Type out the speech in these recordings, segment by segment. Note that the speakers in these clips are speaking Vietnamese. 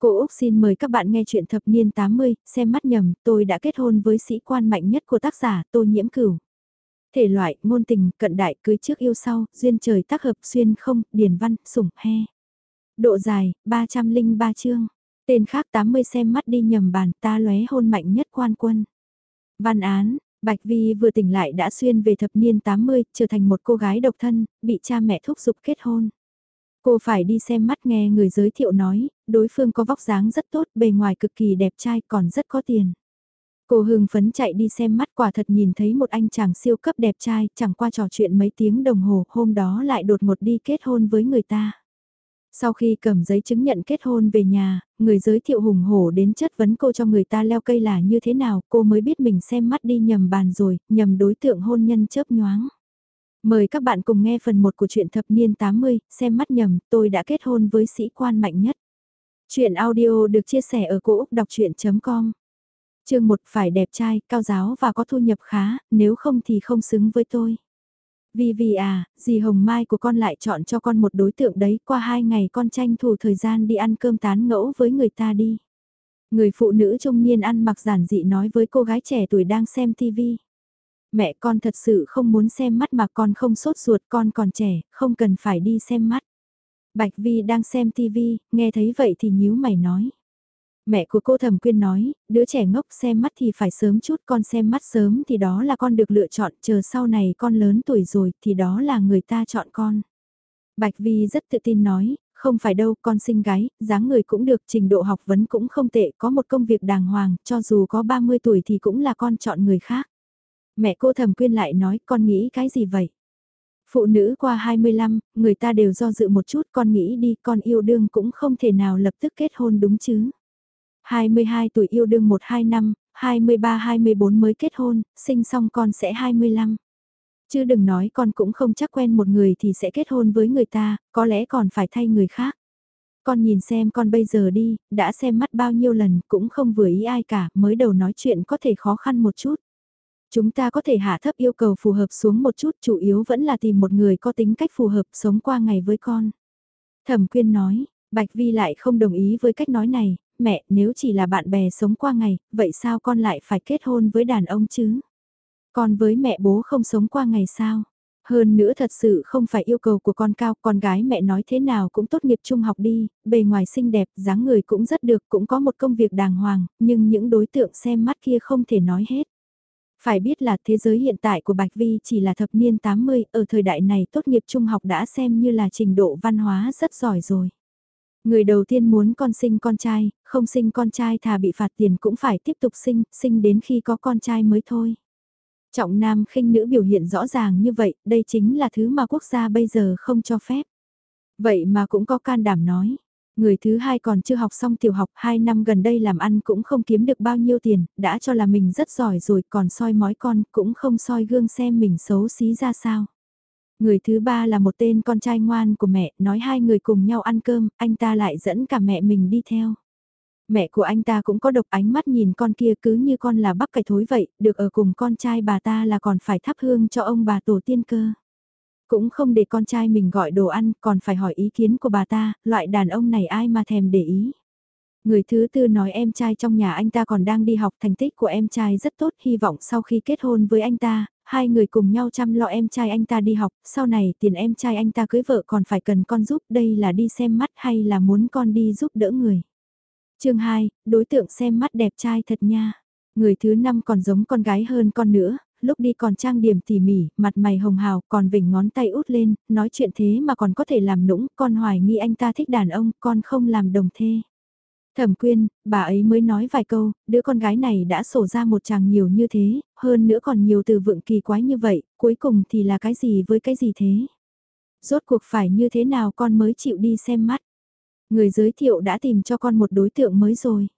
Cô Úc xin mời các bạn nghe chuyện thập niên 80, xem mắt nhầm, tôi đã kết hôn với sĩ quan mạnh nhất của tác giả, Tô Nhiễm Cửu. Thể loại, ngôn tình, cận đại, cưới trước yêu sau, duyên trời tác hợp, xuyên không, điển văn, sủng, he. Độ dài, 303 chương. Tên khác 80 xem mắt đi nhầm bàn, ta lóe hôn mạnh nhất quan quân. Văn án, Bạch Vi vừa tỉnh lại đã xuyên về thập niên 80, trở thành một cô gái độc thân, bị cha mẹ thúc giục kết hôn. Cô phải đi xem mắt nghe người giới thiệu nói, đối phương có vóc dáng rất tốt, bề ngoài cực kỳ đẹp trai còn rất có tiền. Cô hưng phấn chạy đi xem mắt quả thật nhìn thấy một anh chàng siêu cấp đẹp trai, chẳng qua trò chuyện mấy tiếng đồng hồ, hôm đó lại đột ngột đi kết hôn với người ta. Sau khi cầm giấy chứng nhận kết hôn về nhà, người giới thiệu hùng hổ đến chất vấn cô cho người ta leo cây là như thế nào, cô mới biết mình xem mắt đi nhầm bàn rồi, nhầm đối tượng hôn nhân chớp nhoáng. Mời các bạn cùng nghe phần 1 của truyện thập niên 80, xem mắt nhầm, tôi đã kết hôn với sĩ quan mạnh nhất. Chuyện audio được chia sẻ ở cỗ đọc chuyện.com Chương 1 phải đẹp trai, cao giáo và có thu nhập khá, nếu không thì không xứng với tôi. Vì vì à, dì Hồng Mai của con lại chọn cho con một đối tượng đấy, qua hai ngày con tranh thủ thời gian đi ăn cơm tán ngẫu với người ta đi. Người phụ nữ trung niên ăn mặc giản dị nói với cô gái trẻ tuổi đang xem TV. Mẹ con thật sự không muốn xem mắt mà con không sốt ruột con còn trẻ, không cần phải đi xem mắt. Bạch Vi đang xem TV, nghe thấy vậy thì nhíu mày nói. Mẹ của cô thẩm quyên nói, đứa trẻ ngốc xem mắt thì phải sớm chút con xem mắt sớm thì đó là con được lựa chọn, chờ sau này con lớn tuổi rồi thì đó là người ta chọn con. Bạch Vi rất tự tin nói, không phải đâu, con sinh gái, dáng người cũng được, trình độ học vấn cũng không tệ, có một công việc đàng hoàng, cho dù có 30 tuổi thì cũng là con chọn người khác. Mẹ cô thẩm quyên lại nói, con nghĩ cái gì vậy? Phụ nữ qua 25, người ta đều do dự một chút, con nghĩ đi, con yêu đương cũng không thể nào lập tức kết hôn đúng chứ. 22 tuổi yêu đương 1-2 năm, 23-24 mới kết hôn, sinh xong con sẽ 25. Chứ đừng nói con cũng không chắc quen một người thì sẽ kết hôn với người ta, có lẽ còn phải thay người khác. Con nhìn xem con bây giờ đi, đã xem mắt bao nhiêu lần cũng không vừa ý ai cả, mới đầu nói chuyện có thể khó khăn một chút. Chúng ta có thể hạ thấp yêu cầu phù hợp xuống một chút, chủ yếu vẫn là tìm một người có tính cách phù hợp sống qua ngày với con. Thẩm quyên nói, Bạch Vi lại không đồng ý với cách nói này, mẹ nếu chỉ là bạn bè sống qua ngày, vậy sao con lại phải kết hôn với đàn ông chứ? Con với mẹ bố không sống qua ngày sao? Hơn nữa thật sự không phải yêu cầu của con cao, con gái mẹ nói thế nào cũng tốt nghiệp trung học đi, bề ngoài xinh đẹp, dáng người cũng rất được, cũng có một công việc đàng hoàng, nhưng những đối tượng xem mắt kia không thể nói hết. Phải biết là thế giới hiện tại của Bạch Vi chỉ là thập niên 80, ở thời đại này tốt nghiệp trung học đã xem như là trình độ văn hóa rất giỏi rồi. Người đầu tiên muốn con sinh con trai, không sinh con trai thà bị phạt tiền cũng phải tiếp tục sinh, sinh đến khi có con trai mới thôi. Trọng nam khinh nữ biểu hiện rõ ràng như vậy, đây chính là thứ mà quốc gia bây giờ không cho phép. Vậy mà cũng có can đảm nói. Người thứ hai còn chưa học xong tiểu học 2 năm gần đây làm ăn cũng không kiếm được bao nhiêu tiền, đã cho là mình rất giỏi rồi còn soi mói con cũng không soi gương xem mình xấu xí ra sao. Người thứ ba là một tên con trai ngoan của mẹ, nói hai người cùng nhau ăn cơm, anh ta lại dẫn cả mẹ mình đi theo. Mẹ của anh ta cũng có độc ánh mắt nhìn con kia cứ như con là bắp cải thối vậy, được ở cùng con trai bà ta là còn phải thắp hương cho ông bà tổ tiên cơ. Cũng không để con trai mình gọi đồ ăn, còn phải hỏi ý kiến của bà ta, loại đàn ông này ai mà thèm để ý. Người thứ tư nói em trai trong nhà anh ta còn đang đi học thành tích của em trai rất tốt, hy vọng sau khi kết hôn với anh ta, hai người cùng nhau chăm lo em trai anh ta đi học, sau này tiền em trai anh ta cưới vợ còn phải cần con giúp, đây là đi xem mắt hay là muốn con đi giúp đỡ người. chương 2, đối tượng xem mắt đẹp trai thật nha. Người thứ năm còn giống con gái hơn con nữa, lúc đi còn trang điểm tỉ mỉ, mặt mày hồng hào, còn vỉnh ngón tay út lên, nói chuyện thế mà còn có thể làm nũng, con hoài nghi anh ta thích đàn ông, con không làm đồng thê. Thẩm quyên, bà ấy mới nói vài câu, đứa con gái này đã sổ ra một chàng nhiều như thế, hơn nữa còn nhiều từ vựng kỳ quái như vậy, cuối cùng thì là cái gì với cái gì thế? Rốt cuộc phải như thế nào con mới chịu đi xem mắt? Người giới thiệu đã tìm cho con một đối tượng mới rồi.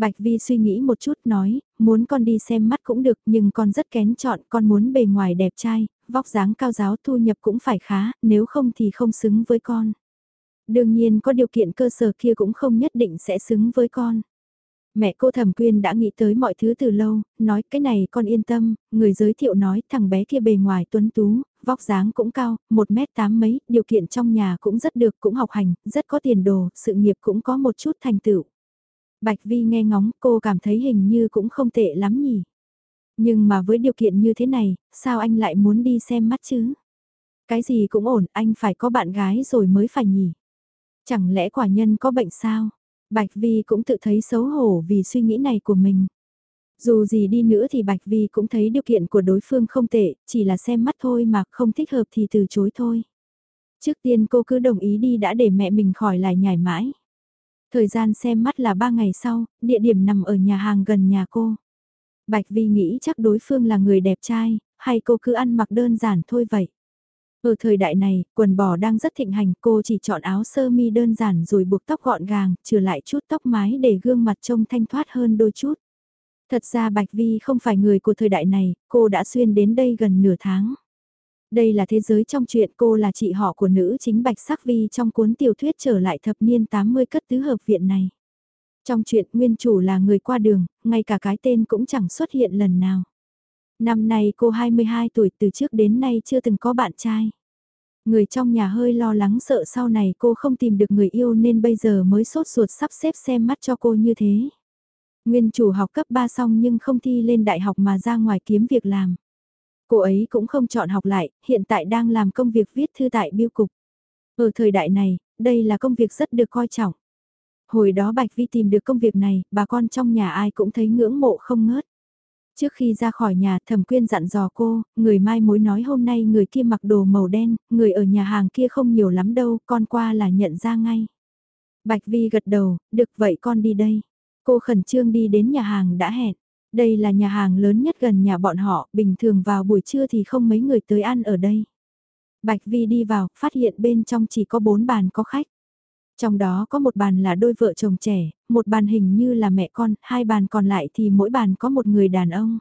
Bạch Vi suy nghĩ một chút nói, muốn con đi xem mắt cũng được nhưng con rất kén chọn, con muốn bề ngoài đẹp trai, vóc dáng cao giáo thu nhập cũng phải khá, nếu không thì không xứng với con. Đương nhiên có điều kiện cơ sở kia cũng không nhất định sẽ xứng với con. Mẹ cô thẩm quyên đã nghĩ tới mọi thứ từ lâu, nói cái này con yên tâm, người giới thiệu nói thằng bé kia bề ngoài tuấn tú, vóc dáng cũng cao, 1 mét 8 mấy, điều kiện trong nhà cũng rất được, cũng học hành, rất có tiền đồ, sự nghiệp cũng có một chút thành tựu. Bạch Vi nghe ngóng, cô cảm thấy hình như cũng không tệ lắm nhỉ. Nhưng mà với điều kiện như thế này, sao anh lại muốn đi xem mắt chứ? Cái gì cũng ổn, anh phải có bạn gái rồi mới phải nhỉ? Chẳng lẽ quả nhân có bệnh sao? Bạch Vi cũng tự thấy xấu hổ vì suy nghĩ này của mình. Dù gì đi nữa thì Bạch Vi cũng thấy điều kiện của đối phương không tệ, chỉ là xem mắt thôi mà không thích hợp thì từ chối thôi. Trước tiên cô cứ đồng ý đi đã để mẹ mình khỏi lại nhảy mãi. Thời gian xem mắt là 3 ngày sau, địa điểm nằm ở nhà hàng gần nhà cô. Bạch Vi nghĩ chắc đối phương là người đẹp trai, hay cô cứ ăn mặc đơn giản thôi vậy. Ở thời đại này, quần bò đang rất thịnh hành, cô chỉ chọn áo sơ mi đơn giản rồi buộc tóc gọn gàng, trừ lại chút tóc mái để gương mặt trông thanh thoát hơn đôi chút. Thật ra Bạch Vi không phải người của thời đại này, cô đã xuyên đến đây gần nửa tháng. Đây là thế giới trong chuyện cô là chị họ của nữ chính Bạch Sắc Vi trong cuốn tiểu thuyết trở lại thập niên 80 cất tứ hợp viện này. Trong chuyện nguyên chủ là người qua đường, ngay cả cái tên cũng chẳng xuất hiện lần nào. Năm nay cô 22 tuổi từ trước đến nay chưa từng có bạn trai. Người trong nhà hơi lo lắng sợ sau này cô không tìm được người yêu nên bây giờ mới sốt ruột sắp xếp xem mắt cho cô như thế. Nguyên chủ học cấp 3 xong nhưng không thi lên đại học mà ra ngoài kiếm việc làm. Cô ấy cũng không chọn học lại, hiện tại đang làm công việc viết thư tại biêu cục. Ở thời đại này, đây là công việc rất được coi trọng. Hồi đó Bạch Vi tìm được công việc này, bà con trong nhà ai cũng thấy ngưỡng mộ không ngớt. Trước khi ra khỏi nhà thẩm quyên dặn dò cô, người mai mối nói hôm nay người kia mặc đồ màu đen, người ở nhà hàng kia không nhiều lắm đâu, con qua là nhận ra ngay. Bạch Vi gật đầu, được vậy con đi đây. Cô khẩn trương đi đến nhà hàng đã hẹn. Đây là nhà hàng lớn nhất gần nhà bọn họ, bình thường vào buổi trưa thì không mấy người tới ăn ở đây. Bạch Vi đi vào, phát hiện bên trong chỉ có bốn bàn có khách. Trong đó có một bàn là đôi vợ chồng trẻ, một bàn hình như là mẹ con, hai bàn còn lại thì mỗi bàn có một người đàn ông.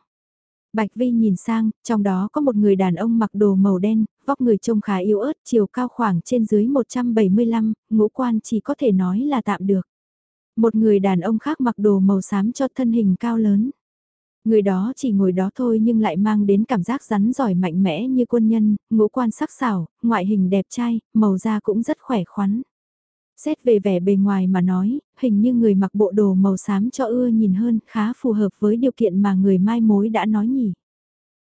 Bạch Vi nhìn sang, trong đó có một người đàn ông mặc đồ màu đen, vóc người trông khá yếu ớt, chiều cao khoảng trên dưới 175, ngũ quan chỉ có thể nói là tạm được. Một người đàn ông khác mặc đồ màu xám cho thân hình cao lớn. Người đó chỉ ngồi đó thôi nhưng lại mang đến cảm giác rắn giỏi mạnh mẽ như quân nhân, ngũ quan sắc sảo, ngoại hình đẹp trai, màu da cũng rất khỏe khoắn. Xét về vẻ bề ngoài mà nói, hình như người mặc bộ đồ màu xám cho ưa nhìn hơn, khá phù hợp với điều kiện mà người mai mối đã nói nhỉ.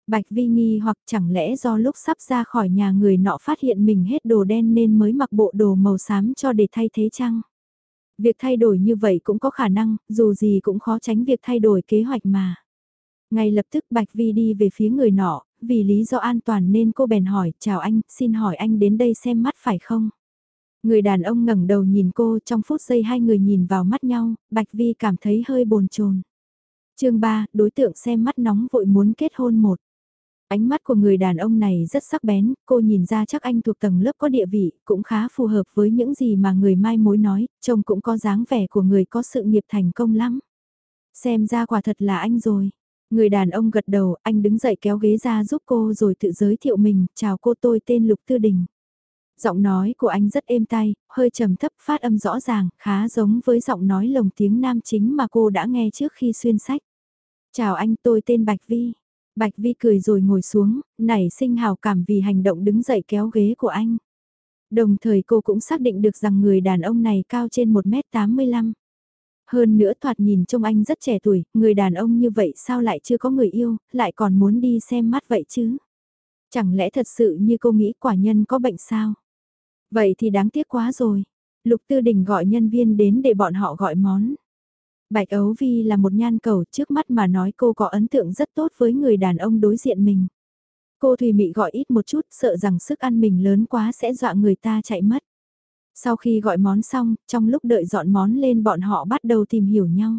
Bạch Vi nghi hoặc chẳng lẽ do lúc sắp ra khỏi nhà người nọ phát hiện mình hết đồ đen nên mới mặc bộ đồ màu xám cho để thay thế chăng? Việc thay đổi như vậy cũng có khả năng, dù gì cũng khó tránh việc thay đổi kế hoạch mà. Ngay lập tức Bạch Vi đi về phía người nọ, vì lý do an toàn nên cô bèn hỏi, chào anh, xin hỏi anh đến đây xem mắt phải không? Người đàn ông ngẩng đầu nhìn cô trong phút giây hai người nhìn vào mắt nhau, Bạch Vi cảm thấy hơi bồn chồn. chương 3, đối tượng xem mắt nóng vội muốn kết hôn một. Ánh mắt của người đàn ông này rất sắc bén, cô nhìn ra chắc anh thuộc tầng lớp có địa vị, cũng khá phù hợp với những gì mà người mai mối nói, trông cũng có dáng vẻ của người có sự nghiệp thành công lắm. Xem ra quả thật là anh rồi. Người đàn ông gật đầu, anh đứng dậy kéo ghế ra giúp cô rồi tự giới thiệu mình, chào cô tôi tên Lục Tư Đình. Giọng nói của anh rất êm tai, hơi trầm thấp phát âm rõ ràng, khá giống với giọng nói lồng tiếng nam chính mà cô đã nghe trước khi xuyên sách. Chào anh tôi tên Bạch Vi. Bạch Vi cười rồi ngồi xuống, nảy sinh hào cảm vì hành động đứng dậy kéo ghế của anh. Đồng thời cô cũng xác định được rằng người đàn ông này cao trên 1m85. Hơn nữa thoạt nhìn trông anh rất trẻ tuổi, người đàn ông như vậy sao lại chưa có người yêu, lại còn muốn đi xem mắt vậy chứ? Chẳng lẽ thật sự như cô nghĩ quả nhân có bệnh sao? Vậy thì đáng tiếc quá rồi. Lục Tư Đình gọi nhân viên đến để bọn họ gọi món. Bạch Ấu Vi là một nhan cầu trước mắt mà nói cô có ấn tượng rất tốt với người đàn ông đối diện mình. Cô Thùy Mị gọi ít một chút sợ rằng sức ăn mình lớn quá sẽ dọa người ta chạy mất. Sau khi gọi món xong, trong lúc đợi dọn món lên bọn họ bắt đầu tìm hiểu nhau.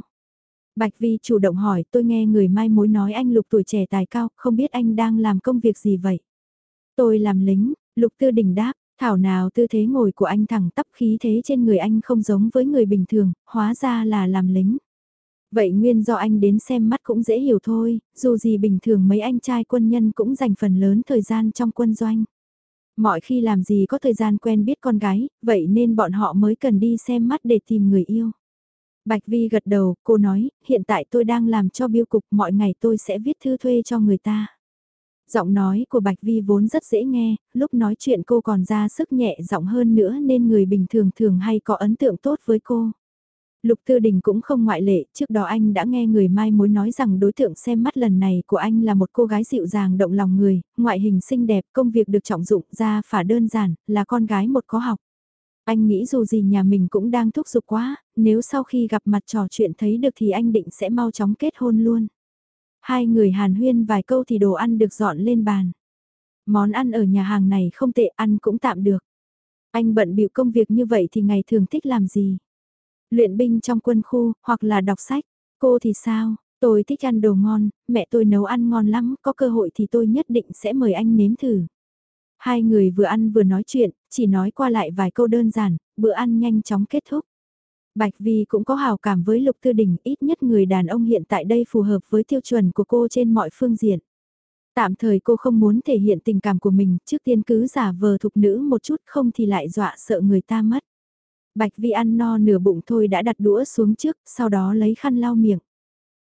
Bạch Vi chủ động hỏi tôi nghe người mai mối nói anh Lục tuổi trẻ tài cao, không biết anh đang làm công việc gì vậy? Tôi làm lính, Lục Tư Đình đáp, Thảo nào tư thế ngồi của anh thẳng tắp khí thế trên người anh không giống với người bình thường, hóa ra là làm lính. Vậy nguyên do anh đến xem mắt cũng dễ hiểu thôi, dù gì bình thường mấy anh trai quân nhân cũng dành phần lớn thời gian trong quân doanh. Mọi khi làm gì có thời gian quen biết con gái, vậy nên bọn họ mới cần đi xem mắt để tìm người yêu. Bạch Vi gật đầu, cô nói, hiện tại tôi đang làm cho biêu cục, mọi ngày tôi sẽ viết thư thuê cho người ta. Giọng nói của Bạch Vi vốn rất dễ nghe, lúc nói chuyện cô còn ra sức nhẹ giọng hơn nữa nên người bình thường thường hay có ấn tượng tốt với cô. Lục Tư Đình cũng không ngoại lệ, trước đó anh đã nghe người mai mối nói rằng đối tượng xem mắt lần này của anh là một cô gái dịu dàng động lòng người, ngoại hình xinh đẹp, công việc được trọng dụng, ra phả đơn giản, là con gái một có học. Anh nghĩ dù gì nhà mình cũng đang thúc giục quá, nếu sau khi gặp mặt trò chuyện thấy được thì anh định sẽ mau chóng kết hôn luôn. Hai người hàn huyên vài câu thì đồ ăn được dọn lên bàn. Món ăn ở nhà hàng này không tệ ăn cũng tạm được. Anh bận bịu công việc như vậy thì ngày thường thích làm gì? Luyện binh trong quân khu, hoặc là đọc sách. Cô thì sao? Tôi thích ăn đồ ngon, mẹ tôi nấu ăn ngon lắm, có cơ hội thì tôi nhất định sẽ mời anh nếm thử. Hai người vừa ăn vừa nói chuyện, chỉ nói qua lại vài câu đơn giản, bữa ăn nhanh chóng kết thúc. Bạch Vi cũng có hào cảm với Lục Tư Đình, ít nhất người đàn ông hiện tại đây phù hợp với tiêu chuẩn của cô trên mọi phương diện. Tạm thời cô không muốn thể hiện tình cảm của mình, trước tiên cứ giả vờ thục nữ một chút không thì lại dọa sợ người ta mất. Bạch Vi ăn no nửa bụng thôi đã đặt đũa xuống trước, sau đó lấy khăn lau miệng.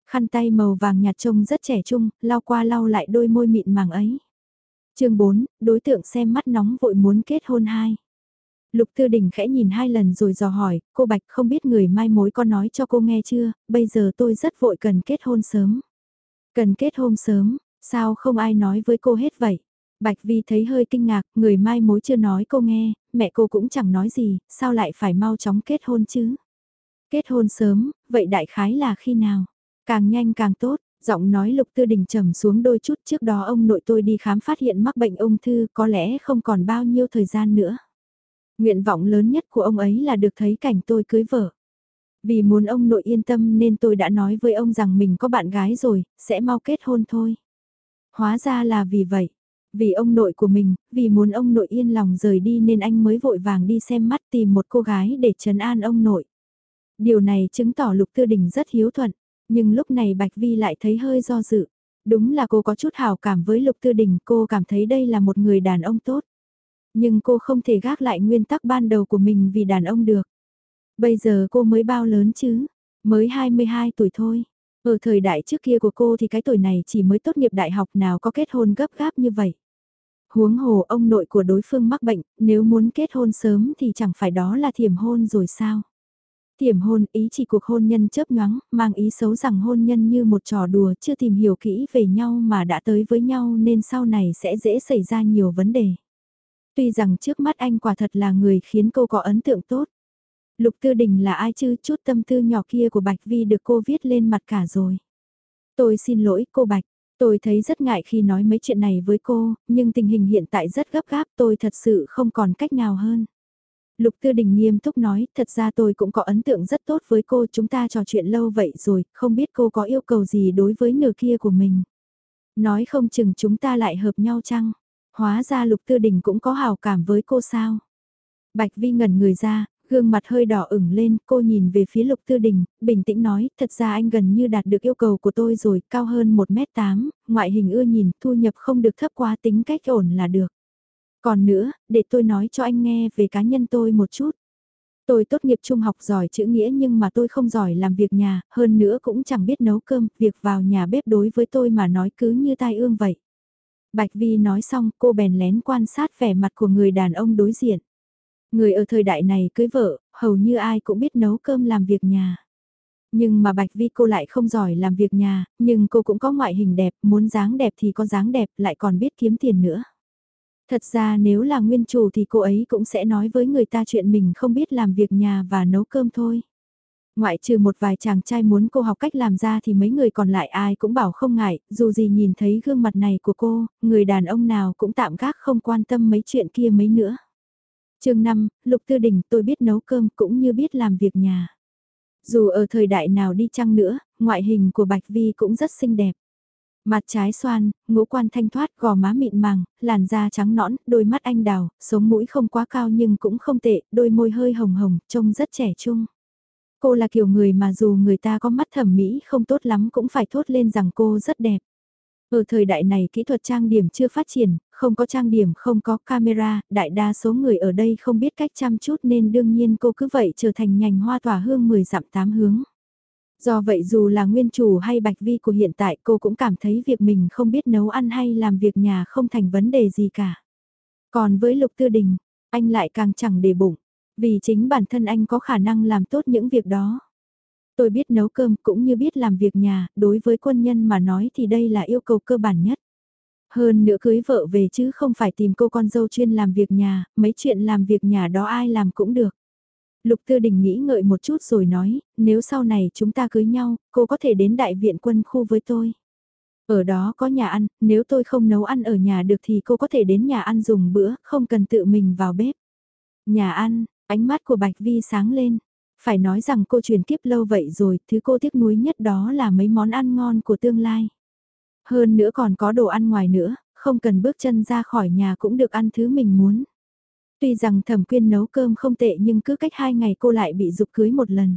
Khăn tay màu vàng nhạt trông rất trẻ trung, lau qua lau lại đôi môi mịn màng ấy. chương 4, đối tượng xem mắt nóng vội muốn kết hôn hai. Lục Tư Đình khẽ nhìn hai lần rồi dò hỏi, cô Bạch không biết người mai mối có nói cho cô nghe chưa, bây giờ tôi rất vội cần kết hôn sớm. Cần kết hôn sớm, sao không ai nói với cô hết vậy? Bạch Vi thấy hơi kinh ngạc, người mai mối chưa nói cô nghe, mẹ cô cũng chẳng nói gì, sao lại phải mau chóng kết hôn chứ? Kết hôn sớm, vậy đại khái là khi nào? Càng nhanh càng tốt, giọng nói lục tư đình trầm xuống đôi chút trước đó ông nội tôi đi khám phát hiện mắc bệnh ung thư có lẽ không còn bao nhiêu thời gian nữa. Nguyện vọng lớn nhất của ông ấy là được thấy cảnh tôi cưới vợ. Vì muốn ông nội yên tâm nên tôi đã nói với ông rằng mình có bạn gái rồi, sẽ mau kết hôn thôi. Hóa ra là vì vậy. Vì ông nội của mình, vì muốn ông nội yên lòng rời đi nên anh mới vội vàng đi xem mắt tìm một cô gái để trấn an ông nội. Điều này chứng tỏ Lục Tư Đình rất hiếu thuận, nhưng lúc này Bạch Vi lại thấy hơi do dự. Đúng là cô có chút hào cảm với Lục Tư Đình, cô cảm thấy đây là một người đàn ông tốt. Nhưng cô không thể gác lại nguyên tắc ban đầu của mình vì đàn ông được. Bây giờ cô mới bao lớn chứ? Mới 22 tuổi thôi. Ở thời đại trước kia của cô thì cái tuổi này chỉ mới tốt nghiệp đại học nào có kết hôn gấp gáp như vậy. Huống hồ ông nội của đối phương mắc bệnh, nếu muốn kết hôn sớm thì chẳng phải đó là thiểm hôn rồi sao? Thiểm hôn ý chỉ cuộc hôn nhân chớp nhoáng, mang ý xấu rằng hôn nhân như một trò đùa chưa tìm hiểu kỹ về nhau mà đã tới với nhau nên sau này sẽ dễ xảy ra nhiều vấn đề. Tuy rằng trước mắt anh quả thật là người khiến cô có ấn tượng tốt. Lục Tư Đình là ai chứ chút tâm tư nhỏ kia của Bạch Vi được cô viết lên mặt cả rồi. Tôi xin lỗi cô Bạch, tôi thấy rất ngại khi nói mấy chuyện này với cô, nhưng tình hình hiện tại rất gấp gáp tôi thật sự không còn cách nào hơn. Lục Tư Đình nghiêm túc nói, thật ra tôi cũng có ấn tượng rất tốt với cô, chúng ta trò chuyện lâu vậy rồi, không biết cô có yêu cầu gì đối với nửa kia của mình. Nói không chừng chúng ta lại hợp nhau chăng? Hóa ra Lục Tư Đình cũng có hào cảm với cô sao? Bạch Vi ngẩn người ra, gương mặt hơi đỏ ửng lên, cô nhìn về phía Lục Tư Đình, bình tĩnh nói, thật ra anh gần như đạt được yêu cầu của tôi rồi, cao hơn 1m8, ngoại hình ưa nhìn, thu nhập không được thấp quá tính cách ổn là được. Còn nữa, để tôi nói cho anh nghe về cá nhân tôi một chút. Tôi tốt nghiệp trung học giỏi chữ nghĩa nhưng mà tôi không giỏi làm việc nhà, hơn nữa cũng chẳng biết nấu cơm, việc vào nhà bếp đối với tôi mà nói cứ như tai ương vậy. Bạch Vi nói xong cô bèn lén quan sát vẻ mặt của người đàn ông đối diện. Người ở thời đại này cưới vợ, hầu như ai cũng biết nấu cơm làm việc nhà. Nhưng mà Bạch Vi cô lại không giỏi làm việc nhà, nhưng cô cũng có ngoại hình đẹp, muốn dáng đẹp thì có dáng đẹp, lại còn biết kiếm tiền nữa. Thật ra nếu là nguyên chủ thì cô ấy cũng sẽ nói với người ta chuyện mình không biết làm việc nhà và nấu cơm thôi. Ngoại trừ một vài chàng trai muốn cô học cách làm ra thì mấy người còn lại ai cũng bảo không ngại, dù gì nhìn thấy gương mặt này của cô, người đàn ông nào cũng tạm gác không quan tâm mấy chuyện kia mấy nữa chương 5, Lục Tư Đình tôi biết nấu cơm cũng như biết làm việc nhà. Dù ở thời đại nào đi chăng nữa, ngoại hình của Bạch Vi cũng rất xinh đẹp. Mặt trái xoan, ngũ quan thanh thoát, gò má mịn màng, làn da trắng nõn, đôi mắt anh đào, sống mũi không quá cao nhưng cũng không tệ, đôi môi hơi hồng hồng, trông rất trẻ trung. Cô là kiểu người mà dù người ta có mắt thẩm mỹ không tốt lắm cũng phải thốt lên rằng cô rất đẹp. Ở thời đại này kỹ thuật trang điểm chưa phát triển, không có trang điểm, không có camera, đại đa số người ở đây không biết cách chăm chút nên đương nhiên cô cứ vậy trở thành nhành hoa tỏa hương 10 dặm tám hướng. Do vậy dù là nguyên chủ hay bạch vi của hiện tại cô cũng cảm thấy việc mình không biết nấu ăn hay làm việc nhà không thành vấn đề gì cả. Còn với Lục Tư Đình, anh lại càng chẳng để bụng, vì chính bản thân anh có khả năng làm tốt những việc đó. Tôi biết nấu cơm cũng như biết làm việc nhà, đối với quân nhân mà nói thì đây là yêu cầu cơ bản nhất. Hơn nữa cưới vợ về chứ không phải tìm cô con dâu chuyên làm việc nhà, mấy chuyện làm việc nhà đó ai làm cũng được. Lục Tư Đình nghĩ ngợi một chút rồi nói, nếu sau này chúng ta cưới nhau, cô có thể đến đại viện quân khu với tôi. Ở đó có nhà ăn, nếu tôi không nấu ăn ở nhà được thì cô có thể đến nhà ăn dùng bữa, không cần tự mình vào bếp. Nhà ăn, ánh mắt của Bạch Vi sáng lên. Phải nói rằng cô truyền kiếp lâu vậy rồi, thứ cô tiếc nuối nhất đó là mấy món ăn ngon của tương lai. Hơn nữa còn có đồ ăn ngoài nữa, không cần bước chân ra khỏi nhà cũng được ăn thứ mình muốn. Tuy rằng thẩm quyên nấu cơm không tệ nhưng cứ cách hai ngày cô lại bị dục cưới một lần.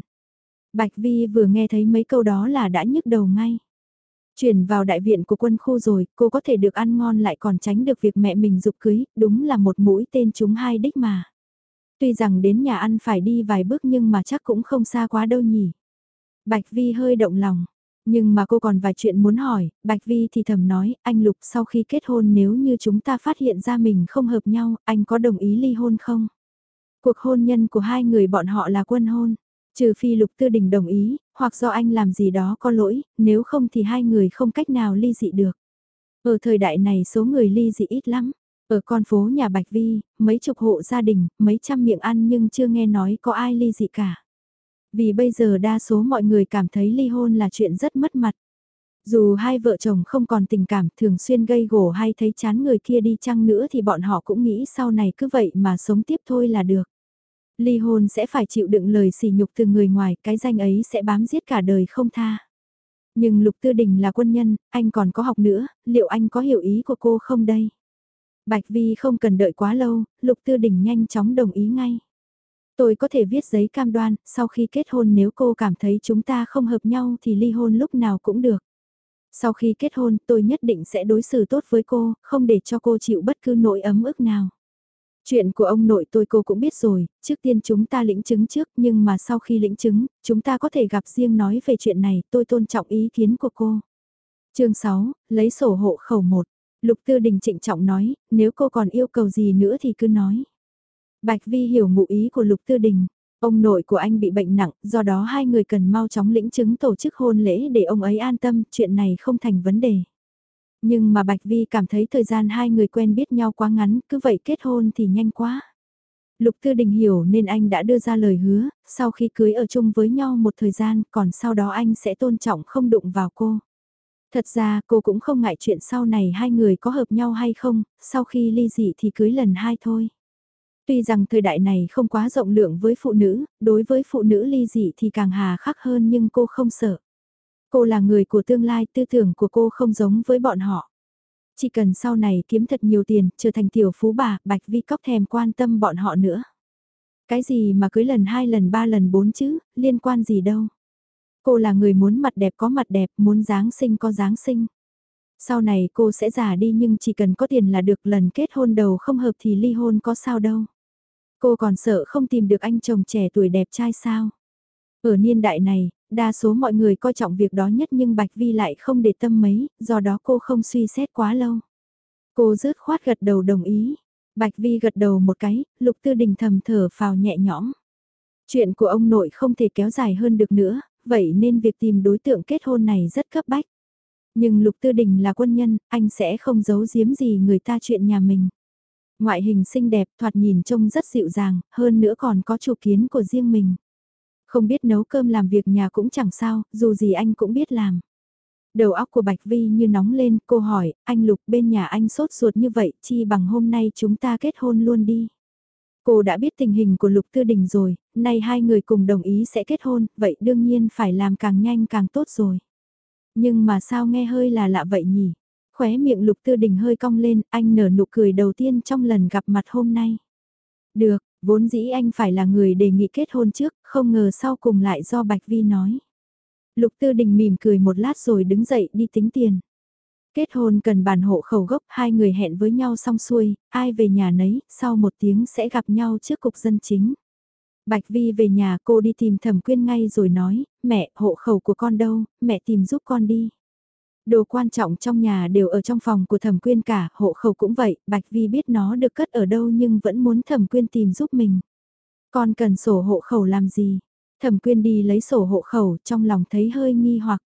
Bạch Vi vừa nghe thấy mấy câu đó là đã nhức đầu ngay. Chuyển vào đại viện của quân khu rồi, cô có thể được ăn ngon lại còn tránh được việc mẹ mình dục cưới, đúng là một mũi tên chúng hai đích mà. Tuy rằng đến nhà ăn phải đi vài bước nhưng mà chắc cũng không xa quá đâu nhỉ. Bạch Vi hơi động lòng, nhưng mà cô còn vài chuyện muốn hỏi, Bạch Vi thì thầm nói, anh Lục sau khi kết hôn nếu như chúng ta phát hiện ra mình không hợp nhau, anh có đồng ý ly hôn không? Cuộc hôn nhân của hai người bọn họ là quân hôn, trừ phi Lục Tư Đình đồng ý, hoặc do anh làm gì đó có lỗi, nếu không thì hai người không cách nào ly dị được. Ở thời đại này số người ly dị ít lắm. Ở con phố nhà Bạch Vi, mấy chục hộ gia đình, mấy trăm miệng ăn nhưng chưa nghe nói có ai ly dị cả. Vì bây giờ đa số mọi người cảm thấy ly hôn là chuyện rất mất mặt. Dù hai vợ chồng không còn tình cảm thường xuyên gây gổ hay thấy chán người kia đi chăng nữa thì bọn họ cũng nghĩ sau này cứ vậy mà sống tiếp thôi là được. Ly hôn sẽ phải chịu đựng lời sỉ nhục từ người ngoài, cái danh ấy sẽ bám giết cả đời không tha. Nhưng Lục Tư Đình là quân nhân, anh còn có học nữa, liệu anh có hiểu ý của cô không đây? Bạch Vi không cần đợi quá lâu, Lục Tư Đình nhanh chóng đồng ý ngay. Tôi có thể viết giấy cam đoan, sau khi kết hôn nếu cô cảm thấy chúng ta không hợp nhau thì ly hôn lúc nào cũng được. Sau khi kết hôn tôi nhất định sẽ đối xử tốt với cô, không để cho cô chịu bất cứ nỗi ấm ức nào. Chuyện của ông nội tôi cô cũng biết rồi, trước tiên chúng ta lĩnh chứng trước nhưng mà sau khi lĩnh chứng, chúng ta có thể gặp riêng nói về chuyện này, tôi tôn trọng ý kiến của cô. chương 6, lấy sổ hộ khẩu 1. Lục Tư Đình trịnh trọng nói, nếu cô còn yêu cầu gì nữa thì cứ nói. Bạch Vi hiểu ngụ ý của Lục Tư Đình. Ông nội của anh bị bệnh nặng, do đó hai người cần mau chóng lĩnh chứng tổ chức hôn lễ để ông ấy an tâm, chuyện này không thành vấn đề. Nhưng mà Bạch Vi cảm thấy thời gian hai người quen biết nhau quá ngắn, cứ vậy kết hôn thì nhanh quá. Lục Tư Đình hiểu nên anh đã đưa ra lời hứa, sau khi cưới ở chung với nhau một thời gian, còn sau đó anh sẽ tôn trọng không đụng vào cô. Thật ra cô cũng không ngại chuyện sau này hai người có hợp nhau hay không, sau khi ly dị thì cưới lần hai thôi. Tuy rằng thời đại này không quá rộng lượng với phụ nữ, đối với phụ nữ ly dị thì càng hà khắc hơn nhưng cô không sợ. Cô là người của tương lai, tư tưởng của cô không giống với bọn họ. Chỉ cần sau này kiếm thật nhiều tiền, trở thành tiểu phú bà, Bạch Vi Cóc thèm quan tâm bọn họ nữa. Cái gì mà cưới lần hai lần ba lần bốn chứ, liên quan gì đâu. Cô là người muốn mặt đẹp có mặt đẹp, muốn dáng sinh có dáng sinh. Sau này cô sẽ già đi nhưng chỉ cần có tiền là được lần kết hôn đầu không hợp thì ly hôn có sao đâu. Cô còn sợ không tìm được anh chồng trẻ tuổi đẹp trai sao. Ở niên đại này, đa số mọi người coi trọng việc đó nhất nhưng Bạch Vi lại không để tâm mấy, do đó cô không suy xét quá lâu. Cô rứt khoát gật đầu đồng ý. Bạch Vi gật đầu một cái, Lục Tư Đình thầm thở phào nhẹ nhõm. Chuyện của ông nội không thể kéo dài hơn được nữa, vậy nên việc tìm đối tượng kết hôn này rất cấp bách. Nhưng Lục Tư Đình là quân nhân, anh sẽ không giấu giếm gì người ta chuyện nhà mình. Ngoại hình xinh đẹp thoạt nhìn trông rất dịu dàng, hơn nữa còn có chủ kiến của riêng mình. Không biết nấu cơm làm việc nhà cũng chẳng sao, dù gì anh cũng biết làm. Đầu óc của Bạch Vi như nóng lên, cô hỏi, anh Lục bên nhà anh sốt ruột như vậy, chi bằng hôm nay chúng ta kết hôn luôn đi. Cô đã biết tình hình của Lục Tư Đình rồi, nay hai người cùng đồng ý sẽ kết hôn, vậy đương nhiên phải làm càng nhanh càng tốt rồi. Nhưng mà sao nghe hơi là lạ vậy nhỉ? Khóe miệng Lục Tư Đình hơi cong lên, anh nở nụ cười đầu tiên trong lần gặp mặt hôm nay. Được, vốn dĩ anh phải là người đề nghị kết hôn trước, không ngờ sau cùng lại do Bạch Vi nói. Lục Tư Đình mỉm cười một lát rồi đứng dậy đi tính tiền. Kết hôn cần bản hộ khẩu gốc, hai người hẹn với nhau xong xuôi, ai về nhà nấy, sau một tiếng sẽ gặp nhau trước cục dân chính. Bạch Vi về nhà cô đi tìm thẩm quyên ngay rồi nói, mẹ, hộ khẩu của con đâu, mẹ tìm giúp con đi. Đồ quan trọng trong nhà đều ở trong phòng của thẩm quyên cả, hộ khẩu cũng vậy, Bạch Vi biết nó được cất ở đâu nhưng vẫn muốn thẩm quyên tìm giúp mình. Con cần sổ hộ khẩu làm gì? Thẩm quyên đi lấy sổ hộ khẩu trong lòng thấy hơi nghi hoặc.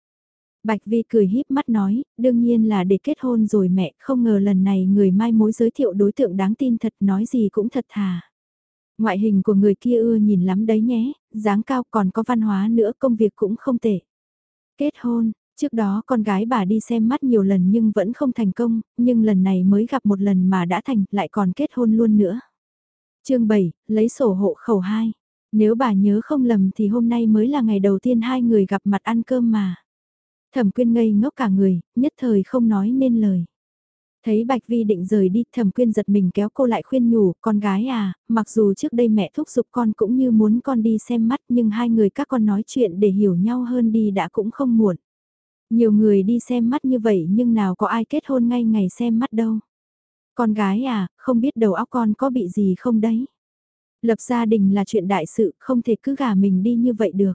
Bạch Vi cười híp mắt nói, đương nhiên là để kết hôn rồi mẹ, không ngờ lần này người mai mối giới thiệu đối tượng đáng tin thật nói gì cũng thật thà. Ngoại hình của người kia ưa nhìn lắm đấy nhé, dáng cao còn có văn hóa nữa công việc cũng không tệ. Kết hôn, trước đó con gái bà đi xem mắt nhiều lần nhưng vẫn không thành công, nhưng lần này mới gặp một lần mà đã thành, lại còn kết hôn luôn nữa. chương 7, lấy sổ hộ khẩu 2. Nếu bà nhớ không lầm thì hôm nay mới là ngày đầu tiên hai người gặp mặt ăn cơm mà. Thẩm quyên ngây ngốc cả người, nhất thời không nói nên lời. Thấy Bạch Vi định rời đi, thẩm quyên giật mình kéo cô lại khuyên nhủ, con gái à, mặc dù trước đây mẹ thúc giục con cũng như muốn con đi xem mắt nhưng hai người các con nói chuyện để hiểu nhau hơn đi đã cũng không muộn. Nhiều người đi xem mắt như vậy nhưng nào có ai kết hôn ngay ngày xem mắt đâu. Con gái à, không biết đầu óc con có bị gì không đấy. Lập gia đình là chuyện đại sự, không thể cứ gả mình đi như vậy được.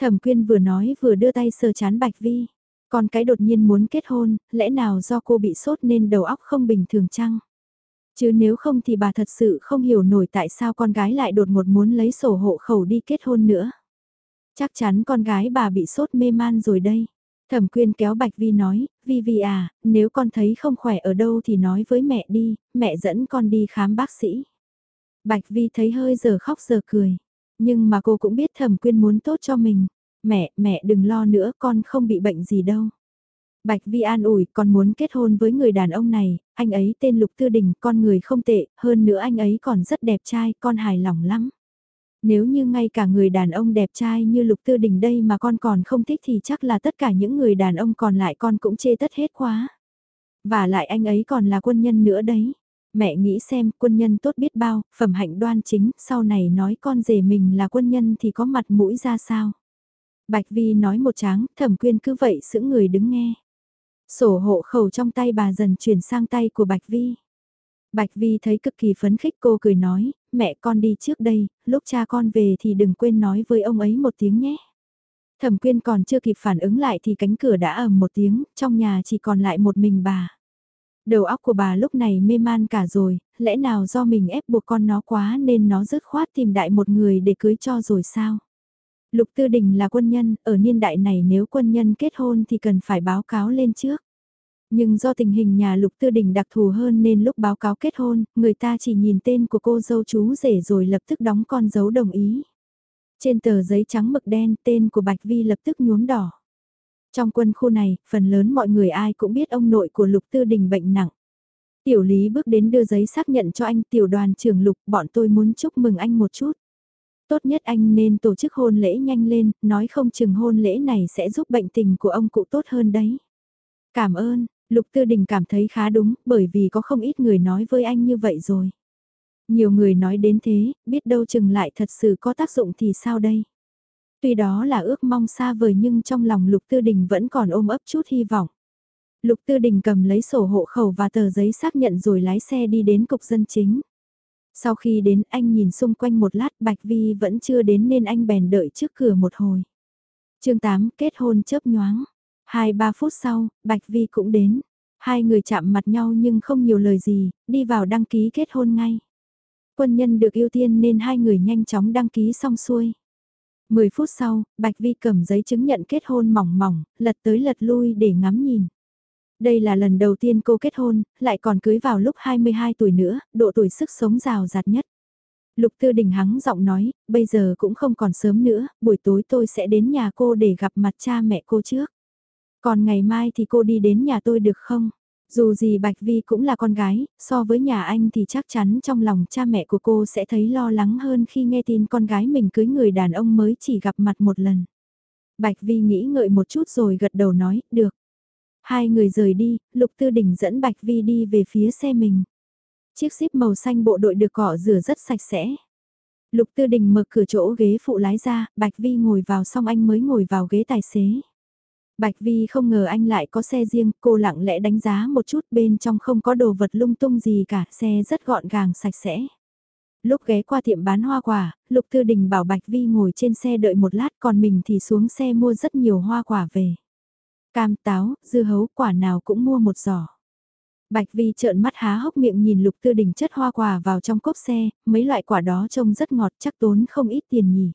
Thẩm quyên vừa nói vừa đưa tay sờ chán Bạch Vi. Còn cái đột nhiên muốn kết hôn, lẽ nào do cô bị sốt nên đầu óc không bình thường chăng? Chứ nếu không thì bà thật sự không hiểu nổi tại sao con gái lại đột ngột muốn lấy sổ hộ khẩu đi kết hôn nữa. Chắc chắn con gái bà bị sốt mê man rồi đây. Thẩm quyên kéo Bạch Vi nói, Vi Vi à, nếu con thấy không khỏe ở đâu thì nói với mẹ đi, mẹ dẫn con đi khám bác sĩ. Bạch Vi thấy hơi giờ khóc giờ cười, nhưng mà cô cũng biết thẩm quyên muốn tốt cho mình mẹ, mẹ đừng lo nữa, con không bị bệnh gì đâu. Bạch Vi an ủi, con muốn kết hôn với người đàn ông này, anh ấy tên Lục Tư Đình, con người không tệ, hơn nữa anh ấy còn rất đẹp trai, con hài lòng lắm. Nếu như ngay cả người đàn ông đẹp trai như Lục Tư Đình đây mà con còn không thích thì chắc là tất cả những người đàn ông còn lại con cũng chê tất hết quá. Và lại anh ấy còn là quân nhân nữa đấy. Mẹ nghĩ xem quân nhân tốt biết bao, phẩm hạnh đoan chính, sau này nói con rể mình là quân nhân thì có mặt mũi ra sao. Bạch Vi nói một tráng, thẩm quyên cứ vậy sững người đứng nghe. Sổ hộ khẩu trong tay bà dần chuyển sang tay của Bạch Vi. Bạch Vi thấy cực kỳ phấn khích cô cười nói, mẹ con đi trước đây, lúc cha con về thì đừng quên nói với ông ấy một tiếng nhé. Thẩm quyên còn chưa kịp phản ứng lại thì cánh cửa đã ầm một tiếng, trong nhà chỉ còn lại một mình bà. Đầu óc của bà lúc này mê man cả rồi, lẽ nào do mình ép buộc con nó quá nên nó dứt khoát tìm đại một người để cưới cho rồi sao? Lục Tư Đình là quân nhân, ở niên đại này nếu quân nhân kết hôn thì cần phải báo cáo lên trước. Nhưng do tình hình nhà Lục Tư Đình đặc thù hơn nên lúc báo cáo kết hôn, người ta chỉ nhìn tên của cô dâu chú rể rồi lập tức đóng con dấu đồng ý. Trên tờ giấy trắng mực đen tên của Bạch Vi lập tức nhuốm đỏ. Trong quân khu này, phần lớn mọi người ai cũng biết ông nội của Lục Tư Đình bệnh nặng. Tiểu Lý bước đến đưa giấy xác nhận cho anh tiểu đoàn trưởng Lục, bọn tôi muốn chúc mừng anh một chút. Tốt nhất anh nên tổ chức hôn lễ nhanh lên, nói không chừng hôn lễ này sẽ giúp bệnh tình của ông cụ tốt hơn đấy. Cảm ơn, Lục Tư Đình cảm thấy khá đúng, bởi vì có không ít người nói với anh như vậy rồi. Nhiều người nói đến thế, biết đâu chừng lại thật sự có tác dụng thì sao đây? Tuy đó là ước mong xa vời nhưng trong lòng Lục Tư Đình vẫn còn ôm ấp chút hy vọng. Lục Tư Đình cầm lấy sổ hộ khẩu và tờ giấy xác nhận rồi lái xe đi đến cục dân chính. Sau khi đến anh nhìn xung quanh một lát Bạch Vi vẫn chưa đến nên anh bèn đợi trước cửa một hồi. chương 8 kết hôn chớp nhoáng. 2-3 phút sau, Bạch Vi cũng đến. Hai người chạm mặt nhau nhưng không nhiều lời gì, đi vào đăng ký kết hôn ngay. Quân nhân được ưu tiên nên hai người nhanh chóng đăng ký xong xuôi. 10 phút sau, Bạch Vi cầm giấy chứng nhận kết hôn mỏng mỏng, lật tới lật lui để ngắm nhìn. Đây là lần đầu tiên cô kết hôn, lại còn cưới vào lúc 22 tuổi nữa, độ tuổi sức sống rào rạt nhất. Lục Tư Đình hắng giọng nói, bây giờ cũng không còn sớm nữa, buổi tối tôi sẽ đến nhà cô để gặp mặt cha mẹ cô trước. Còn ngày mai thì cô đi đến nhà tôi được không? Dù gì Bạch Vi cũng là con gái, so với nhà anh thì chắc chắn trong lòng cha mẹ của cô sẽ thấy lo lắng hơn khi nghe tin con gái mình cưới người đàn ông mới chỉ gặp mặt một lần. Bạch Vi nghĩ ngợi một chút rồi gật đầu nói, được. Hai người rời đi, Lục Tư Đình dẫn Bạch Vi đi về phía xe mình. Chiếc xíp màu xanh bộ đội được cỏ rửa rất sạch sẽ. Lục Tư Đình mở cửa chỗ ghế phụ lái ra, Bạch Vi ngồi vào xong anh mới ngồi vào ghế tài xế. Bạch Vi không ngờ anh lại có xe riêng, cô lặng lẽ đánh giá một chút bên trong không có đồ vật lung tung gì cả, xe rất gọn gàng sạch sẽ. Lúc ghé qua tiệm bán hoa quả, Lục Tư Đình bảo Bạch Vi ngồi trên xe đợi một lát còn mình thì xuống xe mua rất nhiều hoa quả về. Cam táo, dưa hấu quả nào cũng mua một giỏ. Bạch Vi trợn mắt há hốc miệng nhìn Lục Tư Đình chất hoa quả vào trong cốp xe, mấy loại quả đó trông rất ngọt chắc tốn không ít tiền nhỉ.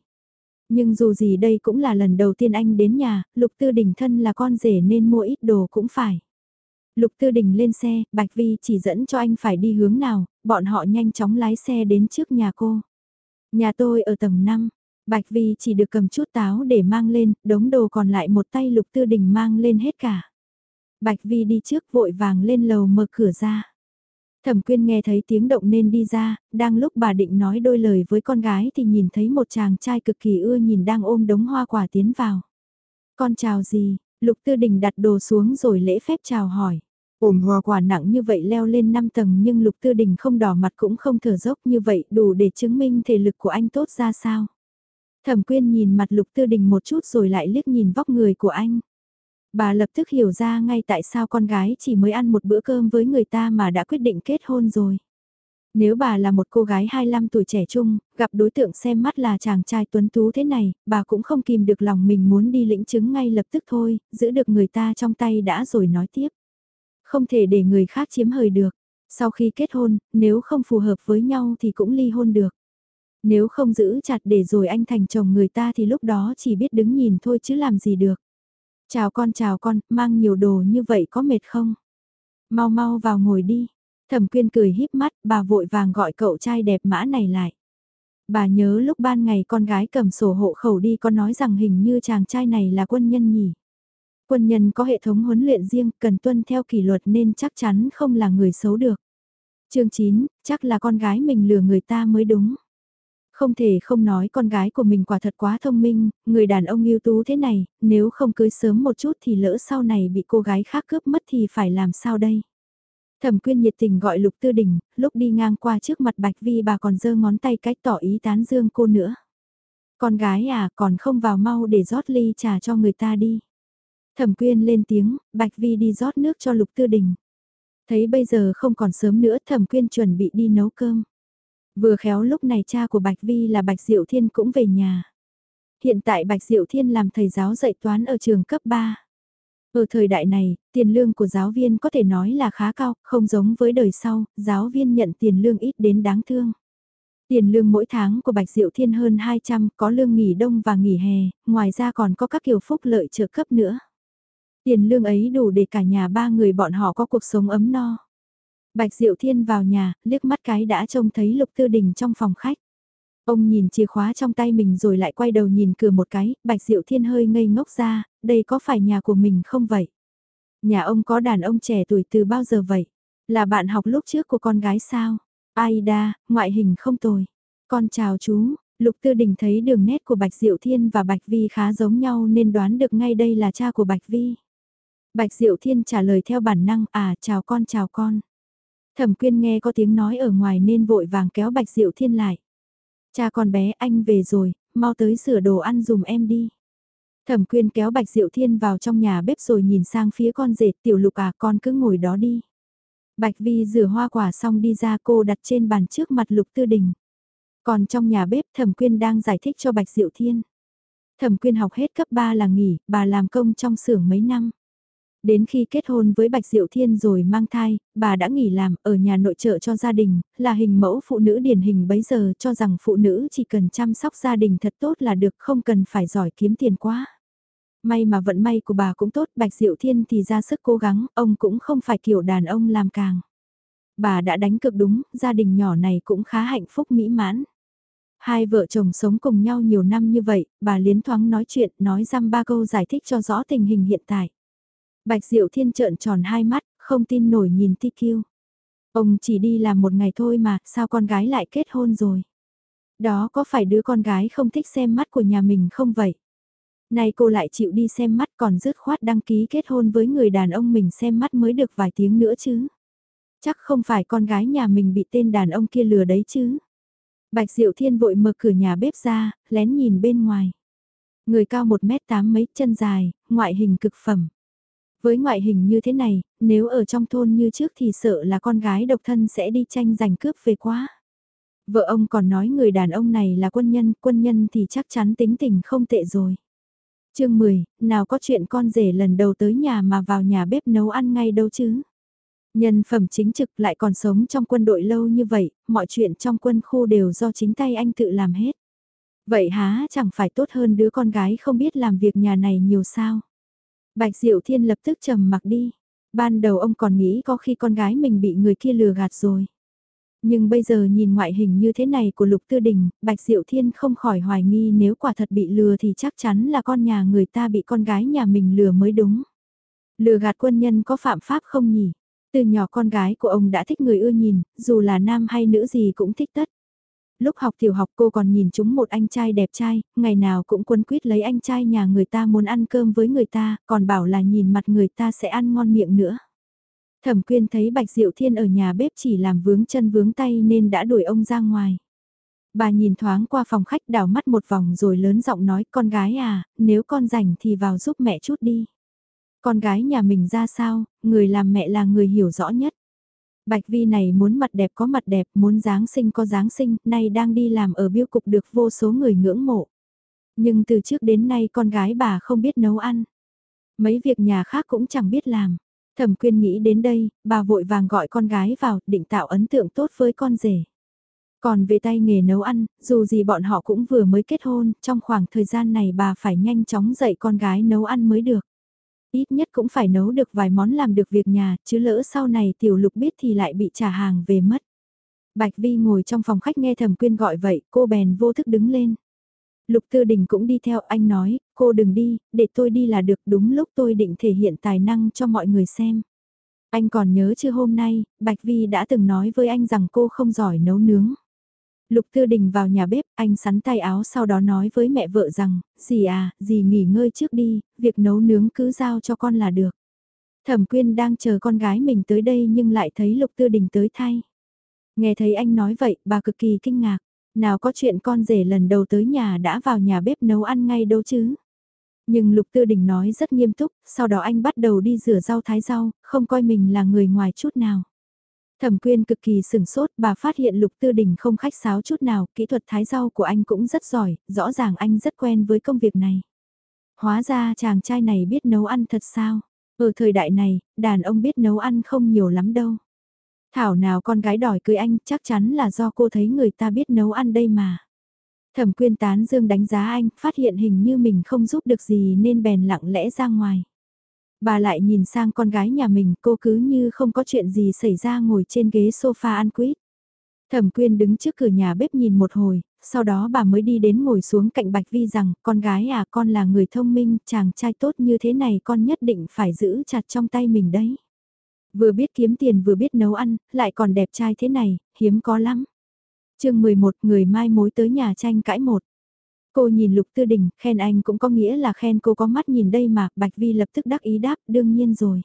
Nhưng dù gì đây cũng là lần đầu tiên anh đến nhà, Lục Tư Đình thân là con rể nên mua ít đồ cũng phải. Lục Tư Đình lên xe, Bạch Vi chỉ dẫn cho anh phải đi hướng nào, bọn họ nhanh chóng lái xe đến trước nhà cô. Nhà tôi ở tầng 5, Bạch Vi chỉ được cầm chút táo để mang lên, đống đồ còn lại một tay Lục Tư Đình mang lên hết cả. Bạch Vi đi trước vội vàng lên lầu mở cửa ra. Thẩm quyên nghe thấy tiếng động nên đi ra, đang lúc bà định nói đôi lời với con gái thì nhìn thấy một chàng trai cực kỳ ưa nhìn đang ôm đống hoa quả tiến vào. Con chào gì, Lục Tư Đình đặt đồ xuống rồi lễ phép chào hỏi. Ôm hoa quả nặng như vậy leo lên 5 tầng nhưng Lục Tư Đình không đỏ mặt cũng không thở dốc như vậy đủ để chứng minh thể lực của anh tốt ra sao. Thẩm quyên nhìn mặt Lục Tư Đình một chút rồi lại liếc nhìn vóc người của anh. Bà lập tức hiểu ra ngay tại sao con gái chỉ mới ăn một bữa cơm với người ta mà đã quyết định kết hôn rồi. Nếu bà là một cô gái 25 tuổi trẻ trung, gặp đối tượng xem mắt là chàng trai tuấn tú thế này, bà cũng không kìm được lòng mình muốn đi lĩnh chứng ngay lập tức thôi, giữ được người ta trong tay đã rồi nói tiếp. Không thể để người khác chiếm hời được. Sau khi kết hôn, nếu không phù hợp với nhau thì cũng ly hôn được. Nếu không giữ chặt để rồi anh thành chồng người ta thì lúc đó chỉ biết đứng nhìn thôi chứ làm gì được. Chào con chào con, mang nhiều đồ như vậy có mệt không? Mau mau vào ngồi đi. Thẩm quyên cười híp mắt, bà vội vàng gọi cậu trai đẹp mã này lại. Bà nhớ lúc ban ngày con gái cầm sổ hộ khẩu đi con nói rằng hình như chàng trai này là quân nhân nhỉ. Quân nhân có hệ thống huấn luyện riêng, cần tuân theo kỷ luật nên chắc chắn không là người xấu được. chương 9, chắc là con gái mình lừa người ta mới đúng. Không thể không nói con gái của mình quả thật quá thông minh, người đàn ông ưu tú thế này, nếu không cưới sớm một chút thì lỡ sau này bị cô gái khác cướp mất thì phải làm sao đây? Thẩm quyên nhiệt tình gọi Lục Tư Đình, lúc đi ngang qua trước mặt Bạch Vi bà còn giơ ngón tay cách tỏ ý tán dương cô nữa. Con gái à còn không vào mau để rót ly trà cho người ta đi. Thẩm quyên lên tiếng, Bạch Vi đi rót nước cho Lục Tư Đình. Thấy bây giờ không còn sớm nữa thẩm quyên chuẩn bị đi nấu cơm. Vừa khéo lúc này cha của Bạch Vi là Bạch Diệu Thiên cũng về nhà. Hiện tại Bạch Diệu Thiên làm thầy giáo dạy toán ở trường cấp 3. Ở thời đại này, tiền lương của giáo viên có thể nói là khá cao, không giống với đời sau, giáo viên nhận tiền lương ít đến đáng thương. Tiền lương mỗi tháng của Bạch Diệu Thiên hơn 200, có lương nghỉ đông và nghỉ hè, ngoài ra còn có các kiểu phúc lợi trợ cấp nữa. Tiền lương ấy đủ để cả nhà ba người bọn họ có cuộc sống ấm no. Bạch Diệu Thiên vào nhà, liếc mắt cái đã trông thấy Lục Tư Đình trong phòng khách. Ông nhìn chìa khóa trong tay mình rồi lại quay đầu nhìn cửa một cái, Bạch Diệu Thiên hơi ngây ngốc ra, đây có phải nhà của mình không vậy? Nhà ông có đàn ông trẻ tuổi từ bao giờ vậy? Là bạn học lúc trước của con gái sao? Aida, ngoại hình không tồi. Con chào chú, Lục Tư Đình thấy đường nét của Bạch Diệu Thiên và Bạch Vi khá giống nhau nên đoán được ngay đây là cha của Bạch Vi. Bạch Diệu Thiên trả lời theo bản năng, à chào con chào con. Thẩm quyên nghe có tiếng nói ở ngoài nên vội vàng kéo Bạch Diệu Thiên lại. Cha con bé anh về rồi, mau tới sửa đồ ăn dùm em đi. Thẩm quyên kéo Bạch Diệu Thiên vào trong nhà bếp rồi nhìn sang phía con rể tiểu lục à con cứ ngồi đó đi. Bạch Vi rửa hoa quả xong đi ra cô đặt trên bàn trước mặt lục tư đình. Còn trong nhà bếp thẩm quyên đang giải thích cho Bạch Diệu Thiên. Thẩm quyên học hết cấp 3 là nghỉ, bà làm công trong xưởng mấy năm. Đến khi kết hôn với Bạch Diệu Thiên rồi mang thai, bà đã nghỉ làm ở nhà nội trợ cho gia đình, là hình mẫu phụ nữ điển hình bấy giờ cho rằng phụ nữ chỉ cần chăm sóc gia đình thật tốt là được không cần phải giỏi kiếm tiền quá. May mà vận may của bà cũng tốt, Bạch Diệu Thiên thì ra sức cố gắng, ông cũng không phải kiểu đàn ông làm càng. Bà đã đánh cực đúng, gia đình nhỏ này cũng khá hạnh phúc mỹ mãn. Hai vợ chồng sống cùng nhau nhiều năm như vậy, bà liến thoáng nói chuyện, nói răm ba câu giải thích cho rõ tình hình hiện tại. Bạch Diệu Thiên trợn tròn hai mắt, không tin nổi nhìn Ti Kiêu. Ông chỉ đi làm một ngày thôi mà, sao con gái lại kết hôn rồi? Đó có phải đứa con gái không thích xem mắt của nhà mình không vậy? Này cô lại chịu đi xem mắt còn dứt khoát đăng ký kết hôn với người đàn ông mình xem mắt mới được vài tiếng nữa chứ. Chắc không phải con gái nhà mình bị tên đàn ông kia lừa đấy chứ. Bạch Diệu Thiên vội mở cửa nhà bếp ra, lén nhìn bên ngoài. Người cao 1 mét 8 mấy chân dài, ngoại hình cực phẩm. Với ngoại hình như thế này, nếu ở trong thôn như trước thì sợ là con gái độc thân sẽ đi tranh giành cướp về quá. Vợ ông còn nói người đàn ông này là quân nhân, quân nhân thì chắc chắn tính tình không tệ rồi. chương 10, nào có chuyện con rể lần đầu tới nhà mà vào nhà bếp nấu ăn ngay đâu chứ. Nhân phẩm chính trực lại còn sống trong quân đội lâu như vậy, mọi chuyện trong quân khu đều do chính tay anh tự làm hết. Vậy há chẳng phải tốt hơn đứa con gái không biết làm việc nhà này nhiều sao. Bạch Diệu Thiên lập tức trầm mặc đi. Ban đầu ông còn nghĩ có khi con gái mình bị người kia lừa gạt rồi. Nhưng bây giờ nhìn ngoại hình như thế này của Lục Tư Đình, Bạch Diệu Thiên không khỏi hoài nghi nếu quả thật bị lừa thì chắc chắn là con nhà người ta bị con gái nhà mình lừa mới đúng. Lừa gạt quân nhân có phạm pháp không nhỉ? Từ nhỏ con gái của ông đã thích người ưa nhìn, dù là nam hay nữ gì cũng thích tất. Lúc học tiểu học cô còn nhìn chúng một anh trai đẹp trai, ngày nào cũng quấn quýt lấy anh trai nhà người ta muốn ăn cơm với người ta, còn bảo là nhìn mặt người ta sẽ ăn ngon miệng nữa. Thẩm quyên thấy Bạch Diệu Thiên ở nhà bếp chỉ làm vướng chân vướng tay nên đã đuổi ông ra ngoài. Bà nhìn thoáng qua phòng khách đảo mắt một vòng rồi lớn giọng nói con gái à, nếu con rảnh thì vào giúp mẹ chút đi. Con gái nhà mình ra sao, người làm mẹ là người hiểu rõ nhất. Bạch Vi này muốn mặt đẹp có mặt đẹp, muốn dáng sinh có dáng sinh, nay đang đi làm ở biêu cục được vô số người ngưỡng mộ. Nhưng từ trước đến nay con gái bà không biết nấu ăn. Mấy việc nhà khác cũng chẳng biết làm. Thẩm quyên nghĩ đến đây, bà vội vàng gọi con gái vào, định tạo ấn tượng tốt với con rể. Còn về tay nghề nấu ăn, dù gì bọn họ cũng vừa mới kết hôn, trong khoảng thời gian này bà phải nhanh chóng dạy con gái nấu ăn mới được. Ít nhất cũng phải nấu được vài món làm được việc nhà, chứ lỡ sau này tiểu lục biết thì lại bị trả hàng về mất. Bạch Vi ngồi trong phòng khách nghe thẩm quyên gọi vậy, cô bèn vô thức đứng lên. Lục Tư Đình cũng đi theo anh nói, cô đừng đi, để tôi đi là được đúng lúc tôi định thể hiện tài năng cho mọi người xem. Anh còn nhớ chưa hôm nay, Bạch Vi đã từng nói với anh rằng cô không giỏi nấu nướng. Lục Tư Đình vào nhà bếp, anh sắn tay áo sau đó nói với mẹ vợ rằng, dì à, dì nghỉ ngơi trước đi, việc nấu nướng cứ giao cho con là được. Thẩm Quyên đang chờ con gái mình tới đây nhưng lại thấy Lục Tư Đình tới thay. Nghe thấy anh nói vậy, bà cực kỳ kinh ngạc. Nào có chuyện con rể lần đầu tới nhà đã vào nhà bếp nấu ăn ngay đâu chứ. Nhưng Lục Tư Đình nói rất nghiêm túc, sau đó anh bắt đầu đi rửa rau thái rau, không coi mình là người ngoài chút nào. Thẩm quyên cực kỳ sừng sốt, bà phát hiện Lục Tư Đình không khách sáo chút nào, kỹ thuật thái rau của anh cũng rất giỏi, rõ ràng anh rất quen với công việc này. Hóa ra chàng trai này biết nấu ăn thật sao? Ở thời đại này, đàn ông biết nấu ăn không nhiều lắm đâu. Thảo nào con gái đòi cưới anh chắc chắn là do cô thấy người ta biết nấu ăn đây mà. Thẩm quyên tán dương đánh giá anh, phát hiện hình như mình không giúp được gì nên bèn lặng lẽ ra ngoài. Bà lại nhìn sang con gái nhà mình, cô cứ như không có chuyện gì xảy ra ngồi trên ghế sofa ăn quýt. Thẩm quyên đứng trước cửa nhà bếp nhìn một hồi, sau đó bà mới đi đến ngồi xuống cạnh Bạch Vi rằng, con gái à con là người thông minh, chàng trai tốt như thế này con nhất định phải giữ chặt trong tay mình đấy. Vừa biết kiếm tiền vừa biết nấu ăn, lại còn đẹp trai thế này, hiếm có lắm. chương 11 người mai mối tới nhà tranh cãi một. Cô nhìn Lục Tư Đình, khen anh cũng có nghĩa là khen cô có mắt nhìn đây mà, Bạch Vi lập tức đắc ý đáp, đương nhiên rồi.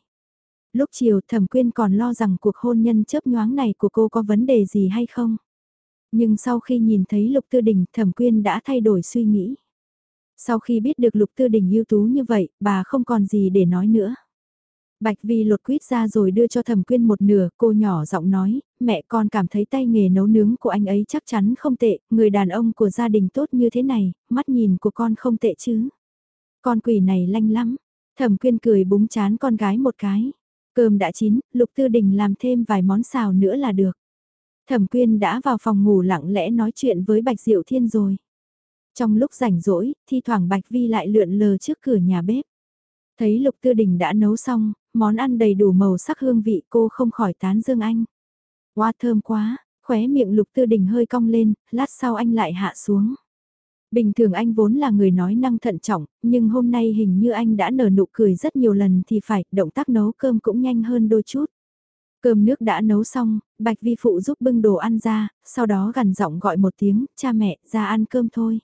Lúc chiều Thẩm Quyên còn lo rằng cuộc hôn nhân chớp nhoáng này của cô có vấn đề gì hay không. Nhưng sau khi nhìn thấy Lục Tư Đình, Thẩm Quyên đã thay đổi suy nghĩ. Sau khi biết được Lục Tư Đình ưu tú như vậy, bà không còn gì để nói nữa. Bạch Vi lột quýt ra rồi đưa cho thẩm quyên một nửa, cô nhỏ giọng nói, mẹ con cảm thấy tay nghề nấu nướng của anh ấy chắc chắn không tệ, người đàn ông của gia đình tốt như thế này, mắt nhìn của con không tệ chứ. Con quỷ này lanh lắm, thẩm quyên cười búng chán con gái một cái. Cơm đã chín, Lục Tư Đình làm thêm vài món xào nữa là được. Thẩm quyên đã vào phòng ngủ lặng lẽ nói chuyện với Bạch Diệu Thiên rồi. Trong lúc rảnh rỗi, thi thoảng Bạch Vi lại lượn lờ trước cửa nhà bếp. Thấy Lục Tư Đình đã nấu xong, món ăn đầy đủ màu sắc hương vị cô không khỏi tán dương anh. Hoa thơm quá, khóe miệng Lục Tư Đình hơi cong lên, lát sau anh lại hạ xuống. Bình thường anh vốn là người nói năng thận trọng, nhưng hôm nay hình như anh đã nở nụ cười rất nhiều lần thì phải, động tác nấu cơm cũng nhanh hơn đôi chút. Cơm nước đã nấu xong, Bạch Vi Phụ giúp bưng đồ ăn ra, sau đó gần giọng gọi một tiếng, cha mẹ, ra ăn cơm thôi.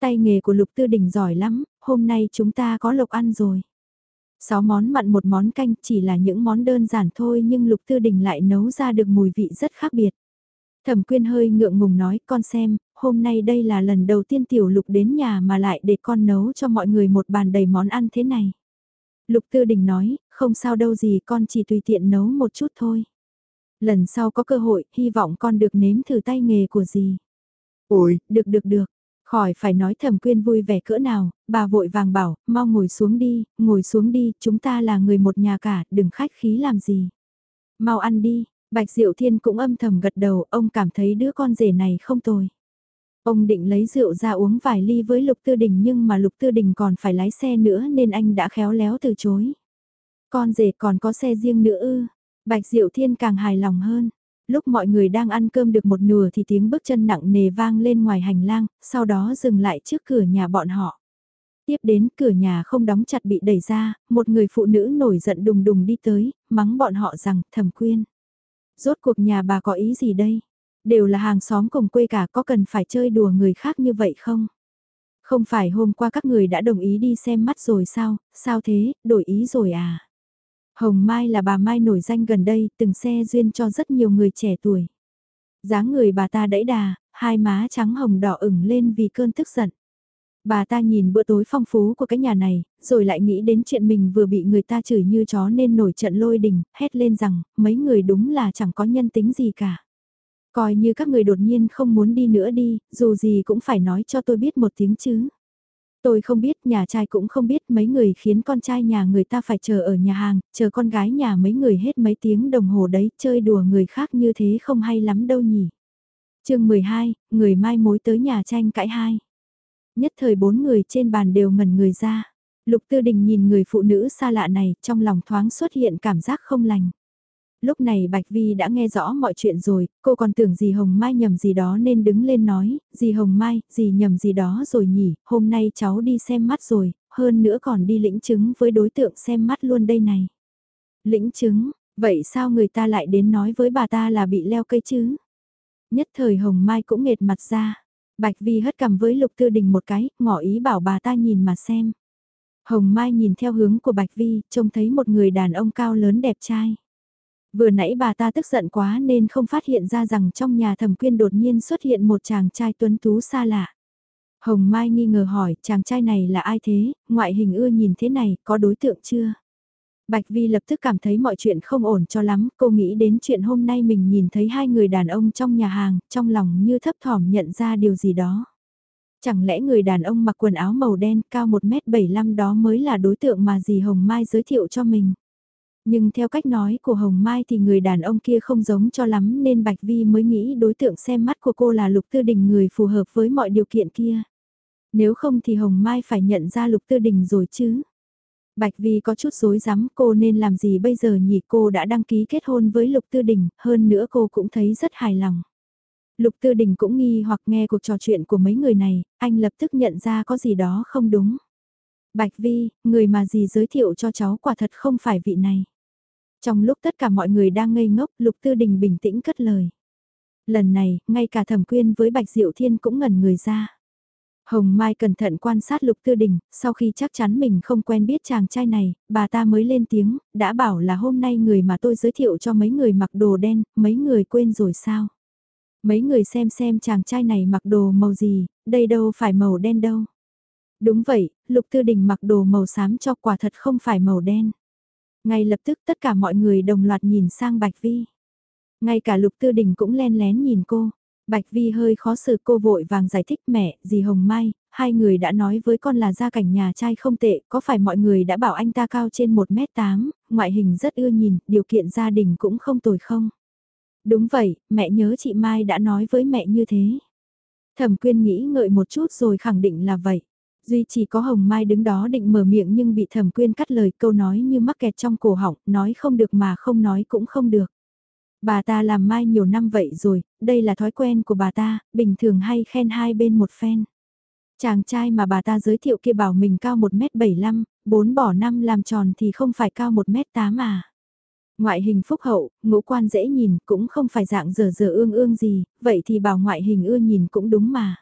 Tay nghề của Lục Tư Đình giỏi lắm, hôm nay chúng ta có lộc ăn rồi. Sáu món mặn một món canh chỉ là những món đơn giản thôi nhưng Lục Tư Đình lại nấu ra được mùi vị rất khác biệt. Thẩm quyên hơi ngượng ngùng nói con xem, hôm nay đây là lần đầu tiên tiểu lục đến nhà mà lại để con nấu cho mọi người một bàn đầy món ăn thế này. Lục Tư Đình nói, không sao đâu gì con chỉ tùy tiện nấu một chút thôi. Lần sau có cơ hội, hy vọng con được nếm thử tay nghề của gì. Ôi, được được được, khỏi phải nói thẩm quyên vui vẻ cỡ nào, bà vội vàng bảo, mau ngồi xuống đi, ngồi xuống đi, chúng ta là người một nhà cả, đừng khách khí làm gì. Mau ăn đi, Bạch Diệu Thiên cũng âm thầm gật đầu, ông cảm thấy đứa con rể này không tồi. Ông định lấy rượu ra uống vài ly với Lục Tư Đình nhưng mà Lục Tư Đình còn phải lái xe nữa nên anh đã khéo léo từ chối. Con rể còn có xe riêng nữa ư, Bạch Diệu Thiên càng hài lòng hơn. Lúc mọi người đang ăn cơm được một nửa thì tiếng bước chân nặng nề vang lên ngoài hành lang, sau đó dừng lại trước cửa nhà bọn họ. Tiếp đến cửa nhà không đóng chặt bị đẩy ra, một người phụ nữ nổi giận đùng đùng đi tới, mắng bọn họ rằng thẩm quyên. Rốt cuộc nhà bà có ý gì đây? Đều là hàng xóm cùng quê cả có cần phải chơi đùa người khác như vậy không? Không phải hôm qua các người đã đồng ý đi xem mắt rồi sao? Sao thế, đổi ý rồi à? Hồng Mai là bà Mai nổi danh gần đây, từng xe duyên cho rất nhiều người trẻ tuổi. dáng người bà ta đẫy đà, hai má trắng hồng đỏ ửng lên vì cơn tức giận. Bà ta nhìn bữa tối phong phú của cái nhà này, rồi lại nghĩ đến chuyện mình vừa bị người ta chửi như chó nên nổi trận lôi đình, hét lên rằng, mấy người đúng là chẳng có nhân tính gì cả. Coi như các người đột nhiên không muốn đi nữa đi, dù gì cũng phải nói cho tôi biết một tiếng chứ. Tôi không biết, nhà trai cũng không biết mấy người khiến con trai nhà người ta phải chờ ở nhà hàng, chờ con gái nhà mấy người hết mấy tiếng đồng hồ đấy, chơi đùa người khác như thế không hay lắm đâu nhỉ. chương 12, người mai mối tới nhà tranh cãi hai. Nhất thời bốn người trên bàn đều ngẩn người ra. Lục Tư Đình nhìn người phụ nữ xa lạ này, trong lòng thoáng xuất hiện cảm giác không lành lúc này Bạch Vi đã nghe rõ mọi chuyện rồi, cô còn tưởng dì Hồng Mai nhầm gì đó nên đứng lên nói, dì Hồng Mai, dì nhầm gì đó rồi nhỉ, hôm nay cháu đi xem mắt rồi, hơn nữa còn đi lĩnh chứng với đối tượng xem mắt luôn đây này. Lĩnh chứng, vậy sao người ta lại đến nói với bà ta là bị leo cây chứ? Nhất thời Hồng Mai cũng nghệt mặt ra, Bạch Vi hất cầm với Lục Tư Đình một cái, ngỏ ý bảo bà ta nhìn mà xem. Hồng Mai nhìn theo hướng của Bạch Vi, trông thấy một người đàn ông cao lớn đẹp trai. Vừa nãy bà ta tức giận quá nên không phát hiện ra rằng trong nhà thẩm quyên đột nhiên xuất hiện một chàng trai tuấn tú xa lạ. Hồng Mai nghi ngờ hỏi chàng trai này là ai thế, ngoại hình ưa nhìn thế này, có đối tượng chưa? Bạch Vi lập tức cảm thấy mọi chuyện không ổn cho lắm, cô nghĩ đến chuyện hôm nay mình nhìn thấy hai người đàn ông trong nhà hàng, trong lòng như thấp thỏm nhận ra điều gì đó. Chẳng lẽ người đàn ông mặc quần áo màu đen cao 1m75 đó mới là đối tượng mà dì Hồng Mai giới thiệu cho mình? Nhưng theo cách nói của Hồng Mai thì người đàn ông kia không giống cho lắm nên Bạch Vi mới nghĩ đối tượng xem mắt của cô là Lục Tư Đình người phù hợp với mọi điều kiện kia. Nếu không thì Hồng Mai phải nhận ra Lục Tư Đình rồi chứ. Bạch Vi có chút rối rắm cô nên làm gì bây giờ nhỉ cô đã đăng ký kết hôn với Lục Tư Đình, hơn nữa cô cũng thấy rất hài lòng. Lục Tư Đình cũng nghi hoặc nghe cuộc trò chuyện của mấy người này, anh lập tức nhận ra có gì đó không đúng. Bạch Vi, người mà dì giới thiệu cho cháu quả thật không phải vị này. Trong lúc tất cả mọi người đang ngây ngốc, Lục Tư Đình bình tĩnh cất lời. Lần này, ngay cả thẩm quyên với Bạch Diệu Thiên cũng ngẩn người ra. Hồng Mai cẩn thận quan sát Lục Tư Đình, sau khi chắc chắn mình không quen biết chàng trai này, bà ta mới lên tiếng, đã bảo là hôm nay người mà tôi giới thiệu cho mấy người mặc đồ đen, mấy người quên rồi sao? Mấy người xem xem chàng trai này mặc đồ màu gì, đây đâu phải màu đen đâu. Đúng vậy, Lục Tư Đình mặc đồ màu xám cho quả thật không phải màu đen. Ngay lập tức tất cả mọi người đồng loạt nhìn sang Bạch Vi. Ngay cả Lục Tư Đình cũng len lén nhìn cô. Bạch Vi hơi khó xử cô vội vàng giải thích mẹ, dì Hồng Mai, hai người đã nói với con là gia cảnh nhà trai không tệ, có phải mọi người đã bảo anh ta cao trên 1m8, ngoại hình rất ưa nhìn, điều kiện gia đình cũng không tồi không? Đúng vậy, mẹ nhớ chị Mai đã nói với mẹ như thế. Thẩm quyên nghĩ ngợi một chút rồi khẳng định là vậy. Duy chỉ có Hồng Mai đứng đó định mở miệng nhưng bị thẩm quyên cắt lời câu nói như mắc kẹt trong cổ họng, nói không được mà không nói cũng không được. Bà ta làm Mai nhiều năm vậy rồi, đây là thói quen của bà ta, bình thường hay khen hai bên một phen. Chàng trai mà bà ta giới thiệu kia bảo mình cao 1m75, 4 bỏ 5 làm tròn thì không phải cao 1m8 à. Ngoại hình phúc hậu, ngũ quan dễ nhìn, cũng không phải dạng dở dở ương ương gì, vậy thì bảo ngoại hình ưa nhìn cũng đúng mà.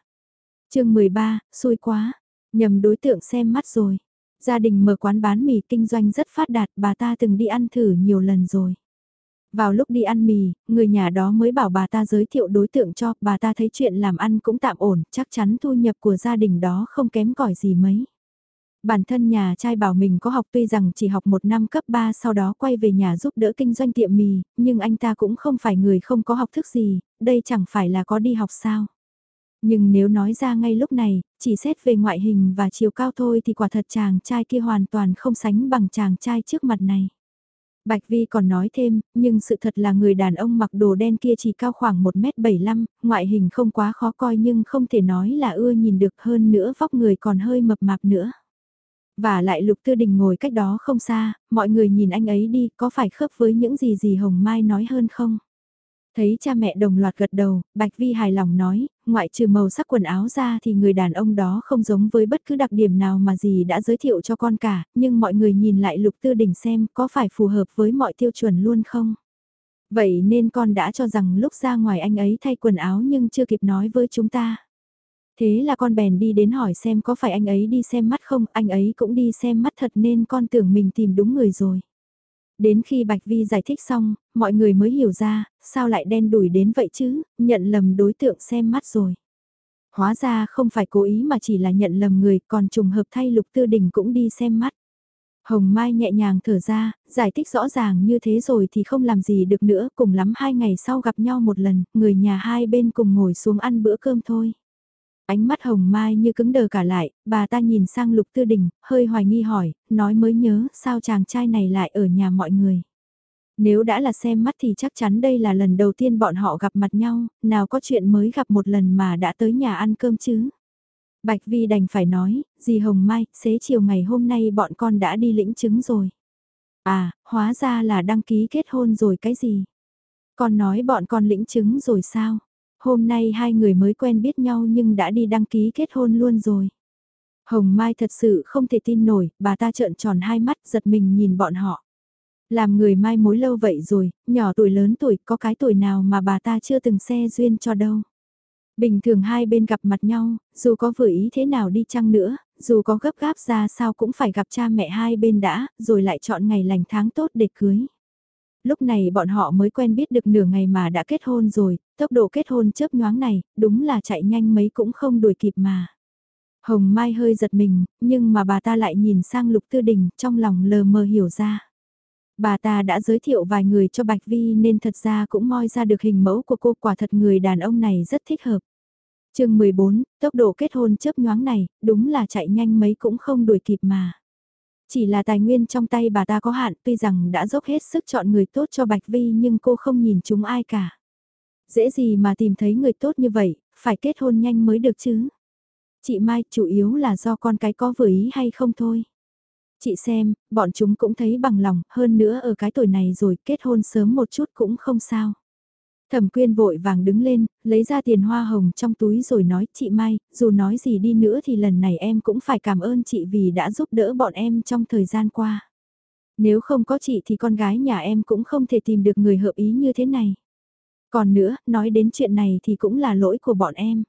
chương 13, xui quá, Nhầm đối tượng xem mắt rồi. Gia đình mở quán bán mì kinh doanh rất phát đạt, bà ta từng đi ăn thử nhiều lần rồi. Vào lúc đi ăn mì, người nhà đó mới bảo bà ta giới thiệu đối tượng cho, bà ta thấy chuyện làm ăn cũng tạm ổn, chắc chắn thu nhập của gia đình đó không kém cỏi gì mấy. Bản thân nhà trai bảo mình có học tuy rằng chỉ học một năm cấp 3 sau đó quay về nhà giúp đỡ kinh doanh tiệm mì, nhưng anh ta cũng không phải người không có học thức gì, đây chẳng phải là có đi học sao. Nhưng nếu nói ra ngay lúc này, chỉ xét về ngoại hình và chiều cao thôi thì quả thật chàng trai kia hoàn toàn không sánh bằng chàng trai trước mặt này. Bạch Vi còn nói thêm, nhưng sự thật là người đàn ông mặc đồ đen kia chỉ cao khoảng 1m75, ngoại hình không quá khó coi nhưng không thể nói là ưa nhìn được hơn nữa vóc người còn hơi mập mạp nữa. Và lại Lục Tư Đình ngồi cách đó không xa, mọi người nhìn anh ấy đi, có phải khớp với những gì gì Hồng Mai nói hơn không? Thấy cha mẹ đồng loạt gật đầu, Bạch Vi hài lòng nói, ngoại trừ màu sắc quần áo ra thì người đàn ông đó không giống với bất cứ đặc điểm nào mà gì đã giới thiệu cho con cả, nhưng mọi người nhìn lại Lục Tư Đình xem có phải phù hợp với mọi tiêu chuẩn luôn không? Vậy nên con đã cho rằng lúc ra ngoài anh ấy thay quần áo nhưng chưa kịp nói với chúng ta. Thế là con bèn đi đến hỏi xem có phải anh ấy đi xem mắt không, anh ấy cũng đi xem mắt thật nên con tưởng mình tìm đúng người rồi. Đến khi Bạch Vi giải thích xong, mọi người mới hiểu ra, sao lại đen đủi đến vậy chứ, nhận lầm đối tượng xem mắt rồi. Hóa ra không phải cố ý mà chỉ là nhận lầm người, còn trùng hợp thay Lục Tư Đình cũng đi xem mắt. Hồng Mai nhẹ nhàng thở ra, giải thích rõ ràng như thế rồi thì không làm gì được nữa, cùng lắm hai ngày sau gặp nhau một lần, người nhà hai bên cùng ngồi xuống ăn bữa cơm thôi. Ánh mắt hồng mai như cứng đờ cả lại, bà ta nhìn sang lục tư đình, hơi hoài nghi hỏi, nói mới nhớ sao chàng trai này lại ở nhà mọi người. Nếu đã là xem mắt thì chắc chắn đây là lần đầu tiên bọn họ gặp mặt nhau, nào có chuyện mới gặp một lần mà đã tới nhà ăn cơm chứ. Bạch Vi đành phải nói, dì Hồng Mai, xế chiều ngày hôm nay bọn con đã đi lĩnh chứng rồi. À, hóa ra là đăng ký kết hôn rồi cái gì? Con nói bọn con lĩnh chứng rồi sao? Hôm nay hai người mới quen biết nhau nhưng đã đi đăng ký kết hôn luôn rồi. Hồng Mai thật sự không thể tin nổi, bà ta trợn tròn hai mắt giật mình nhìn bọn họ. Làm người Mai mối lâu vậy rồi, nhỏ tuổi lớn tuổi có cái tuổi nào mà bà ta chưa từng xe duyên cho đâu. Bình thường hai bên gặp mặt nhau, dù có vừa ý thế nào đi chăng nữa, dù có gấp gáp ra sao cũng phải gặp cha mẹ hai bên đã, rồi lại chọn ngày lành tháng tốt để cưới. Lúc này bọn họ mới quen biết được nửa ngày mà đã kết hôn rồi, tốc độ kết hôn chớp nhoáng này, đúng là chạy nhanh mấy cũng không đuổi kịp mà. Hồng Mai hơi giật mình, nhưng mà bà ta lại nhìn sang Lục Tư Đình, trong lòng lờ mờ hiểu ra. Bà ta đã giới thiệu vài người cho Bạch Vi nên thật ra cũng moi ra được hình mẫu của cô quả thật người đàn ông này rất thích hợp. chương 14, tốc độ kết hôn chớp nhoáng này, đúng là chạy nhanh mấy cũng không đuổi kịp mà. Chỉ là tài nguyên trong tay bà ta có hạn tuy rằng đã dốc hết sức chọn người tốt cho Bạch Vi nhưng cô không nhìn chúng ai cả. Dễ gì mà tìm thấy người tốt như vậy, phải kết hôn nhanh mới được chứ. Chị Mai chủ yếu là do con cái có vừa ý hay không thôi. Chị xem, bọn chúng cũng thấy bằng lòng, hơn nữa ở cái tuổi này rồi kết hôn sớm một chút cũng không sao. Thẩm quyên vội vàng đứng lên, lấy ra tiền hoa hồng trong túi rồi nói chị Mai, dù nói gì đi nữa thì lần này em cũng phải cảm ơn chị vì đã giúp đỡ bọn em trong thời gian qua. Nếu không có chị thì con gái nhà em cũng không thể tìm được người hợp ý như thế này. Còn nữa, nói đến chuyện này thì cũng là lỗi của bọn em.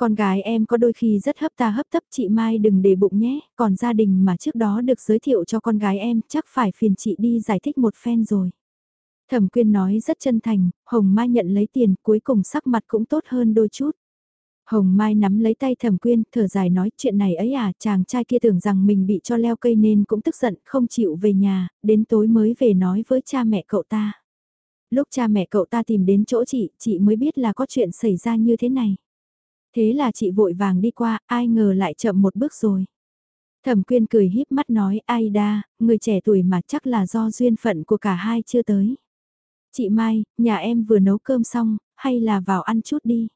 Con gái em có đôi khi rất hấp ta hấp tấp chị Mai đừng để bụng nhé, còn gia đình mà trước đó được giới thiệu cho con gái em chắc phải phiền chị đi giải thích một phen rồi. Thẩm quyên nói rất chân thành, Hồng Mai nhận lấy tiền cuối cùng sắc mặt cũng tốt hơn đôi chút. Hồng Mai nắm lấy tay thẩm quyên, thở dài nói chuyện này ấy à, chàng trai kia tưởng rằng mình bị cho leo cây nên cũng tức giận, không chịu về nhà, đến tối mới về nói với cha mẹ cậu ta. Lúc cha mẹ cậu ta tìm đến chỗ chị, chị mới biết là có chuyện xảy ra như thế này. Thế là chị vội vàng đi qua, ai ngờ lại chậm một bước rồi. Thẩm quyên cười híp mắt nói ai đa, người trẻ tuổi mà chắc là do duyên phận của cả hai chưa tới. Chị Mai, nhà em vừa nấu cơm xong, hay là vào ăn chút đi.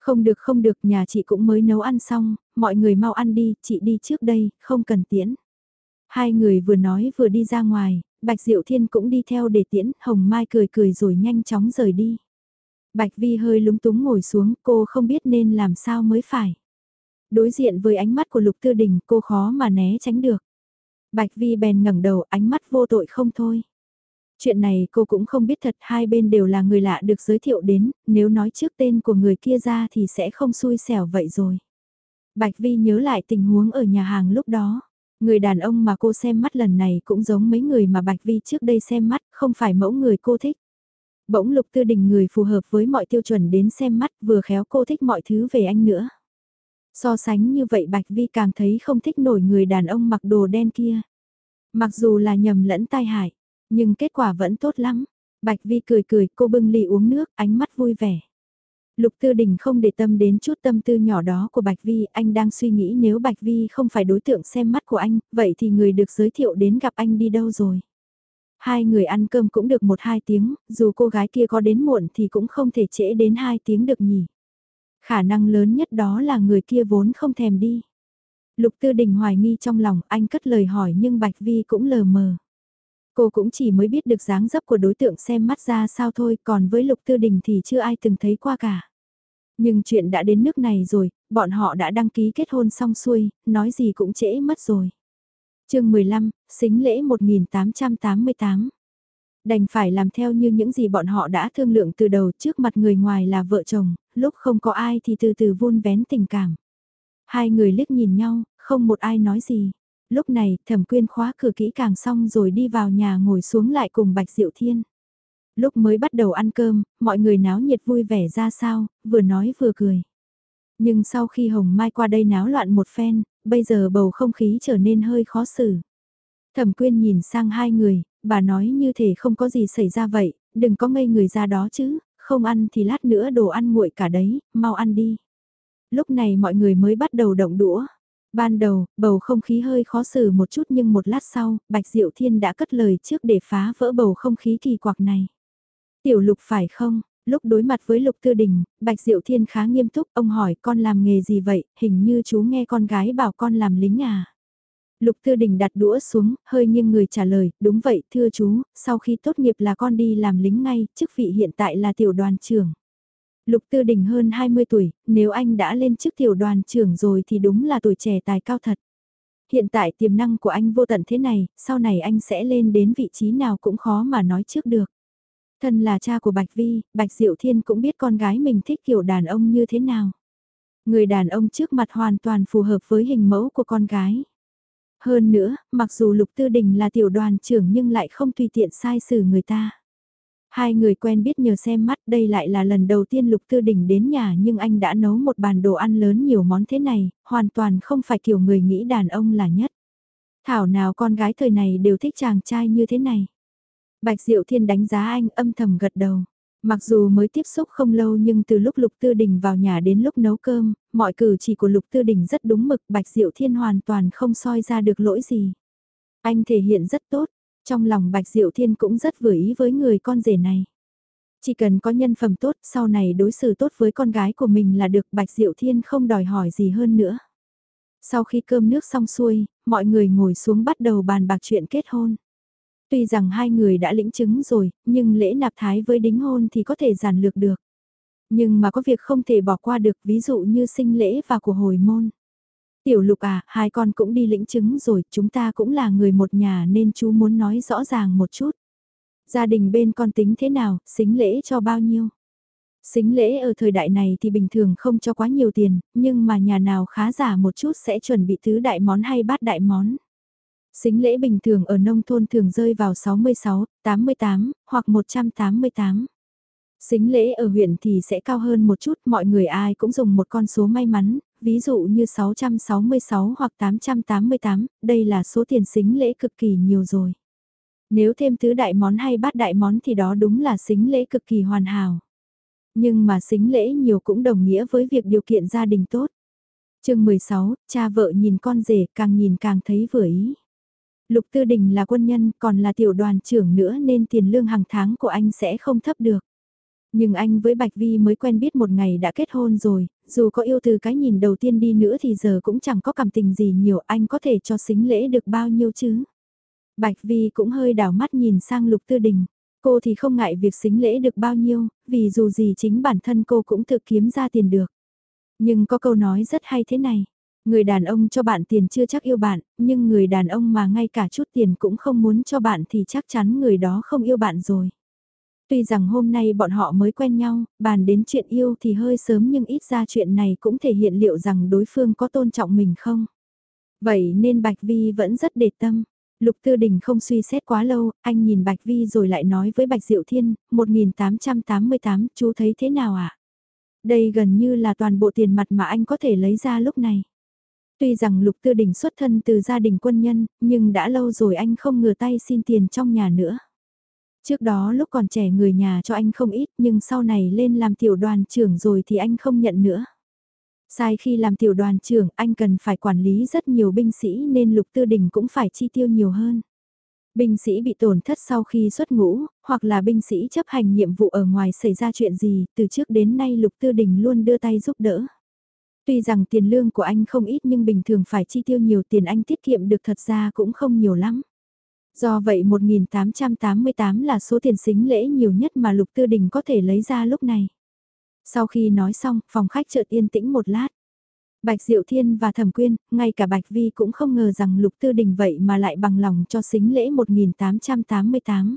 Không được không được, nhà chị cũng mới nấu ăn xong, mọi người mau ăn đi, chị đi trước đây, không cần tiễn. Hai người vừa nói vừa đi ra ngoài, Bạch Diệu Thiên cũng đi theo để tiễn, Hồng Mai cười cười rồi nhanh chóng rời đi. Bạch Vi hơi lúng túng ngồi xuống, cô không biết nên làm sao mới phải. Đối diện với ánh mắt của Lục Tư Đình, cô khó mà né tránh được. Bạch Vi bèn ngẩng đầu, ánh mắt vô tội không thôi. Chuyện này cô cũng không biết thật, hai bên đều là người lạ được giới thiệu đến, nếu nói trước tên của người kia ra thì sẽ không xui xẻo vậy rồi. Bạch Vi nhớ lại tình huống ở nhà hàng lúc đó. Người đàn ông mà cô xem mắt lần này cũng giống mấy người mà Bạch Vi trước đây xem mắt, không phải mẫu người cô thích. Bỗng lục tư đình người phù hợp với mọi tiêu chuẩn đến xem mắt vừa khéo cô thích mọi thứ về anh nữa. So sánh như vậy Bạch Vi càng thấy không thích nổi người đàn ông mặc đồ đen kia. Mặc dù là nhầm lẫn tai hại, nhưng kết quả vẫn tốt lắm. Bạch Vi cười cười, cô bưng ly uống nước, ánh mắt vui vẻ. Lục Tư Đình không để tâm đến chút tâm tư nhỏ đó của Bạch Vi, anh đang suy nghĩ nếu Bạch Vi không phải đối tượng xem mắt của anh, vậy thì người được giới thiệu đến gặp anh đi đâu rồi. Hai người ăn cơm cũng được một hai tiếng, dù cô gái kia có đến muộn thì cũng không thể trễ đến hai tiếng được nhỉ. Khả năng lớn nhất đó là người kia vốn không thèm đi. Lục Tư Đình hoài nghi trong lòng, anh cất lời hỏi nhưng Bạch Vi cũng lờ mờ. Cô cũng chỉ mới biết được dáng dấp của đối tượng xem mắt ra sao thôi, còn với Lục Tư Đình thì chưa ai từng thấy qua cả. Nhưng chuyện đã đến nước này rồi, bọn họ đã đăng ký kết hôn xong xuôi, nói gì cũng trễ mất rồi chương 15, xính lễ 1888 Đành phải làm theo như những gì bọn họ đã thương lượng từ đầu trước mặt người ngoài là vợ chồng, lúc không có ai thì từ từ vun vén tình cảm. Hai người liếc nhìn nhau, không một ai nói gì. Lúc này, thẩm quyên khóa cửa kỹ càng xong rồi đi vào nhà ngồi xuống lại cùng Bạch Diệu Thiên. Lúc mới bắt đầu ăn cơm, mọi người náo nhiệt vui vẻ ra sao, vừa nói vừa cười. Nhưng sau khi Hồng Mai qua đây náo loạn một phen, bây giờ bầu không khí trở nên hơi khó xử. Thẩm quyên nhìn sang hai người, bà nói như thể không có gì xảy ra vậy, đừng có ngây người ra đó chứ, không ăn thì lát nữa đồ ăn nguội cả đấy, mau ăn đi. Lúc này mọi người mới bắt đầu động đũa. Ban đầu, bầu không khí hơi khó xử một chút nhưng một lát sau, Bạch Diệu Thiên đã cất lời trước để phá vỡ bầu không khí kỳ quặc này. Tiểu lục phải không? Lúc đối mặt với Lục Tư Đình, Bạch Diệu Thiên khá nghiêm túc, ông hỏi con làm nghề gì vậy, hình như chú nghe con gái bảo con làm lính à. Lục Tư Đình đặt đũa xuống, hơi nghiêng người trả lời, đúng vậy thưa chú, sau khi tốt nghiệp là con đi làm lính ngay, chức vị hiện tại là tiểu đoàn trưởng. Lục Tư Đình hơn 20 tuổi, nếu anh đã lên chức tiểu đoàn trưởng rồi thì đúng là tuổi trẻ tài cao thật. Hiện tại tiềm năng của anh vô tận thế này, sau này anh sẽ lên đến vị trí nào cũng khó mà nói trước được. Thân là cha của Bạch Vi, Bạch Diệu Thiên cũng biết con gái mình thích kiểu đàn ông như thế nào. Người đàn ông trước mặt hoàn toàn phù hợp với hình mẫu của con gái. Hơn nữa, mặc dù Lục Tư Đình là tiểu đoàn trưởng nhưng lại không tùy tiện sai xử người ta. Hai người quen biết nhờ xem mắt đây lại là lần đầu tiên Lục Tư Đình đến nhà nhưng anh đã nấu một bàn đồ ăn lớn nhiều món thế này, hoàn toàn không phải kiểu người nghĩ đàn ông là nhất. Thảo nào con gái thời này đều thích chàng trai như thế này. Bạch Diệu Thiên đánh giá anh âm thầm gật đầu. Mặc dù mới tiếp xúc không lâu nhưng từ lúc Lục Tư Đình vào nhà đến lúc nấu cơm, mọi cử chỉ của Lục Tư Đình rất đúng mực, Bạch Diệu Thiên hoàn toàn không soi ra được lỗi gì. Anh thể hiện rất tốt, trong lòng Bạch Diệu Thiên cũng rất vừa ý với người con rể này. Chỉ cần có nhân phẩm tốt, sau này đối xử tốt với con gái của mình là được Bạch Diệu Thiên không đòi hỏi gì hơn nữa. Sau khi cơm nước xong xuôi, mọi người ngồi xuống bắt đầu bàn bạc chuyện kết hôn. Tuy rằng hai người đã lĩnh chứng rồi, nhưng lễ nạp thái với đính hôn thì có thể giản lược được. Nhưng mà có việc không thể bỏ qua được ví dụ như sinh lễ và của hồi môn. Tiểu lục à, hai con cũng đi lĩnh chứng rồi, chúng ta cũng là người một nhà nên chú muốn nói rõ ràng một chút. Gia đình bên con tính thế nào, xính lễ cho bao nhiêu? Xính lễ ở thời đại này thì bình thường không cho quá nhiều tiền, nhưng mà nhà nào khá giả một chút sẽ chuẩn bị thứ đại món hay bát đại món. Xính lễ bình thường ở nông thôn thường rơi vào 66, 88, hoặc 188. Xính lễ ở huyện thì sẽ cao hơn một chút, mọi người ai cũng dùng một con số may mắn, ví dụ như 666 hoặc 888, đây là số tiền xính lễ cực kỳ nhiều rồi. Nếu thêm tứ đại món hay bát đại món thì đó đúng là xính lễ cực kỳ hoàn hảo. Nhưng mà xính lễ nhiều cũng đồng nghĩa với việc điều kiện gia đình tốt. chương 16, cha vợ nhìn con rể càng nhìn càng thấy vừa ý. Lục Tư Đình là quân nhân còn là tiểu đoàn trưởng nữa nên tiền lương hàng tháng của anh sẽ không thấp được. Nhưng anh với Bạch Vi mới quen biết một ngày đã kết hôn rồi, dù có yêu từ cái nhìn đầu tiên đi nữa thì giờ cũng chẳng có cảm tình gì nhiều anh có thể cho xính lễ được bao nhiêu chứ. Bạch Vi cũng hơi đảo mắt nhìn sang Lục Tư Đình. Cô thì không ngại việc xính lễ được bao nhiêu, vì dù gì chính bản thân cô cũng tự kiếm ra tiền được. Nhưng có câu nói rất hay thế này, người đàn ông cho bạn tiền chưa chắc yêu bạn, nhưng người đàn ông mà ngay cả chút tiền cũng không muốn cho bạn thì chắc chắn người đó không yêu bạn rồi. Tuy rằng hôm nay bọn họ mới quen nhau, bàn đến chuyện yêu thì hơi sớm nhưng ít ra chuyện này cũng thể hiện liệu rằng đối phương có tôn trọng mình không. Vậy nên Bạch Vi vẫn rất đề tâm. Lục Tư Đình không suy xét quá lâu, anh nhìn Bạch Vi rồi lại nói với Bạch Diệu Thiên, 1888, chú thấy thế nào ạ? À? Đây gần như là toàn bộ tiền mặt mà anh có thể lấy ra lúc này. Tuy rằng Lục Tư Đình xuất thân từ gia đình quân nhân, nhưng đã lâu rồi anh không ngừa tay xin tiền trong nhà nữa. Trước đó lúc còn trẻ người nhà cho anh không ít nhưng sau này lên làm tiểu đoàn trưởng rồi thì anh không nhận nữa. Sai khi làm tiểu đoàn trưởng anh cần phải quản lý rất nhiều binh sĩ nên Lục Tư Đình cũng phải chi tiêu nhiều hơn. Binh sĩ bị tổn thất sau khi xuất ngũ, hoặc là binh sĩ chấp hành nhiệm vụ ở ngoài xảy ra chuyện gì, từ trước đến nay Lục Tư Đình luôn đưa tay giúp đỡ. Tuy rằng tiền lương của anh không ít nhưng bình thường phải chi tiêu nhiều tiền anh tiết kiệm được thật ra cũng không nhiều lắm. Do vậy 1.888 là số tiền xính lễ nhiều nhất mà Lục Tư Đình có thể lấy ra lúc này. Sau khi nói xong, phòng khách chợt yên tĩnh một lát. Bạch Diệu Thiên và Thẩm Quyên, ngay cả Bạch Vi cũng không ngờ rằng Lục Tư Đình vậy mà lại bằng lòng cho xính lễ 1888.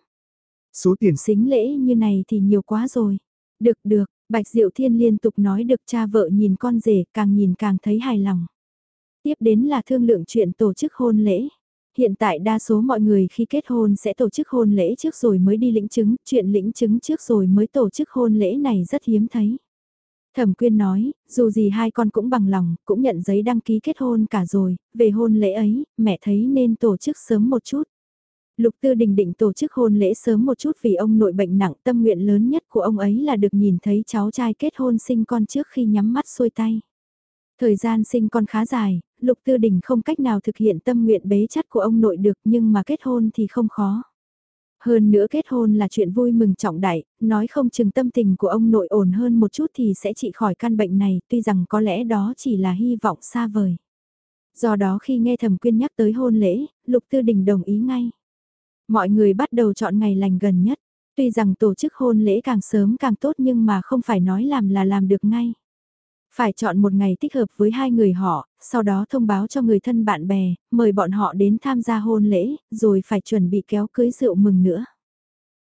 Số tiền xính lễ như này thì nhiều quá rồi. Được được, Bạch Diệu Thiên liên tục nói được cha vợ nhìn con rể càng nhìn càng thấy hài lòng. Tiếp đến là thương lượng chuyện tổ chức hôn lễ. Hiện tại đa số mọi người khi kết hôn sẽ tổ chức hôn lễ trước rồi mới đi lĩnh chứng, chuyện lĩnh chứng trước rồi mới tổ chức hôn lễ này rất hiếm thấy. Thẩm quyên nói, dù gì hai con cũng bằng lòng, cũng nhận giấy đăng ký kết hôn cả rồi, về hôn lễ ấy, mẹ thấy nên tổ chức sớm một chút. Lục Tư Đình định tổ chức hôn lễ sớm một chút vì ông nội bệnh nặng tâm nguyện lớn nhất của ông ấy là được nhìn thấy cháu trai kết hôn sinh con trước khi nhắm mắt xuôi tay. Thời gian sinh con khá dài, Lục Tư Đình không cách nào thực hiện tâm nguyện bế chắt của ông nội được nhưng mà kết hôn thì không khó. Hơn nữa kết hôn là chuyện vui mừng trọng đại, nói không chừng tâm tình của ông nội ổn hơn một chút thì sẽ trị khỏi căn bệnh này, tuy rằng có lẽ đó chỉ là hy vọng xa vời. Do đó khi nghe Thẩm Quyên nhắc tới hôn lễ, Lục Tư Đình đồng ý ngay. Mọi người bắt đầu chọn ngày lành gần nhất, tuy rằng tổ chức hôn lễ càng sớm càng tốt nhưng mà không phải nói làm là làm được ngay. Phải chọn một ngày thích hợp với hai người họ, sau đó thông báo cho người thân bạn bè, mời bọn họ đến tham gia hôn lễ, rồi phải chuẩn bị kéo cưới rượu mừng nữa.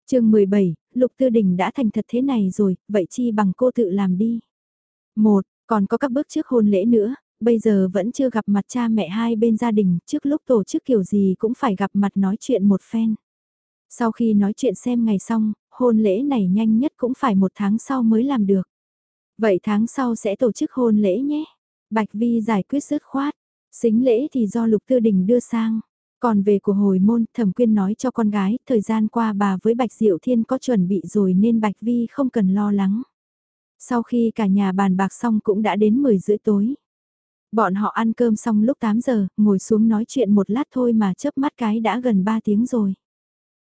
chương 17, Lục Tư Đình đã thành thật thế này rồi, vậy chi bằng cô tự làm đi. Một, còn có các bước trước hôn lễ nữa, bây giờ vẫn chưa gặp mặt cha mẹ hai bên gia đình, trước lúc tổ chức kiểu gì cũng phải gặp mặt nói chuyện một phen. Sau khi nói chuyện xem ngày xong, hôn lễ này nhanh nhất cũng phải một tháng sau mới làm được. Vậy tháng sau sẽ tổ chức hôn lễ nhé. Bạch Vi giải quyết dứt khoát. Xính lễ thì do Lục Tư Đình đưa sang. Còn về của hồi môn, Thẩm Quyên nói cho con gái, thời gian qua bà với Bạch Diệu Thiên có chuẩn bị rồi nên Bạch Vi không cần lo lắng. Sau khi cả nhà bàn bạc xong cũng đã đến 10 rưỡi tối. Bọn họ ăn cơm xong lúc 8 giờ, ngồi xuống nói chuyện một lát thôi mà chớp mắt cái đã gần 3 tiếng rồi.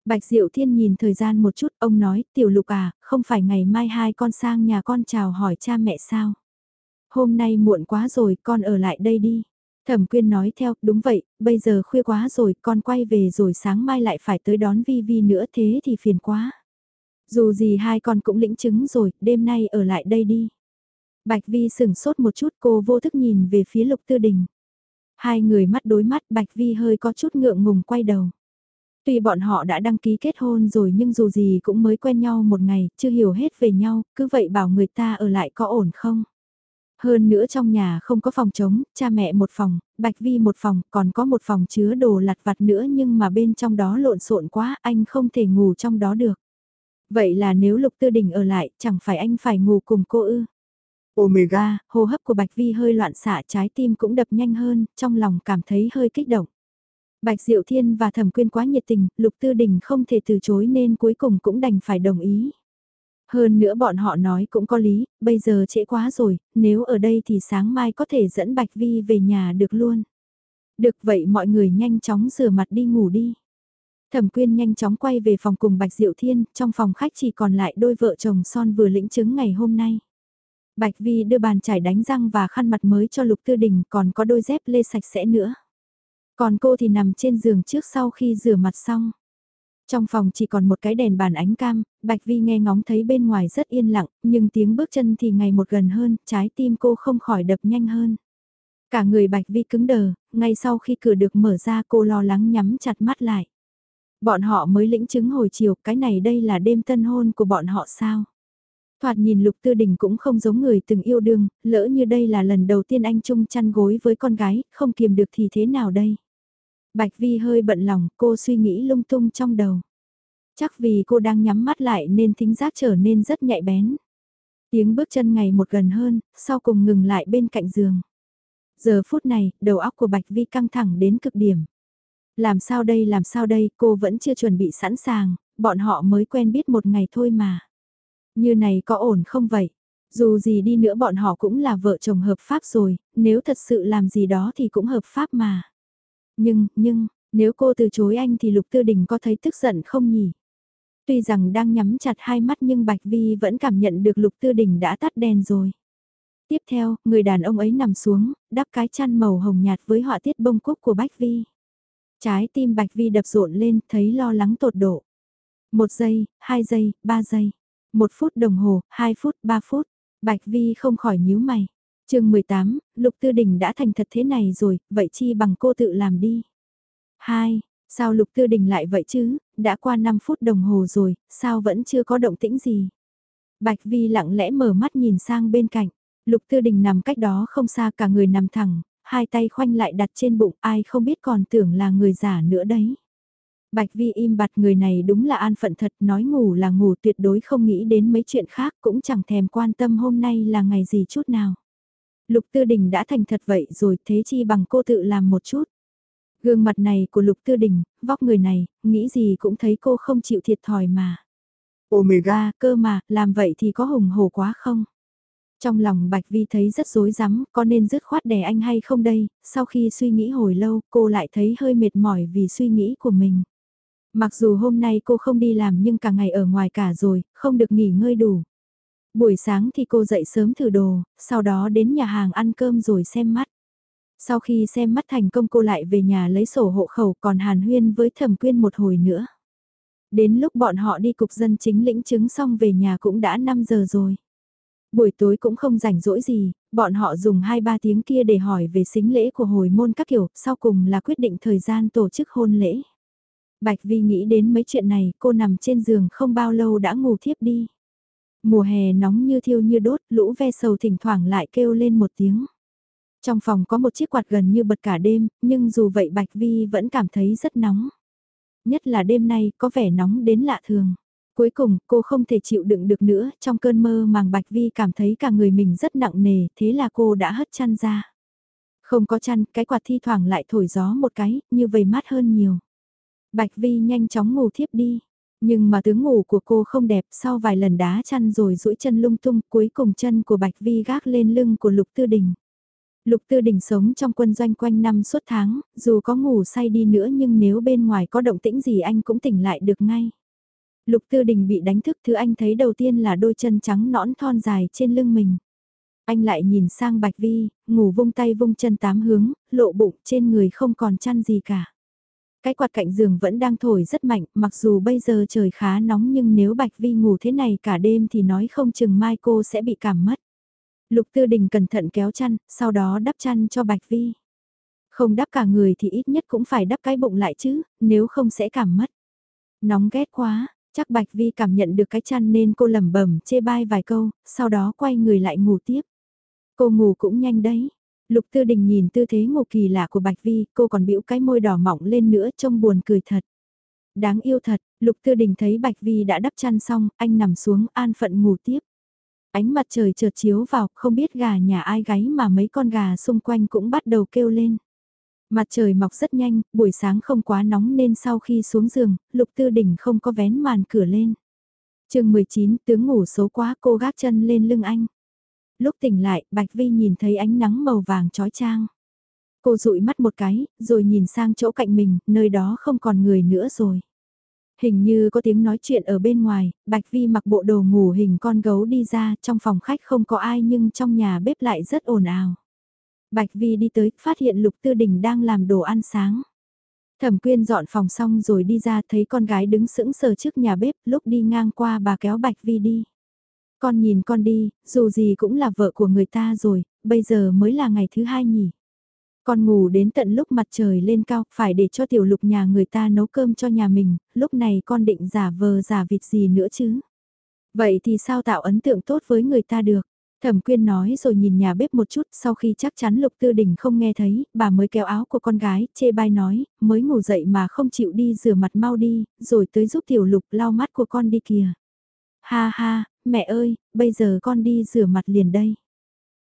Bạch Diệu Thiên nhìn thời gian một chút, ông nói, tiểu lục à, không phải ngày mai hai con sang nhà con chào hỏi cha mẹ sao? Hôm nay muộn quá rồi, con ở lại đây đi. Thẩm quyên nói theo, đúng vậy, bây giờ khuya quá rồi, con quay về rồi sáng mai lại phải tới đón Vi Vi nữa thế thì phiền quá. Dù gì hai con cũng lĩnh chứng rồi, đêm nay ở lại đây đi. Bạch Vi sừng sốt một chút cô vô thức nhìn về phía lục tư đình. Hai người mắt đối mắt Bạch Vi hơi có chút ngượng ngùng quay đầu. Tuy bọn họ đã đăng ký kết hôn rồi nhưng dù gì cũng mới quen nhau một ngày, chưa hiểu hết về nhau, cứ vậy bảo người ta ở lại có ổn không? Hơn nữa trong nhà không có phòng trống, cha mẹ một phòng, Bạch Vi một phòng, còn có một phòng chứa đồ lặt vặt nữa nhưng mà bên trong đó lộn xộn quá, anh không thể ngủ trong đó được. Vậy là nếu Lục Tư Đình ở lại, chẳng phải anh phải ngủ cùng cô ư? Omega, hô hấp của Bạch Vi hơi loạn xạ trái tim cũng đập nhanh hơn, trong lòng cảm thấy hơi kích động. Bạch Diệu Thiên và Thẩm Quyên quá nhiệt tình, Lục Tư Đình không thể từ chối nên cuối cùng cũng đành phải đồng ý. Hơn nữa bọn họ nói cũng có lý, bây giờ trễ quá rồi, nếu ở đây thì sáng mai có thể dẫn Bạch Vi về nhà được luôn. Được vậy mọi người nhanh chóng rửa mặt đi ngủ đi. Thẩm Quyên nhanh chóng quay về phòng cùng Bạch Diệu Thiên, trong phòng khách chỉ còn lại đôi vợ chồng son vừa lĩnh chứng ngày hôm nay. Bạch Vi đưa bàn chải đánh răng và khăn mặt mới cho Lục Tư Đình còn có đôi dép lê sạch sẽ nữa. Còn cô thì nằm trên giường trước sau khi rửa mặt xong. Trong phòng chỉ còn một cái đèn bàn ánh cam, Bạch Vi nghe ngóng thấy bên ngoài rất yên lặng, nhưng tiếng bước chân thì ngày một gần hơn, trái tim cô không khỏi đập nhanh hơn. Cả người Bạch Vi cứng đờ, ngay sau khi cửa được mở ra cô lo lắng nhắm chặt mắt lại. Bọn họ mới lĩnh chứng hồi chiều, cái này đây là đêm tân hôn của bọn họ sao? Thoạt nhìn Lục Tư Đình cũng không giống người từng yêu đương, lỡ như đây là lần đầu tiên anh chung chăn gối với con gái, không kiềm được thì thế nào đây? Bạch Vi hơi bận lòng, cô suy nghĩ lung tung trong đầu. Chắc vì cô đang nhắm mắt lại nên thính giác trở nên rất nhạy bén. Tiếng bước chân ngày một gần hơn, sau cùng ngừng lại bên cạnh giường. Giờ phút này, đầu óc của Bạch Vi căng thẳng đến cực điểm. Làm sao đây làm sao đây, cô vẫn chưa chuẩn bị sẵn sàng, bọn họ mới quen biết một ngày thôi mà. Như này có ổn không vậy? Dù gì đi nữa bọn họ cũng là vợ chồng hợp pháp rồi, nếu thật sự làm gì đó thì cũng hợp pháp mà. Nhưng, nhưng, nếu cô từ chối anh thì Lục Tư Đình có thấy tức giận không nhỉ? Tuy rằng đang nhắm chặt hai mắt nhưng Bạch Vi vẫn cảm nhận được Lục Tư Đình đã tắt đèn rồi. Tiếp theo, người đàn ông ấy nằm xuống, đắp cái chăn màu hồng nhạt với họa tiết bông cúc của Bạch Vi. Trái tim Bạch Vi đập rộn lên, thấy lo lắng tột độ. Một giây, hai giây, ba giây. Một phút đồng hồ, hai phút, ba phút. Bạch Vi không khỏi nhíu mày. chương 18, Lục Tư Đình đã thành thật thế này rồi, vậy chi bằng cô tự làm đi. Hai, sao Lục Tư Đình lại vậy chứ, đã qua 5 phút đồng hồ rồi, sao vẫn chưa có động tĩnh gì. Bạch Vi lặng lẽ mở mắt nhìn sang bên cạnh, Lục Tư Đình nằm cách đó không xa cả người nằm thẳng, hai tay khoanh lại đặt trên bụng ai không biết còn tưởng là người giả nữa đấy. Bạch Vi im bặt người này đúng là an phận thật, nói ngủ là ngủ tuyệt đối không nghĩ đến mấy chuyện khác cũng chẳng thèm quan tâm hôm nay là ngày gì chút nào. Lục Tư Đình đã thành thật vậy rồi thế chi bằng cô tự làm một chút. Gương mặt này của Lục Tư Đình, vóc người này, nghĩ gì cũng thấy cô không chịu thiệt thòi mà. Omega, cơ mà, làm vậy thì có hùng hổ quá không? Trong lòng Bạch Vi thấy rất rối rắm, có nên dứt khoát đè anh hay không đây, sau khi suy nghĩ hồi lâu cô lại thấy hơi mệt mỏi vì suy nghĩ của mình. Mặc dù hôm nay cô không đi làm nhưng cả ngày ở ngoài cả rồi, không được nghỉ ngơi đủ. Buổi sáng thì cô dậy sớm thử đồ, sau đó đến nhà hàng ăn cơm rồi xem mắt. Sau khi xem mắt thành công cô lại về nhà lấy sổ hộ khẩu còn hàn huyên với thẩm quyên một hồi nữa. Đến lúc bọn họ đi cục dân chính lĩnh chứng xong về nhà cũng đã 5 giờ rồi. Buổi tối cũng không rảnh rỗi gì, bọn họ dùng 2-3 tiếng kia để hỏi về xính lễ của hồi môn các kiểu, sau cùng là quyết định thời gian tổ chức hôn lễ. Bạch Vi nghĩ đến mấy chuyện này, cô nằm trên giường không bao lâu đã ngủ thiếp đi. Mùa hè nóng như thiêu như đốt, lũ ve sầu thỉnh thoảng lại kêu lên một tiếng. Trong phòng có một chiếc quạt gần như bật cả đêm, nhưng dù vậy Bạch Vi vẫn cảm thấy rất nóng. Nhất là đêm nay có vẻ nóng đến lạ thường. Cuối cùng, cô không thể chịu đựng được nữa, trong cơn mơ màng Bạch Vi cảm thấy cả người mình rất nặng nề, thế là cô đã hất chăn ra. Không có chăn, cái quạt thi thoảng lại thổi gió một cái, như vậy mát hơn nhiều. Bạch Vi nhanh chóng ngủ thiếp đi. Nhưng mà tướng ngủ của cô không đẹp sau vài lần đá chăn rồi duỗi chân lung tung cuối cùng chân của Bạch Vi gác lên lưng của Lục Tư Đình. Lục Tư Đình sống trong quân doanh quanh năm suốt tháng, dù có ngủ say đi nữa nhưng nếu bên ngoài có động tĩnh gì anh cũng tỉnh lại được ngay. Lục Tư Đình bị đánh thức thứ anh thấy đầu tiên là đôi chân trắng nõn thon dài trên lưng mình. Anh lại nhìn sang Bạch Vi, ngủ vung tay vung chân tám hướng, lộ bụng trên người không còn chăn gì cả. Cái quạt cạnh giường vẫn đang thổi rất mạnh, mặc dù bây giờ trời khá nóng nhưng nếu Bạch Vi ngủ thế này cả đêm thì nói không chừng mai cô sẽ bị cảm mất. Lục Tư Đình cẩn thận kéo chăn, sau đó đắp chăn cho Bạch Vi. Không đắp cả người thì ít nhất cũng phải đắp cái bụng lại chứ, nếu không sẽ cảm mất. Nóng ghét quá, chắc Bạch Vi cảm nhận được cái chăn nên cô lẩm bẩm chê bai vài câu, sau đó quay người lại ngủ tiếp. Cô ngủ cũng nhanh đấy. Lục Tư Đình nhìn tư thế ngủ kỳ lạ của Bạch Vi, cô còn bĩu cái môi đỏ mỏng lên nữa trông buồn cười thật. Đáng yêu thật, Lục Tư Đình thấy Bạch Vi đã đắp chăn xong, anh nằm xuống an phận ngủ tiếp. Ánh mặt trời chợt chiếu vào, không biết gà nhà ai gáy mà mấy con gà xung quanh cũng bắt đầu kêu lên. Mặt trời mọc rất nhanh, buổi sáng không quá nóng nên sau khi xuống giường, Lục Tư Đình không có vén màn cửa lên. chương 19, tướng ngủ xấu quá cô gác chân lên lưng anh. Lúc tỉnh lại, Bạch Vi nhìn thấy ánh nắng màu vàng trói trang. Cô dụi mắt một cái, rồi nhìn sang chỗ cạnh mình, nơi đó không còn người nữa rồi. Hình như có tiếng nói chuyện ở bên ngoài, Bạch Vi mặc bộ đồ ngủ hình con gấu đi ra, trong phòng khách không có ai nhưng trong nhà bếp lại rất ồn ào. Bạch Vi đi tới, phát hiện Lục Tư Đình đang làm đồ ăn sáng. Thẩm quyên dọn phòng xong rồi đi ra thấy con gái đứng sững sờ trước nhà bếp, lúc đi ngang qua bà kéo Bạch Vi đi. Con nhìn con đi, dù gì cũng là vợ của người ta rồi, bây giờ mới là ngày thứ hai nhỉ. Con ngủ đến tận lúc mặt trời lên cao, phải để cho tiểu lục nhà người ta nấu cơm cho nhà mình, lúc này con định giả vờ giả vịt gì nữa chứ. Vậy thì sao tạo ấn tượng tốt với người ta được? Thẩm quyên nói rồi nhìn nhà bếp một chút sau khi chắc chắn lục tư đình không nghe thấy, bà mới kéo áo của con gái, chê bai nói, mới ngủ dậy mà không chịu đi rửa mặt mau đi, rồi tới giúp tiểu lục lau mắt của con đi kìa. Ha ha, mẹ ơi, bây giờ con đi rửa mặt liền đây.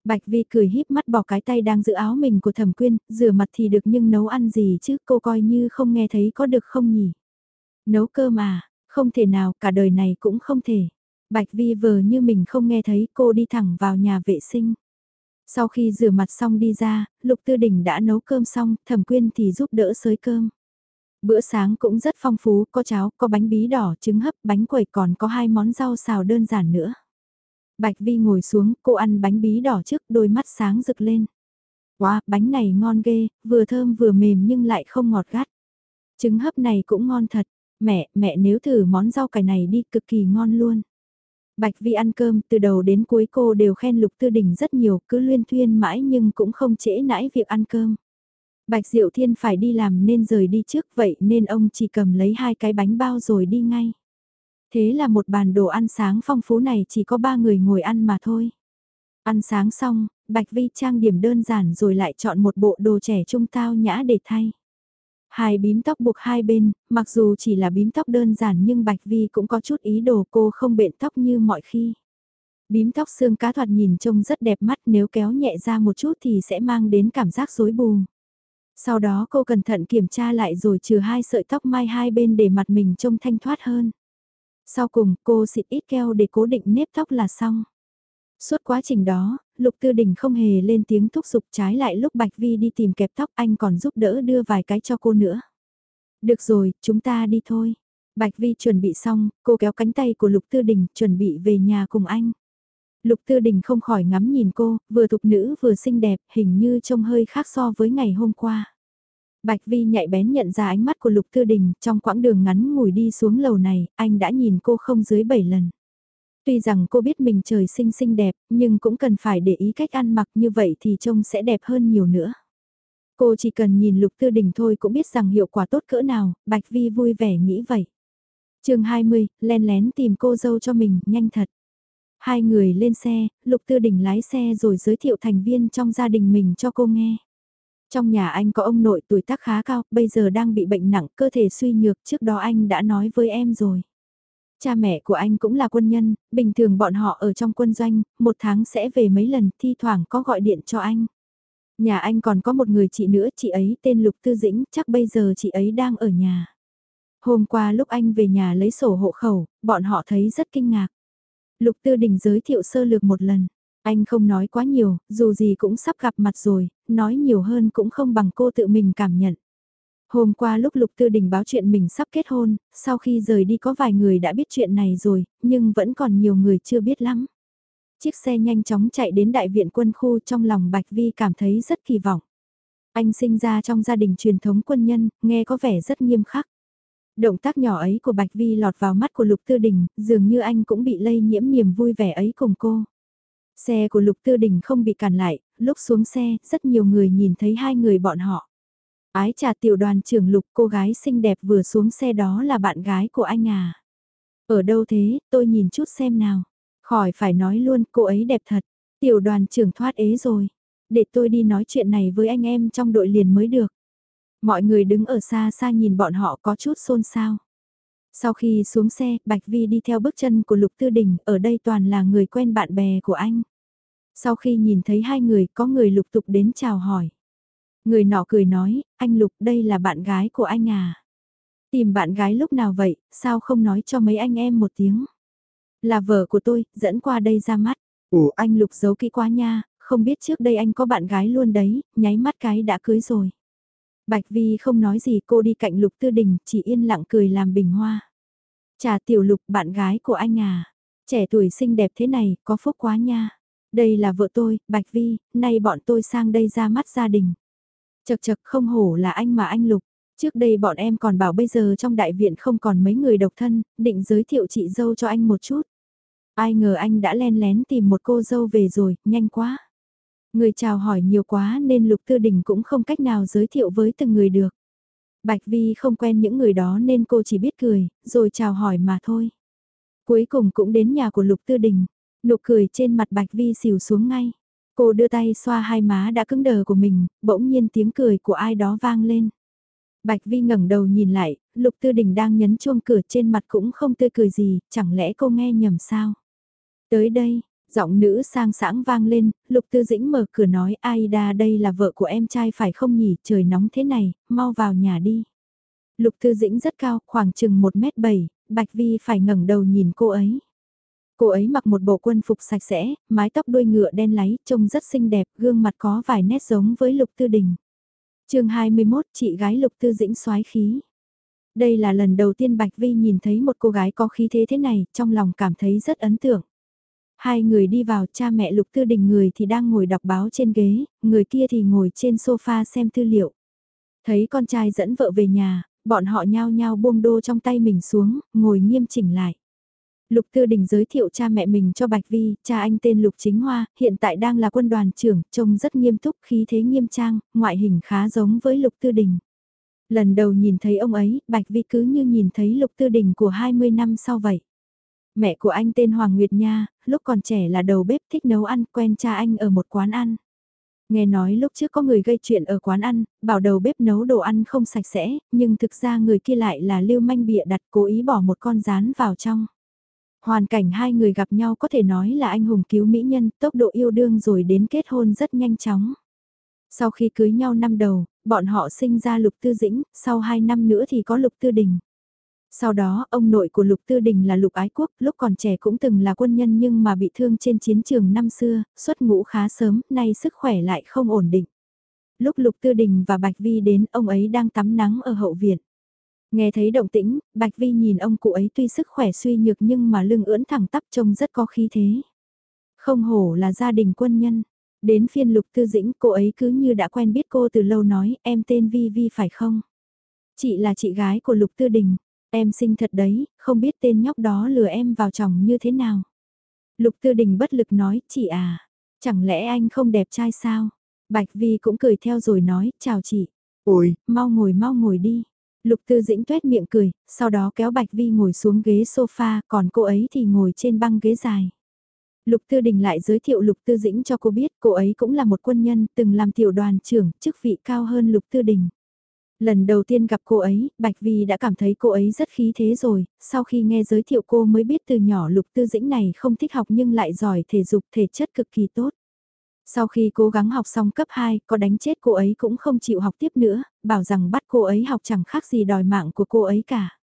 Bạch Vi cười híp mắt bỏ cái tay đang giữ áo mình của thẩm quyên, rửa mặt thì được nhưng nấu ăn gì chứ cô coi như không nghe thấy có được không nhỉ? Nấu cơm à, không thể nào, cả đời này cũng không thể. Bạch Vi vờ như mình không nghe thấy cô đi thẳng vào nhà vệ sinh. Sau khi rửa mặt xong đi ra, Lục Tư Đình đã nấu cơm xong, Thẩm Quyên thì giúp đỡ sới cơm. Bữa sáng cũng rất phong phú, có cháo, có bánh bí đỏ, trứng hấp, bánh quẩy còn có hai món rau xào đơn giản nữa. Bạch Vi ngồi xuống, cô ăn bánh bí đỏ trước, đôi mắt sáng rực lên. Wow, bánh này ngon ghê, vừa thơm vừa mềm nhưng lại không ngọt gắt. Trứng hấp này cũng ngon thật, mẹ, mẹ nếu thử món rau cải này đi, cực kỳ ngon luôn. Bạch Vi ăn cơm từ đầu đến cuối cô đều khen Lục Tư Đình rất nhiều, cứ luyên thuyên mãi nhưng cũng không trễ nãi việc ăn cơm. Bạch Diệu Thiên phải đi làm nên rời đi trước vậy nên ông chỉ cầm lấy hai cái bánh bao rồi đi ngay. Thế là một bàn đồ ăn sáng phong phú này chỉ có ba người ngồi ăn mà thôi. Ăn sáng xong, Bạch Vi trang điểm đơn giản rồi lại chọn một bộ đồ trẻ trung tao nhã để thay. Hai bím tóc buộc hai bên, mặc dù chỉ là bím tóc đơn giản nhưng Bạch Vi cũng có chút ý đồ cô không bện tóc như mọi khi. Bím tóc xương cá thoạt nhìn trông rất đẹp mắt nếu kéo nhẹ ra một chút thì sẽ mang đến cảm giác rối bù. Sau đó cô cẩn thận kiểm tra lại rồi trừ hai sợi tóc mai hai bên để mặt mình trông thanh thoát hơn. Sau cùng cô xịt ít keo để cố định nếp tóc là xong. Suốt quá trình đó, Lục Tư Đình không hề lên tiếng thúc giục trái lại lúc Bạch Vi đi tìm kẹp tóc anh còn giúp đỡ đưa vài cái cho cô nữa. Được rồi, chúng ta đi thôi. Bạch Vi chuẩn bị xong, cô kéo cánh tay của Lục Tư Đình chuẩn bị về nhà cùng anh. Lục Tư Đình không khỏi ngắm nhìn cô, vừa thục nữ vừa xinh đẹp, hình như trông hơi khác so với ngày hôm qua. Bạch Vi nhạy bén nhận ra ánh mắt của Lục Tư Đình, trong quãng đường ngắn ngủi đi xuống lầu này, anh đã nhìn cô không dưới 7 lần. Tuy rằng cô biết mình trời sinh xinh đẹp, nhưng cũng cần phải để ý cách ăn mặc như vậy thì trông sẽ đẹp hơn nhiều nữa. Cô chỉ cần nhìn Lục Tư Đình thôi cũng biết rằng hiệu quả tốt cỡ nào, Bạch Vi vui vẻ nghĩ vậy. chương 20, len lén tìm cô dâu cho mình, nhanh thật. Hai người lên xe, Lục Tư Đình lái xe rồi giới thiệu thành viên trong gia đình mình cho cô nghe. Trong nhà anh có ông nội tuổi tác khá cao, bây giờ đang bị bệnh nặng, cơ thể suy nhược, trước đó anh đã nói với em rồi. Cha mẹ của anh cũng là quân nhân, bình thường bọn họ ở trong quân doanh, một tháng sẽ về mấy lần, thi thoảng có gọi điện cho anh. Nhà anh còn có một người chị nữa, chị ấy tên Lục Tư Dĩnh, chắc bây giờ chị ấy đang ở nhà. Hôm qua lúc anh về nhà lấy sổ hộ khẩu, bọn họ thấy rất kinh ngạc. Lục Tư Đình giới thiệu sơ lược một lần. Anh không nói quá nhiều, dù gì cũng sắp gặp mặt rồi, nói nhiều hơn cũng không bằng cô tự mình cảm nhận. Hôm qua lúc Lục Tư Đình báo chuyện mình sắp kết hôn, sau khi rời đi có vài người đã biết chuyện này rồi, nhưng vẫn còn nhiều người chưa biết lắm. Chiếc xe nhanh chóng chạy đến đại viện quân khu trong lòng Bạch Vi cảm thấy rất kỳ vọng. Anh sinh ra trong gia đình truyền thống quân nhân, nghe có vẻ rất nghiêm khắc. Động tác nhỏ ấy của Bạch Vi lọt vào mắt của Lục Tư Đình, dường như anh cũng bị lây nhiễm niềm vui vẻ ấy cùng cô. Xe của Lục Tư Đình không bị cản lại, lúc xuống xe, rất nhiều người nhìn thấy hai người bọn họ. Ái trà tiểu đoàn trưởng Lục cô gái xinh đẹp vừa xuống xe đó là bạn gái của anh à. Ở đâu thế, tôi nhìn chút xem nào. Khỏi phải nói luôn, cô ấy đẹp thật. Tiểu đoàn trưởng thoát ế rồi. Để tôi đi nói chuyện này với anh em trong đội liền mới được. Mọi người đứng ở xa xa nhìn bọn họ có chút xôn xao. Sau khi xuống xe, Bạch Vi đi theo bước chân của Lục Tư Đình, ở đây toàn là người quen bạn bè của anh. Sau khi nhìn thấy hai người, có người lục tục đến chào hỏi. Người nọ cười nói, anh Lục đây là bạn gái của anh à. Tìm bạn gái lúc nào vậy, sao không nói cho mấy anh em một tiếng. Là vợ của tôi, dẫn qua đây ra mắt. Ủa anh Lục giấu kỹ quá nha, không biết trước đây anh có bạn gái luôn đấy, nháy mắt cái đã cưới rồi. Bạch Vi không nói gì cô đi cạnh Lục Tư Đình, chỉ yên lặng cười làm bình hoa. Chà tiểu Lục bạn gái của anh à, trẻ tuổi xinh đẹp thế này, có phúc quá nha. Đây là vợ tôi, Bạch Vi, nay bọn tôi sang đây ra mắt gia đình. Chật chật không hổ là anh mà anh Lục. Trước đây bọn em còn bảo bây giờ trong đại viện không còn mấy người độc thân, định giới thiệu chị dâu cho anh một chút. Ai ngờ anh đã len lén tìm một cô dâu về rồi, nhanh quá. Người chào hỏi nhiều quá nên Lục Tư Đình cũng không cách nào giới thiệu với từng người được. Bạch Vi không quen những người đó nên cô chỉ biết cười, rồi chào hỏi mà thôi. Cuối cùng cũng đến nhà của Lục Tư Đình, nụ cười trên mặt Bạch Vi xỉu xuống ngay. Cô đưa tay xoa hai má đã cứng đờ của mình, bỗng nhiên tiếng cười của ai đó vang lên. Bạch Vi ngẩng đầu nhìn lại, Lục Tư Đình đang nhấn chuông cửa trên mặt cũng không tươi cười gì, chẳng lẽ cô nghe nhầm sao? Tới đây, giọng nữ sang sảng vang lên, Lục Tư Dĩnh mở cửa nói Aida đây là vợ của em trai phải không nhỉ, trời nóng thế này, mau vào nhà đi. Lục Tư Dĩnh rất cao, khoảng chừng 1m7, Bạch Vi phải ngẩng đầu nhìn cô ấy. Cô ấy mặc một bộ quân phục sạch sẽ, mái tóc đuôi ngựa đen láy, trông rất xinh đẹp, gương mặt có vài nét giống với Lục Tư Đình. chương 21, chị gái Lục Tư Dĩnh soái khí. Đây là lần đầu tiên Bạch Vi nhìn thấy một cô gái có khí thế thế này, trong lòng cảm thấy rất ấn tượng. Hai người đi vào, cha mẹ Lục Tư Đình người thì đang ngồi đọc báo trên ghế, người kia thì ngồi trên sofa xem tư liệu. Thấy con trai dẫn vợ về nhà, bọn họ nhao nhao buông đô trong tay mình xuống, ngồi nghiêm chỉnh lại. Lục Tư Đình giới thiệu cha mẹ mình cho Bạch Vi, cha anh tên Lục Chính Hoa, hiện tại đang là quân đoàn trưởng, trông rất nghiêm túc, khí thế nghiêm trang, ngoại hình khá giống với Lục Tư Đình. Lần đầu nhìn thấy ông ấy, Bạch Vi cứ như nhìn thấy Lục Tư Đình của 20 năm sau vậy. Mẹ của anh tên Hoàng Nguyệt Nha, lúc còn trẻ là đầu bếp thích nấu ăn, quen cha anh ở một quán ăn. Nghe nói lúc trước có người gây chuyện ở quán ăn, bảo đầu bếp nấu đồ ăn không sạch sẽ, nhưng thực ra người kia lại là lưu manh bịa đặt cố ý bỏ một con rán vào trong. Hoàn cảnh hai người gặp nhau có thể nói là anh hùng cứu mỹ nhân, tốc độ yêu đương rồi đến kết hôn rất nhanh chóng. Sau khi cưới nhau năm đầu, bọn họ sinh ra Lục Tư Dĩnh, sau hai năm nữa thì có Lục Tư Đình. Sau đó, ông nội của Lục Tư Đình là Lục Ái Quốc, lúc còn trẻ cũng từng là quân nhân nhưng mà bị thương trên chiến trường năm xưa, xuất ngũ khá sớm, nay sức khỏe lại không ổn định. Lúc Lục Tư Đình và Bạch Vi đến, ông ấy đang tắm nắng ở hậu viện. Nghe thấy động tĩnh, Bạch Vi nhìn ông cụ ấy tuy sức khỏe suy nhược nhưng mà lưng ưỡn thẳng tắp trông rất có khí thế. Không hổ là gia đình quân nhân. Đến phiên Lục Tư Dĩnh, cô ấy cứ như đã quen biết cô từ lâu nói, em tên Vi Vi phải không? Chị là chị gái của Lục Tư Đình. Em xinh thật đấy, không biết tên nhóc đó lừa em vào chồng như thế nào. Lục Tư Đình bất lực nói, chị à, chẳng lẽ anh không đẹp trai sao? Bạch Vi cũng cười theo rồi nói, chào chị. Ôi, mau ngồi mau ngồi đi. Lục Tư Dĩnh tuét miệng cười, sau đó kéo Bạch Vi ngồi xuống ghế sofa, còn cô ấy thì ngồi trên băng ghế dài. Lục Tư Đình lại giới thiệu Lục Tư Dĩnh cho cô biết cô ấy cũng là một quân nhân, từng làm tiểu đoàn trưởng, chức vị cao hơn Lục Tư Đình. Lần đầu tiên gặp cô ấy, Bạch Vi đã cảm thấy cô ấy rất khí thế rồi, sau khi nghe giới thiệu cô mới biết từ nhỏ Lục Tư Dĩnh này không thích học nhưng lại giỏi thể dục thể chất cực kỳ tốt. Sau khi cố gắng học xong cấp 2, có đánh chết cô ấy cũng không chịu học tiếp nữa, bảo rằng bắt cô ấy học chẳng khác gì đòi mạng của cô ấy cả.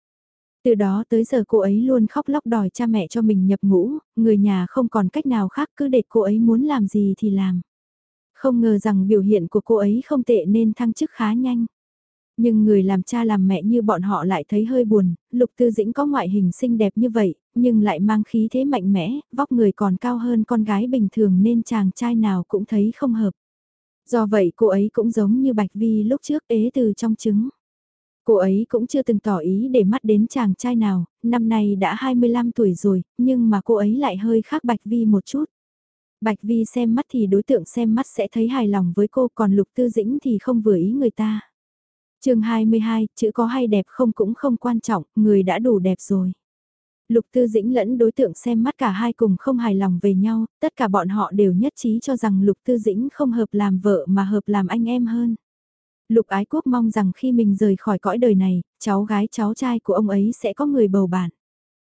Từ đó tới giờ cô ấy luôn khóc lóc đòi cha mẹ cho mình nhập ngũ, người nhà không còn cách nào khác cứ để cô ấy muốn làm gì thì làm. Không ngờ rằng biểu hiện của cô ấy không tệ nên thăng chức khá nhanh. Nhưng người làm cha làm mẹ như bọn họ lại thấy hơi buồn, Lục Tư Dĩnh có ngoại hình xinh đẹp như vậy, nhưng lại mang khí thế mạnh mẽ, vóc người còn cao hơn con gái bình thường nên chàng trai nào cũng thấy không hợp. Do vậy cô ấy cũng giống như Bạch Vi lúc trước ế từ trong trứng. Cô ấy cũng chưa từng tỏ ý để mắt đến chàng trai nào, năm nay đã 25 tuổi rồi, nhưng mà cô ấy lại hơi khác Bạch Vi một chút. Bạch Vi xem mắt thì đối tượng xem mắt sẽ thấy hài lòng với cô còn Lục Tư Dĩnh thì không vừa ý người ta chương 22, chữ có hay đẹp không cũng không quan trọng, người đã đủ đẹp rồi. Lục Tư Dĩnh lẫn đối tượng xem mắt cả hai cùng không hài lòng về nhau, tất cả bọn họ đều nhất trí cho rằng Lục Tư Dĩnh không hợp làm vợ mà hợp làm anh em hơn. Lục Ái Quốc mong rằng khi mình rời khỏi cõi đời này, cháu gái cháu trai của ông ấy sẽ có người bầu bạn.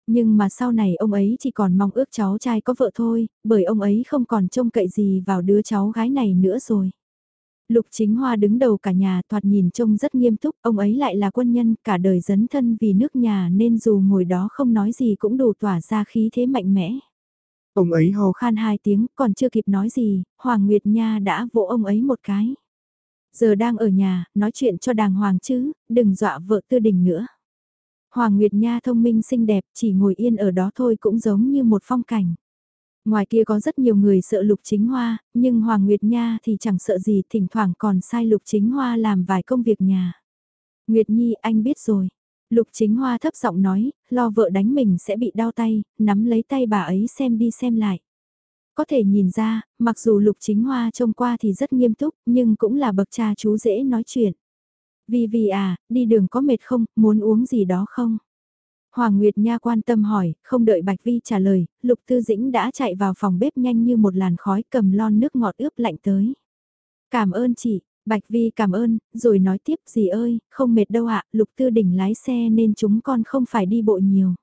Nhưng mà sau này ông ấy chỉ còn mong ước cháu trai có vợ thôi, bởi ông ấy không còn trông cậy gì vào đứa cháu gái này nữa rồi. Lục chính hoa đứng đầu cả nhà thoạt nhìn trông rất nghiêm túc, ông ấy lại là quân nhân, cả đời dấn thân vì nước nhà nên dù ngồi đó không nói gì cũng đủ tỏa ra khí thế mạnh mẽ. Ông ấy hò khan hai tiếng, còn chưa kịp nói gì, Hoàng Nguyệt Nha đã vỗ ông ấy một cái. Giờ đang ở nhà, nói chuyện cho đàng hoàng chứ, đừng dọa vợ tư đình nữa. Hoàng Nguyệt Nha thông minh xinh đẹp, chỉ ngồi yên ở đó thôi cũng giống như một phong cảnh. Ngoài kia có rất nhiều người sợ Lục Chính Hoa, nhưng Hoàng Nguyệt Nha thì chẳng sợ gì, thỉnh thoảng còn sai Lục Chính Hoa làm vài công việc nhà. Nguyệt Nhi anh biết rồi. Lục Chính Hoa thấp giọng nói, lo vợ đánh mình sẽ bị đau tay, nắm lấy tay bà ấy xem đi xem lại. Có thể nhìn ra, mặc dù Lục Chính Hoa trông qua thì rất nghiêm túc, nhưng cũng là bậc cha chú dễ nói chuyện. Vì vì à, đi đường có mệt không, muốn uống gì đó không? Hoàng Nguyệt Nha quan tâm hỏi, không đợi Bạch Vi trả lời, Lục Tư Dĩnh đã chạy vào phòng bếp nhanh như một làn khói cầm lon nước ngọt ướp lạnh tới. Cảm ơn chị, Bạch Vi cảm ơn, rồi nói tiếp gì ơi, không mệt đâu ạ, Lục Tư Đỉnh lái xe nên chúng con không phải đi bộ nhiều.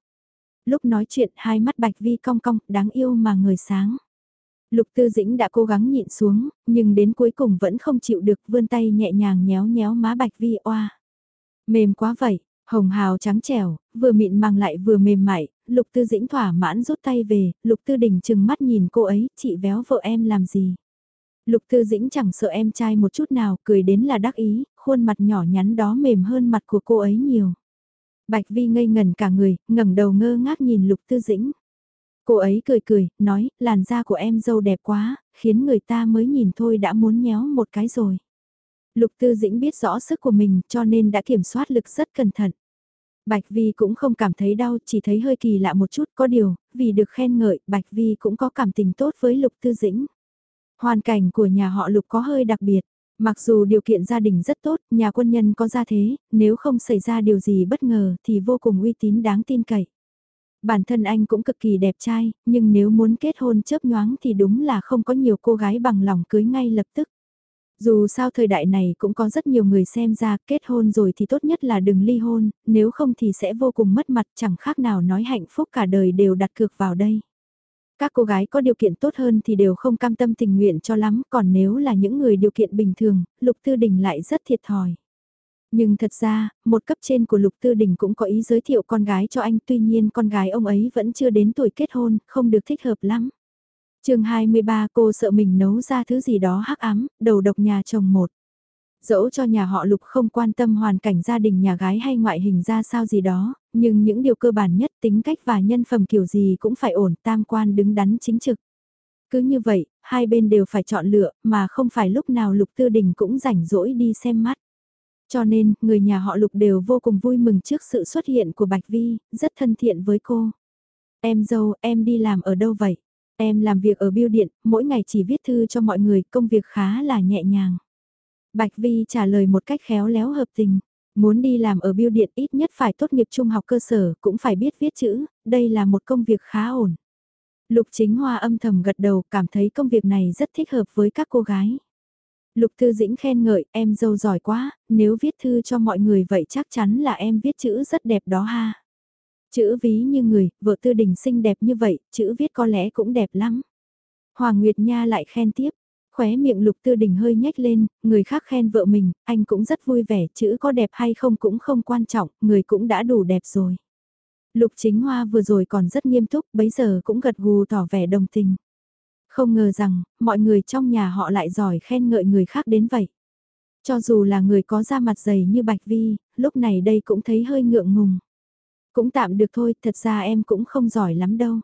Lúc nói chuyện hai mắt Bạch Vi cong cong, đáng yêu mà người sáng. Lục Tư Dĩnh đã cố gắng nhịn xuống, nhưng đến cuối cùng vẫn không chịu được vươn tay nhẹ nhàng nhéo nhéo má Bạch Vi oa. Mềm quá vậy, hồng hào trắng trẻo, vừa mịn màng lại vừa mềm mại, Lục Tư Dĩnh thỏa mãn rút tay về, Lục Tư Đình chừng mắt nhìn cô ấy, chị véo vợ em làm gì. Lục Tư Dĩnh chẳng sợ em trai một chút nào, cười đến là đắc ý, khuôn mặt nhỏ nhắn đó mềm hơn mặt của cô ấy nhiều. Bạch Vi ngây ngần cả người, ngẩng đầu ngơ ngác nhìn Lục Tư Dĩnh. Cô ấy cười cười, nói, làn da của em dâu đẹp quá, khiến người ta mới nhìn thôi đã muốn nhéo một cái rồi. Lục Tư Dĩnh biết rõ sức của mình cho nên đã kiểm soát lực rất cẩn thận. Bạch Vi cũng không cảm thấy đau, chỉ thấy hơi kỳ lạ một chút, có điều, vì được khen ngợi, Bạch Vi cũng có cảm tình tốt với Lục Tư Dĩnh. Hoàn cảnh của nhà họ Lục có hơi đặc biệt, mặc dù điều kiện gia đình rất tốt, nhà quân nhân có gia thế, nếu không xảy ra điều gì bất ngờ thì vô cùng uy tín đáng tin cậy. Bản thân anh cũng cực kỳ đẹp trai, nhưng nếu muốn kết hôn chớp nhoáng thì đúng là không có nhiều cô gái bằng lòng cưới ngay lập tức. Dù sao thời đại này cũng có rất nhiều người xem ra kết hôn rồi thì tốt nhất là đừng ly hôn, nếu không thì sẽ vô cùng mất mặt chẳng khác nào nói hạnh phúc cả đời đều đặt cược vào đây. Các cô gái có điều kiện tốt hơn thì đều không cam tâm tình nguyện cho lắm, còn nếu là những người điều kiện bình thường, Lục Tư Đình lại rất thiệt thòi. Nhưng thật ra, một cấp trên của Lục Tư Đình cũng có ý giới thiệu con gái cho anh tuy nhiên con gái ông ấy vẫn chưa đến tuổi kết hôn, không được thích hợp lắm chương 23 cô sợ mình nấu ra thứ gì đó hắc ám, đầu độc nhà chồng một. Dẫu cho nhà họ Lục không quan tâm hoàn cảnh gia đình nhà gái hay ngoại hình ra sao gì đó, nhưng những điều cơ bản nhất tính cách và nhân phẩm kiểu gì cũng phải ổn tam quan đứng đắn chính trực. Cứ như vậy, hai bên đều phải chọn lựa mà không phải lúc nào Lục Tư Đình cũng rảnh rỗi đi xem mắt. Cho nên, người nhà họ Lục đều vô cùng vui mừng trước sự xuất hiện của Bạch Vi, rất thân thiện với cô. Em dâu, em đi làm ở đâu vậy? Em làm việc ở biêu điện, mỗi ngày chỉ viết thư cho mọi người, công việc khá là nhẹ nhàng. Bạch Vi trả lời một cách khéo léo hợp tình. Muốn đi làm ở biêu điện ít nhất phải tốt nghiệp trung học cơ sở, cũng phải biết viết chữ, đây là một công việc khá ổn. Lục chính hoa âm thầm gật đầu cảm thấy công việc này rất thích hợp với các cô gái. Lục Tư Dĩnh khen ngợi, em dâu giỏi quá, nếu viết thư cho mọi người vậy chắc chắn là em viết chữ rất đẹp đó ha. Chữ ví như người, vợ Tư Đình xinh đẹp như vậy, chữ viết có lẽ cũng đẹp lắm. Hoàng Nguyệt Nha lại khen tiếp, khóe miệng Lục Tư Đình hơi nhếch lên, người khác khen vợ mình, anh cũng rất vui vẻ, chữ có đẹp hay không cũng không quan trọng, người cũng đã đủ đẹp rồi. Lục Chính Hoa vừa rồi còn rất nghiêm túc, bấy giờ cũng gật gù tỏ vẻ đồng tình. Không ngờ rằng, mọi người trong nhà họ lại giỏi khen ngợi người khác đến vậy. Cho dù là người có da mặt dày như Bạch Vi, lúc này đây cũng thấy hơi ngượng ngùng. Cũng tạm được thôi, thật ra em cũng không giỏi lắm đâu.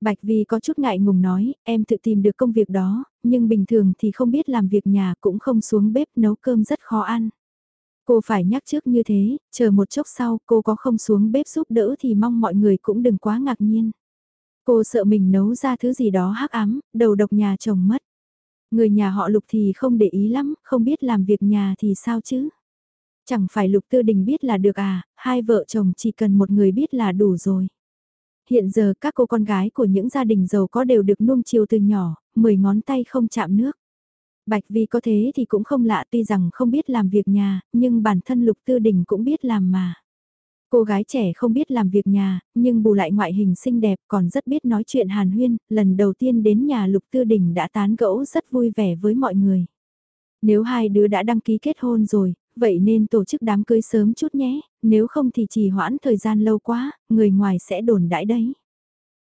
Bạch Vi có chút ngại ngùng nói, em tự tìm được công việc đó, nhưng bình thường thì không biết làm việc nhà cũng không xuống bếp nấu cơm rất khó ăn. Cô phải nhắc trước như thế, chờ một chốc sau cô có không xuống bếp giúp đỡ thì mong mọi người cũng đừng quá ngạc nhiên. Cô sợ mình nấu ra thứ gì đó hắc ám, đầu độc nhà chồng mất. Người nhà họ Lục thì không để ý lắm, không biết làm việc nhà thì sao chứ. Chẳng phải Lục Tư Đình biết là được à, hai vợ chồng chỉ cần một người biết là đủ rồi. Hiện giờ các cô con gái của những gia đình giàu có đều được nuông chiều từ nhỏ, mười ngón tay không chạm nước. Bạch Vi có thế thì cũng không lạ tuy rằng không biết làm việc nhà, nhưng bản thân Lục Tư Đình cũng biết làm mà. Cô gái trẻ không biết làm việc nhà, nhưng bù lại ngoại hình xinh đẹp còn rất biết nói chuyện hàn huyên, lần đầu tiên đến nhà Lục Tư Đình đã tán gẫu rất vui vẻ với mọi người. Nếu hai đứa đã đăng ký kết hôn rồi, vậy nên tổ chức đám cưới sớm chút nhé, nếu không thì trì hoãn thời gian lâu quá, người ngoài sẽ đồn đãi đấy.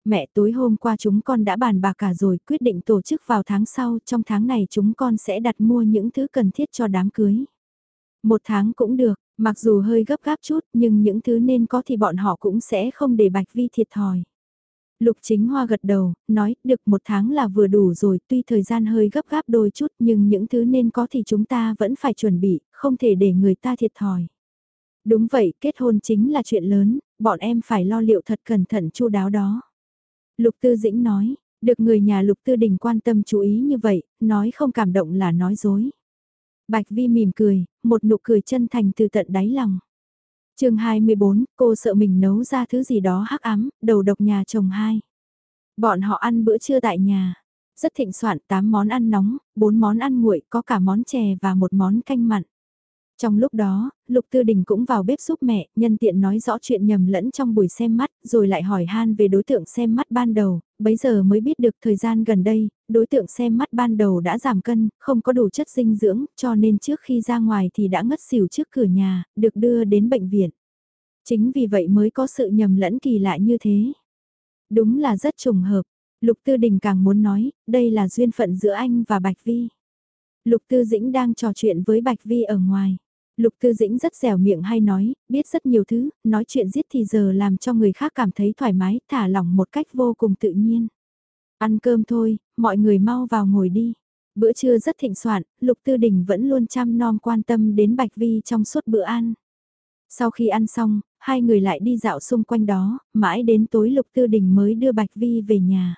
Mẹ tối hôm qua chúng con đã bàn bạc cả rồi quyết định tổ chức vào tháng sau, trong tháng này chúng con sẽ đặt mua những thứ cần thiết cho đám cưới. Một tháng cũng được, Mặc dù hơi gấp gáp chút nhưng những thứ nên có thì bọn họ cũng sẽ không để Bạch Vi thiệt thòi. Lục chính hoa gật đầu, nói, được một tháng là vừa đủ rồi, tuy thời gian hơi gấp gáp đôi chút nhưng những thứ nên có thì chúng ta vẫn phải chuẩn bị, không thể để người ta thiệt thòi. Đúng vậy, kết hôn chính là chuyện lớn, bọn em phải lo liệu thật cẩn thận chu đáo đó. Lục Tư Dĩnh nói, được người nhà Lục Tư Đình quan tâm chú ý như vậy, nói không cảm động là nói dối. Bạch Vi mỉm cười, một nụ cười chân thành từ tận đáy lòng chương 24, cô sợ mình nấu ra thứ gì đó hắc ám, đầu độc nhà chồng hai. Bọn họ ăn bữa trưa tại nhà. Rất thịnh soạn 8 món ăn nóng, 4 món ăn nguội, có cả món chè và một món canh mặn. Trong lúc đó, Lục Tư Đình cũng vào bếp giúp mẹ, nhân tiện nói rõ chuyện nhầm lẫn trong buổi xem mắt, rồi lại hỏi han về đối tượng xem mắt ban đầu, bấy giờ mới biết được thời gian gần đây, đối tượng xem mắt ban đầu đã giảm cân, không có đủ chất dinh dưỡng, cho nên trước khi ra ngoài thì đã ngất xỉu trước cửa nhà, được đưa đến bệnh viện. Chính vì vậy mới có sự nhầm lẫn kỳ lạ như thế. Đúng là rất trùng hợp, Lục Tư Đình càng muốn nói, đây là duyên phận giữa anh và Bạch Vi. Lục Tư Dĩnh đang trò chuyện với Bạch Vi ở ngoài. Lục Tư Dĩnh rất dẻo miệng hay nói, biết rất nhiều thứ, nói chuyện giết thì giờ làm cho người khác cảm thấy thoải mái, thả lỏng một cách vô cùng tự nhiên. Ăn cơm thôi, mọi người mau vào ngồi đi. Bữa trưa rất thịnh soạn, Lục Tư Đình vẫn luôn chăm nom quan tâm đến Bạch Vi trong suốt bữa ăn. Sau khi ăn xong, hai người lại đi dạo xung quanh đó, mãi đến tối Lục Tư Đình mới đưa Bạch Vi về nhà.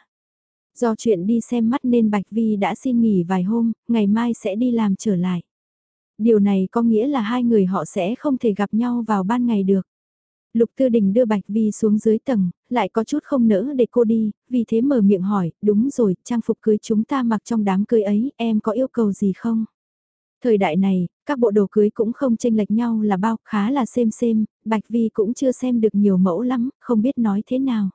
Do chuyện đi xem mắt nên Bạch Vi đã xin nghỉ vài hôm, ngày mai sẽ đi làm trở lại. Điều này có nghĩa là hai người họ sẽ không thể gặp nhau vào ban ngày được. Lục Tư Đình đưa Bạch Vi xuống dưới tầng, lại có chút không nỡ để cô đi, vì thế mở miệng hỏi, đúng rồi, trang phục cưới chúng ta mặc trong đám cưới ấy, em có yêu cầu gì không? Thời đại này, các bộ đồ cưới cũng không chênh lệch nhau là bao, khá là xem xem, Bạch Vi cũng chưa xem được nhiều mẫu lắm, không biết nói thế nào.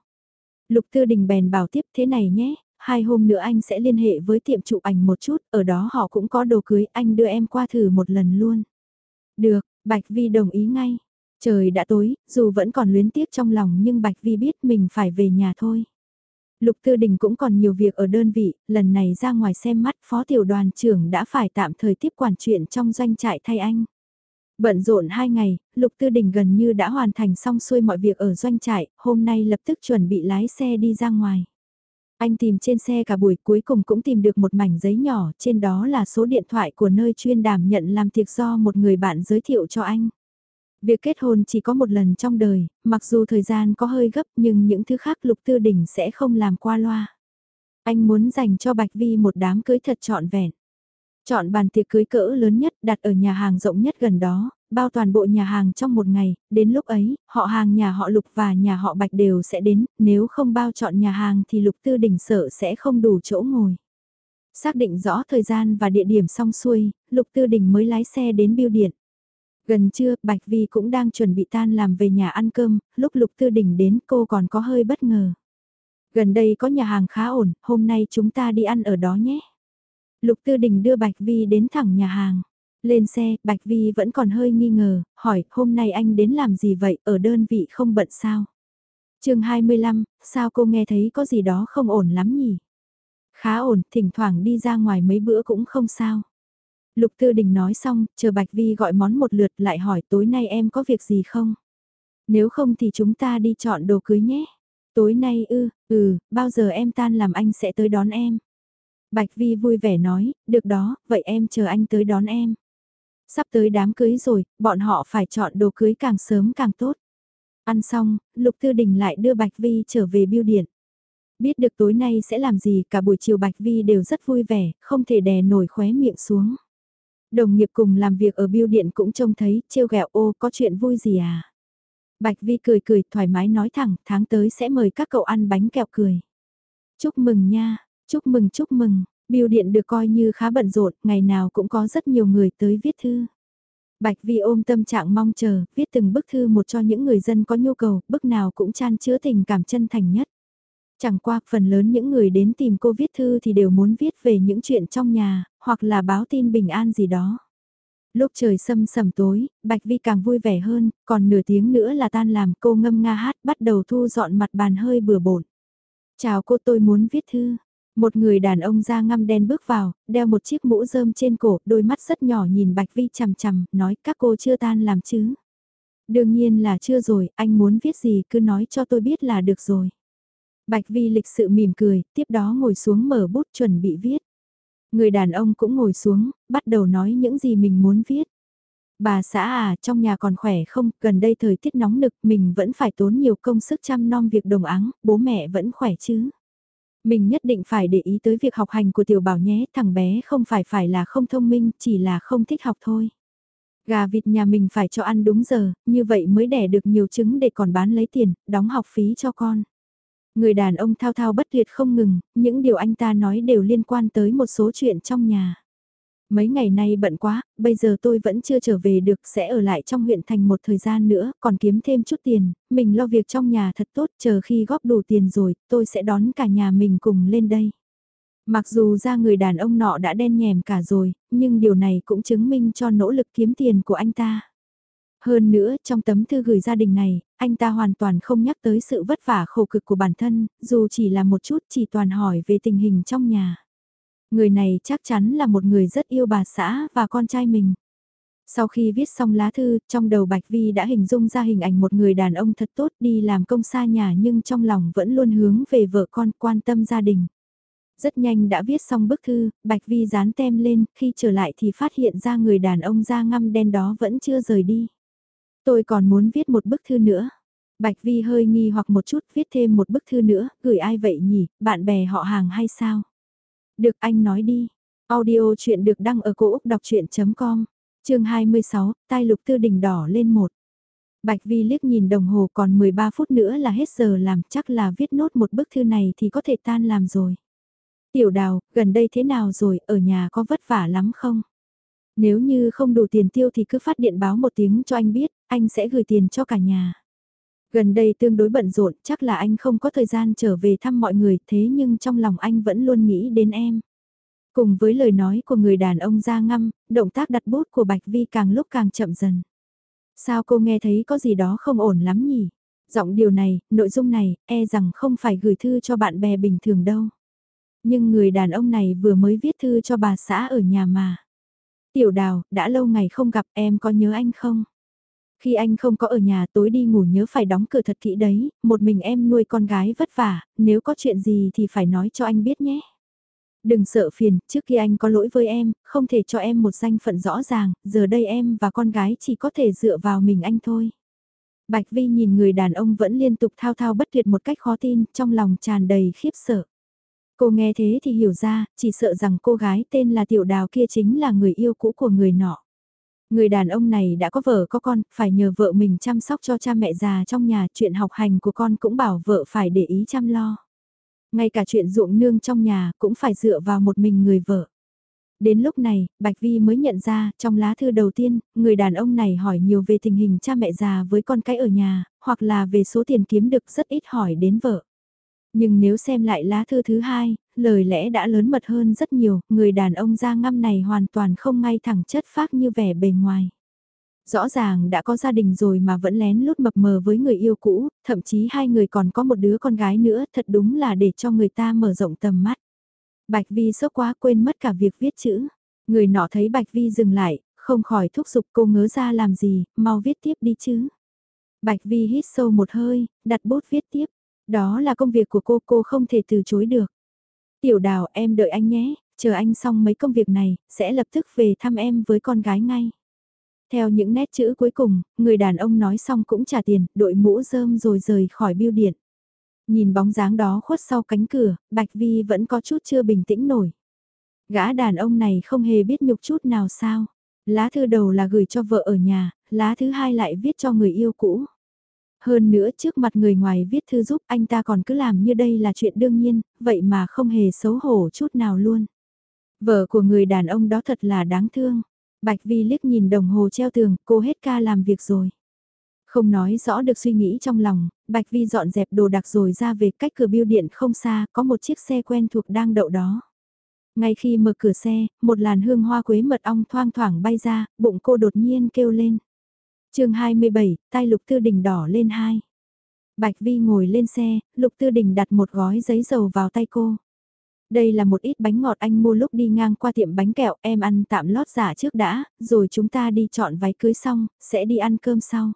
Lục Tư Đình bèn bảo tiếp thế này nhé, hai hôm nữa anh sẽ liên hệ với tiệm chụp ảnh một chút, ở đó họ cũng có đồ cưới, anh đưa em qua thử một lần luôn. Được, Bạch Vi đồng ý ngay. Trời đã tối, dù vẫn còn luyến tiếc trong lòng nhưng Bạch Vi biết mình phải về nhà thôi. Lục Tư Đình cũng còn nhiều việc ở đơn vị, lần này ra ngoài xem mắt phó tiểu đoàn trưởng đã phải tạm thời tiếp quản chuyện trong doanh trại thay anh. Bận rộn hai ngày, Lục Tư Đình gần như đã hoàn thành xong xuôi mọi việc ở doanh trại, hôm nay lập tức chuẩn bị lái xe đi ra ngoài. Anh tìm trên xe cả buổi cuối cùng cũng tìm được một mảnh giấy nhỏ, trên đó là số điện thoại của nơi chuyên đảm nhận làm tiệc do một người bạn giới thiệu cho anh. Việc kết hôn chỉ có một lần trong đời, mặc dù thời gian có hơi gấp nhưng những thứ khác Lục Tư Đình sẽ không làm qua loa. Anh muốn dành cho Bạch Vi một đám cưới thật trọn vẹn. Chọn bàn tiệc cưới cỡ lớn nhất đặt ở nhà hàng rộng nhất gần đó, bao toàn bộ nhà hàng trong một ngày, đến lúc ấy, họ hàng nhà họ Lục và nhà họ Bạch đều sẽ đến, nếu không bao chọn nhà hàng thì Lục Tư Đình sợ sẽ không đủ chỗ ngồi. Xác định rõ thời gian và địa điểm xong xuôi, Lục Tư Đình mới lái xe đến biêu điện. Gần trưa, Bạch Vi cũng đang chuẩn bị tan làm về nhà ăn cơm, lúc Lục Tư Đình đến cô còn có hơi bất ngờ. Gần đây có nhà hàng khá ổn, hôm nay chúng ta đi ăn ở đó nhé. Lục Tư Đình đưa Bạch Vi đến thẳng nhà hàng. Lên xe, Bạch Vi vẫn còn hơi nghi ngờ, hỏi, hôm nay anh đến làm gì vậy, ở đơn vị không bận sao? chương 25, sao cô nghe thấy có gì đó không ổn lắm nhỉ? Khá ổn, thỉnh thoảng đi ra ngoài mấy bữa cũng không sao. Lục Tư Đình nói xong, chờ Bạch Vi gọi món một lượt lại hỏi tối nay em có việc gì không? Nếu không thì chúng ta đi chọn đồ cưới nhé. Tối nay ư, ừ, bao giờ em tan làm anh sẽ tới đón em. Bạch Vi vui vẻ nói, được đó, vậy em chờ anh tới đón em. Sắp tới đám cưới rồi, bọn họ phải chọn đồ cưới càng sớm càng tốt. Ăn xong, Lục Tư Đình lại đưa Bạch Vi trở về biêu điện. Biết được tối nay sẽ làm gì cả buổi chiều Bạch Vi đều rất vui vẻ, không thể đè nổi khóe miệng xuống. Đồng nghiệp cùng làm việc ở biêu điện cũng trông thấy, trêu ghẹo ô có chuyện vui gì à. Bạch Vi cười cười thoải mái nói thẳng, tháng tới sẽ mời các cậu ăn bánh kẹo cười. Chúc mừng nha, chúc mừng chúc mừng, Biêu điện được coi như khá bận rộn, ngày nào cũng có rất nhiều người tới viết thư. Bạch Vi ôm tâm trạng mong chờ, viết từng bức thư một cho những người dân có nhu cầu, bức nào cũng chan chứa tình cảm chân thành nhất. Chẳng qua, phần lớn những người đến tìm cô viết thư thì đều muốn viết về những chuyện trong nhà, hoặc là báo tin bình an gì đó. Lúc trời sâm sầm tối, Bạch Vi càng vui vẻ hơn, còn nửa tiếng nữa là tan làm cô ngâm nga hát bắt đầu thu dọn mặt bàn hơi bừa bộn. Chào cô tôi muốn viết thư. Một người đàn ông da ngăm đen bước vào, đeo một chiếc mũ rơm trên cổ, đôi mắt rất nhỏ nhìn Bạch Vi chằm chằm, nói các cô chưa tan làm chứ. Đương nhiên là chưa rồi, anh muốn viết gì cứ nói cho tôi biết là được rồi. Bạch Vi lịch sự mỉm cười, tiếp đó ngồi xuống mở bút chuẩn bị viết. Người đàn ông cũng ngồi xuống, bắt đầu nói những gì mình muốn viết. Bà xã à, trong nhà còn khỏe không, gần đây thời tiết nóng nực, mình vẫn phải tốn nhiều công sức chăm nom việc đồng áng, bố mẹ vẫn khỏe chứ. Mình nhất định phải để ý tới việc học hành của tiểu bảo nhé, thằng bé không phải phải là không thông minh, chỉ là không thích học thôi. Gà vịt nhà mình phải cho ăn đúng giờ, như vậy mới đẻ được nhiều trứng để còn bán lấy tiền, đóng học phí cho con. Người đàn ông thao thao bất tuyệt không ngừng, những điều anh ta nói đều liên quan tới một số chuyện trong nhà. Mấy ngày nay bận quá, bây giờ tôi vẫn chưa trở về được, sẽ ở lại trong huyện thành một thời gian nữa, còn kiếm thêm chút tiền, mình lo việc trong nhà thật tốt, chờ khi góp đủ tiền rồi, tôi sẽ đón cả nhà mình cùng lên đây. Mặc dù ra người đàn ông nọ đã đen nhèm cả rồi, nhưng điều này cũng chứng minh cho nỗ lực kiếm tiền của anh ta. Hơn nữa, trong tấm thư gửi gia đình này, anh ta hoàn toàn không nhắc tới sự vất vả khổ cực của bản thân, dù chỉ là một chút chỉ toàn hỏi về tình hình trong nhà. Người này chắc chắn là một người rất yêu bà xã và con trai mình. Sau khi viết xong lá thư, trong đầu Bạch Vi đã hình dung ra hình ảnh một người đàn ông thật tốt đi làm công xa nhà nhưng trong lòng vẫn luôn hướng về vợ con quan tâm gia đình. Rất nhanh đã viết xong bức thư, Bạch Vi dán tem lên, khi trở lại thì phát hiện ra người đàn ông da ngăm đen đó vẫn chưa rời đi. Tôi còn muốn viết một bức thư nữa. Bạch Vi hơi nghi hoặc một chút viết thêm một bức thư nữa, gửi ai vậy nhỉ, bạn bè họ hàng hay sao? Được anh nói đi. Audio chuyện được đăng ở cổ Úc đọc chuyện.com, chương 26, tai lục tư đỉnh đỏ lên một. Bạch Vi liếc nhìn đồng hồ còn 13 phút nữa là hết giờ làm chắc là viết nốt một bức thư này thì có thể tan làm rồi. Tiểu đào, gần đây thế nào rồi, ở nhà có vất vả lắm không? Nếu như không đủ tiền tiêu thì cứ phát điện báo một tiếng cho anh biết, anh sẽ gửi tiền cho cả nhà. Gần đây tương đối bận rộn, chắc là anh không có thời gian trở về thăm mọi người, thế nhưng trong lòng anh vẫn luôn nghĩ đến em. Cùng với lời nói của người đàn ông ra ngăm, động tác đặt bút của Bạch Vi càng lúc càng chậm dần. Sao cô nghe thấy có gì đó không ổn lắm nhỉ? Giọng điều này, nội dung này, e rằng không phải gửi thư cho bạn bè bình thường đâu. Nhưng người đàn ông này vừa mới viết thư cho bà xã ở nhà mà. Tiểu đào, đã lâu ngày không gặp em có nhớ anh không? Khi anh không có ở nhà tối đi ngủ nhớ phải đóng cửa thật kỹ đấy, một mình em nuôi con gái vất vả, nếu có chuyện gì thì phải nói cho anh biết nhé. Đừng sợ phiền, trước khi anh có lỗi với em, không thể cho em một danh phận rõ ràng, giờ đây em và con gái chỉ có thể dựa vào mình anh thôi. Bạch Vi nhìn người đàn ông vẫn liên tục thao thao bất tuyệt một cách khó tin, trong lòng tràn đầy khiếp sợ. Cô nghe thế thì hiểu ra, chỉ sợ rằng cô gái tên là Tiểu Đào kia chính là người yêu cũ của người nọ. Người đàn ông này đã có vợ có con, phải nhờ vợ mình chăm sóc cho cha mẹ già trong nhà, chuyện học hành của con cũng bảo vợ phải để ý chăm lo. Ngay cả chuyện ruộng nương trong nhà cũng phải dựa vào một mình người vợ. Đến lúc này, Bạch Vi mới nhận ra, trong lá thư đầu tiên, người đàn ông này hỏi nhiều về tình hình cha mẹ già với con cái ở nhà, hoặc là về số tiền kiếm được rất ít hỏi đến vợ. Nhưng nếu xem lại lá thư thứ hai, lời lẽ đã lớn mật hơn rất nhiều, người đàn ông da ngăm này hoàn toàn không ngay thẳng chất phác như vẻ bề ngoài. Rõ ràng đã có gia đình rồi mà vẫn lén lút mập mờ với người yêu cũ, thậm chí hai người còn có một đứa con gái nữa, thật đúng là để cho người ta mở rộng tầm mắt. Bạch Vi sốc quá quên mất cả việc viết chữ. Người nọ thấy Bạch Vi dừng lại, không khỏi thúc giục cô ngớ ra làm gì, mau viết tiếp đi chứ. Bạch Vi hít sâu một hơi, đặt bút viết tiếp. Đó là công việc của cô, cô không thể từ chối được. Tiểu đào em đợi anh nhé, chờ anh xong mấy công việc này, sẽ lập tức về thăm em với con gái ngay. Theo những nét chữ cuối cùng, người đàn ông nói xong cũng trả tiền, đội mũ rơm rồi rời khỏi biêu điện. Nhìn bóng dáng đó khuất sau cánh cửa, Bạch Vi vẫn có chút chưa bình tĩnh nổi. Gã đàn ông này không hề biết nhục chút nào sao. Lá thư đầu là gửi cho vợ ở nhà, lá thứ hai lại viết cho người yêu cũ. Hơn nữa trước mặt người ngoài viết thư giúp anh ta còn cứ làm như đây là chuyện đương nhiên, vậy mà không hề xấu hổ chút nào luôn. Vợ của người đàn ông đó thật là đáng thương. Bạch Vi liếc nhìn đồng hồ treo tường, cô hết ca làm việc rồi. Không nói rõ được suy nghĩ trong lòng, Bạch Vi dọn dẹp đồ đạc rồi ra về cách cửa biêu điện không xa, có một chiếc xe quen thuộc đang đậu đó. Ngay khi mở cửa xe, một làn hương hoa quế mật ong thoang thoảng bay ra, bụng cô đột nhiên kêu lên chương 27, tay Lục Tư Đình đỏ lên hai. Bạch Vi ngồi lên xe, Lục Tư Đình đặt một gói giấy dầu vào tay cô. Đây là một ít bánh ngọt anh mua lúc đi ngang qua tiệm bánh kẹo, em ăn tạm lót giả trước đã, rồi chúng ta đi chọn váy cưới xong, sẽ đi ăn cơm sau.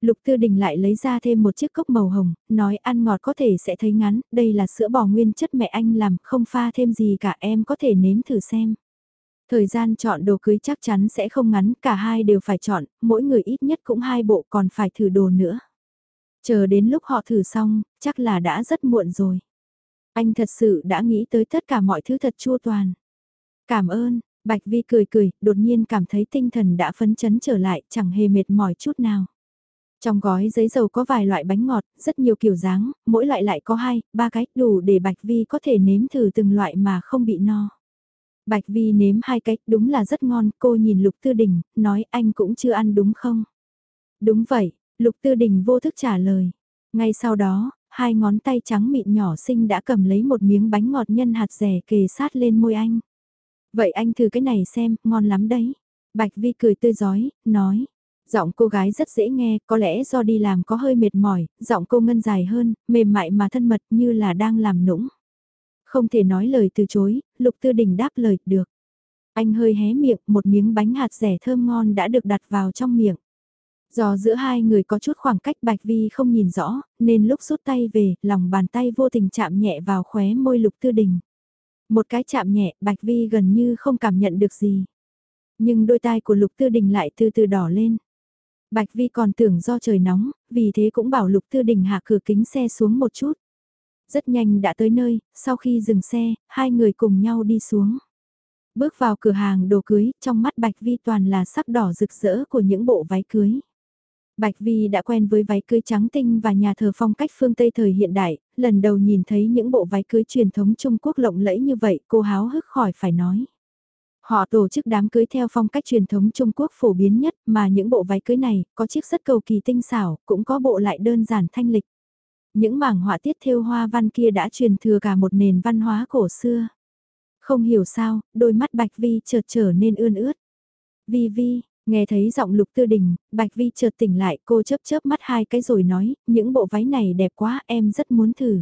Lục Tư Đình lại lấy ra thêm một chiếc cốc màu hồng, nói ăn ngọt có thể sẽ thấy ngắn, đây là sữa bò nguyên chất mẹ anh làm, không pha thêm gì cả em có thể nếm thử xem. Thời gian chọn đồ cưới chắc chắn sẽ không ngắn, cả hai đều phải chọn, mỗi người ít nhất cũng hai bộ còn phải thử đồ nữa. Chờ đến lúc họ thử xong, chắc là đã rất muộn rồi. Anh thật sự đã nghĩ tới tất cả mọi thứ thật chua toàn. Cảm ơn, Bạch Vi cười cười, đột nhiên cảm thấy tinh thần đã phấn chấn trở lại, chẳng hề mệt mỏi chút nào. Trong gói giấy dầu có vài loại bánh ngọt, rất nhiều kiểu dáng, mỗi loại lại có hai, ba cái, đủ để Bạch Vi có thể nếm thử từng loại mà không bị no. Bạch Vi nếm hai cách đúng là rất ngon, cô nhìn Lục Tư Đình, nói anh cũng chưa ăn đúng không? Đúng vậy, Lục Tư Đình vô thức trả lời. Ngay sau đó, hai ngón tay trắng mịn nhỏ xinh đã cầm lấy một miếng bánh ngọt nhân hạt rẻ kề sát lên môi anh. Vậy anh thử cái này xem, ngon lắm đấy. Bạch Vi cười tươi giói, nói. Giọng cô gái rất dễ nghe, có lẽ do đi làm có hơi mệt mỏi, giọng cô ngân dài hơn, mềm mại mà thân mật như là đang làm nũng. Không thể nói lời từ chối, Lục Tư Đình đáp lời, được. Anh hơi hé miệng, một miếng bánh hạt rẻ thơm ngon đã được đặt vào trong miệng. Do giữa hai người có chút khoảng cách Bạch Vi không nhìn rõ, nên lúc rút tay về, lòng bàn tay vô tình chạm nhẹ vào khóe môi Lục Tư Đình. Một cái chạm nhẹ, Bạch Vi gần như không cảm nhận được gì. Nhưng đôi tai của Lục Tư Đình lại từ từ đỏ lên. Bạch Vi còn tưởng do trời nóng, vì thế cũng bảo Lục Tư Đình hạ cửa kính xe xuống một chút. Rất nhanh đã tới nơi, sau khi dừng xe, hai người cùng nhau đi xuống. Bước vào cửa hàng đồ cưới, trong mắt Bạch Vi toàn là sắc đỏ rực rỡ của những bộ váy cưới. Bạch Vi đã quen với váy cưới trắng tinh và nhà thờ phong cách phương Tây thời hiện đại, lần đầu nhìn thấy những bộ váy cưới truyền thống Trung Quốc lộng lẫy như vậy cô háo hức khỏi phải nói. Họ tổ chức đám cưới theo phong cách truyền thống Trung Quốc phổ biến nhất mà những bộ váy cưới này có chiếc rất cầu kỳ tinh xảo, cũng có bộ lại đơn giản thanh lịch. Những mảng họa tiết thêu hoa văn kia đã truyền thừa cả một nền văn hóa cổ xưa. Không hiểu sao, đôi mắt Bạch Vi chợt trở nên ươn ướt. Vi Vi, nghe thấy giọng lục tư đình, Bạch Vi chợt tỉnh lại cô chớp chớp mắt hai cái rồi nói, những bộ váy này đẹp quá em rất muốn thử.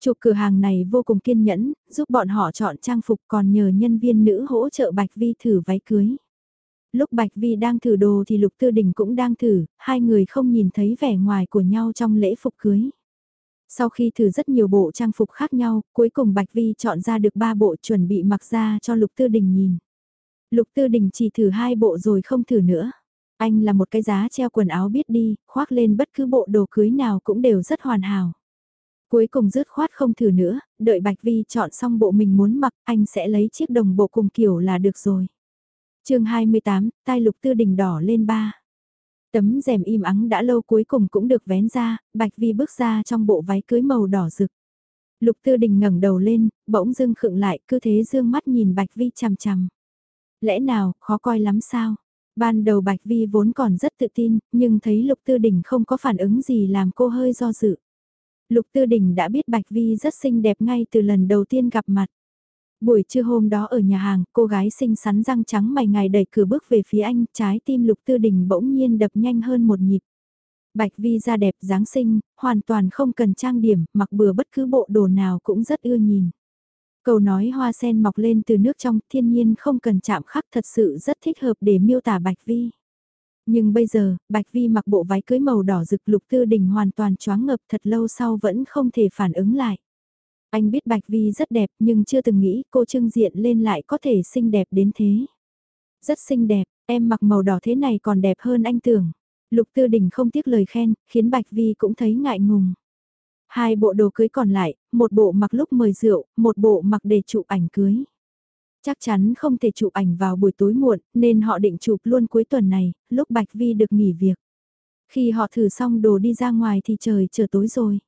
Chụp cửa hàng này vô cùng kiên nhẫn, giúp bọn họ chọn trang phục còn nhờ nhân viên nữ hỗ trợ Bạch Vi thử váy cưới. Lúc Bạch Vi đang thử đồ thì Lục Tư Đình cũng đang thử, hai người không nhìn thấy vẻ ngoài của nhau trong lễ phục cưới. Sau khi thử rất nhiều bộ trang phục khác nhau, cuối cùng Bạch Vi chọn ra được ba bộ chuẩn bị mặc ra cho Lục Tư Đình nhìn. Lục Tư Đình chỉ thử hai bộ rồi không thử nữa. Anh là một cái giá treo quần áo biết đi, khoác lên bất cứ bộ đồ cưới nào cũng đều rất hoàn hảo. Cuối cùng rứt khoát không thử nữa, đợi Bạch Vi chọn xong bộ mình muốn mặc, anh sẽ lấy chiếc đồng bộ cùng kiểu là được rồi. chương 28, tai lục tư đình đỏ lên ba. Tấm rèm im ắng đã lâu cuối cùng cũng được vén ra, Bạch Vi bước ra trong bộ váy cưới màu đỏ rực. Lục Tư Đình ngẩng đầu lên, bỗng dưng khựng lại, cứ thế dương mắt nhìn Bạch Vi chằm chằm. Lẽ nào, khó coi lắm sao? Ban đầu Bạch Vi vốn còn rất tự tin, nhưng thấy Lục Tư Đình không có phản ứng gì làm cô hơi do dự. Lục Tư Đình đã biết Bạch Vi rất xinh đẹp ngay từ lần đầu tiên gặp mặt. Buổi trưa hôm đó ở nhà hàng, cô gái xinh xắn răng trắng mày ngài đẩy cửa bước về phía anh, trái tim Lục Tư Đình bỗng nhiên đập nhanh hơn một nhịp. Bạch Vi da đẹp dáng sinh hoàn toàn không cần trang điểm, mặc bừa bất cứ bộ đồ nào cũng rất ưa nhìn. Câu nói hoa sen mọc lên từ nước trong thiên nhiên không cần chạm khắc thật sự rất thích hợp để miêu tả Bạch Vi. Nhưng bây giờ, Bạch Vi mặc bộ váy cưới màu đỏ rực lục tư đình hoàn toàn choáng ngập thật lâu sau vẫn không thể phản ứng lại. Anh biết Bạch Vi rất đẹp nhưng chưa từng nghĩ cô trưng diện lên lại có thể xinh đẹp đến thế. Rất xinh đẹp, em mặc màu đỏ thế này còn đẹp hơn anh tưởng. Lục Tư Đình không tiếc lời khen, khiến Bạch Vi cũng thấy ngại ngùng. Hai bộ đồ cưới còn lại, một bộ mặc lúc mời rượu, một bộ mặc để chụp ảnh cưới. Chắc chắn không thể chụp ảnh vào buổi tối muộn, nên họ định chụp luôn cuối tuần này, lúc Bạch Vi được nghỉ việc. Khi họ thử xong đồ đi ra ngoài thì trời trở tối rồi.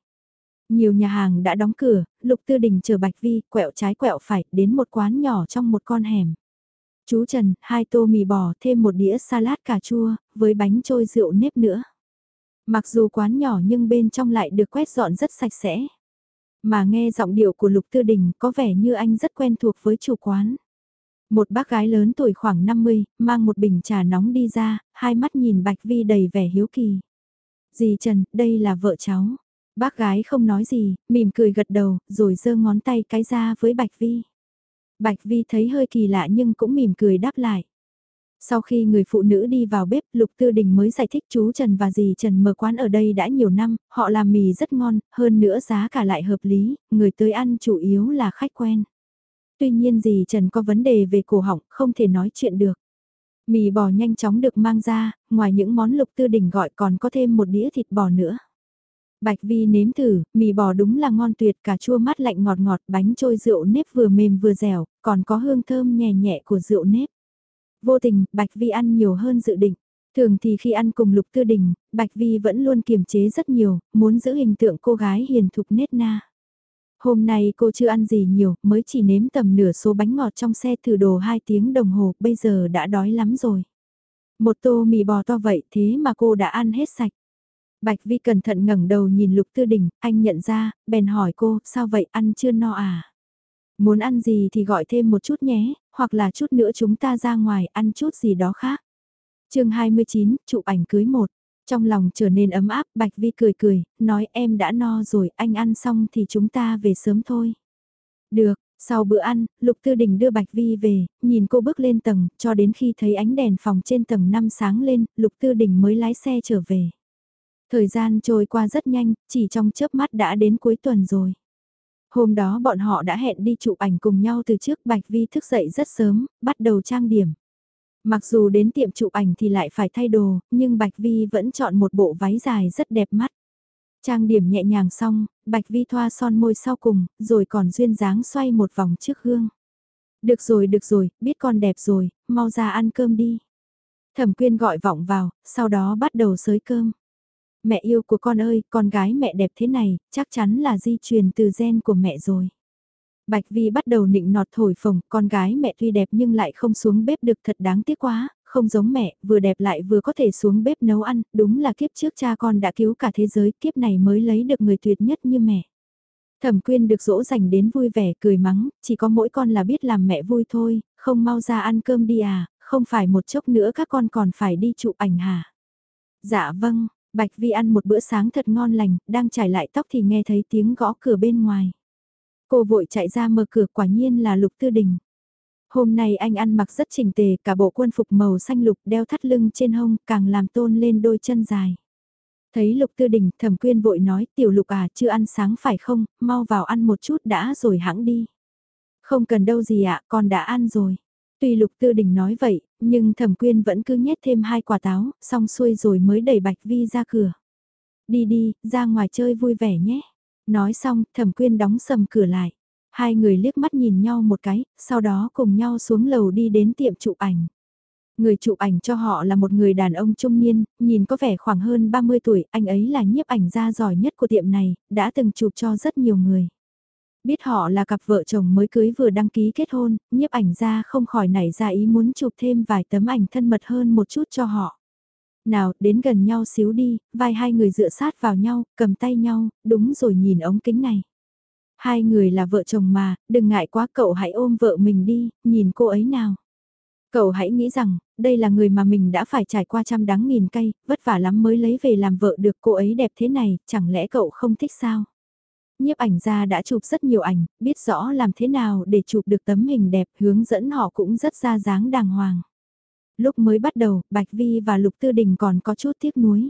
Nhiều nhà hàng đã đóng cửa, Lục Tư Đình chờ Bạch Vi, quẹo trái quẹo phải, đến một quán nhỏ trong một con hẻm. Chú Trần, hai tô mì bò, thêm một đĩa salad cà chua, với bánh trôi rượu nếp nữa. Mặc dù quán nhỏ nhưng bên trong lại được quét dọn rất sạch sẽ. Mà nghe giọng điệu của Lục Tư Đình có vẻ như anh rất quen thuộc với chủ quán. Một bác gái lớn tuổi khoảng 50, mang một bình trà nóng đi ra, hai mắt nhìn Bạch Vi đầy vẻ hiếu kỳ. Dì Trần, đây là vợ cháu. Bác gái không nói gì, mỉm cười gật đầu, rồi giơ ngón tay cái ra với Bạch Vi. Bạch Vi thấy hơi kỳ lạ nhưng cũng mỉm cười đáp lại. Sau khi người phụ nữ đi vào bếp, Lục Tư Đình mới giải thích chú Trần và dì Trần mở quán ở đây đã nhiều năm, họ làm mì rất ngon, hơn nữa giá cả lại hợp lý, người tới ăn chủ yếu là khách quen. Tuy nhiên dì Trần có vấn đề về cổ họng, không thể nói chuyện được. Mì bò nhanh chóng được mang ra, ngoài những món Lục Tư Đình gọi còn có thêm một đĩa thịt bò nữa. Bạch Vi nếm thử, mì bò đúng là ngon tuyệt, cà chua mát lạnh ngọt ngọt, bánh trôi rượu nếp vừa mềm vừa dẻo, còn có hương thơm nhẹ nhẹ của rượu nếp. Vô tình, Bạch Vi ăn nhiều hơn dự định. Thường thì khi ăn cùng Lục Tư Đình, Bạch Vi vẫn luôn kiềm chế rất nhiều, muốn giữ hình tượng cô gái hiền thục nết na. Hôm nay cô chưa ăn gì nhiều, mới chỉ nếm tầm nửa số bánh ngọt trong xe thử đồ 2 tiếng đồng hồ, bây giờ đã đói lắm rồi. Một tô mì bò to vậy thế mà cô đã ăn hết sạch. Bạch Vi cẩn thận ngẩng đầu nhìn Lục Tư Đình, anh nhận ra, bèn hỏi cô, sao vậy ăn chưa no à? Muốn ăn gì thì gọi thêm một chút nhé, hoặc là chút nữa chúng ta ra ngoài ăn chút gì đó khác. chương 29, chụp ảnh cưới một. Trong lòng trở nên ấm áp, Bạch Vi cười cười, nói em đã no rồi, anh ăn xong thì chúng ta về sớm thôi. Được, sau bữa ăn, Lục Tư Đình đưa Bạch Vi về, nhìn cô bước lên tầng, cho đến khi thấy ánh đèn phòng trên tầng 5 sáng lên, Lục Tư Đình mới lái xe trở về. Thời gian trôi qua rất nhanh, chỉ trong chớp mắt đã đến cuối tuần rồi. Hôm đó bọn họ đã hẹn đi chụp ảnh cùng nhau từ trước Bạch Vi thức dậy rất sớm, bắt đầu trang điểm. Mặc dù đến tiệm chụp ảnh thì lại phải thay đồ, nhưng Bạch Vi vẫn chọn một bộ váy dài rất đẹp mắt. Trang điểm nhẹ nhàng xong, Bạch Vi thoa son môi sau cùng, rồi còn duyên dáng xoay một vòng trước gương. Được rồi, được rồi, biết con đẹp rồi, mau ra ăn cơm đi. Thẩm quyên gọi vọng vào, sau đó bắt đầu sới cơm. Mẹ yêu của con ơi, con gái mẹ đẹp thế này, chắc chắn là di truyền từ gen của mẹ rồi. Bạch Vi bắt đầu nịnh nọt thổi phồng, con gái mẹ tuy đẹp nhưng lại không xuống bếp được thật đáng tiếc quá, không giống mẹ, vừa đẹp lại vừa có thể xuống bếp nấu ăn, đúng là kiếp trước cha con đã cứu cả thế giới, kiếp này mới lấy được người tuyệt nhất như mẹ. Thẩm quyên được dỗ dành đến vui vẻ cười mắng, chỉ có mỗi con là biết làm mẹ vui thôi, không mau ra ăn cơm đi à, không phải một chốc nữa các con còn phải đi chụp ảnh hả? Dạ vâng, Bạch Vi ăn một bữa sáng thật ngon lành, đang trải lại tóc thì nghe thấy tiếng gõ cửa bên ngoài. Cô vội chạy ra mở cửa quả nhiên là Lục Tư Đình. Hôm nay anh ăn mặc rất chỉnh tề, cả bộ quân phục màu xanh lục đeo thắt lưng trên hông, càng làm tôn lên đôi chân dài. Thấy Lục Tư Đình, Thẩm Quyên vội nói, tiểu Lục à, chưa ăn sáng phải không, mau vào ăn một chút đã rồi hãng đi. Không cần đâu gì ạ, con đã ăn rồi. Tuy Lục Tư Đình nói vậy, nhưng Thẩm Quyên vẫn cứ nhét thêm hai quả táo, xong xuôi rồi mới đẩy Bạch Vi ra cửa. Đi đi, ra ngoài chơi vui vẻ nhé. Nói xong, Thẩm Quyên đóng sầm cửa lại. Hai người liếc mắt nhìn nhau một cái, sau đó cùng nhau xuống lầu đi đến tiệm chụp ảnh. Người chụp ảnh cho họ là một người đàn ông trung niên, nhìn có vẻ khoảng hơn 30 tuổi, anh ấy là nhiếp ảnh gia giỏi nhất của tiệm này, đã từng chụp cho rất nhiều người. Biết họ là cặp vợ chồng mới cưới vừa đăng ký kết hôn, nhiếp ảnh gia không khỏi nảy ra ý muốn chụp thêm vài tấm ảnh thân mật hơn một chút cho họ. Nào, đến gần nhau xíu đi, vai hai người dựa sát vào nhau, cầm tay nhau, đúng rồi nhìn ống kính này. Hai người là vợ chồng mà, đừng ngại quá cậu hãy ôm vợ mình đi, nhìn cô ấy nào. Cậu hãy nghĩ rằng, đây là người mà mình đã phải trải qua trăm đắng nghìn cay, vất vả lắm mới lấy về làm vợ được cô ấy đẹp thế này, chẳng lẽ cậu không thích sao? Nhiếp ảnh gia đã chụp rất nhiều ảnh, biết rõ làm thế nào để chụp được tấm hình đẹp, hướng dẫn họ cũng rất ra dáng đàng hoàng. Lúc mới bắt đầu, Bạch Vi và Lục Tư Đình còn có chút tiếc nuối.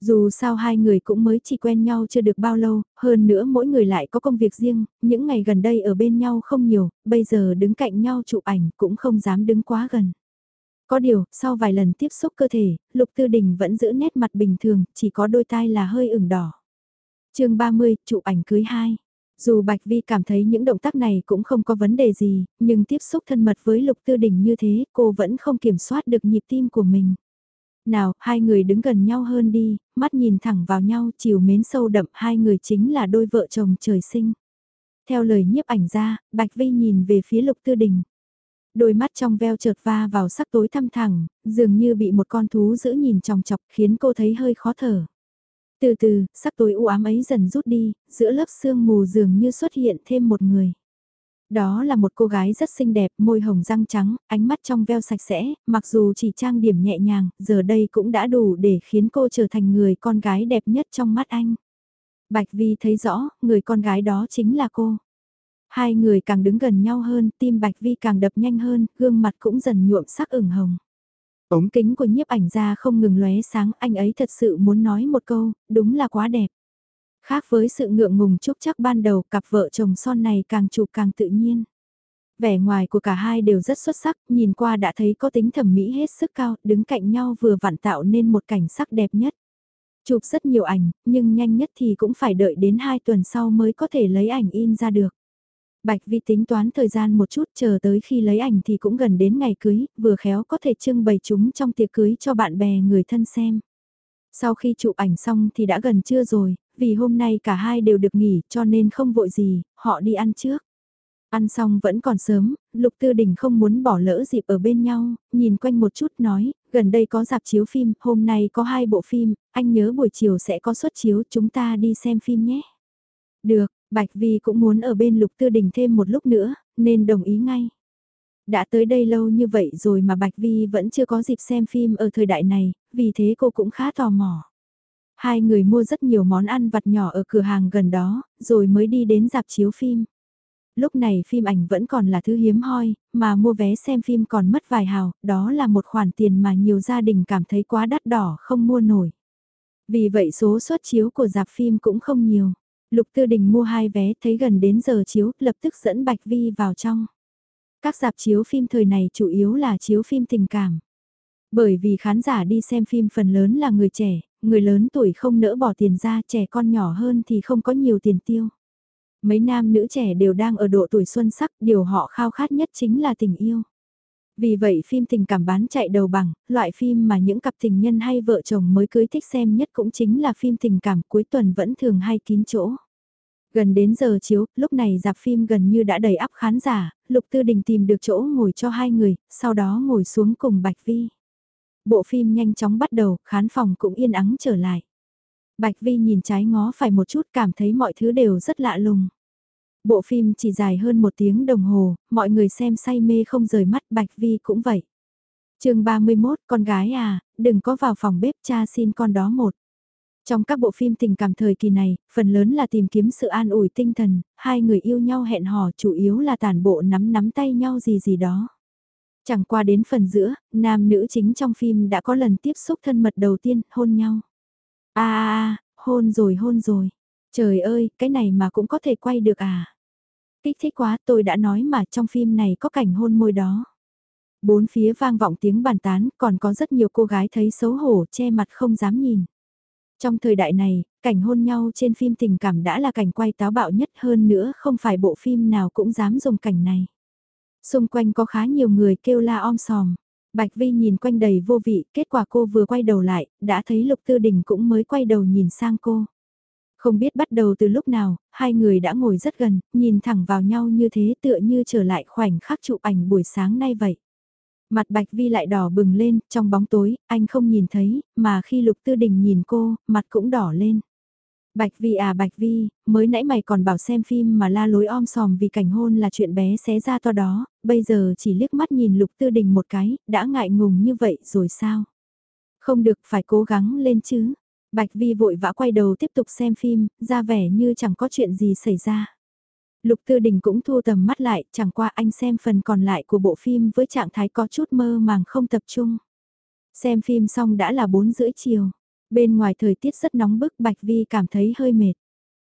Dù sao hai người cũng mới chỉ quen nhau chưa được bao lâu, hơn nữa mỗi người lại có công việc riêng, những ngày gần đây ở bên nhau không nhiều, bây giờ đứng cạnh nhau chụp ảnh cũng không dám đứng quá gần. Có điều, sau vài lần tiếp xúc cơ thể, Lục Tư Đình vẫn giữ nét mặt bình thường, chỉ có đôi tai là hơi ửng đỏ chương 30, chụp ảnh cưới 2. Dù Bạch Vi cảm thấy những động tác này cũng không có vấn đề gì, nhưng tiếp xúc thân mật với Lục Tư Đình như thế, cô vẫn không kiểm soát được nhịp tim của mình. Nào, hai người đứng gần nhau hơn đi, mắt nhìn thẳng vào nhau, chiều mến sâu đậm, hai người chính là đôi vợ chồng trời sinh. Theo lời nhiếp ảnh ra, Bạch Vi nhìn về phía Lục Tư Đình. Đôi mắt trong veo chợt va vào sắc tối thăm thẳng, dường như bị một con thú giữ nhìn chòng chọc khiến cô thấy hơi khó thở. Từ từ, sắc tối u ám ấy dần rút đi, giữa lớp sương mù dường như xuất hiện thêm một người. Đó là một cô gái rất xinh đẹp, môi hồng răng trắng, ánh mắt trong veo sạch sẽ, mặc dù chỉ trang điểm nhẹ nhàng, giờ đây cũng đã đủ để khiến cô trở thành người con gái đẹp nhất trong mắt anh. Bạch Vi thấy rõ, người con gái đó chính là cô. Hai người càng đứng gần nhau hơn, tim Bạch Vi càng đập nhanh hơn, gương mặt cũng dần nhuộm sắc ửng hồng. Ống kính của nhiếp ảnh ra không ngừng lóe sáng, anh ấy thật sự muốn nói một câu, đúng là quá đẹp. Khác với sự ngượng ngùng chúc chắc ban đầu, cặp vợ chồng son này càng chụp càng tự nhiên. Vẻ ngoài của cả hai đều rất xuất sắc, nhìn qua đã thấy có tính thẩm mỹ hết sức cao, đứng cạnh nhau vừa vặn tạo nên một cảnh sắc đẹp nhất. Chụp rất nhiều ảnh, nhưng nhanh nhất thì cũng phải đợi đến 2 tuần sau mới có thể lấy ảnh in ra được. Bạch Vi tính toán thời gian một chút chờ tới khi lấy ảnh thì cũng gần đến ngày cưới, vừa khéo có thể trưng bày chúng trong tiệc cưới cho bạn bè người thân xem. Sau khi chụp ảnh xong thì đã gần trưa rồi, vì hôm nay cả hai đều được nghỉ cho nên không vội gì, họ đi ăn trước. Ăn xong vẫn còn sớm, Lục Tư Đình không muốn bỏ lỡ dịp ở bên nhau, nhìn quanh một chút nói, gần đây có dạp chiếu phim, hôm nay có hai bộ phim, anh nhớ buổi chiều sẽ có suất chiếu, chúng ta đi xem phim nhé. Được, Bạch Vi cũng muốn ở bên Lục Tư Đình thêm một lúc nữa, nên đồng ý ngay. Đã tới đây lâu như vậy rồi mà Bạch Vi vẫn chưa có dịp xem phim ở thời đại này, vì thế cô cũng khá tò mò. Hai người mua rất nhiều món ăn vặt nhỏ ở cửa hàng gần đó, rồi mới đi đến dạp chiếu phim. Lúc này phim ảnh vẫn còn là thứ hiếm hoi, mà mua vé xem phim còn mất vài hào, đó là một khoản tiền mà nhiều gia đình cảm thấy quá đắt đỏ không mua nổi. Vì vậy số suất chiếu của dạp phim cũng không nhiều. Lục Tư Đình mua hai vé thấy gần đến giờ chiếu, lập tức dẫn Bạch Vi vào trong. Các dạp chiếu phim thời này chủ yếu là chiếu phim tình cảm. Bởi vì khán giả đi xem phim phần lớn là người trẻ, người lớn tuổi không nỡ bỏ tiền ra, trẻ con nhỏ hơn thì không có nhiều tiền tiêu. Mấy nam nữ trẻ đều đang ở độ tuổi xuân sắc, điều họ khao khát nhất chính là tình yêu. Vì vậy phim tình cảm bán chạy đầu bằng, loại phim mà những cặp tình nhân hay vợ chồng mới cưới thích xem nhất cũng chính là phim tình cảm cuối tuần vẫn thường hay kín chỗ. Gần đến giờ chiếu, lúc này dạp phim gần như đã đầy ắp khán giả, Lục Tư Đình tìm được chỗ ngồi cho hai người, sau đó ngồi xuống cùng Bạch Vi. Bộ phim nhanh chóng bắt đầu, khán phòng cũng yên ắng trở lại. Bạch Vi nhìn trái ngó phải một chút cảm thấy mọi thứ đều rất lạ lùng. Bộ phim chỉ dài hơn một tiếng đồng hồ, mọi người xem say mê không rời mắt Bạch Vi cũng vậy. chương 31, con gái à, đừng có vào phòng bếp cha xin con đó một. Trong các bộ phim tình cảm thời kỳ này, phần lớn là tìm kiếm sự an ủi tinh thần, hai người yêu nhau hẹn hò chủ yếu là tản bộ nắm nắm tay nhau gì gì đó. Chẳng qua đến phần giữa, nam nữ chính trong phim đã có lần tiếp xúc thân mật đầu tiên, hôn nhau. a à, hôn rồi hôn rồi. Trời ơi, cái này mà cũng có thể quay được à? Kích thích quá, tôi đã nói mà trong phim này có cảnh hôn môi đó. Bốn phía vang vọng tiếng bàn tán, còn có rất nhiều cô gái thấy xấu hổ che mặt không dám nhìn. Trong thời đại này, cảnh hôn nhau trên phim tình cảm đã là cảnh quay táo bạo nhất hơn nữa không phải bộ phim nào cũng dám dùng cảnh này. Xung quanh có khá nhiều người kêu la om sòm. Bạch Vi nhìn quanh đầy vô vị, kết quả cô vừa quay đầu lại, đã thấy Lục Tư Đình cũng mới quay đầu nhìn sang cô. Không biết bắt đầu từ lúc nào, hai người đã ngồi rất gần, nhìn thẳng vào nhau như thế tựa như trở lại khoảnh khắc chụp ảnh buổi sáng nay vậy. Mặt Bạch Vi lại đỏ bừng lên, trong bóng tối, anh không nhìn thấy, mà khi Lục Tư Đình nhìn cô, mặt cũng đỏ lên. Bạch Vi à Bạch Vi, mới nãy mày còn bảo xem phim mà la lối om sòm vì cảnh hôn là chuyện bé xé ra to đó, bây giờ chỉ liếc mắt nhìn Lục Tư Đình một cái, đã ngại ngùng như vậy rồi sao? Không được phải cố gắng lên chứ. Bạch Vi vội vã quay đầu tiếp tục xem phim, ra vẻ như chẳng có chuyện gì xảy ra. Lục Tư Đình cũng thu tầm mắt lại, chẳng qua anh xem phần còn lại của bộ phim với trạng thái có chút mơ màng không tập trung. Xem phim xong đã là 4 rưỡi chiều. Bên ngoài thời tiết rất nóng bức Bạch Vi cảm thấy hơi mệt.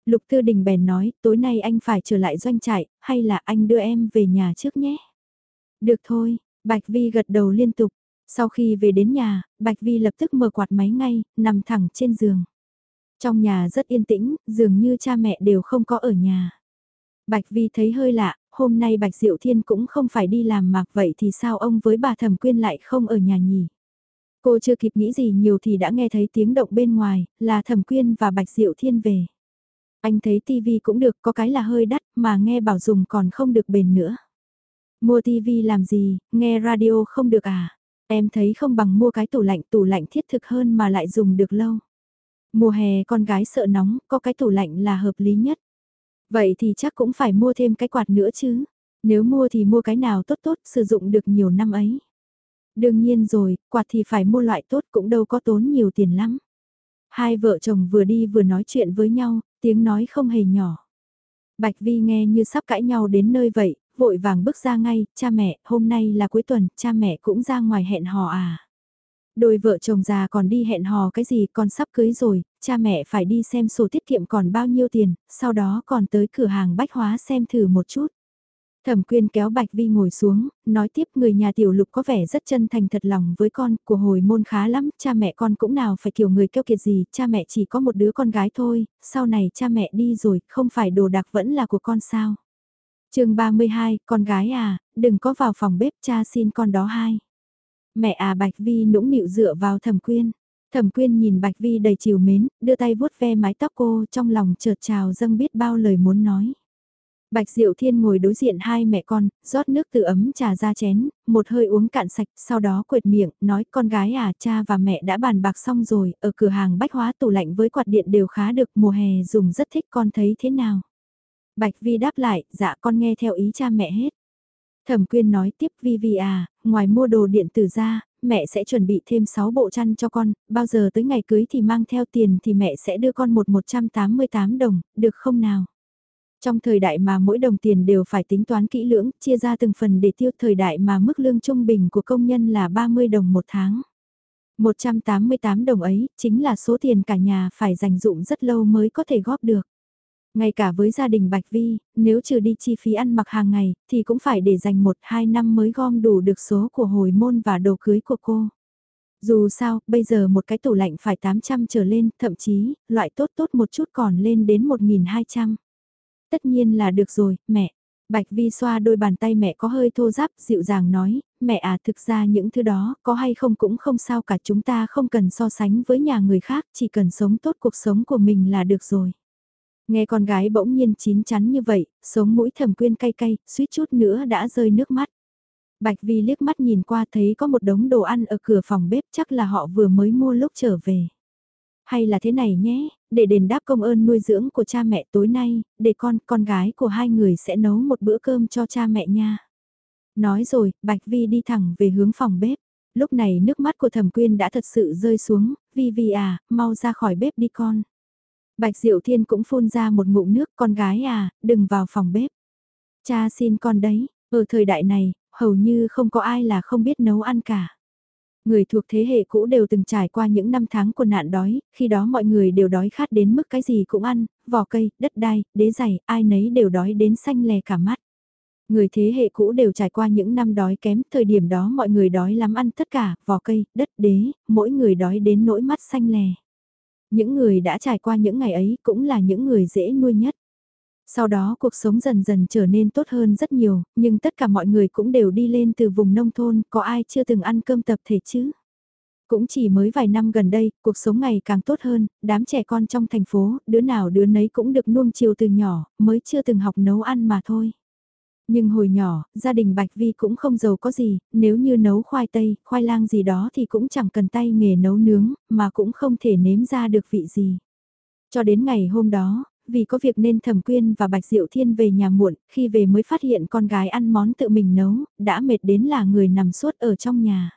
Lục Tư Đình bèn nói, tối nay anh phải trở lại doanh trại, hay là anh đưa em về nhà trước nhé? Được thôi, Bạch Vi gật đầu liên tục. Sau khi về đến nhà, Bạch Vi lập tức mở quạt máy ngay, nằm thẳng trên giường. Trong nhà rất yên tĩnh, dường như cha mẹ đều không có ở nhà. Bạch Vi thấy hơi lạ, hôm nay Bạch Diệu Thiên cũng không phải đi làm mạc vậy thì sao ông với bà Thẩm Quyên lại không ở nhà nhỉ? Cô chưa kịp nghĩ gì nhiều thì đã nghe thấy tiếng động bên ngoài, là Thẩm Quyên và Bạch Diệu Thiên về. Anh thấy tivi cũng được, có cái là hơi đắt mà nghe bảo dùng còn không được bền nữa. Mua tivi làm gì, nghe radio không được à? Em thấy không bằng mua cái tủ lạnh, tủ lạnh thiết thực hơn mà lại dùng được lâu. Mùa hè con gái sợ nóng, có cái tủ lạnh là hợp lý nhất. Vậy thì chắc cũng phải mua thêm cái quạt nữa chứ. Nếu mua thì mua cái nào tốt tốt sử dụng được nhiều năm ấy. Đương nhiên rồi, quạt thì phải mua loại tốt cũng đâu có tốn nhiều tiền lắm. Hai vợ chồng vừa đi vừa nói chuyện với nhau, tiếng nói không hề nhỏ. Bạch Vi nghe như sắp cãi nhau đến nơi vậy, vội vàng bước ra ngay, cha mẹ, hôm nay là cuối tuần, cha mẹ cũng ra ngoài hẹn hò à. Đôi vợ chồng già còn đi hẹn hò cái gì con sắp cưới rồi, cha mẹ phải đi xem sổ tiết kiệm còn bao nhiêu tiền, sau đó còn tới cửa hàng bách hóa xem thử một chút. Thẩm quyên kéo Bạch Vi ngồi xuống, nói tiếp người nhà tiểu lục có vẻ rất chân thành thật lòng với con, của hồi môn khá lắm, cha mẹ con cũng nào phải kiểu người keo kiệt gì, cha mẹ chỉ có một đứa con gái thôi, sau này cha mẹ đi rồi, không phải đồ đạc vẫn là của con sao chương 32, con gái à, đừng có vào phòng bếp cha xin con đó hai. Mẹ à Bạch Vi nũng nịu dựa vào thẩm quyên. Thẩm quyên nhìn Bạch Vi đầy chiều mến, đưa tay vuốt ve mái tóc cô trong lòng chợt trào dâng biết bao lời muốn nói. Bạch Diệu Thiên ngồi đối diện hai mẹ con, rót nước từ ấm trà ra chén, một hơi uống cạn sạch, sau đó quệt miệng, nói con gái à, cha và mẹ đã bàn bạc xong rồi, ở cửa hàng bách hóa tủ lạnh với quạt điện đều khá được, mùa hè dùng rất thích con thấy thế nào. Bạch Vi đáp lại, dạ con nghe theo ý cha mẹ hết. Thẩm Quyên nói tiếp Vi Vi à, ngoài mua đồ điện tử ra, mẹ sẽ chuẩn bị thêm 6 bộ chăn cho con, bao giờ tới ngày cưới thì mang theo tiền thì mẹ sẽ đưa con một 188 đồng, được không nào? Trong thời đại mà mỗi đồng tiền đều phải tính toán kỹ lưỡng, chia ra từng phần để tiêu thời đại mà mức lương trung bình của công nhân là 30 đồng một tháng. 188 đồng ấy chính là số tiền cả nhà phải dành dụng rất lâu mới có thể góp được. Ngay cả với gia đình Bạch Vi, nếu trừ đi chi phí ăn mặc hàng ngày, thì cũng phải để dành 1-2 năm mới gom đủ được số của hồi môn và đồ cưới của cô. Dù sao, bây giờ một cái tủ lạnh phải 800 trở lên, thậm chí, loại tốt tốt một chút còn lên đến 1.200. Tất nhiên là được rồi, mẹ. Bạch Vi xoa đôi bàn tay mẹ có hơi thô ráp dịu dàng nói, mẹ à thực ra những thứ đó, có hay không cũng không sao cả chúng ta không cần so sánh với nhà người khác, chỉ cần sống tốt cuộc sống của mình là được rồi. Nghe con gái bỗng nhiên chín chắn như vậy, sống mũi thẩm quyên cay cay, suýt chút nữa đã rơi nước mắt. Bạch Vi liếc mắt nhìn qua thấy có một đống đồ ăn ở cửa phòng bếp chắc là họ vừa mới mua lúc trở về. Hay là thế này nhé, để đền đáp công ơn nuôi dưỡng của cha mẹ tối nay, để con, con gái của hai người sẽ nấu một bữa cơm cho cha mẹ nha. Nói rồi, Bạch Vi đi thẳng về hướng phòng bếp. Lúc này nước mắt của thẩm quyên đã thật sự rơi xuống, Vi Vi à, mau ra khỏi bếp đi con. Bạch Diệu Thiên cũng phun ra một ngụm nước, con gái à, đừng vào phòng bếp. Cha xin con đấy, ở thời đại này, hầu như không có ai là không biết nấu ăn cả. Người thuộc thế hệ cũ đều từng trải qua những năm tháng của nạn đói, khi đó mọi người đều đói khát đến mức cái gì cũng ăn, vỏ cây, đất đai, đế giày, ai nấy đều đói đến xanh lè cả mắt. Người thế hệ cũ đều trải qua những năm đói kém, thời điểm đó mọi người đói lắm ăn tất cả, vỏ cây, đất đế, mỗi người đói đến nỗi mắt xanh lè. Những người đã trải qua những ngày ấy cũng là những người dễ nuôi nhất. Sau đó cuộc sống dần dần trở nên tốt hơn rất nhiều, nhưng tất cả mọi người cũng đều đi lên từ vùng nông thôn, có ai chưa từng ăn cơm tập thể chứ? Cũng chỉ mới vài năm gần đây, cuộc sống ngày càng tốt hơn, đám trẻ con trong thành phố, đứa nào đứa nấy cũng được nuông chiều từ nhỏ, mới chưa từng học nấu ăn mà thôi. Nhưng hồi nhỏ, gia đình Bạch Vi cũng không giàu có gì, nếu như nấu khoai tây, khoai lang gì đó thì cũng chẳng cần tay nghề nấu nướng, mà cũng không thể nếm ra được vị gì. Cho đến ngày hôm đó, vì có việc nên Thẩm Quyên và Bạch Diệu Thiên về nhà muộn, khi về mới phát hiện con gái ăn món tự mình nấu, đã mệt đến là người nằm suốt ở trong nhà.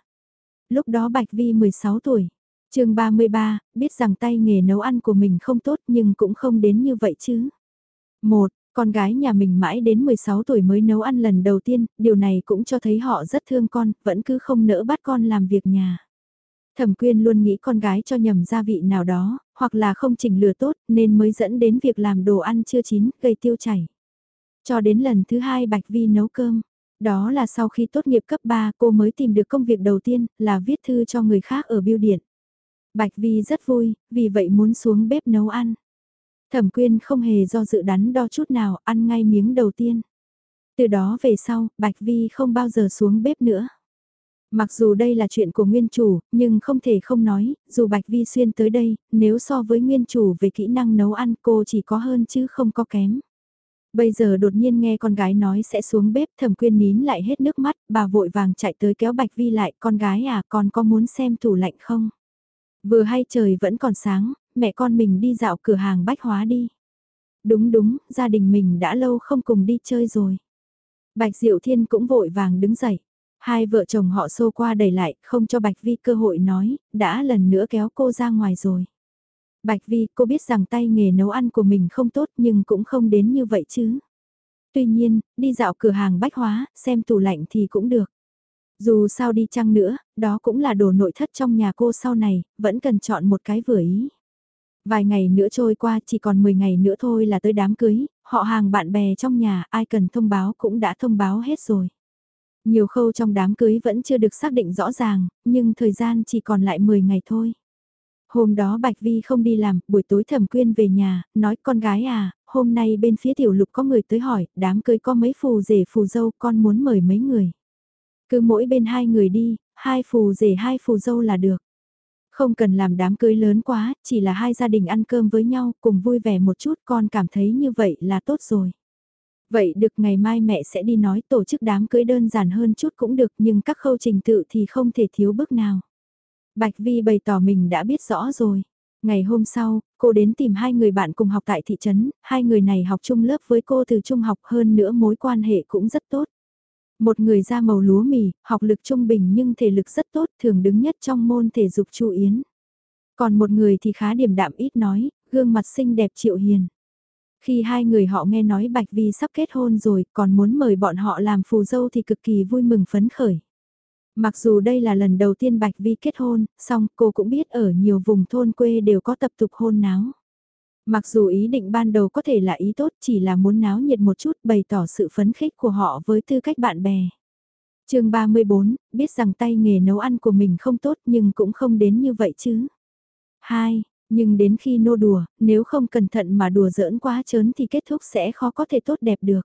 Lúc đó Bạch Vi 16 tuổi. chương 33, biết rằng tay nghề nấu ăn của mình không tốt nhưng cũng không đến như vậy chứ. Một, con gái nhà mình mãi đến 16 tuổi mới nấu ăn lần đầu tiên, điều này cũng cho thấy họ rất thương con, vẫn cứ không nỡ bắt con làm việc nhà. Thẩm quyên luôn nghĩ con gái cho nhầm gia vị nào đó, hoặc là không chỉnh lửa tốt nên mới dẫn đến việc làm đồ ăn chưa chín, gây tiêu chảy. Cho đến lần thứ hai Bạch Vi nấu cơm. Đó là sau khi tốt nghiệp cấp 3 cô mới tìm được công việc đầu tiên là viết thư cho người khác ở biêu điện. Bạch Vi rất vui, vì vậy muốn xuống bếp nấu ăn. Thẩm quyên không hề do dự đắn đo chút nào, ăn ngay miếng đầu tiên. Từ đó về sau, Bạch Vi không bao giờ xuống bếp nữa. Mặc dù đây là chuyện của nguyên chủ, nhưng không thể không nói, dù Bạch Vi Xuyên tới đây, nếu so với nguyên chủ về kỹ năng nấu ăn cô chỉ có hơn chứ không có kém. Bây giờ đột nhiên nghe con gái nói sẽ xuống bếp thẩm quyên nín lại hết nước mắt, bà vội vàng chạy tới kéo Bạch Vi lại, con gái à còn có muốn xem tủ lạnh không? Vừa hay trời vẫn còn sáng, mẹ con mình đi dạo cửa hàng bách hóa đi. Đúng đúng, gia đình mình đã lâu không cùng đi chơi rồi. Bạch Diệu Thiên cũng vội vàng đứng dậy. Hai vợ chồng họ xô qua đẩy lại, không cho Bạch Vi cơ hội nói, đã lần nữa kéo cô ra ngoài rồi. Bạch Vi, cô biết rằng tay nghề nấu ăn của mình không tốt nhưng cũng không đến như vậy chứ. Tuy nhiên, đi dạo cửa hàng bách hóa, xem tủ lạnh thì cũng được. Dù sao đi chăng nữa, đó cũng là đồ nội thất trong nhà cô sau này, vẫn cần chọn một cái vừa ý. Vài ngày nữa trôi qua chỉ còn 10 ngày nữa thôi là tới đám cưới, họ hàng bạn bè trong nhà ai cần thông báo cũng đã thông báo hết rồi. Nhiều khâu trong đám cưới vẫn chưa được xác định rõ ràng, nhưng thời gian chỉ còn lại 10 ngày thôi. Hôm đó Bạch Vi không đi làm, buổi tối thẩm quyên về nhà, nói con gái à, hôm nay bên phía tiểu lục có người tới hỏi, đám cưới có mấy phù rể phù dâu con muốn mời mấy người. Cứ mỗi bên hai người đi, hai phù rể hai phù dâu là được. Không cần làm đám cưới lớn quá, chỉ là hai gia đình ăn cơm với nhau cùng vui vẻ một chút con cảm thấy như vậy là tốt rồi. Vậy được ngày mai mẹ sẽ đi nói tổ chức đám cưới đơn giản hơn chút cũng được nhưng các khâu trình tự thì không thể thiếu bước nào. Bạch Vi bày tỏ mình đã biết rõ rồi. Ngày hôm sau, cô đến tìm hai người bạn cùng học tại thị trấn, hai người này học chung lớp với cô từ trung học hơn nữa mối quan hệ cũng rất tốt. Một người da màu lúa mì, học lực trung bình nhưng thể lực rất tốt, thường đứng nhất trong môn thể dục Chu Yến. Còn một người thì khá điềm đạm ít nói, gương mặt xinh đẹp Triệu Hiền. Khi hai người họ nghe nói Bạch Vi sắp kết hôn rồi, còn muốn mời bọn họ làm phù dâu thì cực kỳ vui mừng phấn khởi. Mặc dù đây là lần đầu tiên Bạch Vi kết hôn, song cô cũng biết ở nhiều vùng thôn quê đều có tập tục hôn náo. Mặc dù ý định ban đầu có thể là ý tốt chỉ là muốn náo nhiệt một chút bày tỏ sự phấn khích của họ với tư cách bạn bè. chương 34, biết rằng tay nghề nấu ăn của mình không tốt nhưng cũng không đến như vậy chứ. 2. Nhưng đến khi nô đùa, nếu không cẩn thận mà đùa giỡn quá chớn thì kết thúc sẽ khó có thể tốt đẹp được.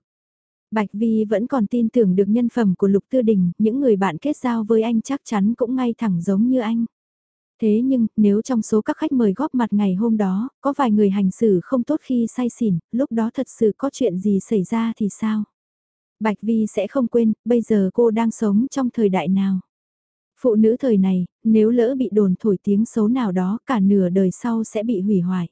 Bạch Vi vẫn còn tin tưởng được nhân phẩm của Lục Tư Đình, những người bạn kết giao với anh chắc chắn cũng ngay thẳng giống như anh. Thế nhưng, nếu trong số các khách mời góp mặt ngày hôm đó, có vài người hành xử không tốt khi say xỉn, lúc đó thật sự có chuyện gì xảy ra thì sao? Bạch Vi sẽ không quên, bây giờ cô đang sống trong thời đại nào? Phụ nữ thời này, nếu lỡ bị đồn thổi tiếng xấu nào đó, cả nửa đời sau sẽ bị hủy hoại.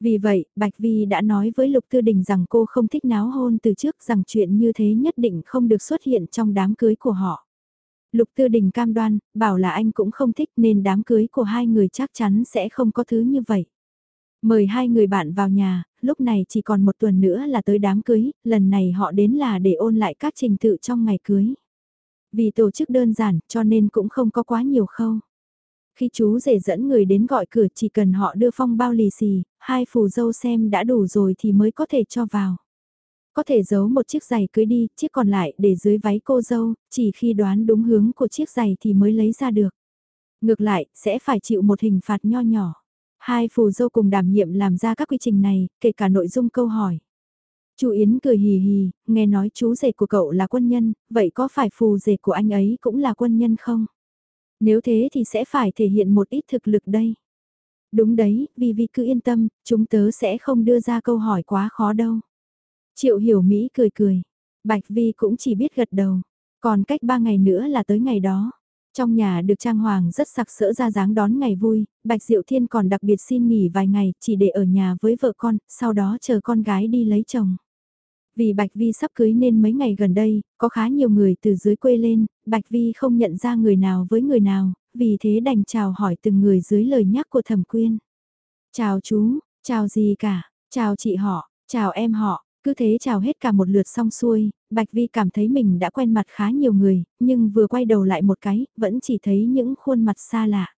Vì vậy, Bạch Vi đã nói với Lục Tư Đình rằng cô không thích náo hôn từ trước rằng chuyện như thế nhất định không được xuất hiện trong đám cưới của họ. Lục Tư Đình cam đoan, bảo là anh cũng không thích nên đám cưới của hai người chắc chắn sẽ không có thứ như vậy. Mời hai người bạn vào nhà, lúc này chỉ còn một tuần nữa là tới đám cưới, lần này họ đến là để ôn lại các trình tự trong ngày cưới. Vì tổ chức đơn giản cho nên cũng không có quá nhiều khâu. Khi chú rể dẫn người đến gọi cửa chỉ cần họ đưa phong bao lì xì, hai phù dâu xem đã đủ rồi thì mới có thể cho vào. Có thể giấu một chiếc giày cưới đi, chiếc còn lại để dưới váy cô dâu, chỉ khi đoán đúng hướng của chiếc giày thì mới lấy ra được. Ngược lại, sẽ phải chịu một hình phạt nho nhỏ. Hai phù dâu cùng đảm nhiệm làm ra các quy trình này, kể cả nội dung câu hỏi. Chú Yến cười hì hì, nghe nói chú rể của cậu là quân nhân, vậy có phải phù rể của anh ấy cũng là quân nhân không? Nếu thế thì sẽ phải thể hiện một ít thực lực đây. Đúng đấy, vì vì cứ yên tâm, chúng tớ sẽ không đưa ra câu hỏi quá khó đâu. Triệu hiểu Mỹ cười cười. Bạch Vi cũng chỉ biết gật đầu. Còn cách ba ngày nữa là tới ngày đó. Trong nhà được trang hoàng rất sặc sỡ ra dáng đón ngày vui, Bạch Diệu Thiên còn đặc biệt xin nghỉ vài ngày chỉ để ở nhà với vợ con, sau đó chờ con gái đi lấy chồng. Vì Bạch Vi sắp cưới nên mấy ngày gần đây, có khá nhiều người từ dưới quê lên, Bạch Vi không nhận ra người nào với người nào, vì thế đành chào hỏi từng người dưới lời nhắc của thẩm quyên. Chào chú, chào gì cả, chào chị họ, chào em họ, cứ thế chào hết cả một lượt xong xuôi, Bạch Vi cảm thấy mình đã quen mặt khá nhiều người, nhưng vừa quay đầu lại một cái, vẫn chỉ thấy những khuôn mặt xa lạ.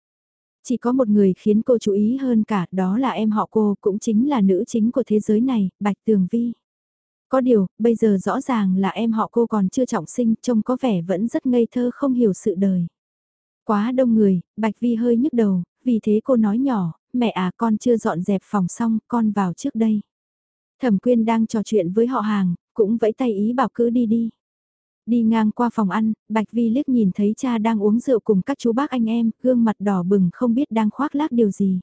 Chỉ có một người khiến cô chú ý hơn cả, đó là em họ cô, cũng chính là nữ chính của thế giới này, Bạch Tường Vi. Có điều, bây giờ rõ ràng là em họ cô còn chưa trọng sinh, trông có vẻ vẫn rất ngây thơ không hiểu sự đời. Quá đông người, Bạch Vi hơi nhức đầu, vì thế cô nói nhỏ, mẹ à con chưa dọn dẹp phòng xong, con vào trước đây. Thẩm quyên đang trò chuyện với họ hàng, cũng vẫy tay ý bảo cứ đi đi. Đi ngang qua phòng ăn, Bạch Vi liếc nhìn thấy cha đang uống rượu cùng các chú bác anh em, gương mặt đỏ bừng không biết đang khoác lác điều gì.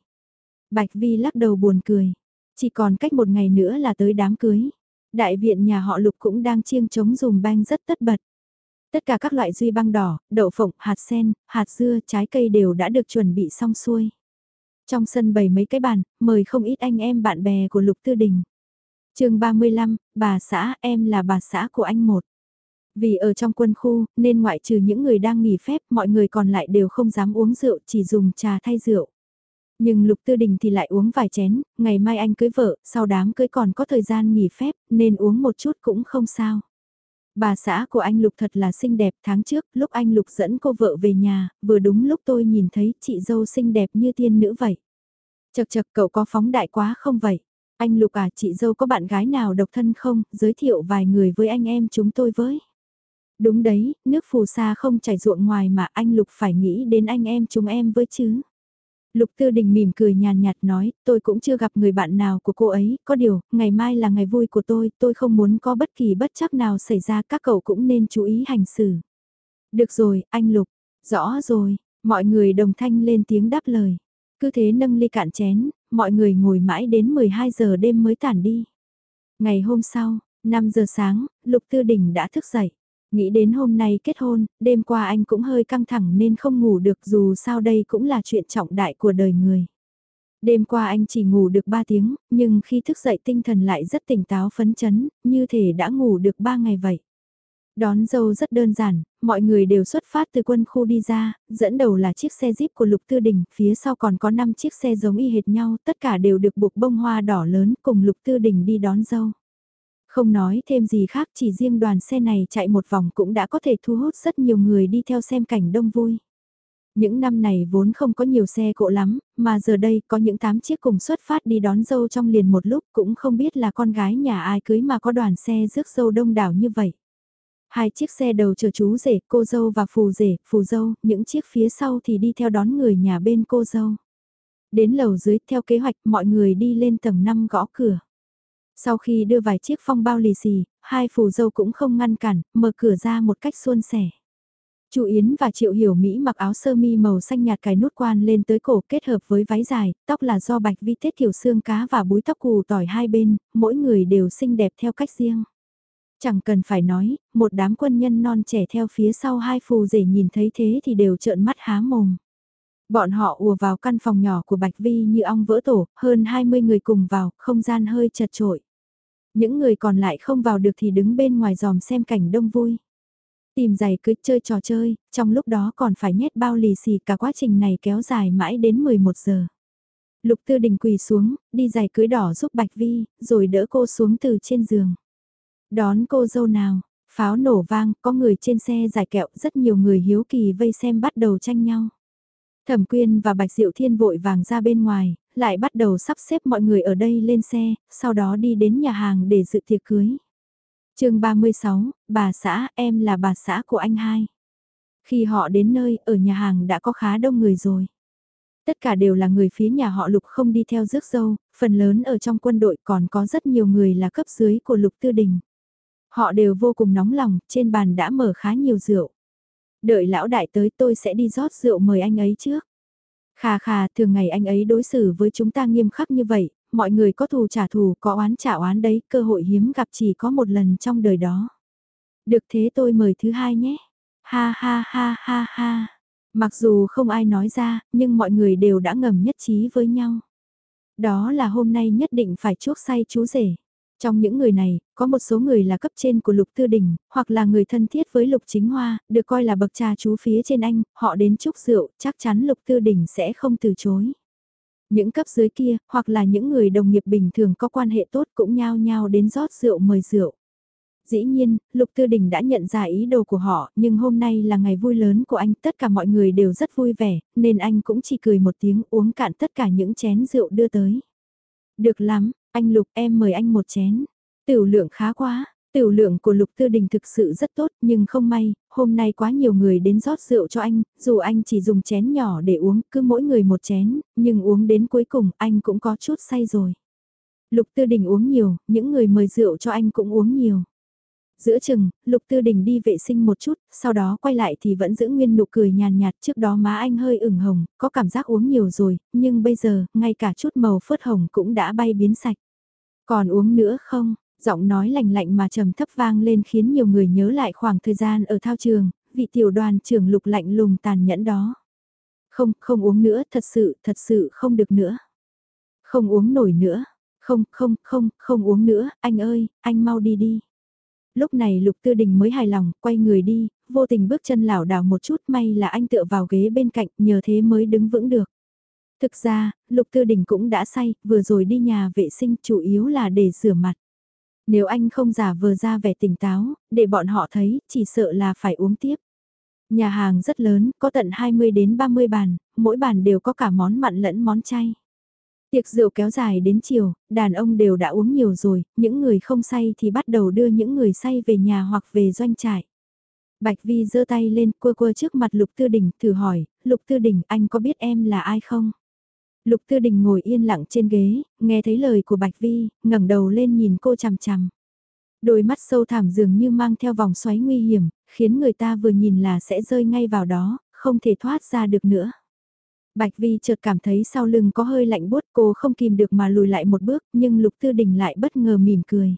Bạch Vi lắc đầu buồn cười. Chỉ còn cách một ngày nữa là tới đám cưới. Đại viện nhà họ Lục cũng đang chiêng chống dùm banh rất tất bật. Tất cả các loại duy băng đỏ, đậu phộng, hạt sen, hạt dưa, trái cây đều đã được chuẩn bị xong xuôi. Trong sân bày mấy cái bàn, mời không ít anh em bạn bè của Lục Tư Đình chương 35, bà xã, em là bà xã của anh một. Vì ở trong quân khu, nên ngoại trừ những người đang nghỉ phép, mọi người còn lại đều không dám uống rượu, chỉ dùng trà thay rượu. Nhưng Lục Tư Đình thì lại uống vài chén, ngày mai anh cưới vợ, sau đám cưới còn có thời gian nghỉ phép, nên uống một chút cũng không sao. Bà xã của anh Lục thật là xinh đẹp, tháng trước, lúc anh Lục dẫn cô vợ về nhà, vừa đúng lúc tôi nhìn thấy chị dâu xinh đẹp như tiên nữ vậy. Chật chật cậu có phóng đại quá không vậy? Anh Lục à chị dâu có bạn gái nào độc thân không, giới thiệu vài người với anh em chúng tôi với. Đúng đấy, nước phù sa không chảy ruộng ngoài mà anh Lục phải nghĩ đến anh em chúng em với chứ. Lục Tư Đình mỉm cười nhàn nhạt nói, tôi cũng chưa gặp người bạn nào của cô ấy, có điều, ngày mai là ngày vui của tôi, tôi không muốn có bất kỳ bất chắc nào xảy ra, các cậu cũng nên chú ý hành xử. Được rồi, anh Lục, rõ rồi, Mọi người đồng thanh lên tiếng đáp lời. Cứ thế nâng ly cạn chén, mọi người ngồi mãi đến 12 giờ đêm mới tản đi. Ngày hôm sau, 5 giờ sáng, Lục Tư Đình đã thức dậy. Nghĩ đến hôm nay kết hôn, đêm qua anh cũng hơi căng thẳng nên không ngủ được dù sao đây cũng là chuyện trọng đại của đời người. Đêm qua anh chỉ ngủ được 3 tiếng, nhưng khi thức dậy tinh thần lại rất tỉnh táo phấn chấn, như thể đã ngủ được 3 ngày vậy. Đón dâu rất đơn giản, mọi người đều xuất phát từ quân khu đi ra, dẫn đầu là chiếc xe jeep của Lục Tư Đình, phía sau còn có 5 chiếc xe giống y hệt nhau, tất cả đều được buộc bông hoa đỏ lớn cùng Lục Tư Đình đi đón dâu. Không nói thêm gì khác chỉ riêng đoàn xe này chạy một vòng cũng đã có thể thu hút rất nhiều người đi theo xem cảnh đông vui. Những năm này vốn không có nhiều xe cộ lắm, mà giờ đây có những tám chiếc cùng xuất phát đi đón dâu trong liền một lúc cũng không biết là con gái nhà ai cưới mà có đoàn xe rước dâu đông đảo như vậy. Hai chiếc xe đầu chờ chú rể, cô dâu và phù rể, phù dâu, những chiếc phía sau thì đi theo đón người nhà bên cô dâu. Đến lầu dưới, theo kế hoạch, mọi người đi lên tầng 5 gõ cửa. Sau khi đưa vài chiếc phong bao lì xì, hai phù dâu cũng không ngăn cản, mở cửa ra một cách suôn sẻ. Chu Yến và Triệu Hiểu Mỹ mặc áo sơ mi màu xanh nhạt cài nút quan lên tới cổ kết hợp với váy dài, tóc là do bạch vi tết kiểu xương cá và búi tóc cù tỏi hai bên, mỗi người đều xinh đẹp theo cách riêng. Chẳng cần phải nói, một đám quân nhân non trẻ theo phía sau hai phù rể nhìn thấy thế thì đều trợn mắt há mồm. Bọn họ ùa vào căn phòng nhỏ của Bạch Vi như ong vỡ tổ, hơn 20 người cùng vào, không gian hơi chật trội. Những người còn lại không vào được thì đứng bên ngoài dòm xem cảnh đông vui. Tìm giày cưới chơi trò chơi, trong lúc đó còn phải nhét bao lì xì cả quá trình này kéo dài mãi đến 11 giờ. Lục Tư Đình quỳ xuống, đi giày cưới đỏ giúp Bạch Vi, rồi đỡ cô xuống từ trên giường. Đón cô dâu nào, pháo nổ vang, có người trên xe giải kẹo, rất nhiều người hiếu kỳ vây xem bắt đầu tranh nhau. Thẩm Quyên và Bạch Diệu Thiên vội vàng ra bên ngoài, lại bắt đầu sắp xếp mọi người ở đây lên xe, sau đó đi đến nhà hàng để dự tiệc cưới. chương 36, bà xã, em là bà xã của anh hai. Khi họ đến nơi, ở nhà hàng đã có khá đông người rồi. Tất cả đều là người phía nhà họ Lục không đi theo rước dâu, phần lớn ở trong quân đội còn có rất nhiều người là cấp dưới của Lục Tư Đình. Họ đều vô cùng nóng lòng, trên bàn đã mở khá nhiều rượu. Đợi lão đại tới tôi sẽ đi rót rượu mời anh ấy trước. Khà khà, thường ngày anh ấy đối xử với chúng ta nghiêm khắc như vậy, mọi người có thù trả thù, có oán trả oán đấy, cơ hội hiếm gặp chỉ có một lần trong đời đó. Được thế tôi mời thứ hai nhé. Ha ha ha ha ha. Mặc dù không ai nói ra, nhưng mọi người đều đã ngầm nhất trí với nhau. Đó là hôm nay nhất định phải chuốc say chú rể. Trong những người này, có một số người là cấp trên của Lục Tư Đình, hoặc là người thân thiết với Lục Chính Hoa, được coi là bậc cha chú phía trên anh, họ đến chúc rượu, chắc chắn Lục Tư Đình sẽ không từ chối. Những cấp dưới kia, hoặc là những người đồng nghiệp bình thường có quan hệ tốt cũng nhao nhao đến rót rượu mời rượu. Dĩ nhiên, Lục Tư Đình đã nhận ra ý đồ của họ, nhưng hôm nay là ngày vui lớn của anh, tất cả mọi người đều rất vui vẻ, nên anh cũng chỉ cười một tiếng uống cạn tất cả những chén rượu đưa tới. Được lắm, anh Lục em mời anh một chén. Tiểu lượng khá quá, tiểu lượng của Lục Tư Đình thực sự rất tốt nhưng không may, hôm nay quá nhiều người đến rót rượu cho anh, dù anh chỉ dùng chén nhỏ để uống, cứ mỗi người một chén, nhưng uống đến cuối cùng anh cũng có chút say rồi. Lục Tư Đình uống nhiều, những người mời rượu cho anh cũng uống nhiều. Giữa chừng, Lục Tư Đình đi vệ sinh một chút, sau đó quay lại thì vẫn giữ nguyên nụ cười nhàn nhạt trước đó má anh hơi ửng hồng, có cảm giác uống nhiều rồi, nhưng bây giờ, ngay cả chút màu phớt hồng cũng đã bay biến sạch. Còn uống nữa không? Giọng nói lạnh lạnh mà trầm thấp vang lên khiến nhiều người nhớ lại khoảng thời gian ở thao trường, vị tiểu đoàn trưởng lục lạnh lùng tàn nhẫn đó. Không, không uống nữa, thật sự, thật sự không được nữa. Không uống nổi nữa. Không, không, không, không uống nữa, anh ơi, anh mau đi đi. Lúc này Lục Tư Đình mới hài lòng, quay người đi, vô tình bước chân lảo đảo một chút may là anh tựa vào ghế bên cạnh, nhờ thế mới đứng vững được. Thực ra, Lục Tư Đình cũng đã say, vừa rồi đi nhà vệ sinh chủ yếu là để rửa mặt. Nếu anh không giả vờ ra vẻ tỉnh táo, để bọn họ thấy, chỉ sợ là phải uống tiếp. Nhà hàng rất lớn, có tận 20 đến 30 bàn, mỗi bàn đều có cả món mặn lẫn món chay. Tiệc rượu kéo dài đến chiều, đàn ông đều đã uống nhiều rồi, những người không say thì bắt đầu đưa những người say về nhà hoặc về doanh trại. Bạch Vi giơ tay lên quơ quơ trước mặt Lục Tư Đình, thử hỏi, Lục Tư Đình anh có biết em là ai không? Lục Tư Đình ngồi yên lặng trên ghế, nghe thấy lời của Bạch Vi, ngẩng đầu lên nhìn cô chằm chằm. Đôi mắt sâu thẳm dường như mang theo vòng xoáy nguy hiểm, khiến người ta vừa nhìn là sẽ rơi ngay vào đó, không thể thoát ra được nữa. Bạch Vi chợt cảm thấy sau lưng có hơi lạnh buốt cô không kìm được mà lùi lại một bước nhưng Lục Tư Đình lại bất ngờ mỉm cười.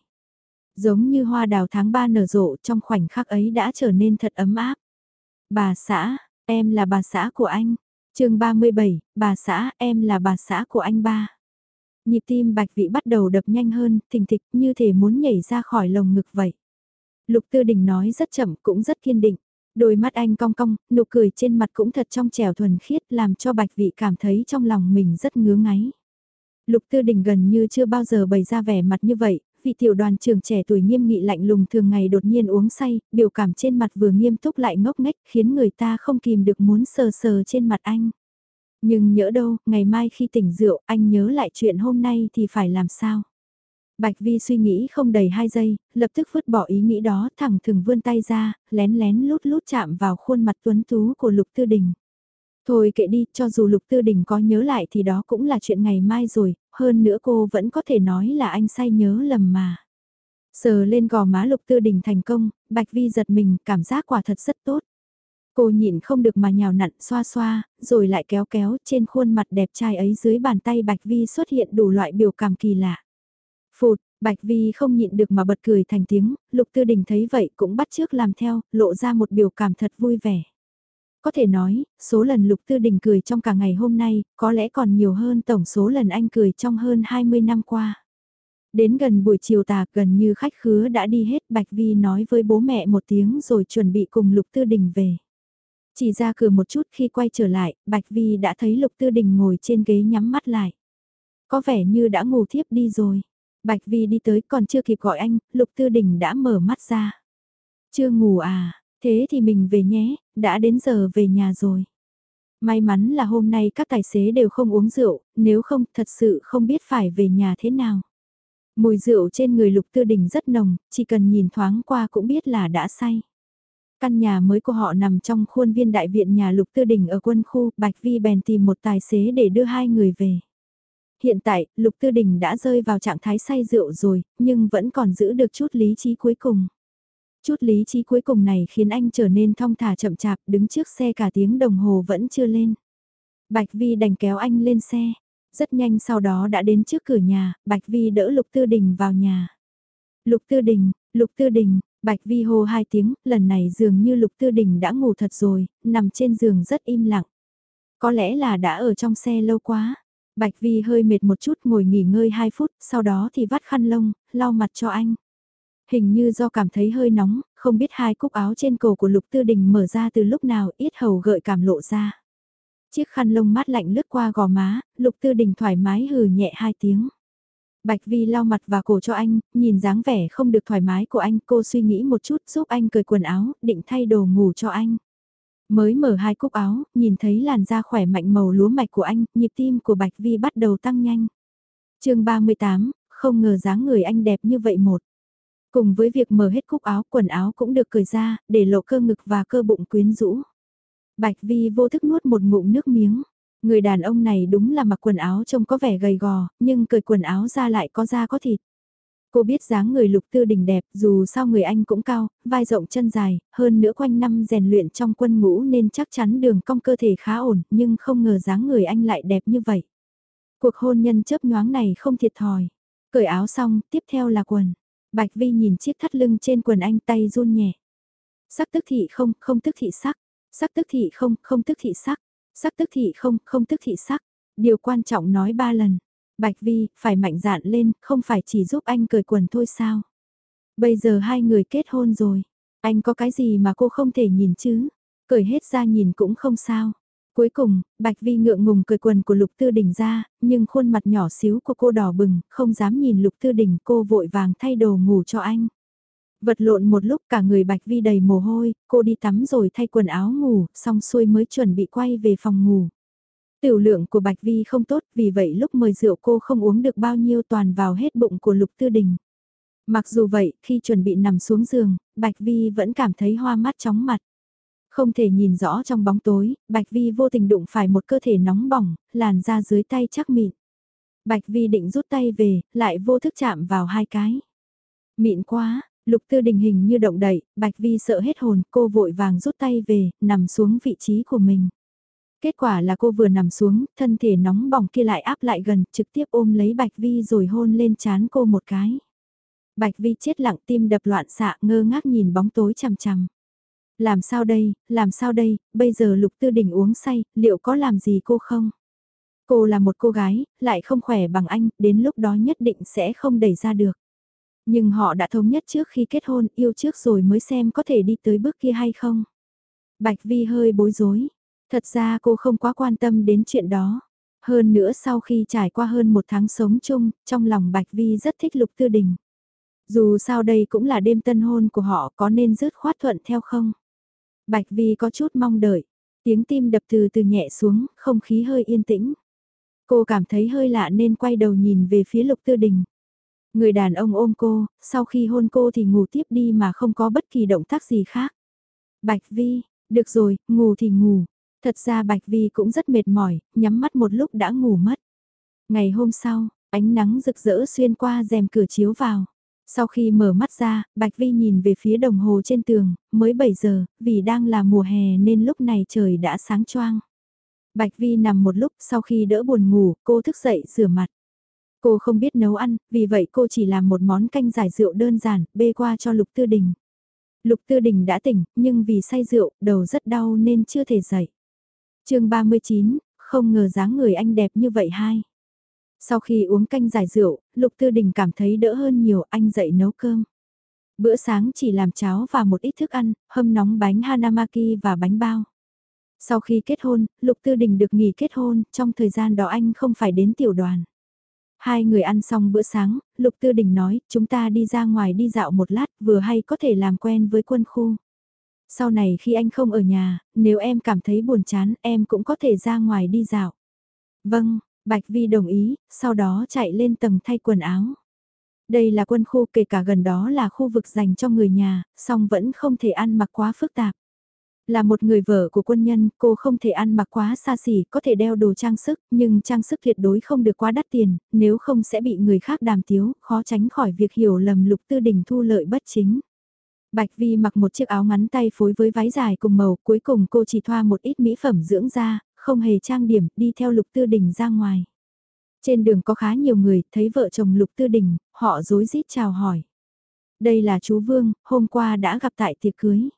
Giống như hoa đào tháng 3 nở rộ trong khoảnh khắc ấy đã trở nên thật ấm áp. Bà xã, em là bà xã của anh chương 37, bà xã, em là bà xã của anh ba. Nhịp tim bạch vị bắt đầu đập nhanh hơn, thình thịch như thể muốn nhảy ra khỏi lồng ngực vậy. Lục Tư Đình nói rất chậm cũng rất kiên định. Đôi mắt anh cong cong, nụ cười trên mặt cũng thật trong trẻo thuần khiết làm cho bạch vị cảm thấy trong lòng mình rất ngứa ngáy. Lục Tư Đình gần như chưa bao giờ bày ra vẻ mặt như vậy, vị tiểu đoàn trưởng trẻ tuổi nghiêm nghị lạnh lùng thường ngày đột nhiên uống say, biểu cảm trên mặt vừa nghiêm túc lại ngốc nghếch khiến người ta không kìm được muốn sờ sờ trên mặt anh. Nhưng nhớ đâu, ngày mai khi tỉnh rượu, anh nhớ lại chuyện hôm nay thì phải làm sao? Bạch Vi suy nghĩ không đầy 2 giây, lập tức vứt bỏ ý nghĩ đó thẳng thừng vươn tay ra, lén lén lút lút chạm vào khuôn mặt tuấn tú của Lục Tư Đình. Thôi kệ đi, cho dù Lục Tư Đình có nhớ lại thì đó cũng là chuyện ngày mai rồi, hơn nữa cô vẫn có thể nói là anh say nhớ lầm mà. Sờ lên gò má Lục Tư Đình thành công, Bạch Vi giật mình, cảm giác quả thật rất tốt. Cô nhịn không được mà nhào nặn xoa xoa, rồi lại kéo kéo trên khuôn mặt đẹp trai ấy dưới bàn tay Bạch Vi xuất hiện đủ loại biểu cảm kỳ lạ. Phụt, Bạch Vi không nhịn được mà bật cười thành tiếng, Lục Tư Đình thấy vậy cũng bắt trước làm theo, lộ ra một biểu cảm thật vui vẻ. Có thể nói, số lần Lục Tư Đình cười trong cả ngày hôm nay, có lẽ còn nhiều hơn tổng số lần anh cười trong hơn 20 năm qua. Đến gần buổi chiều tà gần như khách khứa đã đi hết Bạch Vi nói với bố mẹ một tiếng rồi chuẩn bị cùng Lục Tư Đình về. Chỉ ra cửa một chút khi quay trở lại, Bạch Vi đã thấy Lục Tư Đình ngồi trên ghế nhắm mắt lại. Có vẻ như đã ngủ thiếp đi rồi. Bạch Vi đi tới còn chưa kịp gọi anh, Lục Tư Đình đã mở mắt ra. Chưa ngủ à, thế thì mình về nhé, đã đến giờ về nhà rồi. May mắn là hôm nay các tài xế đều không uống rượu, nếu không thật sự không biết phải về nhà thế nào. Mùi rượu trên người Lục Tư Đình rất nồng, chỉ cần nhìn thoáng qua cũng biết là đã say. Căn nhà mới của họ nằm trong khuôn viên đại viện nhà Lục Tư Đình ở quân khu, Bạch Vi bèn tìm một tài xế để đưa hai người về. Hiện tại, Lục Tư Đình đã rơi vào trạng thái say rượu rồi, nhưng vẫn còn giữ được chút lý trí cuối cùng. Chút lý trí cuối cùng này khiến anh trở nên thong thả chậm chạp, đứng trước xe cả tiếng đồng hồ vẫn chưa lên. Bạch Vi đành kéo anh lên xe. Rất nhanh sau đó đã đến trước cửa nhà, Bạch Vi đỡ Lục Tư Đình vào nhà. Lục Tư Đình, Lục Tư Đình, Bạch Vi hô hai tiếng, lần này dường như Lục Tư Đình đã ngủ thật rồi, nằm trên giường rất im lặng. Có lẽ là đã ở trong xe lâu quá. Bạch Vi hơi mệt một chút ngồi nghỉ ngơi 2 phút, sau đó thì vắt khăn lông, lau mặt cho anh. Hình như do cảm thấy hơi nóng, không biết hai cúc áo trên cổ của Lục Tư Đình mở ra từ lúc nào ít hầu gợi cảm lộ ra. Chiếc khăn lông mát lạnh lướt qua gò má, Lục Tư Đình thoải mái hừ nhẹ hai tiếng. Bạch Vi lau mặt và cổ cho anh, nhìn dáng vẻ không được thoải mái của anh, cô suy nghĩ một chút giúp anh cởi quần áo, định thay đồ ngủ cho anh. Mới mở hai cúc áo, nhìn thấy làn da khỏe mạnh màu lúa mạch của anh, nhịp tim của Bạch Vi bắt đầu tăng nhanh. chương 38, không ngờ dáng người anh đẹp như vậy một. Cùng với việc mở hết cúc áo, quần áo cũng được cởi ra, để lộ cơ ngực và cơ bụng quyến rũ. Bạch Vi vô thức nuốt một ngụm nước miếng. Người đàn ông này đúng là mặc quần áo trông có vẻ gầy gò, nhưng cởi quần áo ra lại có da có thịt. Cô biết dáng người lục tư đình đẹp, dù sao người anh cũng cao, vai rộng chân dài, hơn nữa quanh năm rèn luyện trong quân ngũ nên chắc chắn đường cong cơ thể khá ổn, nhưng không ngờ dáng người anh lại đẹp như vậy. Cuộc hôn nhân chớp nhoáng này không thiệt thòi. Cởi áo xong, tiếp theo là quần. Bạch Vi nhìn chiếc thắt lưng trên quần anh tay run nhẹ. Sắc tức thị không, không tức thị sắc. Sắc tức thị không, không tức thị sắc. Sắc tức thị không, không tức thị sắc. Điều quan trọng nói ba lần. Bạch Vi, phải mạnh dạn lên, không phải chỉ giúp anh cởi quần thôi sao? Bây giờ hai người kết hôn rồi. Anh có cái gì mà cô không thể nhìn chứ? Cởi hết ra nhìn cũng không sao. Cuối cùng, Bạch Vi ngượng ngùng cười quần của Lục Tư Đình ra, nhưng khuôn mặt nhỏ xíu của cô đỏ bừng, không dám nhìn Lục Tư Đình cô vội vàng thay đồ ngủ cho anh. Vật lộn một lúc cả người Bạch Vi đầy mồ hôi, cô đi tắm rồi thay quần áo ngủ, xong xuôi mới chuẩn bị quay về phòng ngủ. Tiểu lượng của Bạch Vi không tốt vì vậy lúc mời rượu cô không uống được bao nhiêu toàn vào hết bụng của Lục Tư Đình. Mặc dù vậy, khi chuẩn bị nằm xuống giường, Bạch Vi vẫn cảm thấy hoa mắt chóng mặt. Không thể nhìn rõ trong bóng tối, Bạch Vi vô tình đụng phải một cơ thể nóng bỏng, làn da dưới tay chắc mịn. Bạch Vi định rút tay về, lại vô thức chạm vào hai cái. Mịn quá, Lục tư đình hình như động đậy, Bạch Vi sợ hết hồn, cô vội vàng rút tay về, nằm xuống vị trí của mình. Kết quả là cô vừa nằm xuống, thân thể nóng bỏng kia lại áp lại gần, trực tiếp ôm lấy Bạch Vi rồi hôn lên chán cô một cái. Bạch Vi chết lặng tim đập loạn xạ ngơ ngác nhìn bóng tối chằm chằm. Làm sao đây, làm sao đây, bây giờ lục tư đình uống say, liệu có làm gì cô không? Cô là một cô gái, lại không khỏe bằng anh, đến lúc đó nhất định sẽ không đẩy ra được. Nhưng họ đã thống nhất trước khi kết hôn, yêu trước rồi mới xem có thể đi tới bước kia hay không. Bạch Vi hơi bối rối. Thật ra cô không quá quan tâm đến chuyện đó. Hơn nữa sau khi trải qua hơn một tháng sống chung, trong lòng Bạch Vi rất thích Lục Tư Đình. Dù sao đây cũng là đêm tân hôn của họ có nên rớt khoát thuận theo không? Bạch Vi có chút mong đợi. Tiếng tim đập từ từ nhẹ xuống, không khí hơi yên tĩnh. Cô cảm thấy hơi lạ nên quay đầu nhìn về phía Lục Tư Đình. Người đàn ông ôm cô, sau khi hôn cô thì ngủ tiếp đi mà không có bất kỳ động tác gì khác. Bạch Vi, được rồi, ngủ thì ngủ. Thật ra Bạch Vi cũng rất mệt mỏi, nhắm mắt một lúc đã ngủ mất. Ngày hôm sau, ánh nắng rực rỡ xuyên qua rèm cửa chiếu vào. Sau khi mở mắt ra, Bạch Vi nhìn về phía đồng hồ trên tường, mới 7 giờ, vì đang là mùa hè nên lúc này trời đã sáng choang. Bạch Vi nằm một lúc sau khi đỡ buồn ngủ, cô thức dậy rửa mặt. Cô không biết nấu ăn, vì vậy cô chỉ làm một món canh giải rượu đơn giản, bê qua cho Lục Tư Đình. Lục Tư Đình đã tỉnh, nhưng vì say rượu, đầu rất đau nên chưa thể dậy. chương 39, không ngờ dáng người anh đẹp như vậy hai. Sau khi uống canh giải rượu, Lục Tư Đình cảm thấy đỡ hơn nhiều anh dậy nấu cơm. Bữa sáng chỉ làm cháo và một ít thức ăn, hâm nóng bánh Hanamaki và bánh bao. Sau khi kết hôn, Lục Tư Đình được nghỉ kết hôn, trong thời gian đó anh không phải đến tiểu đoàn. Hai người ăn xong bữa sáng, Lục Tư Đình nói, chúng ta đi ra ngoài đi dạo một lát, vừa hay có thể làm quen với quân khu. Sau này khi anh không ở nhà, nếu em cảm thấy buồn chán, em cũng có thể ra ngoài đi dạo. Vâng, Bạch Vi đồng ý, sau đó chạy lên tầng thay quần áo. Đây là quân khu kể cả gần đó là khu vực dành cho người nhà, song vẫn không thể ăn mặc quá phức tạp. Là một người vợ của quân nhân, cô không thể ăn mặc quá xa xỉ, có thể đeo đồ trang sức, nhưng trang sức tuyệt đối không được quá đắt tiền, nếu không sẽ bị người khác đàm tiếu, khó tránh khỏi việc hiểu lầm lục tư đình thu lợi bất chính. Bạch Vi mặc một chiếc áo ngắn tay phối với váy dài cùng màu, cuối cùng cô chỉ thoa một ít mỹ phẩm dưỡng da, không hề trang điểm, đi theo Lục Tư Đình ra ngoài. Trên đường có khá nhiều người, thấy vợ chồng Lục Tư Đình, họ rối rít chào hỏi. Đây là chú Vương, hôm qua đã gặp tại tiệc cưới.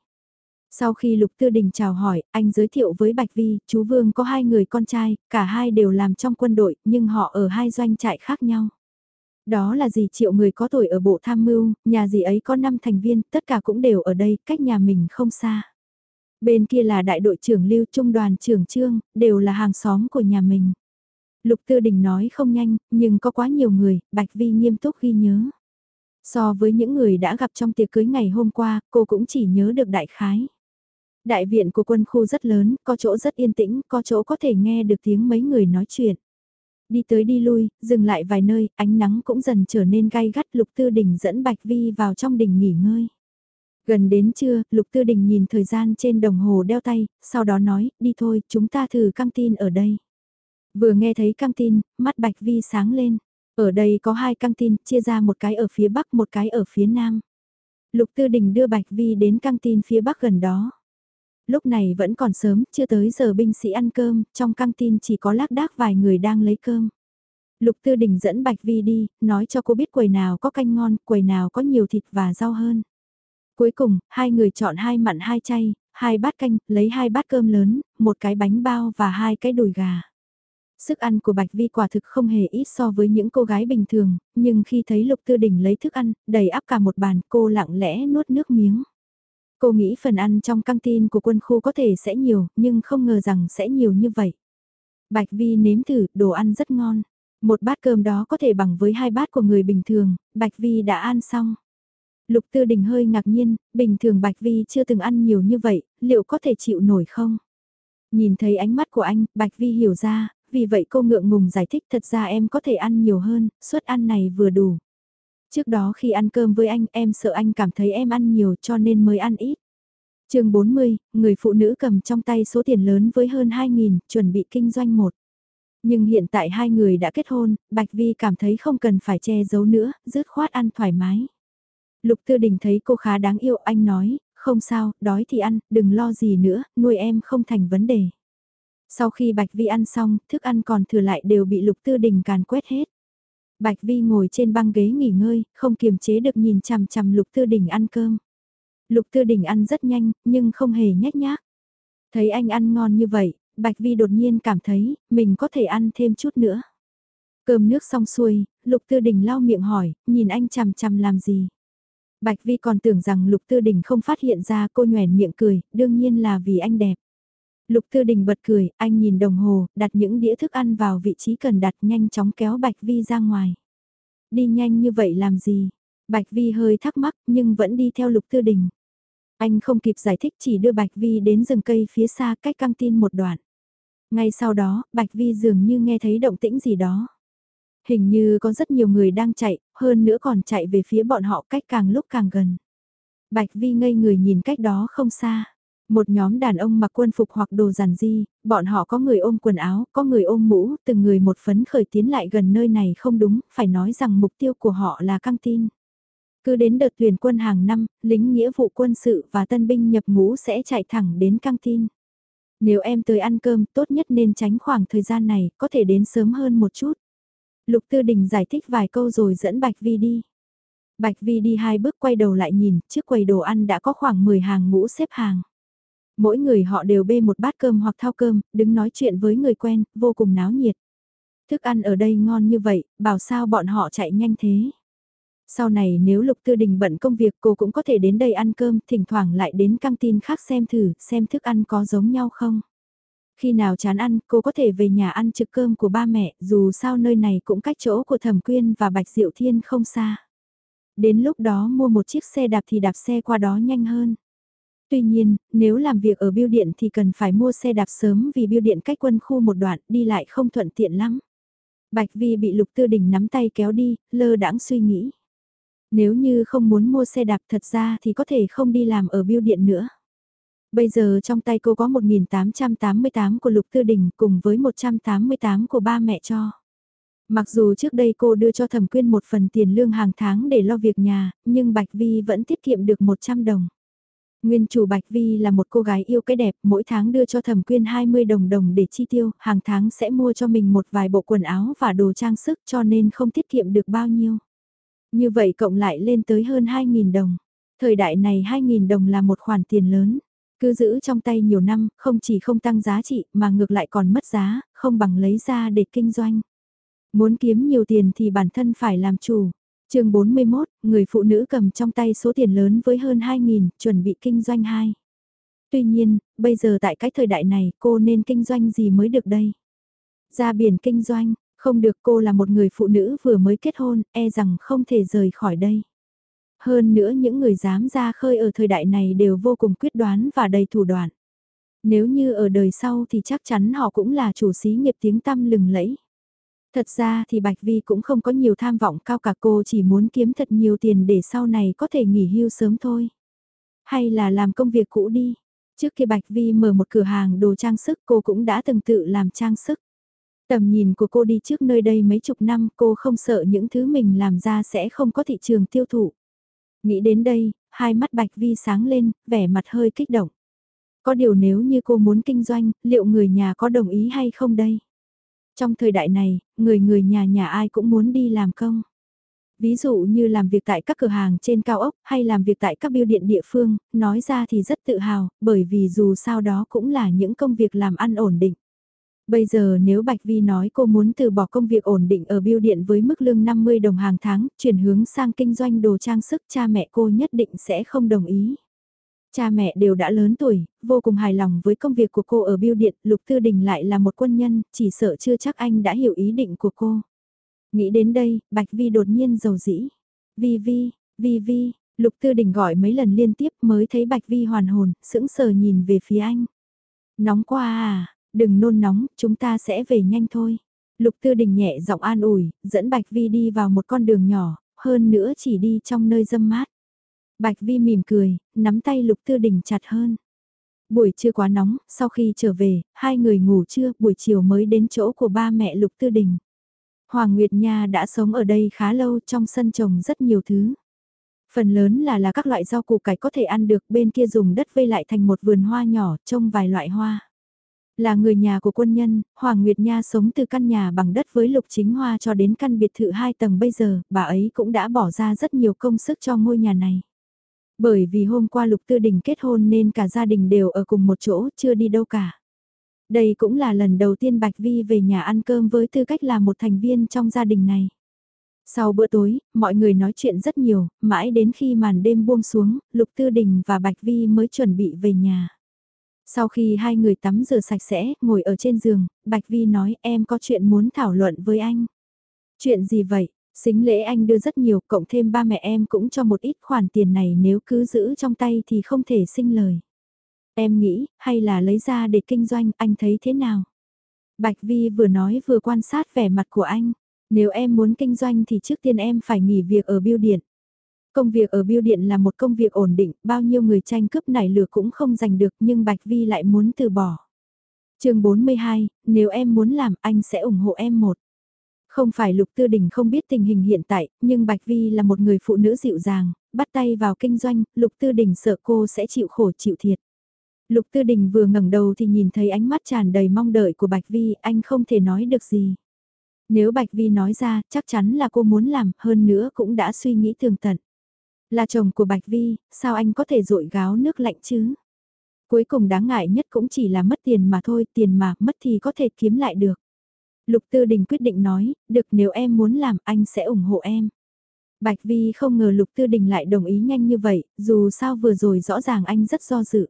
Sau khi Lục Tư Đình chào hỏi, anh giới thiệu với Bạch Vi, chú Vương có hai người con trai, cả hai đều làm trong quân đội, nhưng họ ở hai doanh trại khác nhau. Đó là Dì triệu người có tuổi ở bộ tham mưu, nhà Dì ấy có 5 thành viên, tất cả cũng đều ở đây, cách nhà mình không xa. Bên kia là đại đội trưởng Lưu Trung đoàn trưởng Trương, đều là hàng xóm của nhà mình. Lục Tư Đình nói không nhanh, nhưng có quá nhiều người, Bạch Vi nghiêm túc ghi nhớ. So với những người đã gặp trong tiệc cưới ngày hôm qua, cô cũng chỉ nhớ được đại khái. Đại viện của quân khu rất lớn, có chỗ rất yên tĩnh, có chỗ có thể nghe được tiếng mấy người nói chuyện. Đi tới đi lui, dừng lại vài nơi, ánh nắng cũng dần trở nên gai gắt Lục Tư Đình dẫn Bạch Vi vào trong đình nghỉ ngơi. Gần đến trưa, Lục Tư Đình nhìn thời gian trên đồng hồ đeo tay, sau đó nói, đi thôi, chúng ta thử căng tin ở đây. Vừa nghe thấy căng tin, mắt Bạch Vi sáng lên. Ở đây có hai căng tin, chia ra một cái ở phía bắc, một cái ở phía nam. Lục Tư Đình đưa Bạch Vi đến căng tin phía bắc gần đó. Lúc này vẫn còn sớm, chưa tới giờ binh sĩ ăn cơm, trong căng tin chỉ có lác đác vài người đang lấy cơm. Lục Tư Đình dẫn Bạch Vi đi, nói cho cô biết quầy nào có canh ngon, quầy nào có nhiều thịt và rau hơn. Cuối cùng, hai người chọn hai mặn hai chay, hai bát canh, lấy hai bát cơm lớn, một cái bánh bao và hai cái đùi gà. Sức ăn của Bạch Vi quả thực không hề ít so với những cô gái bình thường, nhưng khi thấy Lục Tư Đình lấy thức ăn, đầy áp cả một bàn, cô lặng lẽ nuốt nước miếng. Cô nghĩ phần ăn trong căng tin của quân khu có thể sẽ nhiều, nhưng không ngờ rằng sẽ nhiều như vậy. Bạch Vi nếm thử, đồ ăn rất ngon. Một bát cơm đó có thể bằng với hai bát của người bình thường, Bạch Vi đã ăn xong. Lục Tư Đình hơi ngạc nhiên, bình thường Bạch Vi chưa từng ăn nhiều như vậy, liệu có thể chịu nổi không? Nhìn thấy ánh mắt của anh, Bạch Vi hiểu ra, vì vậy cô ngượng ngùng giải thích thật ra em có thể ăn nhiều hơn, suất ăn này vừa đủ. Trước đó khi ăn cơm với anh em sợ anh cảm thấy em ăn nhiều cho nên mới ăn ít. chương 40, người phụ nữ cầm trong tay số tiền lớn với hơn 2.000, chuẩn bị kinh doanh một. Nhưng hiện tại hai người đã kết hôn, Bạch Vi cảm thấy không cần phải che giấu nữa, dứt khoát ăn thoải mái. Lục Tư Đình thấy cô khá đáng yêu, anh nói, không sao, đói thì ăn, đừng lo gì nữa, nuôi em không thành vấn đề. Sau khi Bạch Vi ăn xong, thức ăn còn thừa lại đều bị Lục Tư Đình càn quét hết. Bạch Vi ngồi trên băng ghế nghỉ ngơi, không kiềm chế được nhìn chằm chằm Lục Tư Đình ăn cơm. Lục Tư Đình ăn rất nhanh, nhưng không hề nhếch nhác. Thấy anh ăn ngon như vậy, Bạch Vi đột nhiên cảm thấy, mình có thể ăn thêm chút nữa. Cơm nước xong xuôi, Lục Tư Đình lau miệng hỏi, nhìn anh chằm chằm làm gì. Bạch Vi còn tưởng rằng Lục Tư Đình không phát hiện ra cô nhoèn miệng cười, đương nhiên là vì anh đẹp. Lục Tư Đình bật cười, anh nhìn đồng hồ, đặt những đĩa thức ăn vào vị trí cần đặt nhanh chóng kéo Bạch Vi ra ngoài. Đi nhanh như vậy làm gì? Bạch Vi hơi thắc mắc nhưng vẫn đi theo Lục Tư Đình. Anh không kịp giải thích chỉ đưa Bạch Vi đến rừng cây phía xa cách căng tin một đoạn. Ngay sau đó, Bạch Vi dường như nghe thấy động tĩnh gì đó. Hình như có rất nhiều người đang chạy, hơn nữa còn chạy về phía bọn họ cách càng lúc càng gần. Bạch Vi ngây người nhìn cách đó không xa. Một nhóm đàn ông mặc quân phục hoặc đồ giản di, bọn họ có người ôm quần áo, có người ôm mũ, từng người một phấn khởi tiến lại gần nơi này không đúng, phải nói rằng mục tiêu của họ là căng tin. Cứ đến đợt tuyển quân hàng năm, lính nghĩa vụ quân sự và tân binh nhập ngũ sẽ chạy thẳng đến căng tin. Nếu em tới ăn cơm, tốt nhất nên tránh khoảng thời gian này, có thể đến sớm hơn một chút. Lục Tư Đình giải thích vài câu rồi dẫn Bạch Vi đi. Bạch Vi đi hai bước quay đầu lại nhìn, trước quầy đồ ăn đã có khoảng 10 hàng ngũ xếp hàng. Mỗi người họ đều bê một bát cơm hoặc thao cơm, đứng nói chuyện với người quen, vô cùng náo nhiệt. Thức ăn ở đây ngon như vậy, bảo sao bọn họ chạy nhanh thế. Sau này nếu Lục Tư Đình bận công việc cô cũng có thể đến đây ăn cơm, thỉnh thoảng lại đến căng tin khác xem thử, xem thức ăn có giống nhau không. Khi nào chán ăn, cô có thể về nhà ăn trực cơm của ba mẹ, dù sao nơi này cũng cách chỗ của Thẩm Quyên và Bạch Diệu Thiên không xa. Đến lúc đó mua một chiếc xe đạp thì đạp xe qua đó nhanh hơn. Tuy nhiên, nếu làm việc ở biêu điện thì cần phải mua xe đạp sớm vì biêu điện cách quân khu một đoạn, đi lại không thuận tiện lắm. Bạch Vi bị Lục Tư Đình nắm tay kéo đi, lơ đãng suy nghĩ. Nếu như không muốn mua xe đạp thật ra thì có thể không đi làm ở biêu điện nữa. Bây giờ trong tay cô có 1.888 của Lục Tư Đình cùng với 188 của ba mẹ cho. Mặc dù trước đây cô đưa cho Thẩm Quyên một phần tiền lương hàng tháng để lo việc nhà, nhưng Bạch Vi vẫn tiết kiệm được 100 đồng. Nguyên chủ Bạch Vi là một cô gái yêu cái đẹp, mỗi tháng đưa cho Thẩm Quyên 20 đồng đồng để chi tiêu, hàng tháng sẽ mua cho mình một vài bộ quần áo và đồ trang sức cho nên không tiết kiệm được bao nhiêu. Như vậy cộng lại lên tới hơn 2.000 đồng. Thời đại này 2.000 đồng là một khoản tiền lớn. Cứ giữ trong tay nhiều năm, không chỉ không tăng giá trị mà ngược lại còn mất giá, không bằng lấy ra để kinh doanh. Muốn kiếm nhiều tiền thì bản thân phải làm chủ. chương 41, người phụ nữ cầm trong tay số tiền lớn với hơn 2.000, chuẩn bị kinh doanh hai. Tuy nhiên, bây giờ tại cái thời đại này cô nên kinh doanh gì mới được đây? Ra biển kinh doanh, không được cô là một người phụ nữ vừa mới kết hôn, e rằng không thể rời khỏi đây. Hơn nữa những người dám ra khơi ở thời đại này đều vô cùng quyết đoán và đầy thủ đoạn. Nếu như ở đời sau thì chắc chắn họ cũng là chủ sĩ nghiệp tiếng tăm lừng lẫy. Thật ra thì Bạch Vi cũng không có nhiều tham vọng cao cả, cô chỉ muốn kiếm thật nhiều tiền để sau này có thể nghỉ hưu sớm thôi. Hay là làm công việc cũ đi. Trước khi Bạch Vi mở một cửa hàng đồ trang sức, cô cũng đã từng tự làm trang sức. Tầm nhìn của cô đi trước nơi đây mấy chục năm, cô không sợ những thứ mình làm ra sẽ không có thị trường tiêu thụ. Nghĩ đến đây, hai mắt Bạch Vi sáng lên, vẻ mặt hơi kích động. Có điều nếu như cô muốn kinh doanh, liệu người nhà có đồng ý hay không đây? Trong thời đại này, người người nhà nhà ai cũng muốn đi làm công. Ví dụ như làm việc tại các cửa hàng trên cao ốc hay làm việc tại các biêu điện địa phương, nói ra thì rất tự hào, bởi vì dù sao đó cũng là những công việc làm ăn ổn định. Bây giờ nếu Bạch Vi nói cô muốn từ bỏ công việc ổn định ở biêu điện với mức lương 50 đồng hàng tháng, chuyển hướng sang kinh doanh đồ trang sức cha mẹ cô nhất định sẽ không đồng ý. Cha mẹ đều đã lớn tuổi, vô cùng hài lòng với công việc của cô ở biêu điện, Lục Tư Đình lại là một quân nhân, chỉ sợ chưa chắc anh đã hiểu ý định của cô. Nghĩ đến đây, Bạch Vi đột nhiên giàu dĩ. Vi Vi, Vi Vi, Lục Tư Đình gọi mấy lần liên tiếp mới thấy Bạch Vi hoàn hồn, sững sờ nhìn về phía anh. Nóng quá à, đừng nôn nóng, chúng ta sẽ về nhanh thôi. Lục Tư Đình nhẹ giọng an ủi, dẫn Bạch Vi đi vào một con đường nhỏ, hơn nữa chỉ đi trong nơi dâm mát. Bạch Vi mỉm cười, nắm tay Lục Tư Đình chặt hơn. Buổi trưa quá nóng, sau khi trở về, hai người ngủ trưa, buổi chiều mới đến chỗ của ba mẹ Lục Tư Đình. Hoàng Nguyệt Nha đã sống ở đây khá lâu trong sân trồng rất nhiều thứ. Phần lớn là là các loại rau củ cải có thể ăn được bên kia dùng đất vây lại thành một vườn hoa nhỏ trông vài loại hoa. Là người nhà của quân nhân, Hoàng Nguyệt Nha sống từ căn nhà bằng đất với Lục Chính Hoa cho đến căn biệt thự hai tầng bây giờ, bà ấy cũng đã bỏ ra rất nhiều công sức cho ngôi nhà này. Bởi vì hôm qua Lục Tư Đình kết hôn nên cả gia đình đều ở cùng một chỗ, chưa đi đâu cả. Đây cũng là lần đầu tiên Bạch Vi về nhà ăn cơm với tư cách là một thành viên trong gia đình này. Sau bữa tối, mọi người nói chuyện rất nhiều, mãi đến khi màn đêm buông xuống, Lục Tư Đình và Bạch Vi mới chuẩn bị về nhà. Sau khi hai người tắm rửa sạch sẽ, ngồi ở trên giường, Bạch Vi nói em có chuyện muốn thảo luận với anh. Chuyện gì vậy? Xính lễ anh đưa rất nhiều, cộng thêm ba mẹ em cũng cho một ít khoản tiền này nếu cứ giữ trong tay thì không thể sinh lời. Em nghĩ, hay là lấy ra để kinh doanh, anh thấy thế nào? Bạch Vi vừa nói vừa quan sát vẻ mặt của anh. Nếu em muốn kinh doanh thì trước tiên em phải nghỉ việc ở biêu điện. Công việc ở biêu điện là một công việc ổn định, bao nhiêu người tranh cướp nảy lửa cũng không giành được nhưng Bạch Vi lại muốn từ bỏ. chương 42, nếu em muốn làm anh sẽ ủng hộ em một. Không phải Lục Tư Đình không biết tình hình hiện tại, nhưng Bạch Vi là một người phụ nữ dịu dàng, bắt tay vào kinh doanh, Lục Tư Đình sợ cô sẽ chịu khổ chịu thiệt. Lục Tư Đình vừa ngẩng đầu thì nhìn thấy ánh mắt tràn đầy mong đợi của Bạch Vi, anh không thể nói được gì. Nếu Bạch Vi nói ra, chắc chắn là cô muốn làm, hơn nữa cũng đã suy nghĩ tường tận. Là chồng của Bạch Vi, sao anh có thể rội gáo nước lạnh chứ? Cuối cùng đáng ngại nhất cũng chỉ là mất tiền mà thôi, tiền mà mất thì có thể kiếm lại được. Lục Tư Đình quyết định nói, được nếu em muốn làm anh sẽ ủng hộ em. Bạch Vi không ngờ Lục Tư Đình lại đồng ý nhanh như vậy, dù sao vừa rồi rõ ràng anh rất do dự.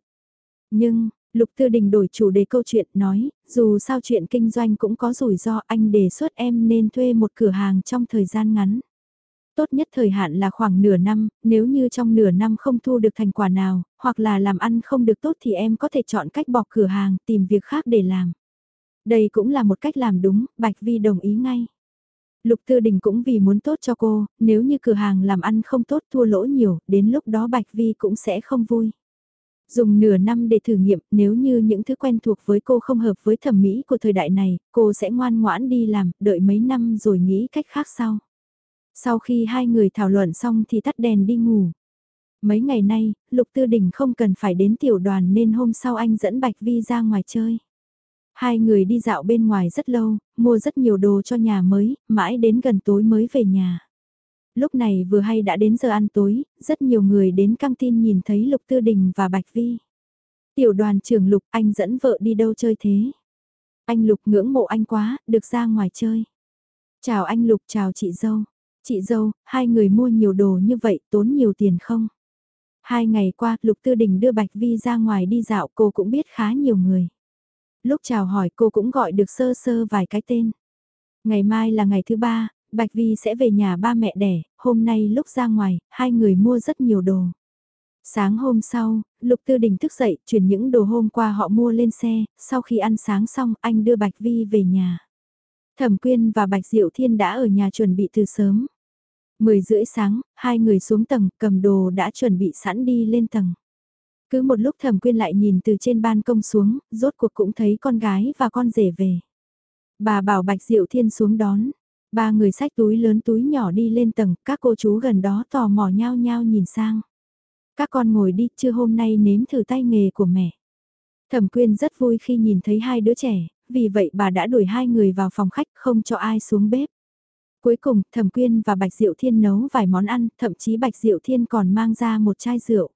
Nhưng, Lục Tư Đình đổi chủ đề câu chuyện nói, dù sao chuyện kinh doanh cũng có rủi ro anh đề xuất em nên thuê một cửa hàng trong thời gian ngắn. Tốt nhất thời hạn là khoảng nửa năm, nếu như trong nửa năm không thu được thành quả nào, hoặc là làm ăn không được tốt thì em có thể chọn cách bỏ cửa hàng, tìm việc khác để làm. Đây cũng là một cách làm đúng, Bạch Vi đồng ý ngay. Lục Tư Đình cũng vì muốn tốt cho cô, nếu như cửa hàng làm ăn không tốt thua lỗ nhiều, đến lúc đó Bạch Vi cũng sẽ không vui. Dùng nửa năm để thử nghiệm, nếu như những thứ quen thuộc với cô không hợp với thẩm mỹ của thời đại này, cô sẽ ngoan ngoãn đi làm, đợi mấy năm rồi nghĩ cách khác sau. Sau khi hai người thảo luận xong thì tắt đèn đi ngủ. Mấy ngày nay, Lục Tư Đình không cần phải đến tiểu đoàn nên hôm sau anh dẫn Bạch Vi ra ngoài chơi. Hai người đi dạo bên ngoài rất lâu, mua rất nhiều đồ cho nhà mới, mãi đến gần tối mới về nhà. Lúc này vừa hay đã đến giờ ăn tối, rất nhiều người đến căng tin nhìn thấy Lục Tư Đình và Bạch Vi. Tiểu đoàn trưởng Lục, anh dẫn vợ đi đâu chơi thế? Anh Lục ngưỡng mộ anh quá, được ra ngoài chơi. Chào anh Lục, chào chị dâu. Chị dâu, hai người mua nhiều đồ như vậy tốn nhiều tiền không? Hai ngày qua, Lục Tư Đình đưa Bạch Vi ra ngoài đi dạo cô cũng biết khá nhiều người. Lúc chào hỏi cô cũng gọi được sơ sơ vài cái tên. Ngày mai là ngày thứ ba, Bạch Vi sẽ về nhà ba mẹ đẻ, hôm nay lúc ra ngoài, hai người mua rất nhiều đồ. Sáng hôm sau, Lục Tư Đình thức dậy, chuyển những đồ hôm qua họ mua lên xe, sau khi ăn sáng xong anh đưa Bạch Vi về nhà. Thẩm Quyên và Bạch Diệu Thiên đã ở nhà chuẩn bị từ sớm. Mười rưỡi sáng, hai người xuống tầng, cầm đồ đã chuẩn bị sẵn đi lên tầng. Cứ một lúc Thẩm Quyên lại nhìn từ trên ban công xuống, rốt cuộc cũng thấy con gái và con rể về. Bà bảo Bạch Diệu Thiên xuống đón. Ba người xách túi lớn túi nhỏ đi lên tầng, các cô chú gần đó tò mò nhau nhau nhìn sang. Các con ngồi đi, chưa hôm nay nếm thử tay nghề của mẹ. Thẩm Quyên rất vui khi nhìn thấy hai đứa trẻ, vì vậy bà đã đuổi hai người vào phòng khách không cho ai xuống bếp. Cuối cùng, Thẩm Quyên và Bạch Diệu Thiên nấu vài món ăn, thậm chí Bạch Diệu Thiên còn mang ra một chai rượu.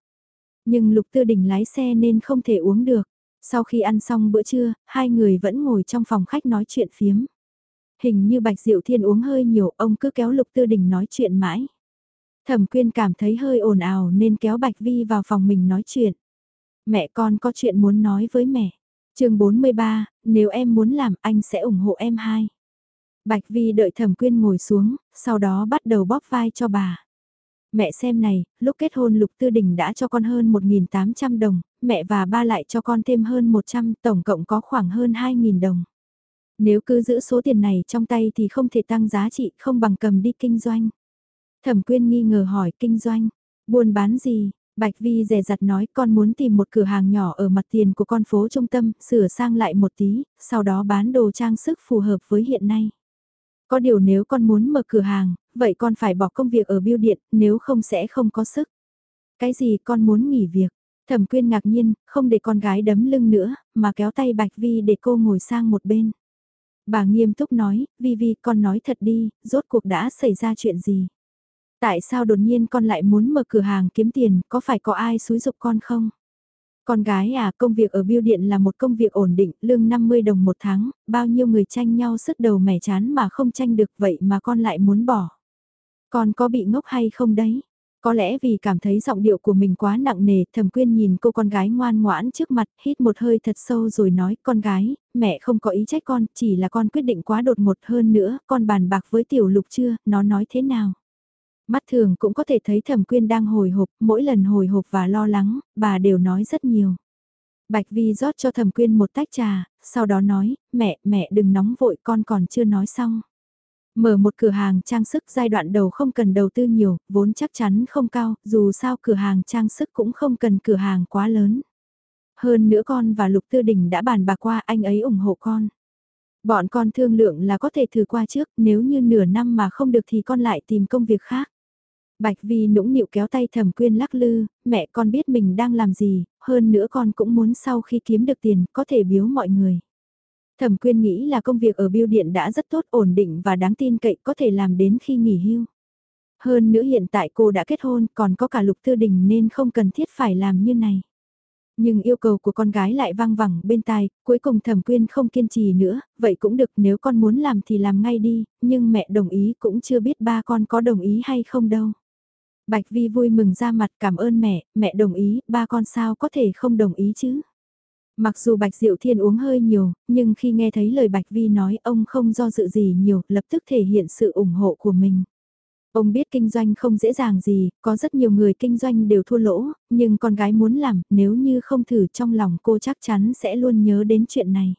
Nhưng Lục Tư Đình lái xe nên không thể uống được. Sau khi ăn xong bữa trưa, hai người vẫn ngồi trong phòng khách nói chuyện phiếm. Hình như Bạch Diệu Thiên uống hơi nhiều, ông cứ kéo Lục Tư Đình nói chuyện mãi. Thẩm Quyên cảm thấy hơi ồn ào nên kéo Bạch Vi vào phòng mình nói chuyện. Mẹ con có chuyện muốn nói với mẹ chương 43, nếu em muốn làm anh sẽ ủng hộ em hai. Bạch Vi đợi thẩm quyên ngồi xuống, sau đó bắt đầu bóp vai cho bà. Mẹ xem này, lúc kết hôn Lục Tư Đình đã cho con hơn 1.800 đồng, mẹ và ba lại cho con thêm hơn 100, tổng cộng có khoảng hơn 2.000 đồng. Nếu cứ giữ số tiền này trong tay thì không thể tăng giá trị, không bằng cầm đi kinh doanh. Thẩm quyên nghi ngờ hỏi kinh doanh, buôn bán gì, Bạch Vi dè dặt nói con muốn tìm một cửa hàng nhỏ ở mặt tiền của con phố trung tâm, sửa sang lại một tí, sau đó bán đồ trang sức phù hợp với hiện nay. Có điều nếu con muốn mở cửa hàng, vậy con phải bỏ công việc ở biêu điện, nếu không sẽ không có sức. Cái gì con muốn nghỉ việc? Thẩm quyên ngạc nhiên, không để con gái đấm lưng nữa, mà kéo tay Bạch Vi để cô ngồi sang một bên. Bà nghiêm túc nói, Vi Vi con nói thật đi, rốt cuộc đã xảy ra chuyện gì? Tại sao đột nhiên con lại muốn mở cửa hàng kiếm tiền, có phải có ai xúi dục con không? Con gái à, công việc ở biêu điện là một công việc ổn định, lương 50 đồng một tháng, bao nhiêu người tranh nhau sức đầu mẻ chán mà không tranh được vậy mà con lại muốn bỏ. Con có bị ngốc hay không đấy? Có lẽ vì cảm thấy giọng điệu của mình quá nặng nề, thẩm quyên nhìn cô con gái ngoan ngoãn trước mặt, hít một hơi thật sâu rồi nói, con gái, mẹ không có ý trách con, chỉ là con quyết định quá đột ngột hơn nữa, con bàn bạc với tiểu lục chưa, nó nói thế nào? Mắt thường cũng có thể thấy thẩm quyên đang hồi hộp, mỗi lần hồi hộp và lo lắng, bà đều nói rất nhiều. Bạch Vi rót cho thẩm quyên một tách trà, sau đó nói, mẹ, mẹ đừng nóng vội con còn chưa nói xong. Mở một cửa hàng trang sức giai đoạn đầu không cần đầu tư nhiều, vốn chắc chắn không cao, dù sao cửa hàng trang sức cũng không cần cửa hàng quá lớn. Hơn nữa con và Lục Tư Đình đã bàn bạc qua anh ấy ủng hộ con. Bọn con thương lượng là có thể thử qua trước, nếu như nửa năm mà không được thì con lại tìm công việc khác. Bạch Vi nũng nịu kéo tay thẩm quyên lắc lư, mẹ con biết mình đang làm gì, hơn nữa con cũng muốn sau khi kiếm được tiền có thể biếu mọi người. Thẩm quyên nghĩ là công việc ở biêu điện đã rất tốt ổn định và đáng tin cậy có thể làm đến khi nghỉ hưu. Hơn nữa hiện tại cô đã kết hôn còn có cả lục thư đình nên không cần thiết phải làm như này. Nhưng yêu cầu của con gái lại vang vẳng bên tai, cuối cùng thẩm quyên không kiên trì nữa, vậy cũng được nếu con muốn làm thì làm ngay đi, nhưng mẹ đồng ý cũng chưa biết ba con có đồng ý hay không đâu. Bạch Vi vui mừng ra mặt cảm ơn mẹ, mẹ đồng ý, ba con sao có thể không đồng ý chứ. Mặc dù Bạch Diệu Thiên uống hơi nhiều, nhưng khi nghe thấy lời Bạch Vi nói ông không do dự gì nhiều, lập tức thể hiện sự ủng hộ của mình. Ông biết kinh doanh không dễ dàng gì, có rất nhiều người kinh doanh đều thua lỗ, nhưng con gái muốn làm, nếu như không thử trong lòng cô chắc chắn sẽ luôn nhớ đến chuyện này.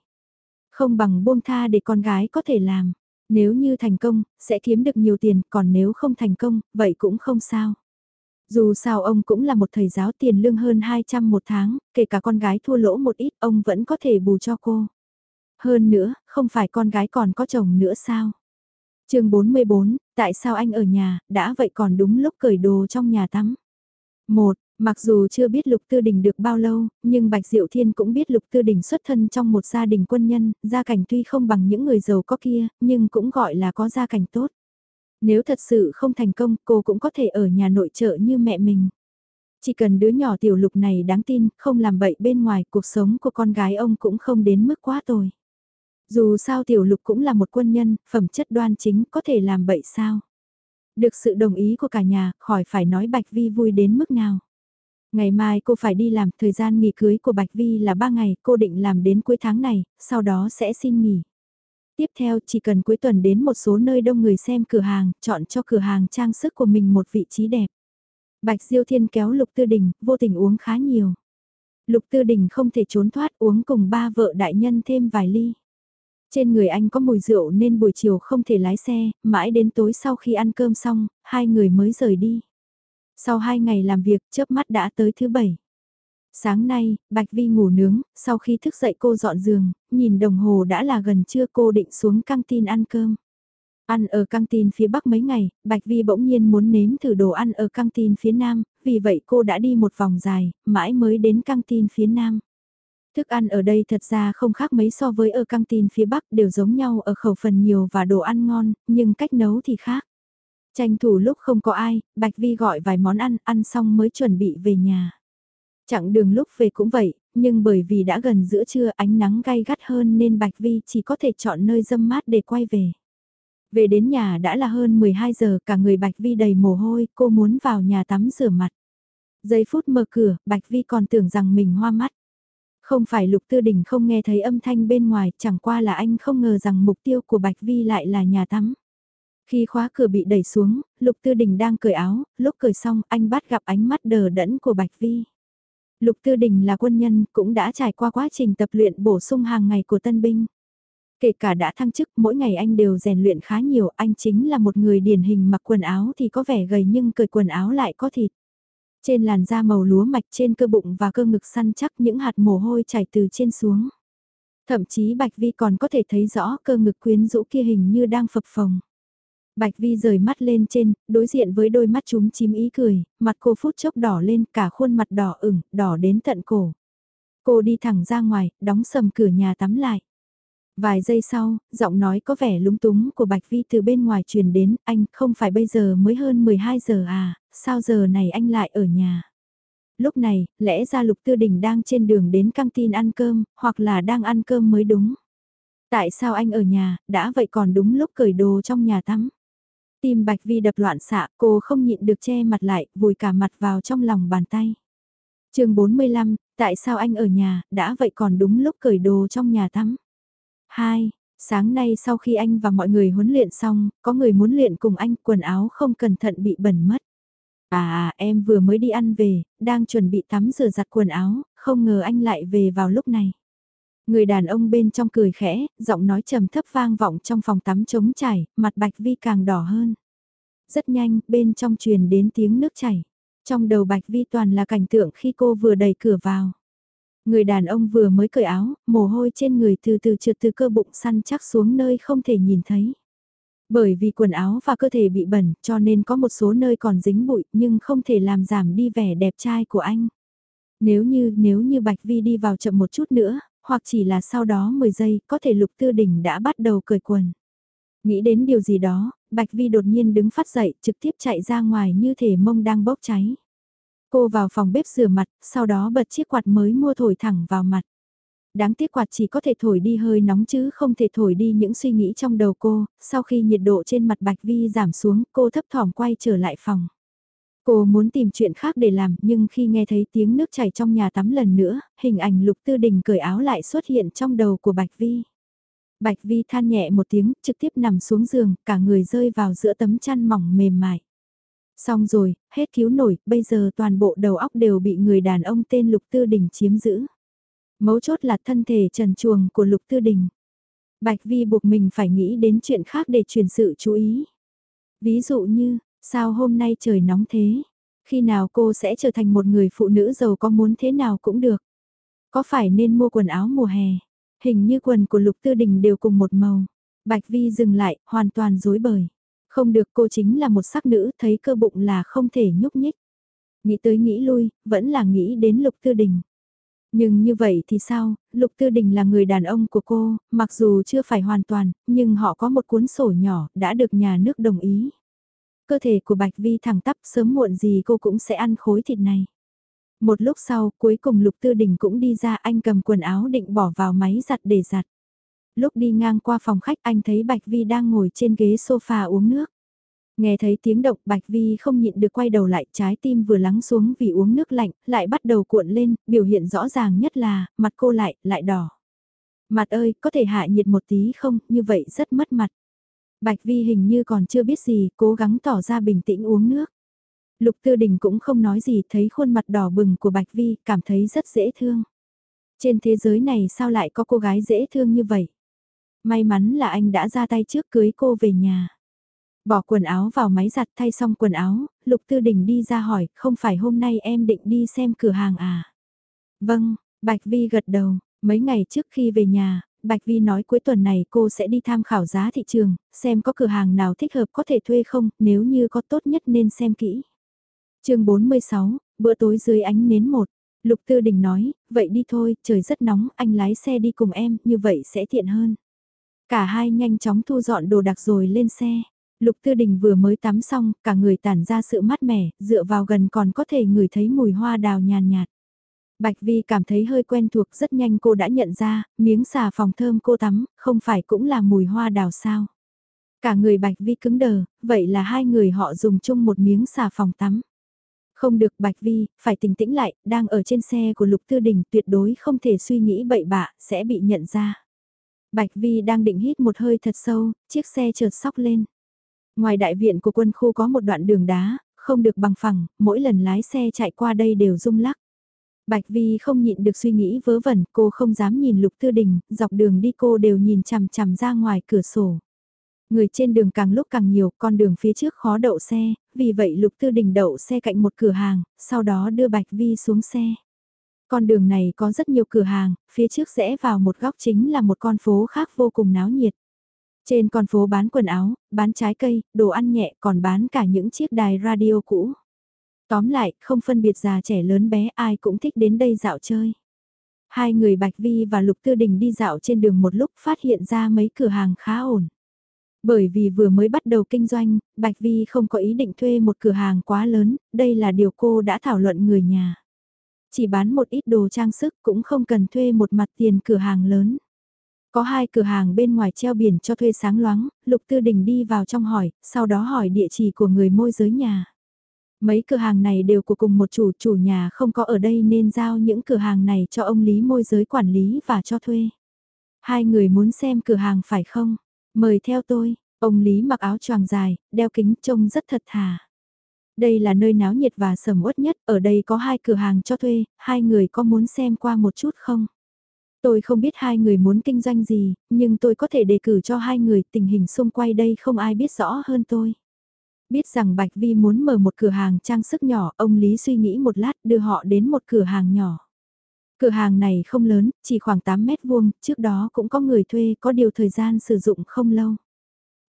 Không bằng buông tha để con gái có thể làm. Nếu như thành công, sẽ kiếm được nhiều tiền, còn nếu không thành công, vậy cũng không sao. Dù sao ông cũng là một thầy giáo tiền lương hơn 200 một tháng, kể cả con gái thua lỗ một ít ông vẫn có thể bù cho cô. Hơn nữa, không phải con gái còn có chồng nữa sao? chương 44, tại sao anh ở nhà, đã vậy còn đúng lúc cởi đồ trong nhà tắm. Một, Mặc dù chưa biết Lục Tư Đình được bao lâu, nhưng Bạch Diệu Thiên cũng biết Lục Tư Đình xuất thân trong một gia đình quân nhân, gia cảnh tuy không bằng những người giàu có kia, nhưng cũng gọi là có gia cảnh tốt. Nếu thật sự không thành công, cô cũng có thể ở nhà nội trợ như mẹ mình. Chỉ cần đứa nhỏ tiểu lục này đáng tin, không làm bậy bên ngoài, cuộc sống của con gái ông cũng không đến mức quá tồi. Dù sao tiểu lục cũng là một quân nhân, phẩm chất đoan chính, có thể làm bậy sao. Được sự đồng ý của cả nhà, khỏi phải nói Bạch Vi vui đến mức nào. Ngày mai cô phải đi làm, thời gian nghỉ cưới của Bạch Vi là 3 ngày, cô định làm đến cuối tháng này, sau đó sẽ xin nghỉ. Tiếp theo chỉ cần cuối tuần đến một số nơi đông người xem cửa hàng, chọn cho cửa hàng trang sức của mình một vị trí đẹp. Bạch Diêu Thiên kéo Lục Tư Đình, vô tình uống khá nhiều. Lục Tư Đình không thể trốn thoát uống cùng ba vợ đại nhân thêm vài ly. Trên người anh có mùi rượu nên buổi chiều không thể lái xe, mãi đến tối sau khi ăn cơm xong, hai người mới rời đi. Sau hai ngày làm việc, chớp mắt đã tới thứ bảy. Sáng nay, Bạch Vi ngủ nướng, sau khi thức dậy cô dọn giường, nhìn đồng hồ đã là gần trưa cô định xuống căng tin ăn cơm. Ăn ở căng tin phía Bắc mấy ngày, Bạch Vi bỗng nhiên muốn nếm thử đồ ăn ở căng tin phía Nam, vì vậy cô đã đi một vòng dài, mãi mới đến căng tin phía Nam. Thức ăn ở đây thật ra không khác mấy so với ở căng tin phía Bắc đều giống nhau ở khẩu phần nhiều và đồ ăn ngon, nhưng cách nấu thì khác. Tranh thủ lúc không có ai, Bạch Vi gọi vài món ăn, ăn xong mới chuẩn bị về nhà. Chặng đường lúc về cũng vậy, nhưng bởi vì đã gần giữa trưa ánh nắng gay gắt hơn nên Bạch Vi chỉ có thể chọn nơi dâm mát để quay về. Về đến nhà đã là hơn 12 giờ, cả người Bạch Vi đầy mồ hôi, cô muốn vào nhà tắm rửa mặt. Giây phút mở cửa, Bạch Vi còn tưởng rằng mình hoa mắt. Không phải Lục Tư Đình không nghe thấy âm thanh bên ngoài, chẳng qua là anh không ngờ rằng mục tiêu của Bạch Vi lại là nhà tắm. Khi khóa cửa bị đẩy xuống, Lục Tư Đình đang cởi áo, lúc cởi xong anh bắt gặp ánh mắt đờ đẫn của Bạch Vi. Lục Tư Đình là quân nhân, cũng đã trải qua quá trình tập luyện bổ sung hàng ngày của tân binh. Kể cả đã thăng chức, mỗi ngày anh đều rèn luyện khá nhiều, anh chính là một người điển hình mặc quần áo thì có vẻ gầy nhưng cởi quần áo lại có thịt. Trên làn da màu lúa mạch trên cơ bụng và cơ ngực săn chắc những hạt mồ hôi chảy từ trên xuống. Thậm chí Bạch Vi còn có thể thấy rõ cơ ngực quyến rũ kia hình như đang phập phồng. Bạch Vi rời mắt lên trên, đối diện với đôi mắt chúng chím ý cười, mặt cô phút chốc đỏ lên, cả khuôn mặt đỏ ửng, đỏ đến tận cổ. Cô đi thẳng ra ngoài, đóng sầm cửa nhà tắm lại. Vài giây sau, giọng nói có vẻ lúng túng của Bạch Vi từ bên ngoài truyền đến, anh không phải bây giờ mới hơn 12 giờ à, sao giờ này anh lại ở nhà? Lúc này, lẽ ra Lục Tư Đình đang trên đường đến căng tin ăn cơm, hoặc là đang ăn cơm mới đúng. Tại sao anh ở nhà, đã vậy còn đúng lúc cởi đồ trong nhà tắm? Tim Bạch Vi đập loạn xạ, cô không nhịn được che mặt lại, vùi cả mặt vào trong lòng bàn tay. chương 45, tại sao anh ở nhà, đã vậy còn đúng lúc cởi đồ trong nhà tắm? 2. Sáng nay sau khi anh và mọi người huấn luyện xong, có người muốn luyện cùng anh, quần áo không cẩn thận bị bẩn mất. À, à em vừa mới đi ăn về, đang chuẩn bị tắm rửa giặt quần áo, không ngờ anh lại về vào lúc này. Người đàn ông bên trong cười khẽ, giọng nói trầm thấp vang vọng trong phòng tắm trống chảy, mặt Bạch Vi càng đỏ hơn. Rất nhanh, bên trong truyền đến tiếng nước chảy. Trong đầu Bạch Vi toàn là cảnh tượng khi cô vừa đẩy cửa vào. Người đàn ông vừa mới cởi áo, mồ hôi trên người từ từ trượt từ cơ bụng săn chắc xuống nơi không thể nhìn thấy. Bởi vì quần áo và cơ thể bị bẩn cho nên có một số nơi còn dính bụi nhưng không thể làm giảm đi vẻ đẹp trai của anh. Nếu như, nếu như Bạch Vi đi vào chậm một chút nữa, hoặc chỉ là sau đó 10 giây có thể Lục Tư đỉnh đã bắt đầu cởi quần. Nghĩ đến điều gì đó, Bạch Vi đột nhiên đứng phát dậy trực tiếp chạy ra ngoài như thể mông đang bốc cháy. Cô vào phòng bếp rửa mặt, sau đó bật chiếc quạt mới mua thổi thẳng vào mặt. Đáng tiếc quạt chỉ có thể thổi đi hơi nóng chứ không thể thổi đi những suy nghĩ trong đầu cô, sau khi nhiệt độ trên mặt Bạch Vi giảm xuống cô thấp thỏm quay trở lại phòng. Cô muốn tìm chuyện khác để làm nhưng khi nghe thấy tiếng nước chảy trong nhà tắm lần nữa, hình ảnh Lục Tư Đình cởi áo lại xuất hiện trong đầu của Bạch Vi. Bạch Vi than nhẹ một tiếng, trực tiếp nằm xuống giường, cả người rơi vào giữa tấm chăn mỏng mềm mại. Xong rồi, hết cứu nổi, bây giờ toàn bộ đầu óc đều bị người đàn ông tên Lục Tư Đình chiếm giữ. Mấu chốt là thân thể trần chuồng của Lục Tư Đình. Bạch Vi buộc mình phải nghĩ đến chuyện khác để truyền sự chú ý. Ví dụ như, sao hôm nay trời nóng thế? Khi nào cô sẽ trở thành một người phụ nữ giàu có muốn thế nào cũng được? Có phải nên mua quần áo mùa hè? Hình như quần của Lục Tư Đình đều cùng một màu. Bạch Vi dừng lại, hoàn toàn dối bời. Không được cô chính là một sắc nữ, thấy cơ bụng là không thể nhúc nhích. Nghĩ tới nghĩ lui, vẫn là nghĩ đến Lục Tư Đình. Nhưng như vậy thì sao, Lục Tư Đình là người đàn ông của cô, mặc dù chưa phải hoàn toàn, nhưng họ có một cuốn sổ nhỏ, đã được nhà nước đồng ý. Cơ thể của Bạch Vi thẳng tắp sớm muộn gì cô cũng sẽ ăn khối thịt này. Một lúc sau, cuối cùng Lục Tư Đình cũng đi ra anh cầm quần áo định bỏ vào máy giặt để giặt. Lúc đi ngang qua phòng khách anh thấy Bạch Vi đang ngồi trên ghế sofa uống nước. Nghe thấy tiếng động Bạch Vi không nhịn được quay đầu lại trái tim vừa lắng xuống vì uống nước lạnh, lại bắt đầu cuộn lên, biểu hiện rõ ràng nhất là, mặt cô lại, lại đỏ. Mặt ơi, có thể hạ nhiệt một tí không, như vậy rất mất mặt. Bạch Vi hình như còn chưa biết gì, cố gắng tỏ ra bình tĩnh uống nước. Lục Tư Đình cũng không nói gì, thấy khuôn mặt đỏ bừng của Bạch Vi, cảm thấy rất dễ thương. Trên thế giới này sao lại có cô gái dễ thương như vậy? May mắn là anh đã ra tay trước cưới cô về nhà. Bỏ quần áo vào máy giặt thay xong quần áo, Lục Tư Đình đi ra hỏi, không phải hôm nay em định đi xem cửa hàng à? Vâng, Bạch Vi gật đầu, mấy ngày trước khi về nhà, Bạch Vi nói cuối tuần này cô sẽ đi tham khảo giá thị trường, xem có cửa hàng nào thích hợp có thể thuê không, nếu như có tốt nhất nên xem kỹ. chương 46, bữa tối dưới ánh nến một. Lục Tư Đình nói, vậy đi thôi, trời rất nóng, anh lái xe đi cùng em, như vậy sẽ tiện hơn. Cả hai nhanh chóng thu dọn đồ đạc rồi lên xe. Lục Tư Đình vừa mới tắm xong, cả người tản ra sự mát mẻ, dựa vào gần còn có thể ngửi thấy mùi hoa đào nhàn nhạt. Bạch Vi cảm thấy hơi quen thuộc rất nhanh cô đã nhận ra, miếng xà phòng thơm cô tắm, không phải cũng là mùi hoa đào sao. Cả người Bạch Vi cứng đờ, vậy là hai người họ dùng chung một miếng xà phòng tắm. Không được Bạch Vi, phải tỉnh tĩnh lại, đang ở trên xe của Lục Tư Đình tuyệt đối không thể suy nghĩ bậy bạ, sẽ bị nhận ra. Bạch Vi đang định hít một hơi thật sâu, chiếc xe chợt sóc lên. Ngoài đại viện của quân khu có một đoạn đường đá, không được bằng phẳng, mỗi lần lái xe chạy qua đây đều rung lắc. Bạch Vi không nhịn được suy nghĩ vớ vẩn, cô không dám nhìn Lục Tư Đình, dọc đường đi cô đều nhìn chằm chằm ra ngoài cửa sổ. Người trên đường càng lúc càng nhiều, con đường phía trước khó đậu xe, vì vậy Lục Tư Đình đậu xe cạnh một cửa hàng, sau đó đưa Bạch Vi xuống xe. Con đường này có rất nhiều cửa hàng, phía trước rẽ vào một góc chính là một con phố khác vô cùng náo nhiệt. Trên con phố bán quần áo, bán trái cây, đồ ăn nhẹ còn bán cả những chiếc đài radio cũ. Tóm lại, không phân biệt già trẻ lớn bé ai cũng thích đến đây dạo chơi. Hai người Bạch Vi và Lục Tư Đình đi dạo trên đường một lúc phát hiện ra mấy cửa hàng khá ổn. Bởi vì vừa mới bắt đầu kinh doanh, Bạch Vi không có ý định thuê một cửa hàng quá lớn, đây là điều cô đã thảo luận người nhà. Chỉ bán một ít đồ trang sức cũng không cần thuê một mặt tiền cửa hàng lớn. Có hai cửa hàng bên ngoài treo biển cho thuê sáng loáng, Lục Tư Đình đi vào trong hỏi, sau đó hỏi địa chỉ của người môi giới nhà. Mấy cửa hàng này đều của cùng một chủ, chủ nhà không có ở đây nên giao những cửa hàng này cho ông Lý môi giới quản lý và cho thuê. Hai người muốn xem cửa hàng phải không? Mời theo tôi, ông Lý mặc áo choàng dài, đeo kính trông rất thật thà. Đây là nơi náo nhiệt và sầm uất nhất, ở đây có hai cửa hàng cho thuê, hai người có muốn xem qua một chút không? Tôi không biết hai người muốn kinh doanh gì, nhưng tôi có thể đề cử cho hai người tình hình xung quanh đây không ai biết rõ hơn tôi. Biết rằng Bạch Vi muốn mở một cửa hàng trang sức nhỏ, ông Lý suy nghĩ một lát đưa họ đến một cửa hàng nhỏ. Cửa hàng này không lớn, chỉ khoảng 8 mét vuông, trước đó cũng có người thuê, có điều thời gian sử dụng không lâu.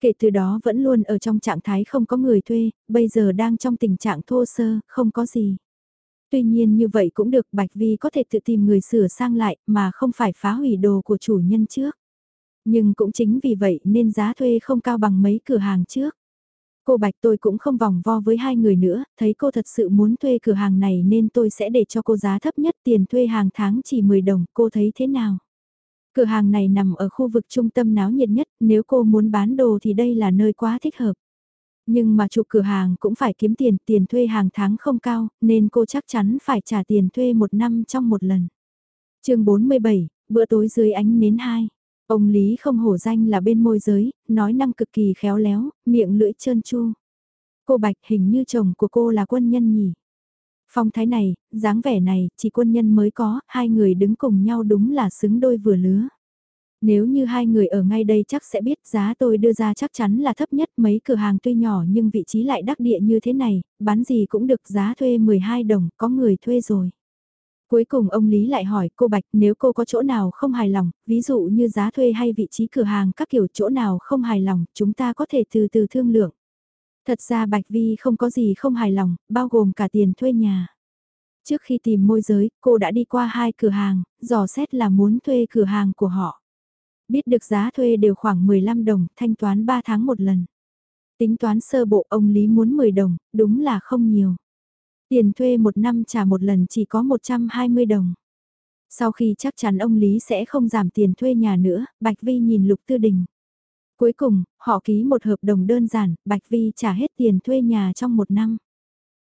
Kể từ đó vẫn luôn ở trong trạng thái không có người thuê, bây giờ đang trong tình trạng thô sơ, không có gì. Tuy nhiên như vậy cũng được Bạch Vi có thể tự tìm người sửa sang lại mà không phải phá hủy đồ của chủ nhân trước. Nhưng cũng chính vì vậy nên giá thuê không cao bằng mấy cửa hàng trước. Cô Bạch tôi cũng không vòng vo với hai người nữa, thấy cô thật sự muốn thuê cửa hàng này nên tôi sẽ để cho cô giá thấp nhất tiền thuê hàng tháng chỉ 10 đồng, cô thấy thế nào? Cửa hàng này nằm ở khu vực trung tâm náo nhiệt nhất, nếu cô muốn bán đồ thì đây là nơi quá thích hợp. Nhưng mà chủ cửa hàng cũng phải kiếm tiền, tiền thuê hàng tháng không cao, nên cô chắc chắn phải trả tiền thuê một năm trong một lần. chương 47, bữa tối dưới ánh nến hai. Ông Lý không hổ danh là bên môi giới, nói năng cực kỳ khéo léo, miệng lưỡi trơn chu. Cô Bạch hình như chồng của cô là quân nhân nhỉ. Phong thái này, dáng vẻ này, chỉ quân nhân mới có, hai người đứng cùng nhau đúng là xứng đôi vừa lứa. Nếu như hai người ở ngay đây chắc sẽ biết giá tôi đưa ra chắc chắn là thấp nhất mấy cửa hàng tuy nhỏ nhưng vị trí lại đắc địa như thế này, bán gì cũng được giá thuê 12 đồng, có người thuê rồi. Cuối cùng ông Lý lại hỏi cô Bạch nếu cô có chỗ nào không hài lòng, ví dụ như giá thuê hay vị trí cửa hàng các kiểu chỗ nào không hài lòng, chúng ta có thể từ từ thương lượng. Thật ra Bạch Vi không có gì không hài lòng, bao gồm cả tiền thuê nhà. Trước khi tìm môi giới, cô đã đi qua hai cửa hàng, dò xét là muốn thuê cửa hàng của họ. Biết được giá thuê đều khoảng 15 đồng, thanh toán 3 tháng một lần. Tính toán sơ bộ ông Lý muốn 10 đồng, đúng là không nhiều. Tiền thuê một năm trả một lần chỉ có 120 đồng. Sau khi chắc chắn ông Lý sẽ không giảm tiền thuê nhà nữa, Bạch Vi nhìn Lục Tư Đình. Cuối cùng, họ ký một hợp đồng đơn giản, Bạch Vi trả hết tiền thuê nhà trong một năm.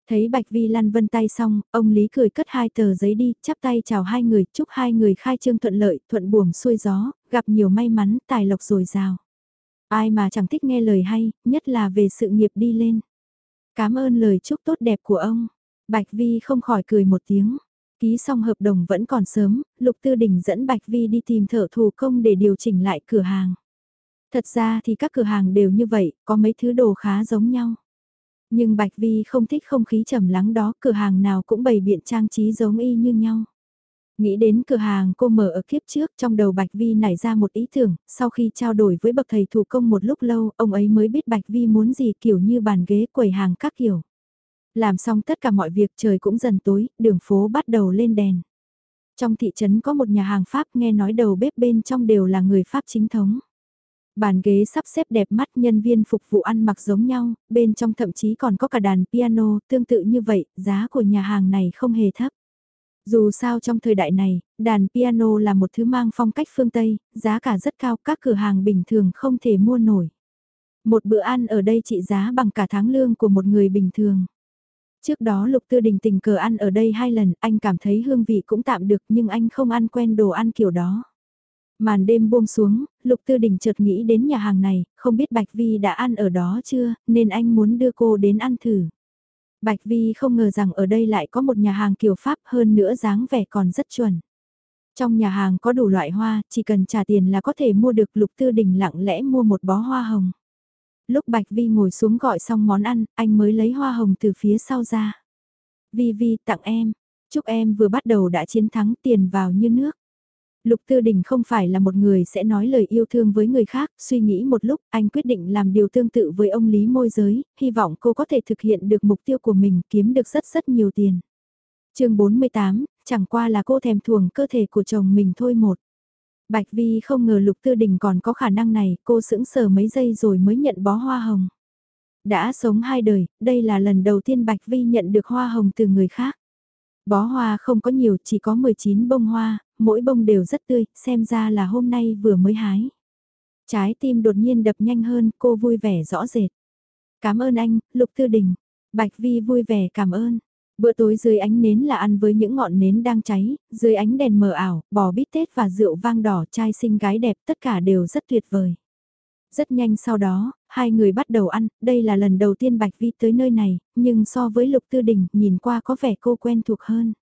Thấy Bạch Vi lăn vân tay xong, ông Lý cười cất hai tờ giấy đi, chắp tay chào hai người, chúc hai người khai trương thuận lợi, thuận buồm xuôi gió, gặp nhiều may mắn, tài lộc dồi dào. Ai mà chẳng thích nghe lời hay, nhất là về sự nghiệp đi lên. Cảm ơn lời chúc tốt đẹp của ông. Bạch Vi không khỏi cười một tiếng. Ký xong hợp đồng vẫn còn sớm, Lục Tư Đình dẫn Bạch Vi đi tìm thợ thủ công để điều chỉnh lại cửa hàng. Thật ra thì các cửa hàng đều như vậy, có mấy thứ đồ khá giống nhau. Nhưng Bạch Vi không thích không khí trầm lắng đó, cửa hàng nào cũng bày biện trang trí giống y như nhau. Nghĩ đến cửa hàng cô mở ở kiếp trước trong đầu Bạch Vi nảy ra một ý tưởng, sau khi trao đổi với bậc thầy thủ công một lúc lâu, ông ấy mới biết Bạch Vi muốn gì kiểu như bàn ghế quầy hàng các kiểu. Làm xong tất cả mọi việc trời cũng dần tối, đường phố bắt đầu lên đèn. Trong thị trấn có một nhà hàng Pháp nghe nói đầu bếp bên trong đều là người Pháp chính thống. Bàn ghế sắp xếp đẹp mắt nhân viên phục vụ ăn mặc giống nhau, bên trong thậm chí còn có cả đàn piano tương tự như vậy, giá của nhà hàng này không hề thấp. Dù sao trong thời đại này, đàn piano là một thứ mang phong cách phương Tây, giá cả rất cao, các cửa hàng bình thường không thể mua nổi. Một bữa ăn ở đây trị giá bằng cả tháng lương của một người bình thường. Trước đó Lục Tư Đình tình cờ ăn ở đây hai lần, anh cảm thấy hương vị cũng tạm được nhưng anh không ăn quen đồ ăn kiểu đó. Màn đêm buông xuống, Lục Tư Đình chợt nghĩ đến nhà hàng này, không biết Bạch Vi đã ăn ở đó chưa, nên anh muốn đưa cô đến ăn thử. Bạch Vi không ngờ rằng ở đây lại có một nhà hàng kiểu Pháp hơn nữa dáng vẻ còn rất chuẩn. Trong nhà hàng có đủ loại hoa, chỉ cần trả tiền là có thể mua được Lục Tư Đình lặng lẽ mua một bó hoa hồng. Lúc Bạch Vi ngồi xuống gọi xong món ăn, anh mới lấy hoa hồng từ phía sau ra. Vi Vi tặng em, chúc em vừa bắt đầu đã chiến thắng tiền vào như nước. Lục Tư Đình không phải là một người sẽ nói lời yêu thương với người khác, suy nghĩ một lúc, anh quyết định làm điều tương tự với ông Lý môi giới, hy vọng cô có thể thực hiện được mục tiêu của mình, kiếm được rất rất nhiều tiền. chương 48, chẳng qua là cô thèm thuồng cơ thể của chồng mình thôi một. Bạch Vi không ngờ Lục Tư Đình còn có khả năng này, cô sững sờ mấy giây rồi mới nhận bó hoa hồng. Đã sống hai đời, đây là lần đầu tiên Bạch Vi nhận được hoa hồng từ người khác. Bó hoa không có nhiều, chỉ có 19 bông hoa, mỗi bông đều rất tươi, xem ra là hôm nay vừa mới hái. Trái tim đột nhiên đập nhanh hơn, cô vui vẻ rõ rệt. Cảm ơn anh, Lục Tư Đình. Bạch Vi vui vẻ cảm ơn. Bữa tối dưới ánh nến là ăn với những ngọn nến đang cháy, dưới ánh đèn mờ ảo, bò bít tết và rượu vang đỏ trai xinh gái đẹp tất cả đều rất tuyệt vời. Rất nhanh sau đó, hai người bắt đầu ăn, đây là lần đầu tiên Bạch Vi tới nơi này, nhưng so với Lục Tư Đình, nhìn qua có vẻ cô quen thuộc hơn.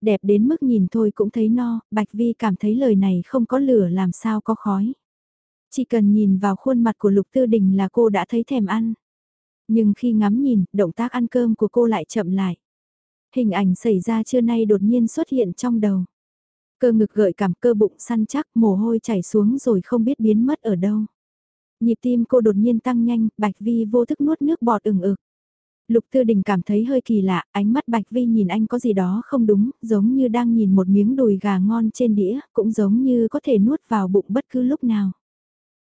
Đẹp đến mức nhìn thôi cũng thấy no, Bạch Vi cảm thấy lời này không có lửa làm sao có khói. Chỉ cần nhìn vào khuôn mặt của Lục Tư Đình là cô đã thấy thèm ăn. Nhưng khi ngắm nhìn, động tác ăn cơm của cô lại chậm lại. Hình ảnh xảy ra trưa nay đột nhiên xuất hiện trong đầu. Cơ ngực gợi cảm cơ bụng săn chắc mồ hôi chảy xuống rồi không biết biến mất ở đâu. Nhịp tim cô đột nhiên tăng nhanh, Bạch Vi vô thức nuốt nước bọt ửng ực. Lục Tư Đình cảm thấy hơi kỳ lạ, ánh mắt Bạch Vi nhìn anh có gì đó không đúng, giống như đang nhìn một miếng đùi gà ngon trên đĩa, cũng giống như có thể nuốt vào bụng bất cứ lúc nào.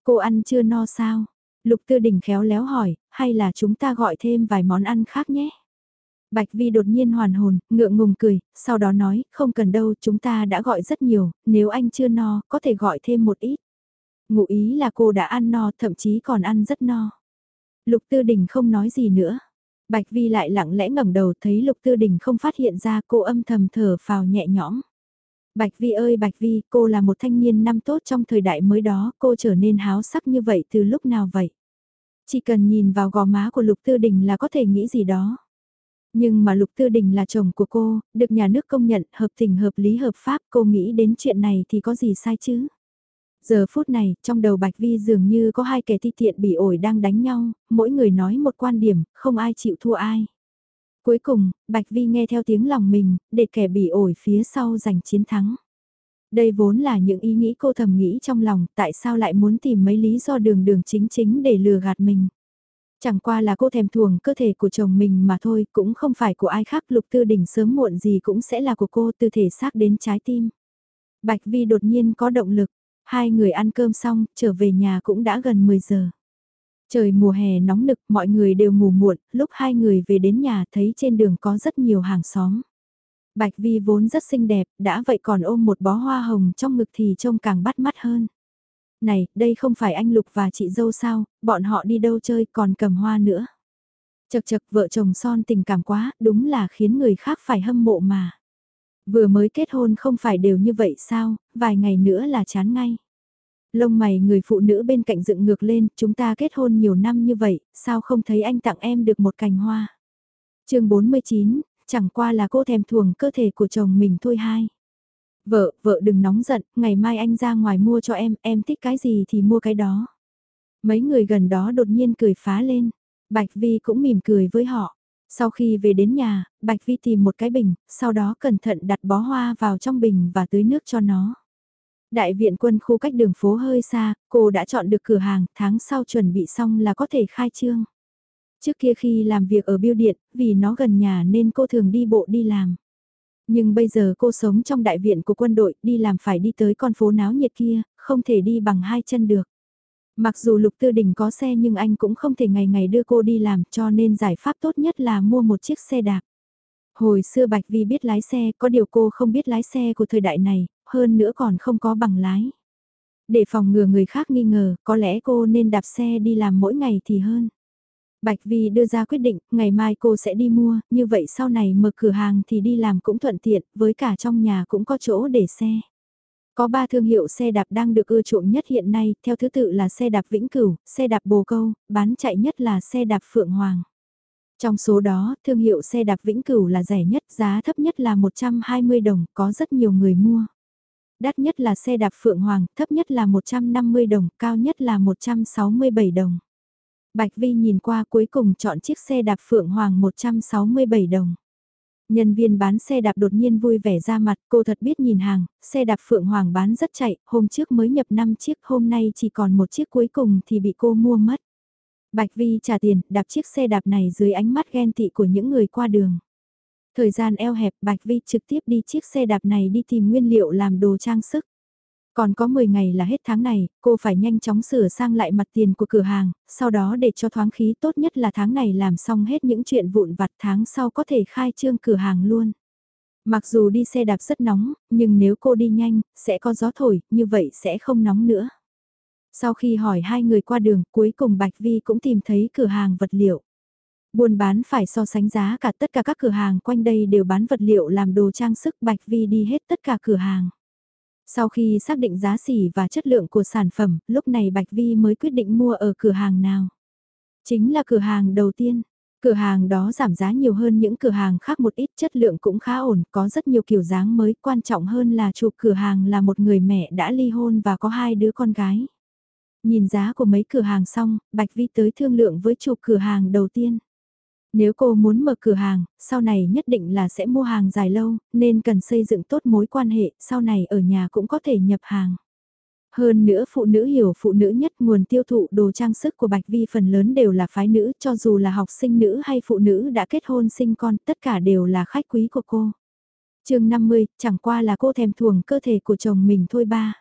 Cô ăn chưa no sao? Lục Tư Đình khéo léo hỏi, hay là chúng ta gọi thêm vài món ăn khác nhé? Bạch Vi đột nhiên hoàn hồn, ngượng ngùng cười, sau đó nói, không cần đâu, chúng ta đã gọi rất nhiều, nếu anh chưa no, có thể gọi thêm một ít. Ngụ ý là cô đã ăn no, thậm chí còn ăn rất no. Lục Tư Đình không nói gì nữa. Bạch Vi lại lặng lẽ ngẩng đầu thấy Lục Tư Đình không phát hiện ra cô âm thầm thở phào nhẹ nhõm. Bạch Vi ơi Bạch Vi, cô là một thanh niên năm tốt trong thời đại mới đó, cô trở nên háo sắc như vậy từ lúc nào vậy? Chỉ cần nhìn vào gò má của Lục Tư Đình là có thể nghĩ gì đó. Nhưng mà Lục Tư Đình là chồng của cô, được nhà nước công nhận hợp tình hợp lý hợp pháp, cô nghĩ đến chuyện này thì có gì sai chứ? Giờ phút này, trong đầu Bạch Vi dường như có hai kẻ ti tiện bị ổi đang đánh nhau, mỗi người nói một quan điểm, không ai chịu thua ai. Cuối cùng, Bạch Vi nghe theo tiếng lòng mình, để kẻ bị ổi phía sau giành chiến thắng. Đây vốn là những ý nghĩ cô thầm nghĩ trong lòng, tại sao lại muốn tìm mấy lý do đường đường chính chính để lừa gạt mình. Chẳng qua là cô thèm thuồng cơ thể của chồng mình mà thôi, cũng không phải của ai khác, lục tư đỉnh sớm muộn gì cũng sẽ là của cô từ thể xác đến trái tim. Bạch Vi đột nhiên có động lực, hai người ăn cơm xong, trở về nhà cũng đã gần 10 giờ. Trời mùa hè nóng nực, mọi người đều ngủ muộn, lúc hai người về đến nhà thấy trên đường có rất nhiều hàng xóm. Bạch Vi vốn rất xinh đẹp, đã vậy còn ôm một bó hoa hồng trong ngực thì trông càng bắt mắt hơn. Này, đây không phải anh Lục và chị dâu sao, bọn họ đi đâu chơi còn cầm hoa nữa. Chật chật vợ chồng son tình cảm quá, đúng là khiến người khác phải hâm mộ mà. Vừa mới kết hôn không phải đều như vậy sao, vài ngày nữa là chán ngay. Lông mày người phụ nữ bên cạnh dựng ngược lên, chúng ta kết hôn nhiều năm như vậy, sao không thấy anh tặng em được một cành hoa. chương 49, chẳng qua là cô thèm thuồng cơ thể của chồng mình thôi hai. Vợ, vợ đừng nóng giận, ngày mai anh ra ngoài mua cho em, em thích cái gì thì mua cái đó. Mấy người gần đó đột nhiên cười phá lên, Bạch Vi cũng mỉm cười với họ. Sau khi về đến nhà, Bạch Vi tìm một cái bình, sau đó cẩn thận đặt bó hoa vào trong bình và tưới nước cho nó. Đại viện quân khu cách đường phố hơi xa, cô đã chọn được cửa hàng, tháng sau chuẩn bị xong là có thể khai trương. Trước kia khi làm việc ở biêu điện, vì nó gần nhà nên cô thường đi bộ đi làm. Nhưng bây giờ cô sống trong đại viện của quân đội, đi làm phải đi tới con phố náo nhiệt kia, không thể đi bằng hai chân được. Mặc dù Lục Tư Đình có xe nhưng anh cũng không thể ngày ngày đưa cô đi làm cho nên giải pháp tốt nhất là mua một chiếc xe đạp. Hồi xưa Bạch Vi biết lái xe, có điều cô không biết lái xe của thời đại này, hơn nữa còn không có bằng lái. Để phòng ngừa người khác nghi ngờ, có lẽ cô nên đạp xe đi làm mỗi ngày thì hơn. Bạch Vi đưa ra quyết định, ngày mai cô sẽ đi mua, như vậy sau này mở cửa hàng thì đi làm cũng thuận tiện, với cả trong nhà cũng có chỗ để xe. Có ba thương hiệu xe đạp đang được ưa chuộng nhất hiện nay, theo thứ tự là xe đạp Vĩnh Cửu, xe đạp Bồ Câu, bán chạy nhất là xe đạp Phượng Hoàng. Trong số đó, thương hiệu xe đạp Vĩnh Cửu là rẻ nhất, giá thấp nhất là 120 đồng, có rất nhiều người mua. Đắt nhất là xe đạp Phượng Hoàng, thấp nhất là 150 đồng, cao nhất là 167 đồng. Bạch Vi nhìn qua cuối cùng chọn chiếc xe đạp Phượng Hoàng 167 đồng. Nhân viên bán xe đạp đột nhiên vui vẻ ra mặt, cô thật biết nhìn hàng, xe đạp Phượng Hoàng bán rất chạy, hôm trước mới nhập 5 chiếc, hôm nay chỉ còn một chiếc cuối cùng thì bị cô mua mất. Bạch Vi trả tiền, đạp chiếc xe đạp này dưới ánh mắt ghen tị của những người qua đường. Thời gian eo hẹp, Bạch Vi trực tiếp đi chiếc xe đạp này đi tìm nguyên liệu làm đồ trang sức. Còn có 10 ngày là hết tháng này, cô phải nhanh chóng sửa sang lại mặt tiền của cửa hàng, sau đó để cho thoáng khí tốt nhất là tháng này làm xong hết những chuyện vụn vặt tháng sau có thể khai trương cửa hàng luôn. Mặc dù đi xe đạp rất nóng, nhưng nếu cô đi nhanh, sẽ có gió thổi, như vậy sẽ không nóng nữa. Sau khi hỏi hai người qua đường, cuối cùng Bạch Vi cũng tìm thấy cửa hàng vật liệu. Buôn bán phải so sánh giá cả tất cả các cửa hàng quanh đây đều bán vật liệu làm đồ trang sức Bạch Vi đi hết tất cả cửa hàng. Sau khi xác định giá xỉ và chất lượng của sản phẩm, lúc này Bạch Vi mới quyết định mua ở cửa hàng nào. Chính là cửa hàng đầu tiên. Cửa hàng đó giảm giá nhiều hơn những cửa hàng khác một ít chất lượng cũng khá ổn, có rất nhiều kiểu dáng mới, quan trọng hơn là chủ cửa hàng là một người mẹ đã ly hôn và có hai đứa con gái. Nhìn giá của mấy cửa hàng xong, Bạch Vi tới thương lượng với chủ cửa hàng đầu tiên. Nếu cô muốn mở cửa hàng, sau này nhất định là sẽ mua hàng dài lâu, nên cần xây dựng tốt mối quan hệ, sau này ở nhà cũng có thể nhập hàng. Hơn nữa phụ nữ hiểu phụ nữ nhất nguồn tiêu thụ đồ trang sức của Bạch Vi phần lớn đều là phái nữ cho dù là học sinh nữ hay phụ nữ đã kết hôn sinh con tất cả đều là khách quý của cô. chương 50, chẳng qua là cô thèm thuồng cơ thể của chồng mình thôi ba.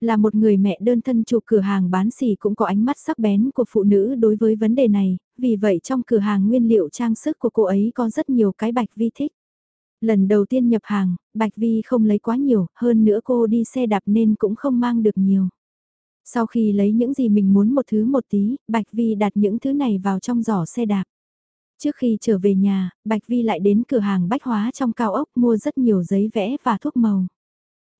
Là một người mẹ đơn thân chủ cửa hàng bán xỉ cũng có ánh mắt sắc bén của phụ nữ đối với vấn đề này, vì vậy trong cửa hàng nguyên liệu trang sức của cô ấy có rất nhiều cái Bạch Vi thích. Lần đầu tiên nhập hàng, Bạch Vi không lấy quá nhiều, hơn nữa cô đi xe đạp nên cũng không mang được nhiều. Sau khi lấy những gì mình muốn một thứ một tí, Bạch Vi đặt những thứ này vào trong giỏ xe đạp. Trước khi trở về nhà, Bạch Vi lại đến cửa hàng bách hóa trong cao ốc mua rất nhiều giấy vẽ và thuốc màu.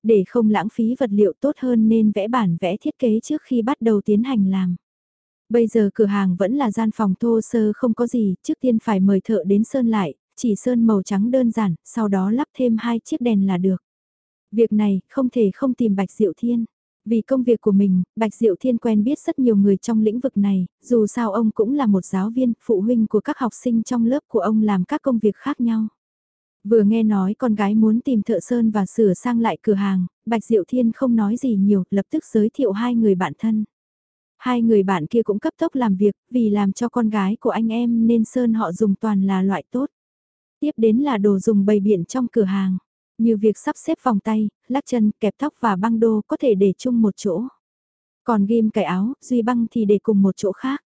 Để không lãng phí vật liệu tốt hơn nên vẽ bản vẽ thiết kế trước khi bắt đầu tiến hành làm. Bây giờ cửa hàng vẫn là gian phòng thô sơ không có gì, trước tiên phải mời thợ đến sơn lại, chỉ sơn màu trắng đơn giản, sau đó lắp thêm hai chiếc đèn là được. Việc này không thể không tìm Bạch Diệu Thiên. Vì công việc của mình, Bạch Diệu Thiên quen biết rất nhiều người trong lĩnh vực này, dù sao ông cũng là một giáo viên, phụ huynh của các học sinh trong lớp của ông làm các công việc khác nhau. Vừa nghe nói con gái muốn tìm thợ sơn và sửa sang lại cửa hàng, Bạch Diệu Thiên không nói gì nhiều, lập tức giới thiệu hai người bạn thân. Hai người bạn kia cũng cấp tốc làm việc, vì làm cho con gái của anh em nên sơn họ dùng toàn là loại tốt. Tiếp đến là đồ dùng bày biện trong cửa hàng, như việc sắp xếp vòng tay, lắc chân, kẹp tóc và băng đô có thể để chung một chỗ. Còn ghim cài áo, duy băng thì để cùng một chỗ khác.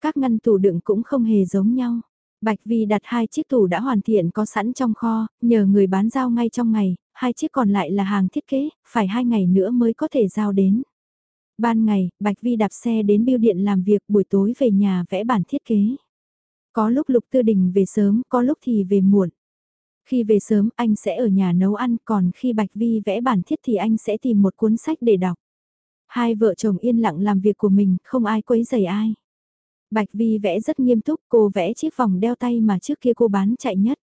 Các ngăn tủ đựng cũng không hề giống nhau. Bạch Vi đặt hai chiếc tủ đã hoàn thiện có sẵn trong kho, nhờ người bán giao ngay trong ngày, hai chiếc còn lại là hàng thiết kế, phải hai ngày nữa mới có thể giao đến. Ban ngày, Bạch Vi đạp xe đến biêu điện làm việc buổi tối về nhà vẽ bản thiết kế. Có lúc Lục Tư Đình về sớm, có lúc thì về muộn. Khi về sớm anh sẽ ở nhà nấu ăn, còn khi Bạch Vi vẽ bản thiết thì anh sẽ tìm một cuốn sách để đọc. Hai vợ chồng yên lặng làm việc của mình, không ai quấy rầy ai. Bạch Vi vẽ rất nghiêm túc, cô vẽ chiếc vòng đeo tay mà trước kia cô bán chạy nhất.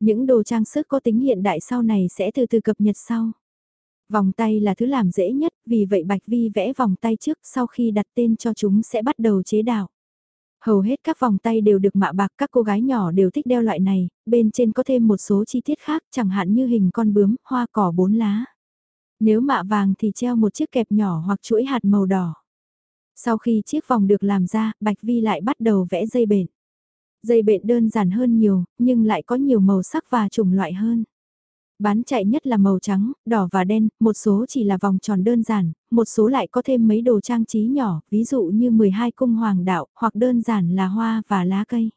Những đồ trang sức có tính hiện đại sau này sẽ từ từ cập nhật sau. Vòng tay là thứ làm dễ nhất, vì vậy Bạch Vi vẽ vòng tay trước sau khi đặt tên cho chúng sẽ bắt đầu chế đạo. Hầu hết các vòng tay đều được mạ bạc các cô gái nhỏ đều thích đeo loại này, bên trên có thêm một số chi tiết khác chẳng hạn như hình con bướm, hoa cỏ bốn lá. Nếu mạ vàng thì treo một chiếc kẹp nhỏ hoặc chuỗi hạt màu đỏ. Sau khi chiếc vòng được làm ra, Bạch Vi lại bắt đầu vẽ dây bện. Dây bện đơn giản hơn nhiều, nhưng lại có nhiều màu sắc và chủng loại hơn. Bán chạy nhất là màu trắng, đỏ và đen, một số chỉ là vòng tròn đơn giản, một số lại có thêm mấy đồ trang trí nhỏ, ví dụ như 12 cung hoàng đạo, hoặc đơn giản là hoa và lá cây.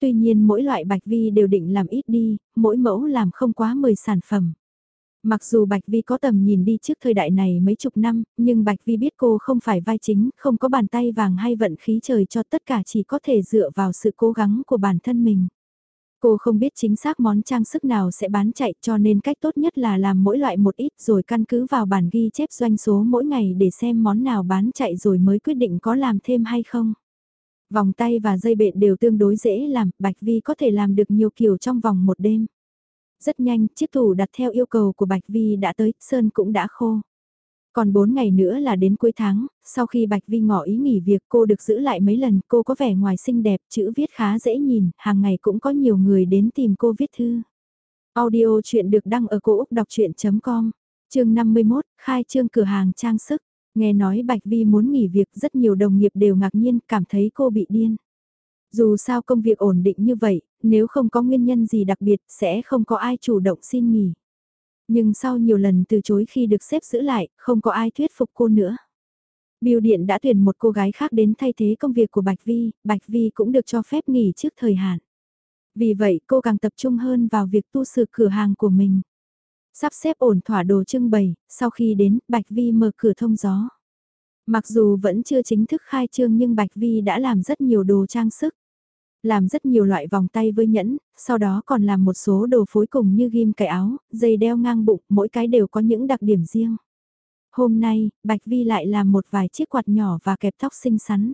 Tuy nhiên mỗi loại bạch vi đều định làm ít đi, mỗi mẫu làm không quá 10 sản phẩm. Mặc dù Bạch Vi có tầm nhìn đi trước thời đại này mấy chục năm, nhưng Bạch Vi biết cô không phải vai chính, không có bàn tay vàng hay vận khí trời cho tất cả chỉ có thể dựa vào sự cố gắng của bản thân mình. Cô không biết chính xác món trang sức nào sẽ bán chạy cho nên cách tốt nhất là làm mỗi loại một ít rồi căn cứ vào bản ghi chép doanh số mỗi ngày để xem món nào bán chạy rồi mới quyết định có làm thêm hay không. Vòng tay và dây bện đều tương đối dễ làm, Bạch Vi có thể làm được nhiều kiểu trong vòng một đêm. Rất nhanh, chiếc tủ đặt theo yêu cầu của Bạch Vi đã tới, sơn cũng đã khô. Còn 4 ngày nữa là đến cuối tháng, sau khi Bạch Vi ngỏ ý nghỉ việc cô được giữ lại mấy lần, cô có vẻ ngoài xinh đẹp, chữ viết khá dễ nhìn, hàng ngày cũng có nhiều người đến tìm cô viết thư. Audio chuyện được đăng ở cổ Úc đọc chuyện.com, chương 51, khai trương cửa hàng trang sức. Nghe nói Bạch Vi muốn nghỉ việc rất nhiều đồng nghiệp đều ngạc nhiên cảm thấy cô bị điên. Dù sao công việc ổn định như vậy, nếu không có nguyên nhân gì đặc biệt sẽ không có ai chủ động xin nghỉ. Nhưng sau nhiều lần từ chối khi được xếp giữ lại, không có ai thuyết phục cô nữa. Biêu điện đã tuyển một cô gái khác đến thay thế công việc của Bạch Vi, Bạch Vi cũng được cho phép nghỉ trước thời hạn. Vì vậy cô càng tập trung hơn vào việc tu sửa cửa hàng của mình. Sắp xếp ổn thỏa đồ trưng bày, sau khi đến, Bạch Vi mở cửa thông gió. Mặc dù vẫn chưa chính thức khai trương nhưng Bạch Vi đã làm rất nhiều đồ trang sức làm rất nhiều loại vòng tay với nhẫn, sau đó còn làm một số đồ phối cùng như ghim cài áo, dây đeo ngang bụng, mỗi cái đều có những đặc điểm riêng. Hôm nay, Bạch Vi lại làm một vài chiếc quạt nhỏ và kẹp tóc xinh xắn.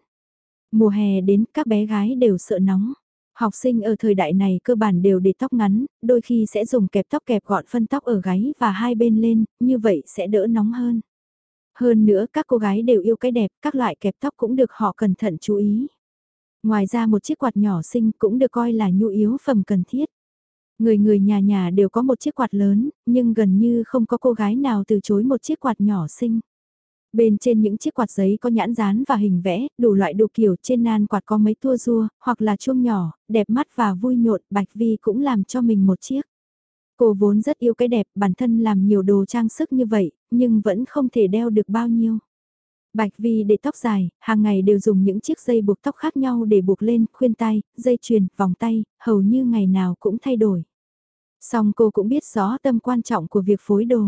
Mùa hè đến các bé gái đều sợ nóng. Học sinh ở thời đại này cơ bản đều để tóc ngắn, đôi khi sẽ dùng kẹp tóc kẹp gọn phân tóc ở gáy và hai bên lên, như vậy sẽ đỡ nóng hơn. Hơn nữa các cô gái đều yêu cái đẹp, các loại kẹp tóc cũng được họ cẩn thận chú ý. Ngoài ra một chiếc quạt nhỏ xinh cũng được coi là nhu yếu phẩm cần thiết. Người người nhà nhà đều có một chiếc quạt lớn, nhưng gần như không có cô gái nào từ chối một chiếc quạt nhỏ xinh. Bên trên những chiếc quạt giấy có nhãn dán và hình vẽ, đủ loại đủ kiểu trên nan quạt có mấy tua rua, hoặc là chuông nhỏ, đẹp mắt và vui nhộn, Bạch Vi cũng làm cho mình một chiếc. Cô vốn rất yêu cái đẹp, bản thân làm nhiều đồ trang sức như vậy, nhưng vẫn không thể đeo được bao nhiêu. Bạch Vi để tóc dài, hàng ngày đều dùng những chiếc dây buộc tóc khác nhau để buộc lên, khuyên tay, dây chuyền, vòng tay, hầu như ngày nào cũng thay đổi. Song cô cũng biết rõ tâm quan trọng của việc phối đồ.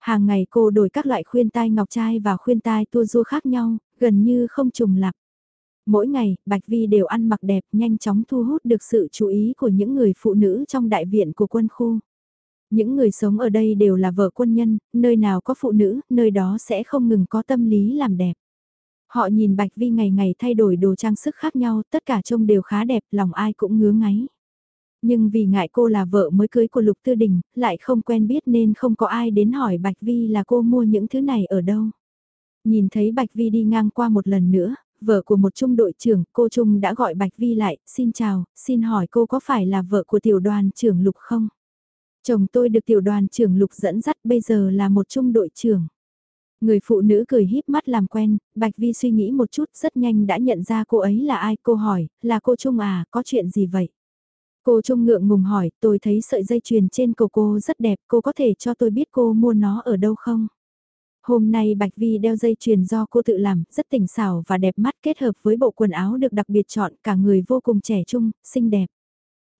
Hàng ngày cô đổi các loại khuyên tai ngọc trai và khuyên tai tua rua khác nhau, gần như không trùng lặp. Mỗi ngày, Bạch Vi đều ăn mặc đẹp, nhanh chóng thu hút được sự chú ý của những người phụ nữ trong đại viện của quân khu. Những người sống ở đây đều là vợ quân nhân, nơi nào có phụ nữ, nơi đó sẽ không ngừng có tâm lý làm đẹp. Họ nhìn Bạch Vi ngày ngày thay đổi đồ trang sức khác nhau, tất cả trông đều khá đẹp, lòng ai cũng ngứa ngáy. Nhưng vì ngại cô là vợ mới cưới của Lục Tư Đình, lại không quen biết nên không có ai đến hỏi Bạch Vi là cô mua những thứ này ở đâu. Nhìn thấy Bạch Vi đi ngang qua một lần nữa, vợ của một trung đội trưởng, cô Trung đã gọi Bạch Vi lại, xin chào, xin hỏi cô có phải là vợ của tiểu đoàn trưởng Lục không? Chồng tôi được tiểu đoàn trưởng lục dẫn dắt bây giờ là một trung đội trưởng. Người phụ nữ cười híp mắt làm quen, Bạch Vi suy nghĩ một chút rất nhanh đã nhận ra cô ấy là ai. Cô hỏi, là cô Trung à, có chuyện gì vậy? Cô Trung ngượng ngùng hỏi, tôi thấy sợi dây chuyền trên cổ cô rất đẹp, cô có thể cho tôi biết cô mua nó ở đâu không? Hôm nay Bạch Vi đeo dây chuyền do cô tự làm, rất tỉnh xảo và đẹp mắt kết hợp với bộ quần áo được đặc biệt chọn, cả người vô cùng trẻ trung, xinh đẹp.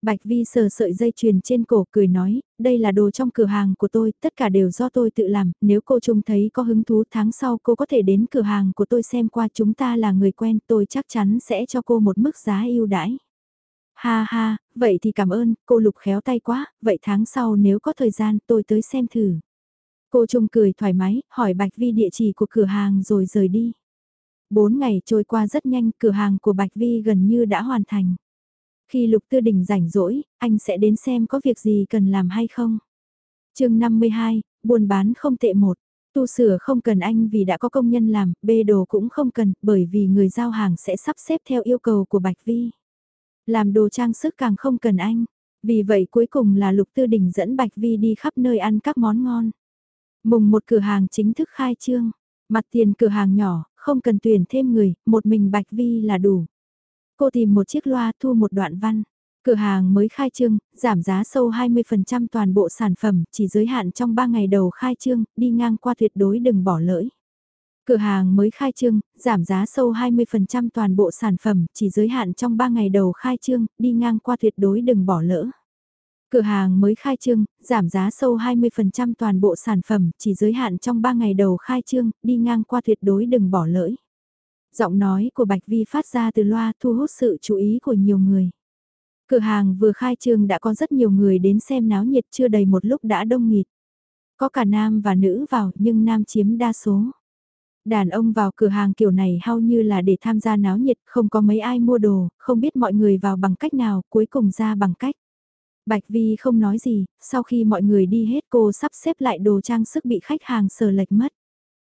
Bạch Vi sờ sợi dây chuyền trên cổ cười nói, đây là đồ trong cửa hàng của tôi, tất cả đều do tôi tự làm, nếu cô Trung thấy có hứng thú tháng sau cô có thể đến cửa hàng của tôi xem qua chúng ta là người quen tôi chắc chắn sẽ cho cô một mức giá ưu đãi. Ha ha, vậy thì cảm ơn, cô Lục khéo tay quá, vậy tháng sau nếu có thời gian tôi tới xem thử. Cô Trung cười thoải mái, hỏi Bạch Vi địa chỉ của cửa hàng rồi rời đi. Bốn ngày trôi qua rất nhanh, cửa hàng của Bạch Vi gần như đã hoàn thành. Khi Lục Tư Đình rảnh rỗi, anh sẽ đến xem có việc gì cần làm hay không. chương 52, buôn bán không tệ một. Tu sửa không cần anh vì đã có công nhân làm, bê đồ cũng không cần, bởi vì người giao hàng sẽ sắp xếp theo yêu cầu của Bạch Vi. Làm đồ trang sức càng không cần anh. Vì vậy cuối cùng là Lục Tư Đình dẫn Bạch Vi đi khắp nơi ăn các món ngon. Mùng một cửa hàng chính thức khai trương. Mặt tiền cửa hàng nhỏ, không cần tuyển thêm người, một mình Bạch Vi là đủ. Cô tìm một chiếc loa thu một đoạn văn. Cửa hàng mới khai trương, giảm giá sâu 20% toàn bộ sản phẩm, chỉ giới hạn trong 3 ngày đầu khai trương, đi ngang qua tuyệt đối đừng bỏ lỡ. Cửa hàng mới khai trương, giảm giá sâu 20% toàn bộ sản phẩm, chỉ giới hạn trong 3 ngày đầu khai trương, đi ngang qua tuyệt đối đừng bỏ lỡ. Cửa hàng mới khai trương, giảm giá sâu 20% toàn bộ sản phẩm, chỉ giới hạn trong 3 ngày đầu khai trương, đi ngang qua tuyệt đối đừng bỏ lỡ. Giọng nói của Bạch Vi phát ra từ loa thu hút sự chú ý của nhiều người. Cửa hàng vừa khai trương đã có rất nhiều người đến xem náo nhiệt chưa đầy một lúc đã đông nghịt. Có cả nam và nữ vào nhưng nam chiếm đa số. Đàn ông vào cửa hàng kiểu này hao như là để tham gia náo nhiệt, không có mấy ai mua đồ, không biết mọi người vào bằng cách nào, cuối cùng ra bằng cách. Bạch Vi không nói gì, sau khi mọi người đi hết cô sắp xếp lại đồ trang sức bị khách hàng sờ lệch mất.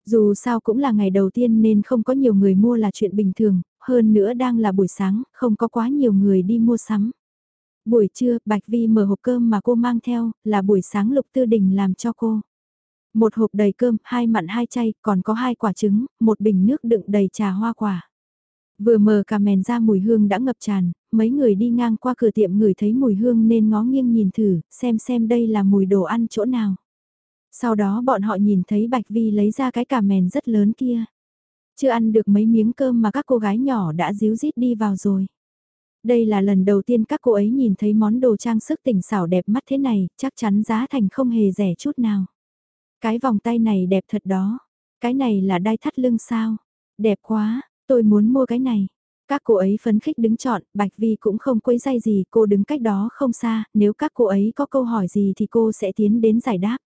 Dù sao cũng là ngày đầu tiên nên không có nhiều người mua là chuyện bình thường, hơn nữa đang là buổi sáng, không có quá nhiều người đi mua sắm. Buổi trưa, Bạch Vi mở hộp cơm mà cô mang theo, là buổi sáng Lục Tư Đình làm cho cô. Một hộp đầy cơm, hai mặn hai chay, còn có hai quả trứng, một bình nước đựng đầy trà hoa quả. Vừa mở cả mèn ra mùi hương đã ngập tràn, mấy người đi ngang qua cửa tiệm ngửi thấy mùi hương nên ngó nghiêng nhìn thử, xem xem đây là mùi đồ ăn chỗ nào. Sau đó bọn họ nhìn thấy Bạch Vi lấy ra cái cà mèn rất lớn kia. Chưa ăn được mấy miếng cơm mà các cô gái nhỏ đã díu dít đi vào rồi. Đây là lần đầu tiên các cô ấy nhìn thấy món đồ trang sức tỉnh xảo đẹp mắt thế này, chắc chắn giá thành không hề rẻ chút nào. Cái vòng tay này đẹp thật đó. Cái này là đai thắt lưng sao? Đẹp quá, tôi muốn mua cái này. Các cô ấy phấn khích đứng chọn, Bạch Vi cũng không quấy dây gì, cô đứng cách đó không xa, nếu các cô ấy có câu hỏi gì thì cô sẽ tiến đến giải đáp.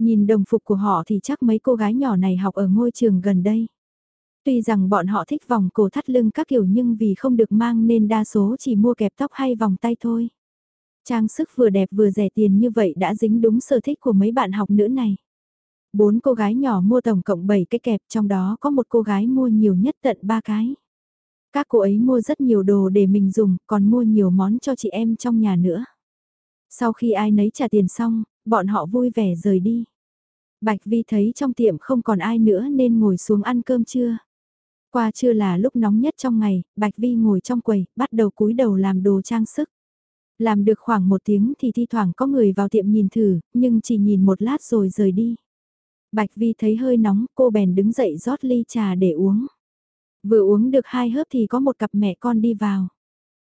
Nhìn đồng phục của họ thì chắc mấy cô gái nhỏ này học ở ngôi trường gần đây. Tuy rằng bọn họ thích vòng cổ thắt lưng các kiểu nhưng vì không được mang nên đa số chỉ mua kẹp tóc hay vòng tay thôi. Trang sức vừa đẹp vừa rẻ tiền như vậy đã dính đúng sở thích của mấy bạn học nữ này. Bốn cô gái nhỏ mua tổng cộng 7 cái kẹp trong đó có một cô gái mua nhiều nhất tận 3 cái. Các cô ấy mua rất nhiều đồ để mình dùng, còn mua nhiều món cho chị em trong nhà nữa. Sau khi ai nấy trả tiền xong, bọn họ vui vẻ rời đi. Bạch Vi thấy trong tiệm không còn ai nữa nên ngồi xuống ăn cơm trưa. Qua trưa là lúc nóng nhất trong ngày, Bạch Vi ngồi trong quầy, bắt đầu cúi đầu làm đồ trang sức. Làm được khoảng một tiếng thì thi thoảng có người vào tiệm nhìn thử, nhưng chỉ nhìn một lát rồi rời đi. Bạch Vi thấy hơi nóng, cô bèn đứng dậy rót ly trà để uống. Vừa uống được hai hớp thì có một cặp mẹ con đi vào.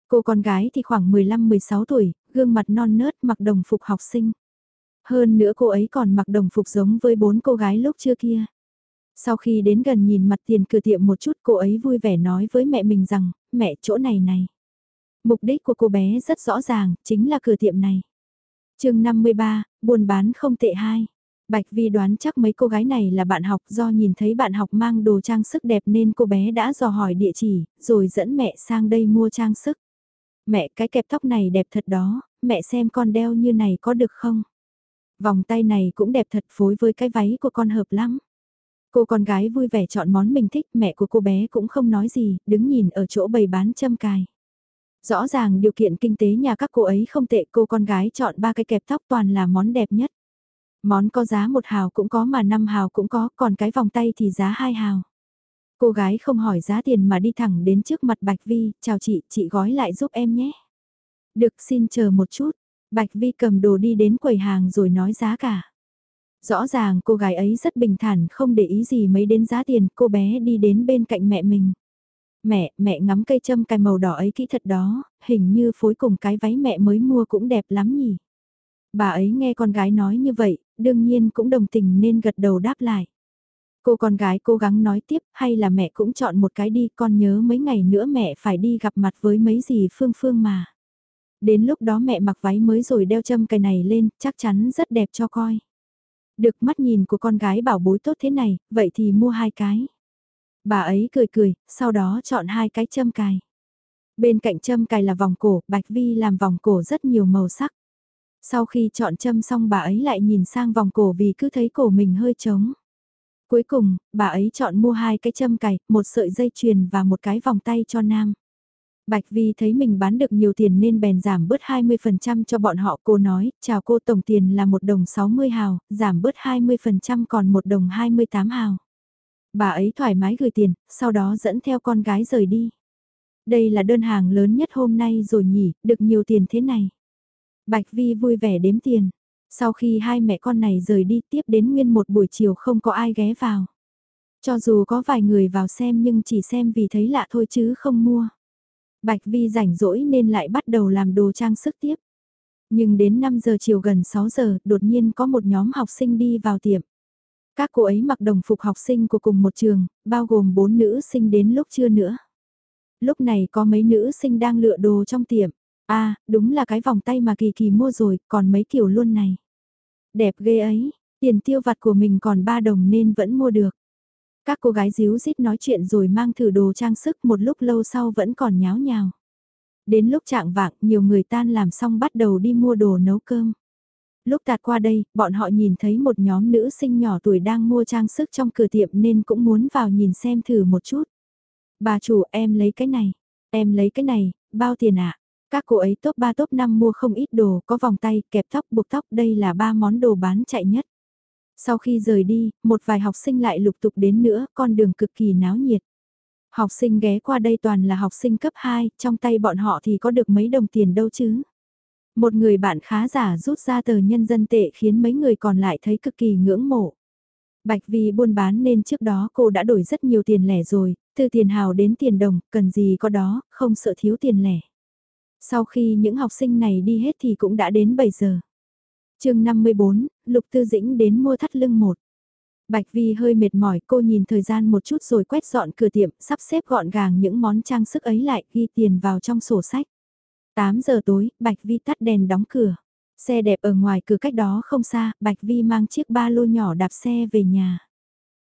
Cô con gái thì khoảng 15-16 tuổi, gương mặt non nớt mặc đồng phục học sinh. Hơn nữa cô ấy còn mặc đồng phục giống với bốn cô gái lúc chưa kia. Sau khi đến gần nhìn mặt tiền cửa tiệm một chút cô ấy vui vẻ nói với mẹ mình rằng, mẹ chỗ này này. Mục đích của cô bé rất rõ ràng, chính là cửa tiệm này. chương 53, buôn bán không tệ hai. Bạch Vi đoán chắc mấy cô gái này là bạn học do nhìn thấy bạn học mang đồ trang sức đẹp nên cô bé đã dò hỏi địa chỉ, rồi dẫn mẹ sang đây mua trang sức. Mẹ cái kẹp tóc này đẹp thật đó, mẹ xem con đeo như này có được không? Vòng tay này cũng đẹp thật phối với cái váy của con hợp lắm. Cô con gái vui vẻ chọn món mình thích, mẹ của cô bé cũng không nói gì, đứng nhìn ở chỗ bày bán châm cài. Rõ ràng điều kiện kinh tế nhà các cô ấy không tệ, cô con gái chọn ba cái kẹp tóc toàn là món đẹp nhất. Món có giá một hào cũng có mà năm hào cũng có, còn cái vòng tay thì giá hai hào. Cô gái không hỏi giá tiền mà đi thẳng đến trước mặt Bạch Vi, chào chị, chị gói lại giúp em nhé. Được xin chờ một chút, Bạch Vi cầm đồ đi đến quầy hàng rồi nói giá cả. Rõ ràng cô gái ấy rất bình thản không để ý gì mấy đến giá tiền, cô bé đi đến bên cạnh mẹ mình. Mẹ, mẹ ngắm cây châm cài màu đỏ ấy kỹ thật đó, hình như phối cùng cái váy mẹ mới mua cũng đẹp lắm nhỉ. Bà ấy nghe con gái nói như vậy, đương nhiên cũng đồng tình nên gật đầu đáp lại. Cô con gái cố gắng nói tiếp hay là mẹ cũng chọn một cái đi con nhớ mấy ngày nữa mẹ phải đi gặp mặt với mấy gì Phương Phương mà. Đến lúc đó mẹ mặc váy mới rồi đeo châm cái này lên chắc chắn rất đẹp cho coi. Được mắt nhìn của con gái bảo bối tốt thế này, vậy thì mua hai cái. Bà ấy cười cười, sau đó chọn hai cái châm cài. Bên cạnh châm cài là vòng cổ, Bạch Vi làm vòng cổ rất nhiều màu sắc. Sau khi chọn châm xong bà ấy lại nhìn sang vòng cổ vì cứ thấy cổ mình hơi trống. Cuối cùng, bà ấy chọn mua hai cái châm cài, một sợi dây chuyền và một cái vòng tay cho nam. Bạch Vi thấy mình bán được nhiều tiền nên bèn giảm bớt 20% cho bọn họ. Cô nói, chào cô tổng tiền là một đồng 60 hào, giảm bớt 20% còn một đồng 28 hào. Bà ấy thoải mái gửi tiền, sau đó dẫn theo con gái rời đi. Đây là đơn hàng lớn nhất hôm nay rồi nhỉ, được nhiều tiền thế này. Bạch Vi vui vẻ đếm tiền. Sau khi hai mẹ con này rời đi tiếp đến nguyên một buổi chiều không có ai ghé vào. Cho dù có vài người vào xem nhưng chỉ xem vì thấy lạ thôi chứ không mua. Bạch Vi rảnh rỗi nên lại bắt đầu làm đồ trang sức tiếp. Nhưng đến 5 giờ chiều gần 6 giờ, đột nhiên có một nhóm học sinh đi vào tiệm. Các cô ấy mặc đồng phục học sinh của cùng một trường, bao gồm 4 nữ sinh đến lúc trưa nữa. Lúc này có mấy nữ sinh đang lựa đồ trong tiệm. a à, đúng là cái vòng tay mà Kỳ Kỳ mua rồi, còn mấy kiểu luôn này. Đẹp ghê ấy, tiền tiêu vặt của mình còn 3 đồng nên vẫn mua được. Các cô gái díu dít nói chuyện rồi mang thử đồ trang sức một lúc lâu sau vẫn còn nháo nhào. Đến lúc trạng vạng nhiều người tan làm xong bắt đầu đi mua đồ nấu cơm. Lúc tạt qua đây, bọn họ nhìn thấy một nhóm nữ sinh nhỏ tuổi đang mua trang sức trong cửa tiệm nên cũng muốn vào nhìn xem thử một chút. Bà chủ em lấy cái này, em lấy cái này, bao tiền ạ? Các cô ấy top 3 top 5 mua không ít đồ, có vòng tay, kẹp tóc, buộc tóc, đây là ba món đồ bán chạy nhất. Sau khi rời đi, một vài học sinh lại lục tục đến nữa, con đường cực kỳ náo nhiệt. Học sinh ghé qua đây toàn là học sinh cấp 2, trong tay bọn họ thì có được mấy đồng tiền đâu chứ. Một người bạn khá giả rút ra tờ nhân dân tệ khiến mấy người còn lại thấy cực kỳ ngưỡng mộ. Bạch Vi buôn bán nên trước đó cô đã đổi rất nhiều tiền lẻ rồi, từ tiền hào đến tiền đồng, cần gì có đó, không sợ thiếu tiền lẻ. Sau khi những học sinh này đi hết thì cũng đã đến 7 giờ. chương 54, Lục Tư Dĩnh đến mua thắt lưng một. Bạch Vi hơi mệt mỏi cô nhìn thời gian một chút rồi quét dọn cửa tiệm, sắp xếp gọn gàng những món trang sức ấy lại ghi tiền vào trong sổ sách. 8 giờ tối, Bạch Vi tắt đèn đóng cửa. Xe đẹp ở ngoài cửa cách đó không xa, Bạch Vi mang chiếc ba lô nhỏ đạp xe về nhà.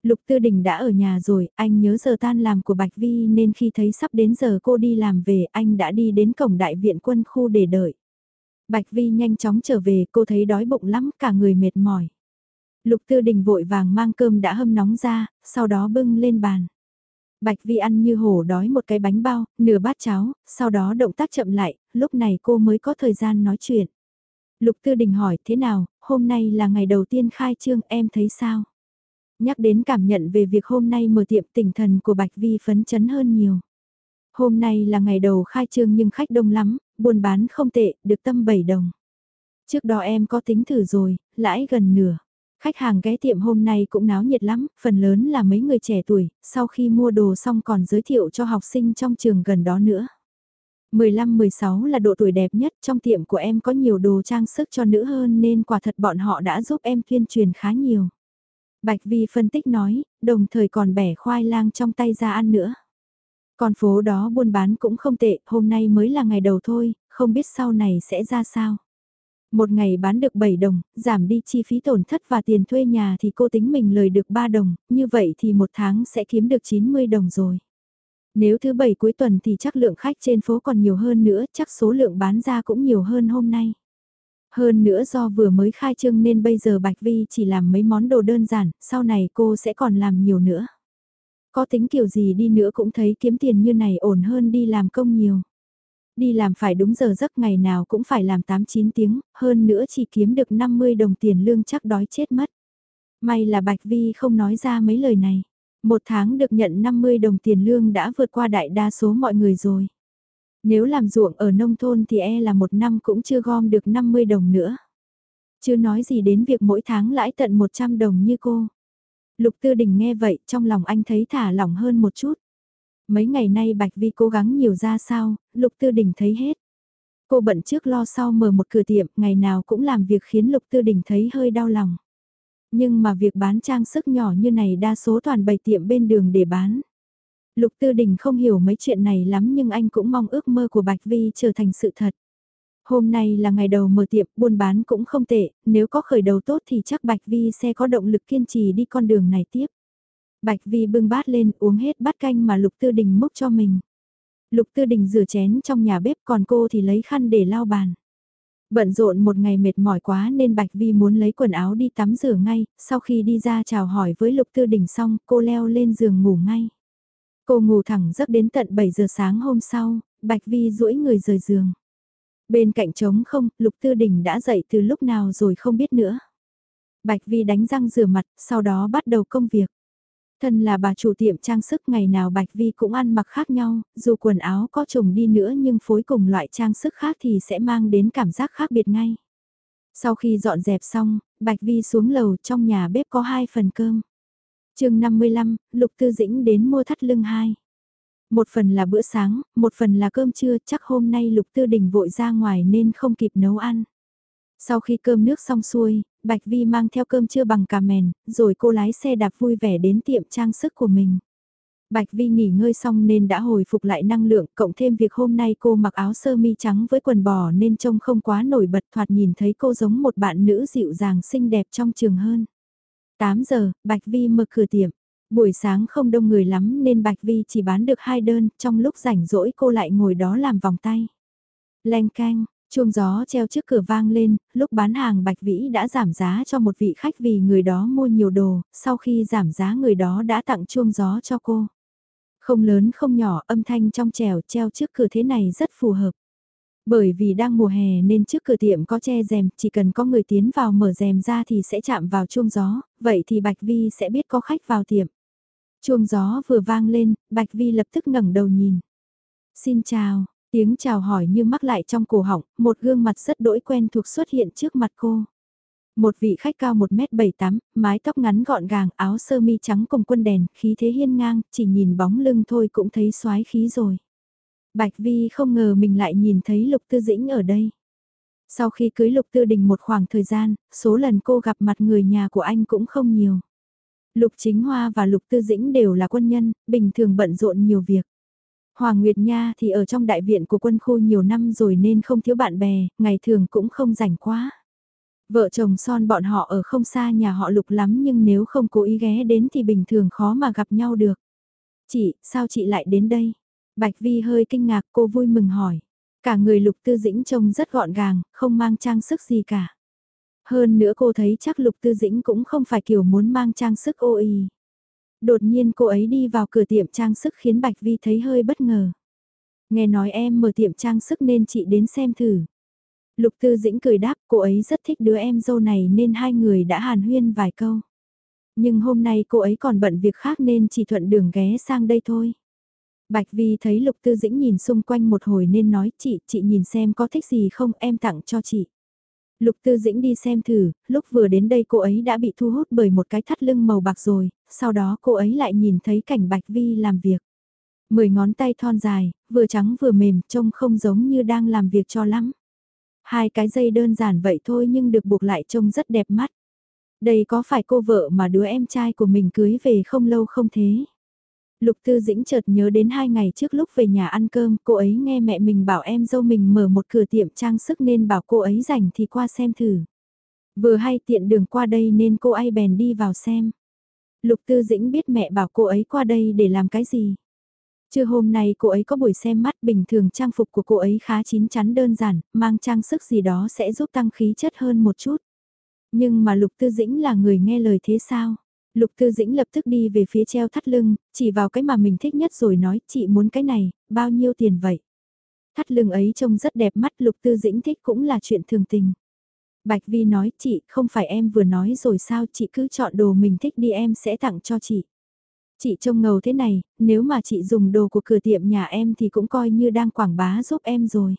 Lục Tư Đình đã ở nhà rồi, anh nhớ giờ tan làm của Bạch Vi nên khi thấy sắp đến giờ cô đi làm về anh đã đi đến cổng đại viện quân khu để đợi. Bạch Vi nhanh chóng trở về, cô thấy đói bụng lắm, cả người mệt mỏi. Lục Tư Đình vội vàng mang cơm đã hâm nóng ra, sau đó bưng lên bàn. Bạch Vi ăn như hổ đói một cái bánh bao, nửa bát cháo, sau đó động tác chậm lại, lúc này cô mới có thời gian nói chuyện. Lục Tư Đình hỏi thế nào, hôm nay là ngày đầu tiên khai trương em thấy sao? Nhắc đến cảm nhận về việc hôm nay mở tiệm tinh thần của Bạch Vi phấn chấn hơn nhiều. Hôm nay là ngày đầu khai trương nhưng khách đông lắm, buôn bán không tệ, được tâm 7 đồng. Trước đó em có tính thử rồi, lãi gần nửa. Khách hàng ghé tiệm hôm nay cũng náo nhiệt lắm, phần lớn là mấy người trẻ tuổi, sau khi mua đồ xong còn giới thiệu cho học sinh trong trường gần đó nữa. 15-16 là độ tuổi đẹp nhất trong tiệm của em có nhiều đồ trang sức cho nữ hơn nên quả thật bọn họ đã giúp em tuyên truyền khá nhiều. Bạch Vi phân tích nói, đồng thời còn bẻ khoai lang trong tay ra ăn nữa. Con phố đó buôn bán cũng không tệ, hôm nay mới là ngày đầu thôi, không biết sau này sẽ ra sao. Một ngày bán được 7 đồng, giảm đi chi phí tổn thất và tiền thuê nhà thì cô tính mình lời được 3 đồng, như vậy thì một tháng sẽ kiếm được 90 đồng rồi. Nếu thứ bảy cuối tuần thì chắc lượng khách trên phố còn nhiều hơn nữa, chắc số lượng bán ra cũng nhiều hơn hôm nay. Hơn nữa do vừa mới khai trương nên bây giờ Bạch Vi chỉ làm mấy món đồ đơn giản, sau này cô sẽ còn làm nhiều nữa. Có tính kiểu gì đi nữa cũng thấy kiếm tiền như này ổn hơn đi làm công nhiều. Đi làm phải đúng giờ giấc ngày nào cũng phải làm 8-9 tiếng, hơn nữa chỉ kiếm được 50 đồng tiền lương chắc đói chết mất. May là Bạch Vi không nói ra mấy lời này. Một tháng được nhận 50 đồng tiền lương đã vượt qua đại đa số mọi người rồi. Nếu làm ruộng ở nông thôn thì e là một năm cũng chưa gom được 50 đồng nữa. Chưa nói gì đến việc mỗi tháng lãi tận 100 đồng như cô. Lục Tư Đình nghe vậy trong lòng anh thấy thả lỏng hơn một chút. Mấy ngày nay Bạch Vi cố gắng nhiều ra sao, Lục Tư Đình thấy hết. Cô bận trước lo sau mở một cửa tiệm, ngày nào cũng làm việc khiến Lục Tư Đình thấy hơi đau lòng. Nhưng mà việc bán trang sức nhỏ như này đa số toàn bày tiệm bên đường để bán. Lục Tư Đình không hiểu mấy chuyện này lắm nhưng anh cũng mong ước mơ của Bạch Vi trở thành sự thật. Hôm nay là ngày đầu mở tiệm, buôn bán cũng không tệ, nếu có khởi đầu tốt thì chắc Bạch Vi sẽ có động lực kiên trì đi con đường này tiếp. Bạch Vi bưng bát lên uống hết bát canh mà Lục Tư Đình múc cho mình. Lục Tư Đình rửa chén trong nhà bếp còn cô thì lấy khăn để lau bàn. Bận rộn một ngày mệt mỏi quá nên Bạch Vi muốn lấy quần áo đi tắm rửa ngay, sau khi đi ra chào hỏi với Lục Tư Đình xong cô leo lên giường ngủ ngay. Cô ngủ thẳng giấc đến tận 7 giờ sáng hôm sau, Bạch Vi duỗi người rời giường. Bên cạnh trống không, Lục Tư Đình đã dậy từ lúc nào rồi không biết nữa. Bạch Vi đánh răng rửa mặt, sau đó bắt đầu công việc. Thân là bà chủ tiệm trang sức ngày nào Bạch Vi cũng ăn mặc khác nhau, dù quần áo có trùng đi nữa nhưng phối cùng loại trang sức khác thì sẽ mang đến cảm giác khác biệt ngay. Sau khi dọn dẹp xong, Bạch Vi xuống lầu trong nhà bếp có hai phần cơm. chương 55, Lục Tư Dĩnh đến mua thắt lưng hai. Một phần là bữa sáng, một phần là cơm trưa, chắc hôm nay Lục Tư Đình vội ra ngoài nên không kịp nấu ăn. Sau khi cơm nước xong xuôi, Bạch Vi mang theo cơm trưa bằng cà mèn, rồi cô lái xe đạp vui vẻ đến tiệm trang sức của mình. Bạch Vi nghỉ ngơi xong nên đã hồi phục lại năng lượng, cộng thêm việc hôm nay cô mặc áo sơ mi trắng với quần bò nên trông không quá nổi bật thoạt nhìn thấy cô giống một bạn nữ dịu dàng xinh đẹp trong trường hơn. 8 giờ, Bạch Vi mở cửa tiệm. Buổi sáng không đông người lắm nên Bạch Vi chỉ bán được hai đơn, trong lúc rảnh rỗi cô lại ngồi đó làm vòng tay. Leng canh, Chuông gió treo trước cửa vang lên, lúc bán hàng Bạch Vĩ đã giảm giá cho một vị khách vì người đó mua nhiều đồ, sau khi giảm giá người đó đã tặng chuông gió cho cô. Không lớn không nhỏ âm thanh trong trèo treo trước cửa thế này rất phù hợp. Bởi vì đang mùa hè nên trước cửa tiệm có che rèm, chỉ cần có người tiến vào mở rèm ra thì sẽ chạm vào chuông gió, vậy thì Bạch Vi sẽ biết có khách vào tiệm. Chuông gió vừa vang lên, Bạch Vi lập tức ngẩng đầu nhìn. Xin chào, tiếng chào hỏi như mắc lại trong cổ họng, một gương mặt rất đỗi quen thuộc xuất hiện trước mặt cô. Một vị khách cao 1m78, mái tóc ngắn gọn gàng, áo sơ mi trắng cùng quân đèn, khí thế hiên ngang, chỉ nhìn bóng lưng thôi cũng thấy xoái khí rồi. Bạch Vi không ngờ mình lại nhìn thấy Lục Tư Dĩnh ở đây. Sau khi cưới Lục Tư Đình một khoảng thời gian, số lần cô gặp mặt người nhà của anh cũng không nhiều. Lục Chính Hoa và Lục Tư Dĩnh đều là quân nhân, bình thường bận rộn nhiều việc. Hoàng Nguyệt Nha thì ở trong đại viện của quân khu nhiều năm rồi nên không thiếu bạn bè, ngày thường cũng không rảnh quá. Vợ chồng son bọn họ ở không xa nhà họ Lục lắm nhưng nếu không cố ý ghé đến thì bình thường khó mà gặp nhau được. Chị, sao chị lại đến đây? Bạch Vi hơi kinh ngạc cô vui mừng hỏi. Cả người Lục Tư Dĩnh trông rất gọn gàng, không mang trang sức gì cả. Hơn nữa cô thấy chắc Lục Tư Dĩnh cũng không phải kiểu muốn mang trang sức ô y. Đột nhiên cô ấy đi vào cửa tiệm trang sức khiến Bạch Vi thấy hơi bất ngờ. Nghe nói em mở tiệm trang sức nên chị đến xem thử. Lục Tư Dĩnh cười đáp cô ấy rất thích đứa em dâu này nên hai người đã hàn huyên vài câu. Nhưng hôm nay cô ấy còn bận việc khác nên chỉ thuận đường ghé sang đây thôi. Bạch Vi thấy Lục Tư Dĩnh nhìn xung quanh một hồi nên nói chị, chị nhìn xem có thích gì không em tặng cho chị. Lục Tư Dĩnh đi xem thử, lúc vừa đến đây cô ấy đã bị thu hút bởi một cái thắt lưng màu bạc rồi, sau đó cô ấy lại nhìn thấy cảnh Bạch Vi làm việc. Mười ngón tay thon dài, vừa trắng vừa mềm, trông không giống như đang làm việc cho lắm. Hai cái dây đơn giản vậy thôi nhưng được buộc lại trông rất đẹp mắt. Đây có phải cô vợ mà đứa em trai của mình cưới về không lâu không thế? Lục Tư Dĩnh chợt nhớ đến hai ngày trước lúc về nhà ăn cơm, cô ấy nghe mẹ mình bảo em dâu mình mở một cửa tiệm trang sức nên bảo cô ấy rảnh thì qua xem thử. Vừa hay tiện đường qua đây nên cô ấy bèn đi vào xem. Lục Tư Dĩnh biết mẹ bảo cô ấy qua đây để làm cái gì. Trưa hôm nay cô ấy có buổi xem mắt bình thường trang phục của cô ấy khá chín chắn đơn giản, mang trang sức gì đó sẽ giúp tăng khí chất hơn một chút. Nhưng mà Lục Tư Dĩnh là người nghe lời thế sao? Lục Tư Dĩnh lập tức đi về phía treo thắt lưng, chỉ vào cái mà mình thích nhất rồi nói chị muốn cái này, bao nhiêu tiền vậy? Thắt lưng ấy trông rất đẹp mắt Lục Tư Dĩnh thích cũng là chuyện thường tình. Bạch Vi nói chị không phải em vừa nói rồi sao chị cứ chọn đồ mình thích đi em sẽ tặng cho chị. Chị trông ngầu thế này, nếu mà chị dùng đồ của cửa tiệm nhà em thì cũng coi như đang quảng bá giúp em rồi.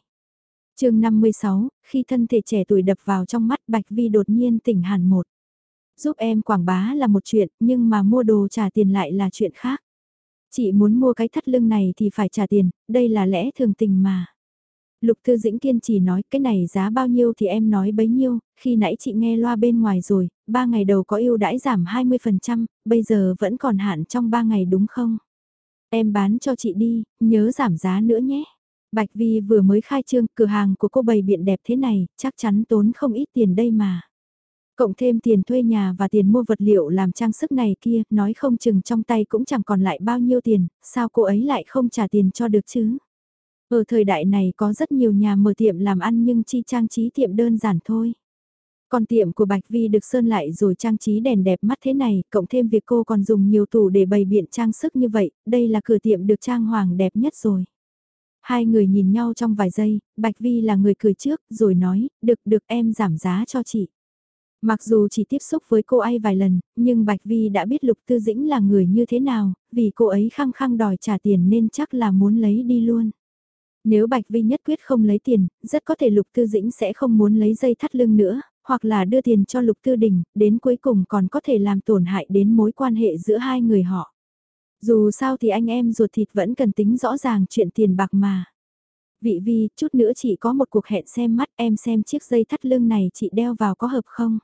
chương 56, khi thân thể trẻ tuổi đập vào trong mắt Bạch Vi đột nhiên tỉnh hẳn một. Giúp em quảng bá là một chuyện, nhưng mà mua đồ trả tiền lại là chuyện khác. Chị muốn mua cái thắt lưng này thì phải trả tiền, đây là lẽ thường tình mà. Lục Thư Dĩnh kiên trì nói cái này giá bao nhiêu thì em nói bấy nhiêu, khi nãy chị nghe loa bên ngoài rồi, ba ngày đầu có ưu đãi giảm 20%, bây giờ vẫn còn hạn trong ba ngày đúng không? Em bán cho chị đi, nhớ giảm giá nữa nhé. Bạch Vi vừa mới khai trương cửa hàng của cô bày biện đẹp thế này, chắc chắn tốn không ít tiền đây mà. Cộng thêm tiền thuê nhà và tiền mua vật liệu làm trang sức này kia, nói không chừng trong tay cũng chẳng còn lại bao nhiêu tiền, sao cô ấy lại không trả tiền cho được chứ? Ở thời đại này có rất nhiều nhà mở tiệm làm ăn nhưng chi trang trí tiệm đơn giản thôi. Còn tiệm của Bạch Vi được sơn lại rồi trang trí đèn đẹp mắt thế này, cộng thêm việc cô còn dùng nhiều tủ để bày biện trang sức như vậy, đây là cửa tiệm được trang hoàng đẹp nhất rồi. Hai người nhìn nhau trong vài giây, Bạch Vi là người cười trước, rồi nói, được được em giảm giá cho chị. Mặc dù chỉ tiếp xúc với cô ấy vài lần, nhưng Bạch Vi đã biết Lục Tư Dĩnh là người như thế nào, vì cô ấy khăng khăng đòi trả tiền nên chắc là muốn lấy đi luôn. Nếu Bạch Vi nhất quyết không lấy tiền, rất có thể Lục Tư Dĩnh sẽ không muốn lấy dây thắt lưng nữa, hoặc là đưa tiền cho Lục Tư Đình, đến cuối cùng còn có thể làm tổn hại đến mối quan hệ giữa hai người họ. Dù sao thì anh em ruột thịt vẫn cần tính rõ ràng chuyện tiền bạc mà. Vị Vi, chút nữa chị có một cuộc hẹn xem mắt em xem chiếc dây thắt lưng này chị đeo vào có hợp không?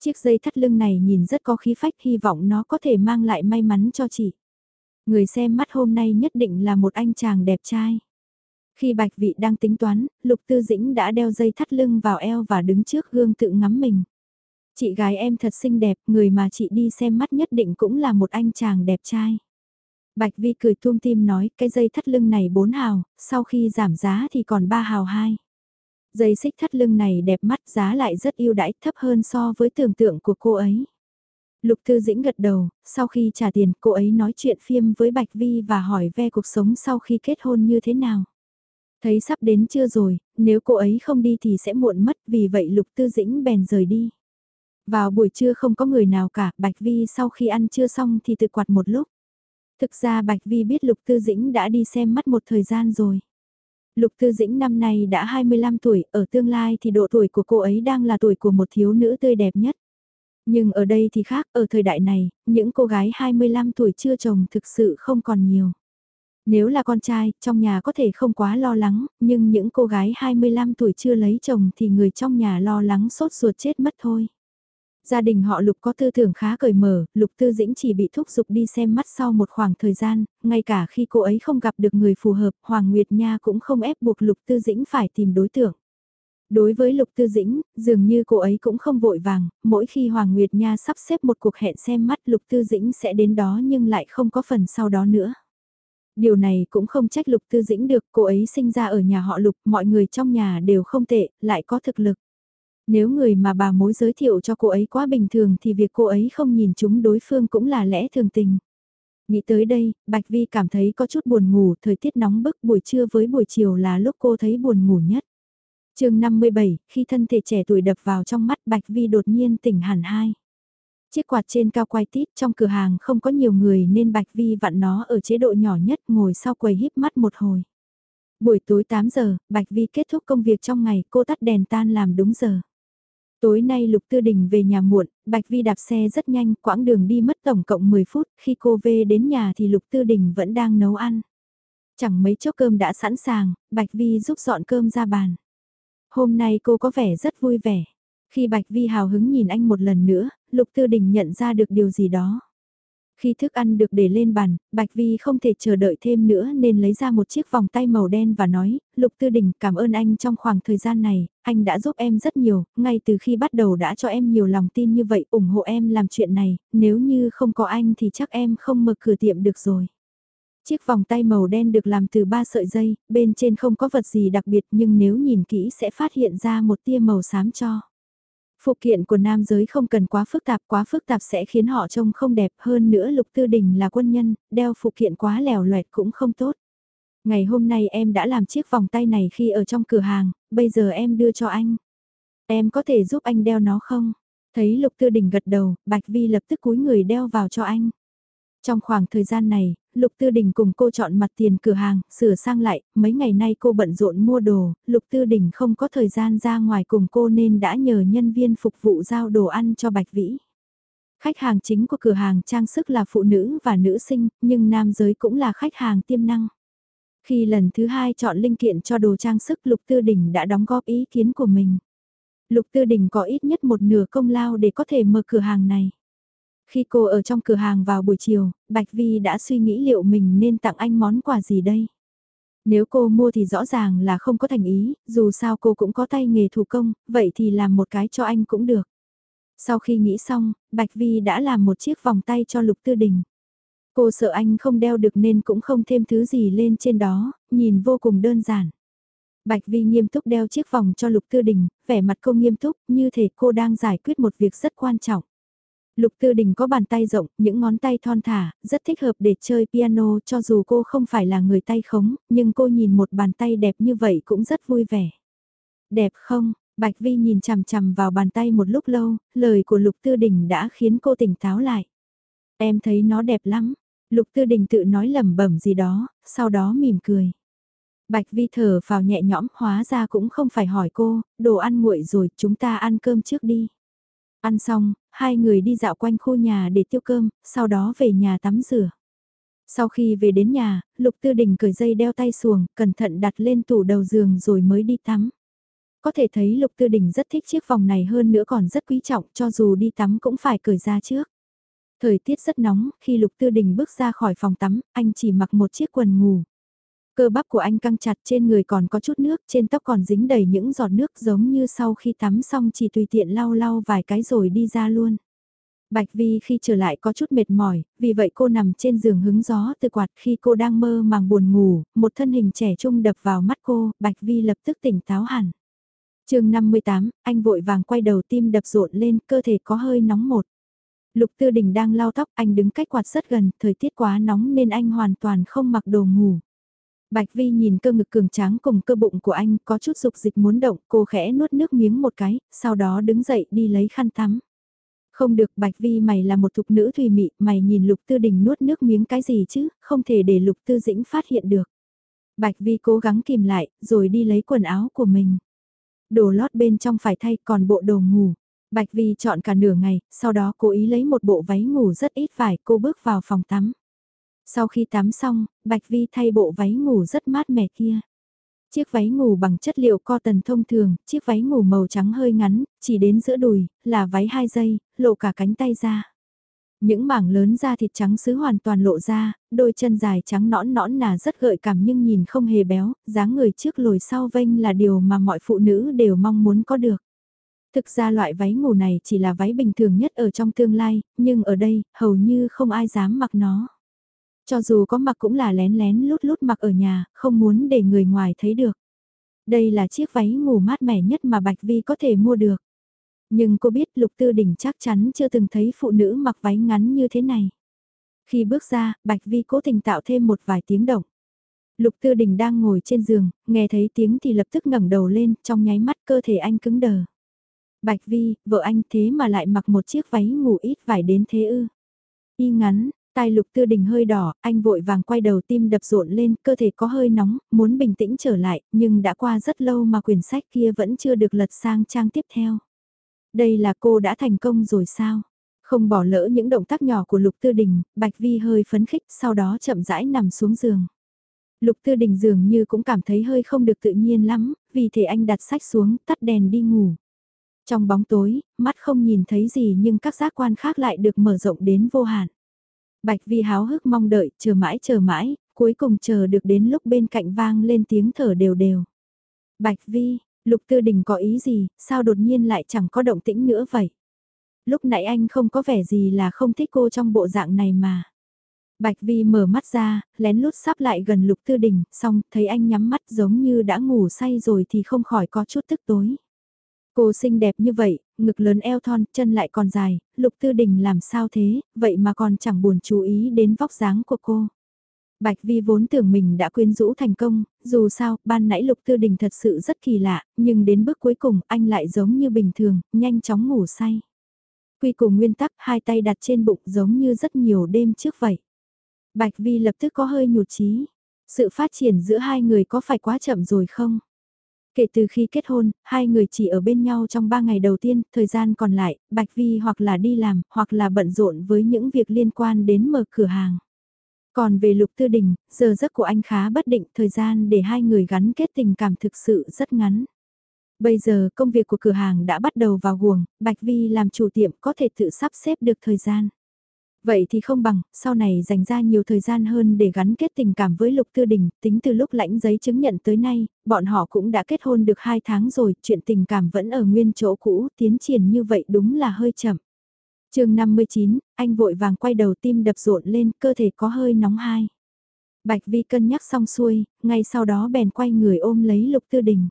Chiếc dây thắt lưng này nhìn rất có khí phách hy vọng nó có thể mang lại may mắn cho chị. Người xem mắt hôm nay nhất định là một anh chàng đẹp trai. Khi Bạch Vị đang tính toán, Lục Tư Dĩnh đã đeo dây thắt lưng vào eo và đứng trước gương tự ngắm mình. Chị gái em thật xinh đẹp, người mà chị đi xem mắt nhất định cũng là một anh chàng đẹp trai. Bạch Vi cười tuông tim nói cái dây thắt lưng này 4 hào, sau khi giảm giá thì còn 3 hào 2. Dây xích thắt lưng này đẹp mắt giá lại rất yêu đãi thấp hơn so với tưởng tượng của cô ấy. Lục Thư Dĩnh gật đầu, sau khi trả tiền cô ấy nói chuyện phim với Bạch Vi và hỏi ve cuộc sống sau khi kết hôn như thế nào. Thấy sắp đến chưa rồi, nếu cô ấy không đi thì sẽ muộn mất vì vậy Lục Tư Dĩnh bèn rời đi. Vào buổi trưa không có người nào cả, Bạch Vi sau khi ăn trưa xong thì tự quạt một lúc. Thực ra Bạch Vi biết Lục Tư Dĩnh đã đi xem mắt một thời gian rồi. Lục Tư Dĩnh năm nay đã 25 tuổi, ở tương lai thì độ tuổi của cô ấy đang là tuổi của một thiếu nữ tươi đẹp nhất. Nhưng ở đây thì khác, ở thời đại này, những cô gái 25 tuổi chưa chồng thực sự không còn nhiều. Nếu là con trai, trong nhà có thể không quá lo lắng, nhưng những cô gái 25 tuổi chưa lấy chồng thì người trong nhà lo lắng sốt ruột chết mất thôi. Gia đình họ Lục có tư tưởng khá cởi mở, Lục Tư Dĩnh chỉ bị thúc giục đi xem mắt sau một khoảng thời gian, ngay cả khi cô ấy không gặp được người phù hợp, Hoàng Nguyệt Nha cũng không ép buộc Lục Tư Dĩnh phải tìm đối tượng. Đối với Lục Tư Dĩnh, dường như cô ấy cũng không vội vàng, mỗi khi Hoàng Nguyệt Nha sắp xếp một cuộc hẹn xem mắt Lục Tư Dĩnh sẽ đến đó nhưng lại không có phần sau đó nữa. Điều này cũng không trách Lục Tư Dĩnh được, cô ấy sinh ra ở nhà họ Lục, mọi người trong nhà đều không tệ, lại có thực lực. Nếu người mà bà mối giới thiệu cho cô ấy quá bình thường thì việc cô ấy không nhìn chúng đối phương cũng là lẽ thường tình. Nghĩ tới đây, Bạch Vi cảm thấy có chút buồn ngủ, thời tiết nóng bức buổi trưa với buổi chiều là lúc cô thấy buồn ngủ nhất. chương 57, khi thân thể trẻ tuổi đập vào trong mắt Bạch Vi đột nhiên tỉnh hẳn hai. Chiếc quạt trên cao quay tít trong cửa hàng không có nhiều người nên Bạch Vi vặn nó ở chế độ nhỏ nhất ngồi sau quầy híp mắt một hồi. Buổi tối 8 giờ, Bạch Vi kết thúc công việc trong ngày cô tắt đèn tan làm đúng giờ. Tối nay Lục Tư Đình về nhà muộn, Bạch Vi đạp xe rất nhanh, quãng đường đi mất tổng cộng 10 phút, khi cô về đến nhà thì Lục Tư Đình vẫn đang nấu ăn. Chẳng mấy chốc cơm đã sẵn sàng, Bạch Vi giúp dọn cơm ra bàn. Hôm nay cô có vẻ rất vui vẻ. Khi Bạch Vi hào hứng nhìn anh một lần nữa, Lục Tư Đình nhận ra được điều gì đó. Khi thức ăn được để lên bàn, Bạch Vi không thể chờ đợi thêm nữa nên lấy ra một chiếc vòng tay màu đen và nói, Lục Tư Đình cảm ơn anh trong khoảng thời gian này, anh đã giúp em rất nhiều, ngay từ khi bắt đầu đã cho em nhiều lòng tin như vậy, ủng hộ em làm chuyện này, nếu như không có anh thì chắc em không mở cửa tiệm được rồi. Chiếc vòng tay màu đen được làm từ ba sợi dây, bên trên không có vật gì đặc biệt nhưng nếu nhìn kỹ sẽ phát hiện ra một tia màu xám cho. Phụ kiện của nam giới không cần quá phức tạp, quá phức tạp sẽ khiến họ trông không đẹp hơn nữa Lục Tư Đình là quân nhân, đeo phụ kiện quá lèo loẹt cũng không tốt. Ngày hôm nay em đã làm chiếc vòng tay này khi ở trong cửa hàng, bây giờ em đưa cho anh. Em có thể giúp anh đeo nó không? Thấy Lục Tư Đình gật đầu, Bạch Vi lập tức cúi người đeo vào cho anh. Trong khoảng thời gian này, Lục Tư Đình cùng cô chọn mặt tiền cửa hàng, sửa sang lại, mấy ngày nay cô bận rộn mua đồ, Lục Tư Đình không có thời gian ra ngoài cùng cô nên đã nhờ nhân viên phục vụ giao đồ ăn cho Bạch Vĩ. Khách hàng chính của cửa hàng trang sức là phụ nữ và nữ sinh, nhưng nam giới cũng là khách hàng tiềm năng. Khi lần thứ hai chọn linh kiện cho đồ trang sức Lục Tư Đình đã đóng góp ý kiến của mình. Lục Tư Đình có ít nhất một nửa công lao để có thể mở cửa hàng này. Khi cô ở trong cửa hàng vào buổi chiều, Bạch Vi đã suy nghĩ liệu mình nên tặng anh món quà gì đây. Nếu cô mua thì rõ ràng là không có thành ý, dù sao cô cũng có tay nghề thủ công, vậy thì làm một cái cho anh cũng được. Sau khi nghĩ xong, Bạch Vi đã làm một chiếc vòng tay cho Lục Tư Đình. Cô sợ anh không đeo được nên cũng không thêm thứ gì lên trên đó, nhìn vô cùng đơn giản. Bạch Vi nghiêm túc đeo chiếc vòng cho Lục Tư Đình, vẻ mặt cô nghiêm túc, như thể cô đang giải quyết một việc rất quan trọng. Lục Tư Đình có bàn tay rộng, những ngón tay thon thả, rất thích hợp để chơi piano cho dù cô không phải là người tay khống, nhưng cô nhìn một bàn tay đẹp như vậy cũng rất vui vẻ. Đẹp không? Bạch Vi nhìn chằm chằm vào bàn tay một lúc lâu, lời của Lục Tư Đình đã khiến cô tỉnh táo lại. Em thấy nó đẹp lắm. Lục Tư Đình tự nói lẩm bẩm gì đó, sau đó mỉm cười. Bạch Vi thở vào nhẹ nhõm, hóa ra cũng không phải hỏi cô, đồ ăn nguội rồi, chúng ta ăn cơm trước đi. Ăn xong, hai người đi dạo quanh khu nhà để tiêu cơm, sau đó về nhà tắm rửa. Sau khi về đến nhà, Lục Tư Đình cởi dây đeo tay xuồng, cẩn thận đặt lên tủ đầu giường rồi mới đi tắm. Có thể thấy Lục Tư Đình rất thích chiếc vòng này hơn nữa còn rất quý trọng cho dù đi tắm cũng phải cởi ra trước. Thời tiết rất nóng, khi Lục Tư Đình bước ra khỏi phòng tắm, anh chỉ mặc một chiếc quần ngủ. Cơ bắp của anh căng chặt trên người còn có chút nước, trên tóc còn dính đầy những giọt nước giống như sau khi tắm xong chỉ tùy tiện lau lau vài cái rồi đi ra luôn. Bạch Vi khi trở lại có chút mệt mỏi, vì vậy cô nằm trên giường hứng gió từ quạt khi cô đang mơ màng buồn ngủ, một thân hình trẻ trung đập vào mắt cô, Bạch Vi lập tức tỉnh táo hẳn. chương 58, anh vội vàng quay đầu tim đập rộn lên, cơ thể có hơi nóng một. Lục Tư Đình đang lau tóc, anh đứng cách quạt rất gần, thời tiết quá nóng nên anh hoàn toàn không mặc đồ ngủ. Bạch Vi nhìn cơ ngực cường tráng cùng cơ bụng của anh có chút dục dịch muốn động, cô khẽ nuốt nước miếng một cái, sau đó đứng dậy đi lấy khăn tắm. Không được Bạch Vi mày là một thục nữ thùy mị, mày nhìn Lục Tư Đình nuốt nước miếng cái gì chứ, không thể để Lục Tư Dĩnh phát hiện được. Bạch Vi cố gắng kìm lại, rồi đi lấy quần áo của mình. Đồ lót bên trong phải thay còn bộ đồ ngủ. Bạch Vi chọn cả nửa ngày, sau đó cố ý lấy một bộ váy ngủ rất ít vải, cô bước vào phòng tắm. Sau khi tắm xong, Bạch Vi thay bộ váy ngủ rất mát mẻ kia. Chiếc váy ngủ bằng chất liệu cotton thông thường, chiếc váy ngủ màu trắng hơi ngắn, chỉ đến giữa đùi, là váy hai dây, lộ cả cánh tay ra. Những mảng lớn da thịt trắng sứ hoàn toàn lộ ra, đôi chân dài trắng nõn nõn nà rất gợi cảm nhưng nhìn không hề béo, dáng người trước lồi sau vênh là điều mà mọi phụ nữ đều mong muốn có được. Thực ra loại váy ngủ này chỉ là váy bình thường nhất ở trong tương lai, nhưng ở đây, hầu như không ai dám mặc nó. Cho dù có mặc cũng là lén lén lút lút mặc ở nhà, không muốn để người ngoài thấy được. Đây là chiếc váy ngủ mát mẻ nhất mà Bạch Vi có thể mua được. Nhưng cô biết Lục Tư Đình chắc chắn chưa từng thấy phụ nữ mặc váy ngắn như thế này. Khi bước ra, Bạch Vi cố tình tạo thêm một vài tiếng động. Lục Tư Đình đang ngồi trên giường, nghe thấy tiếng thì lập tức ngẩng đầu lên, trong nháy mắt cơ thể anh cứng đờ. Bạch Vi, vợ anh thế mà lại mặc một chiếc váy ngủ ít vải đến thế ư. Y ngắn, tai lục tư đình hơi đỏ, anh vội vàng quay đầu tim đập rộn lên, cơ thể có hơi nóng, muốn bình tĩnh trở lại, nhưng đã qua rất lâu mà quyển sách kia vẫn chưa được lật sang trang tiếp theo. Đây là cô đã thành công rồi sao? Không bỏ lỡ những động tác nhỏ của Lục Tư Đình, Bạch Vi hơi phấn khích sau đó chậm rãi nằm xuống giường. Lục Tư Đình dường như cũng cảm thấy hơi không được tự nhiên lắm, vì thế anh đặt sách xuống, tắt đèn đi ngủ. Trong bóng tối, mắt không nhìn thấy gì nhưng các giác quan khác lại được mở rộng đến vô hạn. Bạch Vi háo hức mong đợi, chờ mãi chờ mãi, cuối cùng chờ được đến lúc bên cạnh vang lên tiếng thở đều đều. Bạch Vi, Lục Tư Đình có ý gì, sao đột nhiên lại chẳng có động tĩnh nữa vậy? Lúc nãy anh không có vẻ gì là không thích cô trong bộ dạng này mà. Bạch Vi mở mắt ra, lén lút sắp lại gần Lục Tư Đình, xong thấy anh nhắm mắt giống như đã ngủ say rồi thì không khỏi có chút tức tối. Cô xinh đẹp như vậy, ngực lớn eo thon, chân lại còn dài, Lục Tư Đình làm sao thế, vậy mà còn chẳng buồn chú ý đến vóc dáng của cô. Bạch Vi vốn tưởng mình đã quyến rũ thành công, dù sao, ban nãy Lục Tư Đình thật sự rất kỳ lạ, nhưng đến bước cuối cùng anh lại giống như bình thường, nhanh chóng ngủ say. Quy cùng nguyên tắc hai tay đặt trên bụng giống như rất nhiều đêm trước vậy. Bạch Vi lập tức có hơi nhụt chí. Sự phát triển giữa hai người có phải quá chậm rồi không? Kể từ khi kết hôn, hai người chỉ ở bên nhau trong ba ngày đầu tiên, thời gian còn lại, Bạch Vi hoặc là đi làm, hoặc là bận rộn với những việc liên quan đến mở cửa hàng. Còn về Lục Tư Đình, giờ giấc của anh khá bất định, thời gian để hai người gắn kết tình cảm thực sự rất ngắn. Bây giờ công việc của cửa hàng đã bắt đầu vào guồng, Bạch Vi làm chủ tiệm có thể tự sắp xếp được thời gian. Vậy thì không bằng, sau này dành ra nhiều thời gian hơn để gắn kết tình cảm với Lục Tư Đình, tính từ lúc lãnh giấy chứng nhận tới nay, bọn họ cũng đã kết hôn được 2 tháng rồi, chuyện tình cảm vẫn ở nguyên chỗ cũ, tiến triển như vậy đúng là hơi chậm. chương 59, anh vội vàng quay đầu tim đập rộn lên, cơ thể có hơi nóng hai. Bạch Vi cân nhắc xong xuôi, ngay sau đó bèn quay người ôm lấy Lục Tư Đình.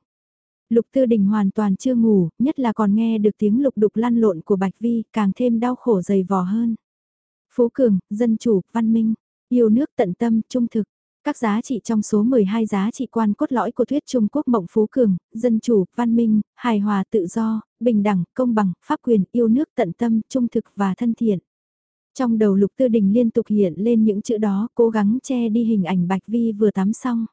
Lục Tư Đình hoàn toàn chưa ngủ, nhất là còn nghe được tiếng lục đục lăn lộn của Bạch Vi, càng thêm đau khổ dày vò hơn. Phú Cường, dân chủ, văn minh, yêu nước tận tâm, trung thực. Các giá trị trong số 12 giá trị quan cốt lõi của thuyết Trung Quốc Mộng Phú Cường, dân chủ, văn minh, hài hòa tự do, bình đẳng, công bằng, pháp quyền, yêu nước tận tâm, trung thực và thân thiện. Trong đầu Lục Tư Đình liên tục hiện lên những chữ đó, cố gắng che đi hình ảnh Bạch Vi vừa tắm xong.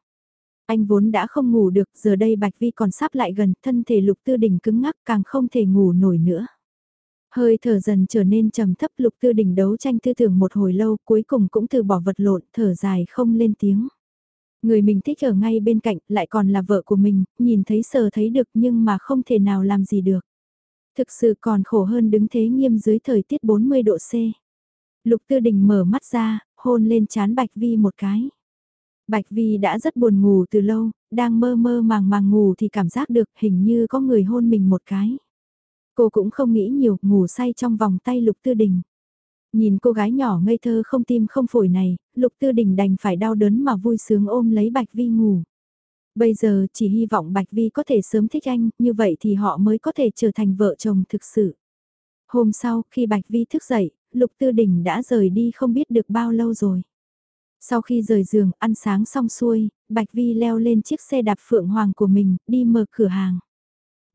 Anh vốn đã không ngủ được, giờ đây Bạch Vi còn sắp lại gần, thân thể Lục Tư Đình cứng ngắc càng không thể ngủ nổi nữa. Hơi thở dần trở nên trầm thấp lục tư đỉnh đấu tranh tư tưởng một hồi lâu cuối cùng cũng từ bỏ vật lộn thở dài không lên tiếng. Người mình thích ở ngay bên cạnh lại còn là vợ của mình, nhìn thấy sờ thấy được nhưng mà không thể nào làm gì được. Thực sự còn khổ hơn đứng thế nghiêm dưới thời tiết 40 độ C. Lục tư đình mở mắt ra, hôn lên chán Bạch Vi một cái. Bạch Vi đã rất buồn ngủ từ lâu, đang mơ mơ màng màng ngủ thì cảm giác được hình như có người hôn mình một cái. Cô cũng không nghĩ nhiều, ngủ say trong vòng tay Lục Tư Đình. Nhìn cô gái nhỏ ngây thơ không tim không phổi này, Lục Tư Đình đành phải đau đớn mà vui sướng ôm lấy Bạch Vi ngủ. Bây giờ chỉ hy vọng Bạch Vi có thể sớm thích anh, như vậy thì họ mới có thể trở thành vợ chồng thực sự. Hôm sau, khi Bạch Vi thức dậy, Lục Tư Đình đã rời đi không biết được bao lâu rồi. Sau khi rời giường, ăn sáng xong xuôi, Bạch Vi leo lên chiếc xe đạp phượng hoàng của mình, đi mở cửa hàng.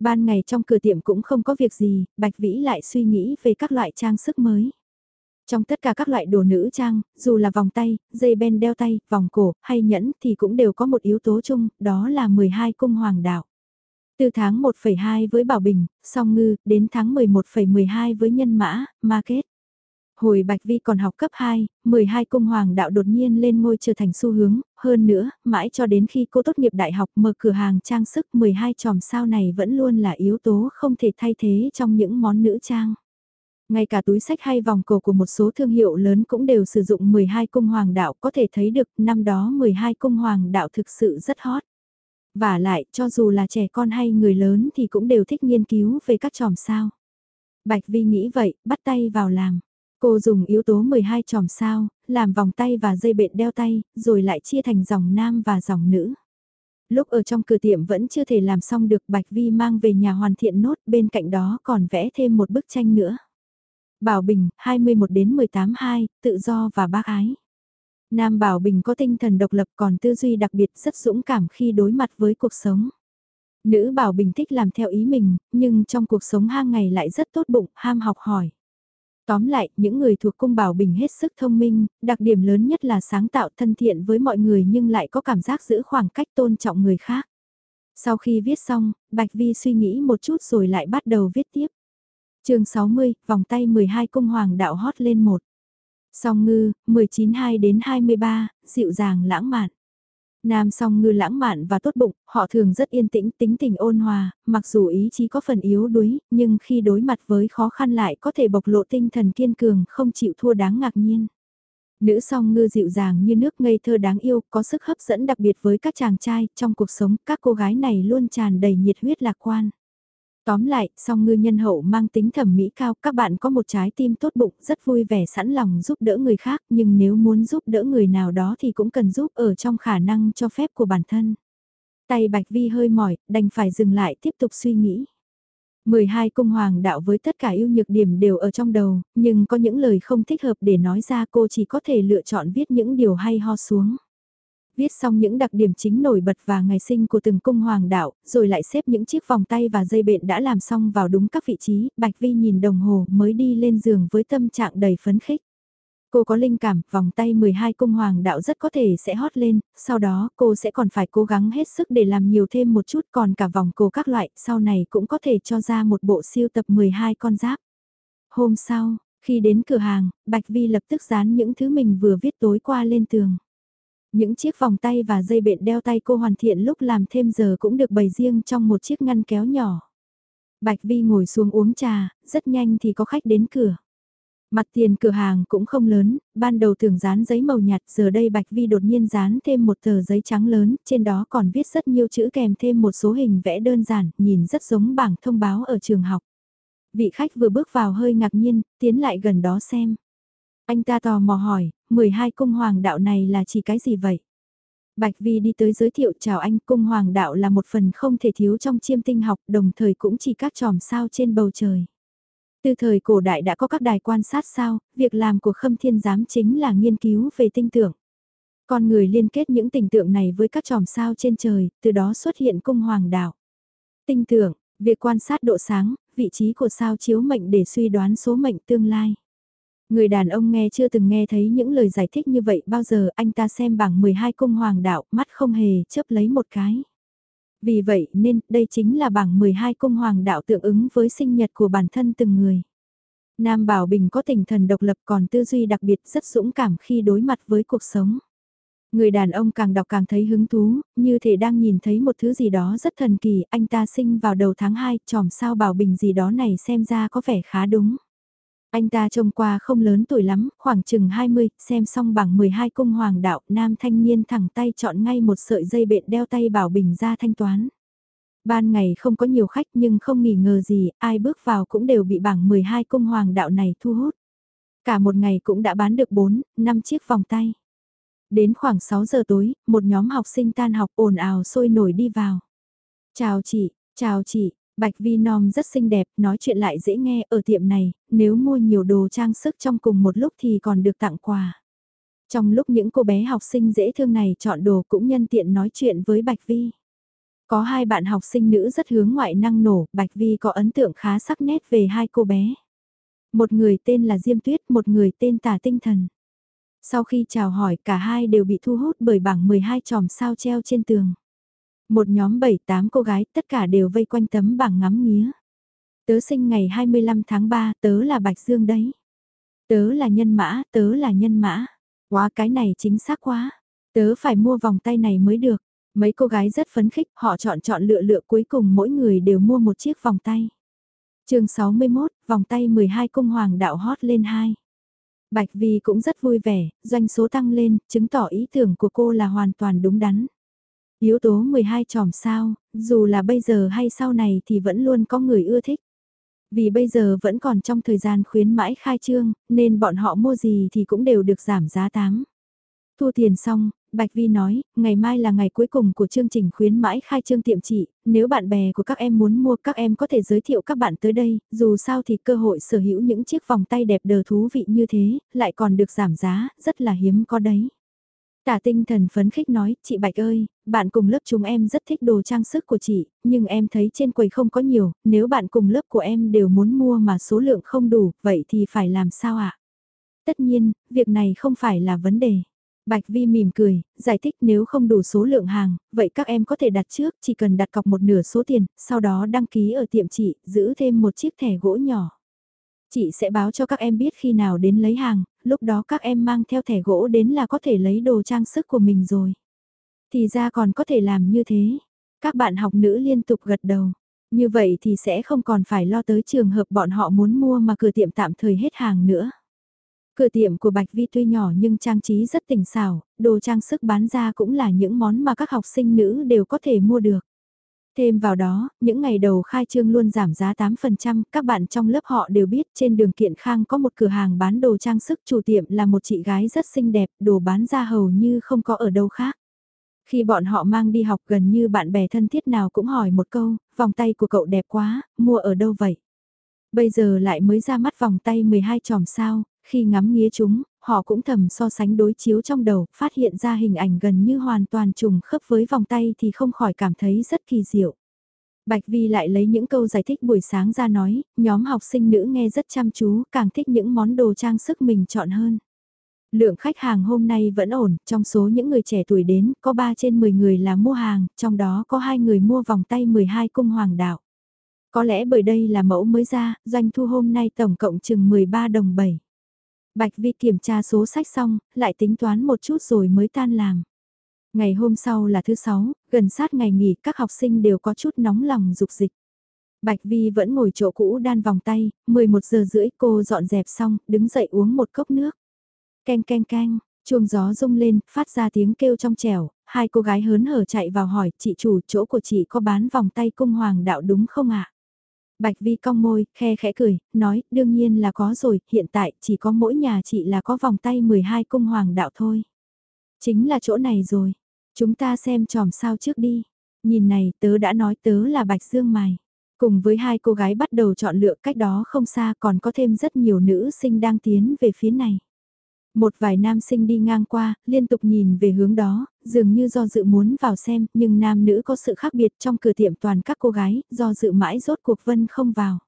Ban ngày trong cửa tiệm cũng không có việc gì, Bạch Vĩ lại suy nghĩ về các loại trang sức mới. Trong tất cả các loại đồ nữ trang, dù là vòng tay, dây ben đeo tay, vòng cổ, hay nhẫn thì cũng đều có một yếu tố chung, đó là 12 cung hoàng đạo. Từ tháng 1,2 với Bảo Bình, song ngư, đến tháng 11,12 với nhân mã, market. Hồi Bạch Vi còn học cấp 2, 12 cung hoàng đạo đột nhiên lên ngôi trở thành xu hướng, hơn nữa, mãi cho đến khi cô tốt nghiệp đại học mở cửa hàng trang sức 12 tròm sao này vẫn luôn là yếu tố không thể thay thế trong những món nữ trang. Ngay cả túi sách hay vòng cổ của một số thương hiệu lớn cũng đều sử dụng 12 cung hoàng đạo có thể thấy được năm đó 12 cung hoàng đạo thực sự rất hot. Và lại, cho dù là trẻ con hay người lớn thì cũng đều thích nghiên cứu về các tròm sao. Bạch Vi nghĩ vậy, bắt tay vào làm. Cô dùng yếu tố 12 tròm sao, làm vòng tay và dây bện đeo tay, rồi lại chia thành dòng nam và dòng nữ. Lúc ở trong cửa tiệm vẫn chưa thể làm xong được Bạch Vi mang về nhà hoàn thiện nốt bên cạnh đó còn vẽ thêm một bức tranh nữa. Bảo Bình, 21 đến 18 2, tự do và bác ái. Nam Bảo Bình có tinh thần độc lập còn tư duy đặc biệt rất dũng cảm khi đối mặt với cuộc sống. Nữ Bảo Bình thích làm theo ý mình, nhưng trong cuộc sống hàng ngày lại rất tốt bụng, ham học hỏi. Tóm lại, những người thuộc cung Bảo Bình hết sức thông minh, đặc điểm lớn nhất là sáng tạo thân thiện với mọi người nhưng lại có cảm giác giữ khoảng cách tôn trọng người khác. Sau khi viết xong, Bạch Vi suy nghĩ một chút rồi lại bắt đầu viết tiếp chương 60, vòng tay 12 cung hoàng đạo hót lên một. Song ngư, 19-2 đến 23, dịu dàng lãng mạn. Nam song ngư lãng mạn và tốt bụng, họ thường rất yên tĩnh, tính tình ôn hòa, mặc dù ý chí có phần yếu đuối, nhưng khi đối mặt với khó khăn lại có thể bộc lộ tinh thần kiên cường không chịu thua đáng ngạc nhiên. Nữ song ngư dịu dàng như nước ngây thơ đáng yêu, có sức hấp dẫn đặc biệt với các chàng trai, trong cuộc sống các cô gái này luôn tràn đầy nhiệt huyết lạc quan. Tóm lại, song ngư nhân hậu mang tính thẩm mỹ cao, các bạn có một trái tim tốt bụng, rất vui vẻ sẵn lòng giúp đỡ người khác, nhưng nếu muốn giúp đỡ người nào đó thì cũng cần giúp ở trong khả năng cho phép của bản thân. Tay Bạch Vi hơi mỏi, đành phải dừng lại tiếp tục suy nghĩ. 12 cung hoàng đạo với tất cả ưu nhược điểm đều ở trong đầu, nhưng có những lời không thích hợp để nói ra cô chỉ có thể lựa chọn viết những điều hay ho xuống viết xong những đặc điểm chính nổi bật và ngày sinh của từng cung hoàng đạo, rồi lại xếp những chiếc vòng tay và dây bện đã làm xong vào đúng các vị trí, Bạch Vi nhìn đồng hồ mới đi lên giường với tâm trạng đầy phấn khích. Cô có linh cảm, vòng tay 12 cung hoàng đạo rất có thể sẽ hot lên, sau đó cô sẽ còn phải cố gắng hết sức để làm nhiều thêm một chút còn cả vòng cổ các loại, sau này cũng có thể cho ra một bộ siêu tập 12 con giáp. Hôm sau, khi đến cửa hàng, Bạch Vi lập tức dán những thứ mình vừa viết tối qua lên tường. Những chiếc vòng tay và dây bện đeo tay cô hoàn thiện lúc làm thêm giờ cũng được bày riêng trong một chiếc ngăn kéo nhỏ. Bạch Vi ngồi xuống uống trà, rất nhanh thì có khách đến cửa. Mặt tiền cửa hàng cũng không lớn, ban đầu thường dán giấy màu nhạt, giờ đây Bạch Vi đột nhiên dán thêm một tờ giấy trắng lớn, trên đó còn viết rất nhiều chữ kèm thêm một số hình vẽ đơn giản, nhìn rất giống bảng thông báo ở trường học. Vị khách vừa bước vào hơi ngạc nhiên, tiến lại gần đó xem. Anh ta tò mò hỏi, 12 cung hoàng đạo này là chỉ cái gì vậy? Bạch Vi đi tới giới thiệu chào anh, cung hoàng đạo là một phần không thể thiếu trong chiêm tinh học, đồng thời cũng chỉ các chòm sao trên bầu trời. Từ thời cổ đại đã có các đài quan sát sao, việc làm của khâm thiên giám chính là nghiên cứu về tinh tượng. Con người liên kết những tình tượng này với các chòm sao trên trời, từ đó xuất hiện cung hoàng đạo. Tinh tượng, việc quan sát độ sáng, vị trí của sao chiếu mệnh để suy đoán số mệnh tương lai. Người đàn ông nghe chưa từng nghe thấy những lời giải thích như vậy bao giờ anh ta xem bảng 12 cung hoàng đạo, mắt không hề chớp lấy một cái. Vì vậy nên đây chính là bảng 12 cung hoàng đạo tượng ứng với sinh nhật của bản thân từng người. Nam Bảo Bình có tinh thần độc lập còn tư duy đặc biệt rất dũng cảm khi đối mặt với cuộc sống. Người đàn ông càng đọc càng thấy hứng thú, như thể đang nhìn thấy một thứ gì đó rất thần kỳ, anh ta sinh vào đầu tháng 2, tròm sao Bảo Bình gì đó này xem ra có vẻ khá đúng. Anh ta trông qua không lớn tuổi lắm, khoảng chừng 20, xem xong bảng 12 cung hoàng đạo, nam thanh niên thẳng tay chọn ngay một sợi dây bện đeo tay bảo bình ra thanh toán. Ban ngày không có nhiều khách nhưng không nghỉ ngờ gì, ai bước vào cũng đều bị bảng 12 cung hoàng đạo này thu hút. Cả một ngày cũng đã bán được 4, 5 chiếc vòng tay. Đến khoảng 6 giờ tối, một nhóm học sinh tan học ồn ào sôi nổi đi vào. Chào chị, chào chị, Bạch Vi Nom rất xinh đẹp, nói chuyện lại dễ nghe ở tiệm này, nếu mua nhiều đồ trang sức trong cùng một lúc thì còn được tặng quà. Trong lúc những cô bé học sinh dễ thương này chọn đồ cũng nhân tiện nói chuyện với Bạch Vi. Có hai bạn học sinh nữ rất hướng ngoại năng nổ, Bạch Vi có ấn tượng khá sắc nét về hai cô bé. Một người tên là Diêm Tuyết, một người tên Tả Tinh Thần. Sau khi chào hỏi cả hai đều bị thu hút bởi bảng 12 tròm sao treo trên tường. Một nhóm 7-8 cô gái tất cả đều vây quanh tấm bảng ngắm nghía. Tớ sinh ngày 25 tháng 3, tớ là Bạch Dương đấy. Tớ là nhân mã, tớ là nhân mã. Quá cái này chính xác quá. Tớ phải mua vòng tay này mới được. Mấy cô gái rất phấn khích, họ chọn chọn lựa lựa cuối cùng mỗi người đều mua một chiếc vòng tay. chương 61, vòng tay 12 cung hoàng đạo hot lên 2. Bạch Vi cũng rất vui vẻ, doanh số tăng lên, chứng tỏ ý tưởng của cô là hoàn toàn đúng đắn. Yếu tố 12 tròm sao, dù là bây giờ hay sau này thì vẫn luôn có người ưa thích. Vì bây giờ vẫn còn trong thời gian khuyến mãi khai trương, nên bọn họ mua gì thì cũng đều được giảm giá tám. Thu tiền xong, Bạch Vi nói, ngày mai là ngày cuối cùng của chương trình khuyến mãi khai trương tiệm chị, nếu bạn bè của các em muốn mua các em có thể giới thiệu các bạn tới đây, dù sao thì cơ hội sở hữu những chiếc vòng tay đẹp đờ thú vị như thế, lại còn được giảm giá, rất là hiếm có đấy. Tả tinh thần phấn khích nói, chị Bạch ơi, bạn cùng lớp chúng em rất thích đồ trang sức của chị, nhưng em thấy trên quầy không có nhiều, nếu bạn cùng lớp của em đều muốn mua mà số lượng không đủ, vậy thì phải làm sao ạ? Tất nhiên, việc này không phải là vấn đề. Bạch Vi mỉm cười, giải thích nếu không đủ số lượng hàng, vậy các em có thể đặt trước, chỉ cần đặt cọc một nửa số tiền, sau đó đăng ký ở tiệm chị, giữ thêm một chiếc thẻ gỗ nhỏ. Chị sẽ báo cho các em biết khi nào đến lấy hàng, lúc đó các em mang theo thẻ gỗ đến là có thể lấy đồ trang sức của mình rồi. Thì ra còn có thể làm như thế. Các bạn học nữ liên tục gật đầu. Như vậy thì sẽ không còn phải lo tới trường hợp bọn họ muốn mua mà cửa tiệm tạm thời hết hàng nữa. Cửa tiệm của Bạch Vi tuy nhỏ nhưng trang trí rất tỉnh xảo, đồ trang sức bán ra cũng là những món mà các học sinh nữ đều có thể mua được. Thêm vào đó, những ngày đầu khai trương luôn giảm giá 8%, các bạn trong lớp họ đều biết trên đường Kiện Khang có một cửa hàng bán đồ trang sức chủ tiệm là một chị gái rất xinh đẹp, đồ bán ra hầu như không có ở đâu khác. Khi bọn họ mang đi học gần như bạn bè thân thiết nào cũng hỏi một câu, vòng tay của cậu đẹp quá, mua ở đâu vậy? Bây giờ lại mới ra mắt vòng tay 12 tròm sao, khi ngắm nghía chúng, họ cũng thầm so sánh đối chiếu trong đầu, phát hiện ra hình ảnh gần như hoàn toàn trùng khớp với vòng tay thì không khỏi cảm thấy rất kỳ diệu. Bạch Vi lại lấy những câu giải thích buổi sáng ra nói, nhóm học sinh nữ nghe rất chăm chú, càng thích những món đồ trang sức mình chọn hơn. Lượng khách hàng hôm nay vẫn ổn, trong số những người trẻ tuổi đến, có 3 trên 10 người là mua hàng, trong đó có 2 người mua vòng tay 12 cung hoàng đạo. Có lẽ bởi đây là mẫu mới ra, doanh thu hôm nay tổng cộng chừng 13 đồng 7. Bạch Vi kiểm tra số sách xong, lại tính toán một chút rồi mới tan làm. Ngày hôm sau là thứ sáu, gần sát ngày nghỉ các học sinh đều có chút nóng lòng dục dịch. Bạch Vi vẫn ngồi chỗ cũ đan vòng tay, 11 giờ rưỡi cô dọn dẹp xong, đứng dậy uống một cốc nước. Keng keng keng, chuông gió rung lên, phát ra tiếng kêu trong trẻo, hai cô gái hớn hở chạy vào hỏi, chị chủ chỗ của chị có bán vòng tay cung hoàng đạo đúng không ạ? Bạch Vi cong môi, khe khẽ cười, nói, đương nhiên là có rồi, hiện tại chỉ có mỗi nhà chị là có vòng tay 12 cung hoàng đạo thôi. Chính là chỗ này rồi, chúng ta xem tròm sao trước đi. Nhìn này, tớ đã nói tớ là Bạch Dương Mài. Cùng với hai cô gái bắt đầu chọn lựa cách đó không xa còn có thêm rất nhiều nữ sinh đang tiến về phía này. Một vài nam sinh đi ngang qua, liên tục nhìn về hướng đó, dường như do dự muốn vào xem, nhưng nam nữ có sự khác biệt trong cửa tiệm toàn các cô gái, do dự mãi rốt cuộc Vân không vào.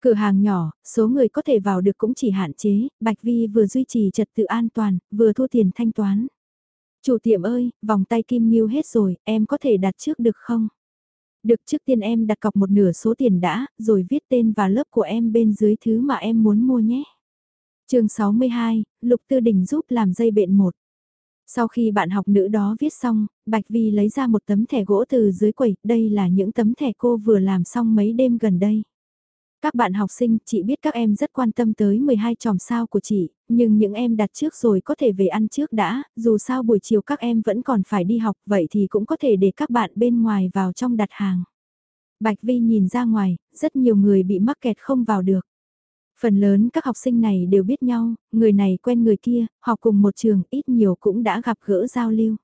Cửa hàng nhỏ, số người có thể vào được cũng chỉ hạn chế, Bạch Vi vừa duy trì trật tự an toàn, vừa thu tiền thanh toán. Chủ tiệm ơi, vòng tay kim nghiêu hết rồi, em có thể đặt trước được không? Được trước tiên em đặt cọc một nửa số tiền đã, rồi viết tên và lớp của em bên dưới thứ mà em muốn mua nhé chương 62, Lục Tư Đình giúp làm dây bện một. Sau khi bạn học nữ đó viết xong, Bạch Vi lấy ra một tấm thẻ gỗ từ dưới quầy, đây là những tấm thẻ cô vừa làm xong mấy đêm gần đây. Các bạn học sinh, chị biết các em rất quan tâm tới 12 chòm sao của chị, nhưng những em đặt trước rồi có thể về ăn trước đã, dù sao buổi chiều các em vẫn còn phải đi học, vậy thì cũng có thể để các bạn bên ngoài vào trong đặt hàng. Bạch Vi nhìn ra ngoài, rất nhiều người bị mắc kẹt không vào được. Phần lớn các học sinh này đều biết nhau, người này quen người kia, học cùng một trường ít nhiều cũng đã gặp gỡ giao lưu.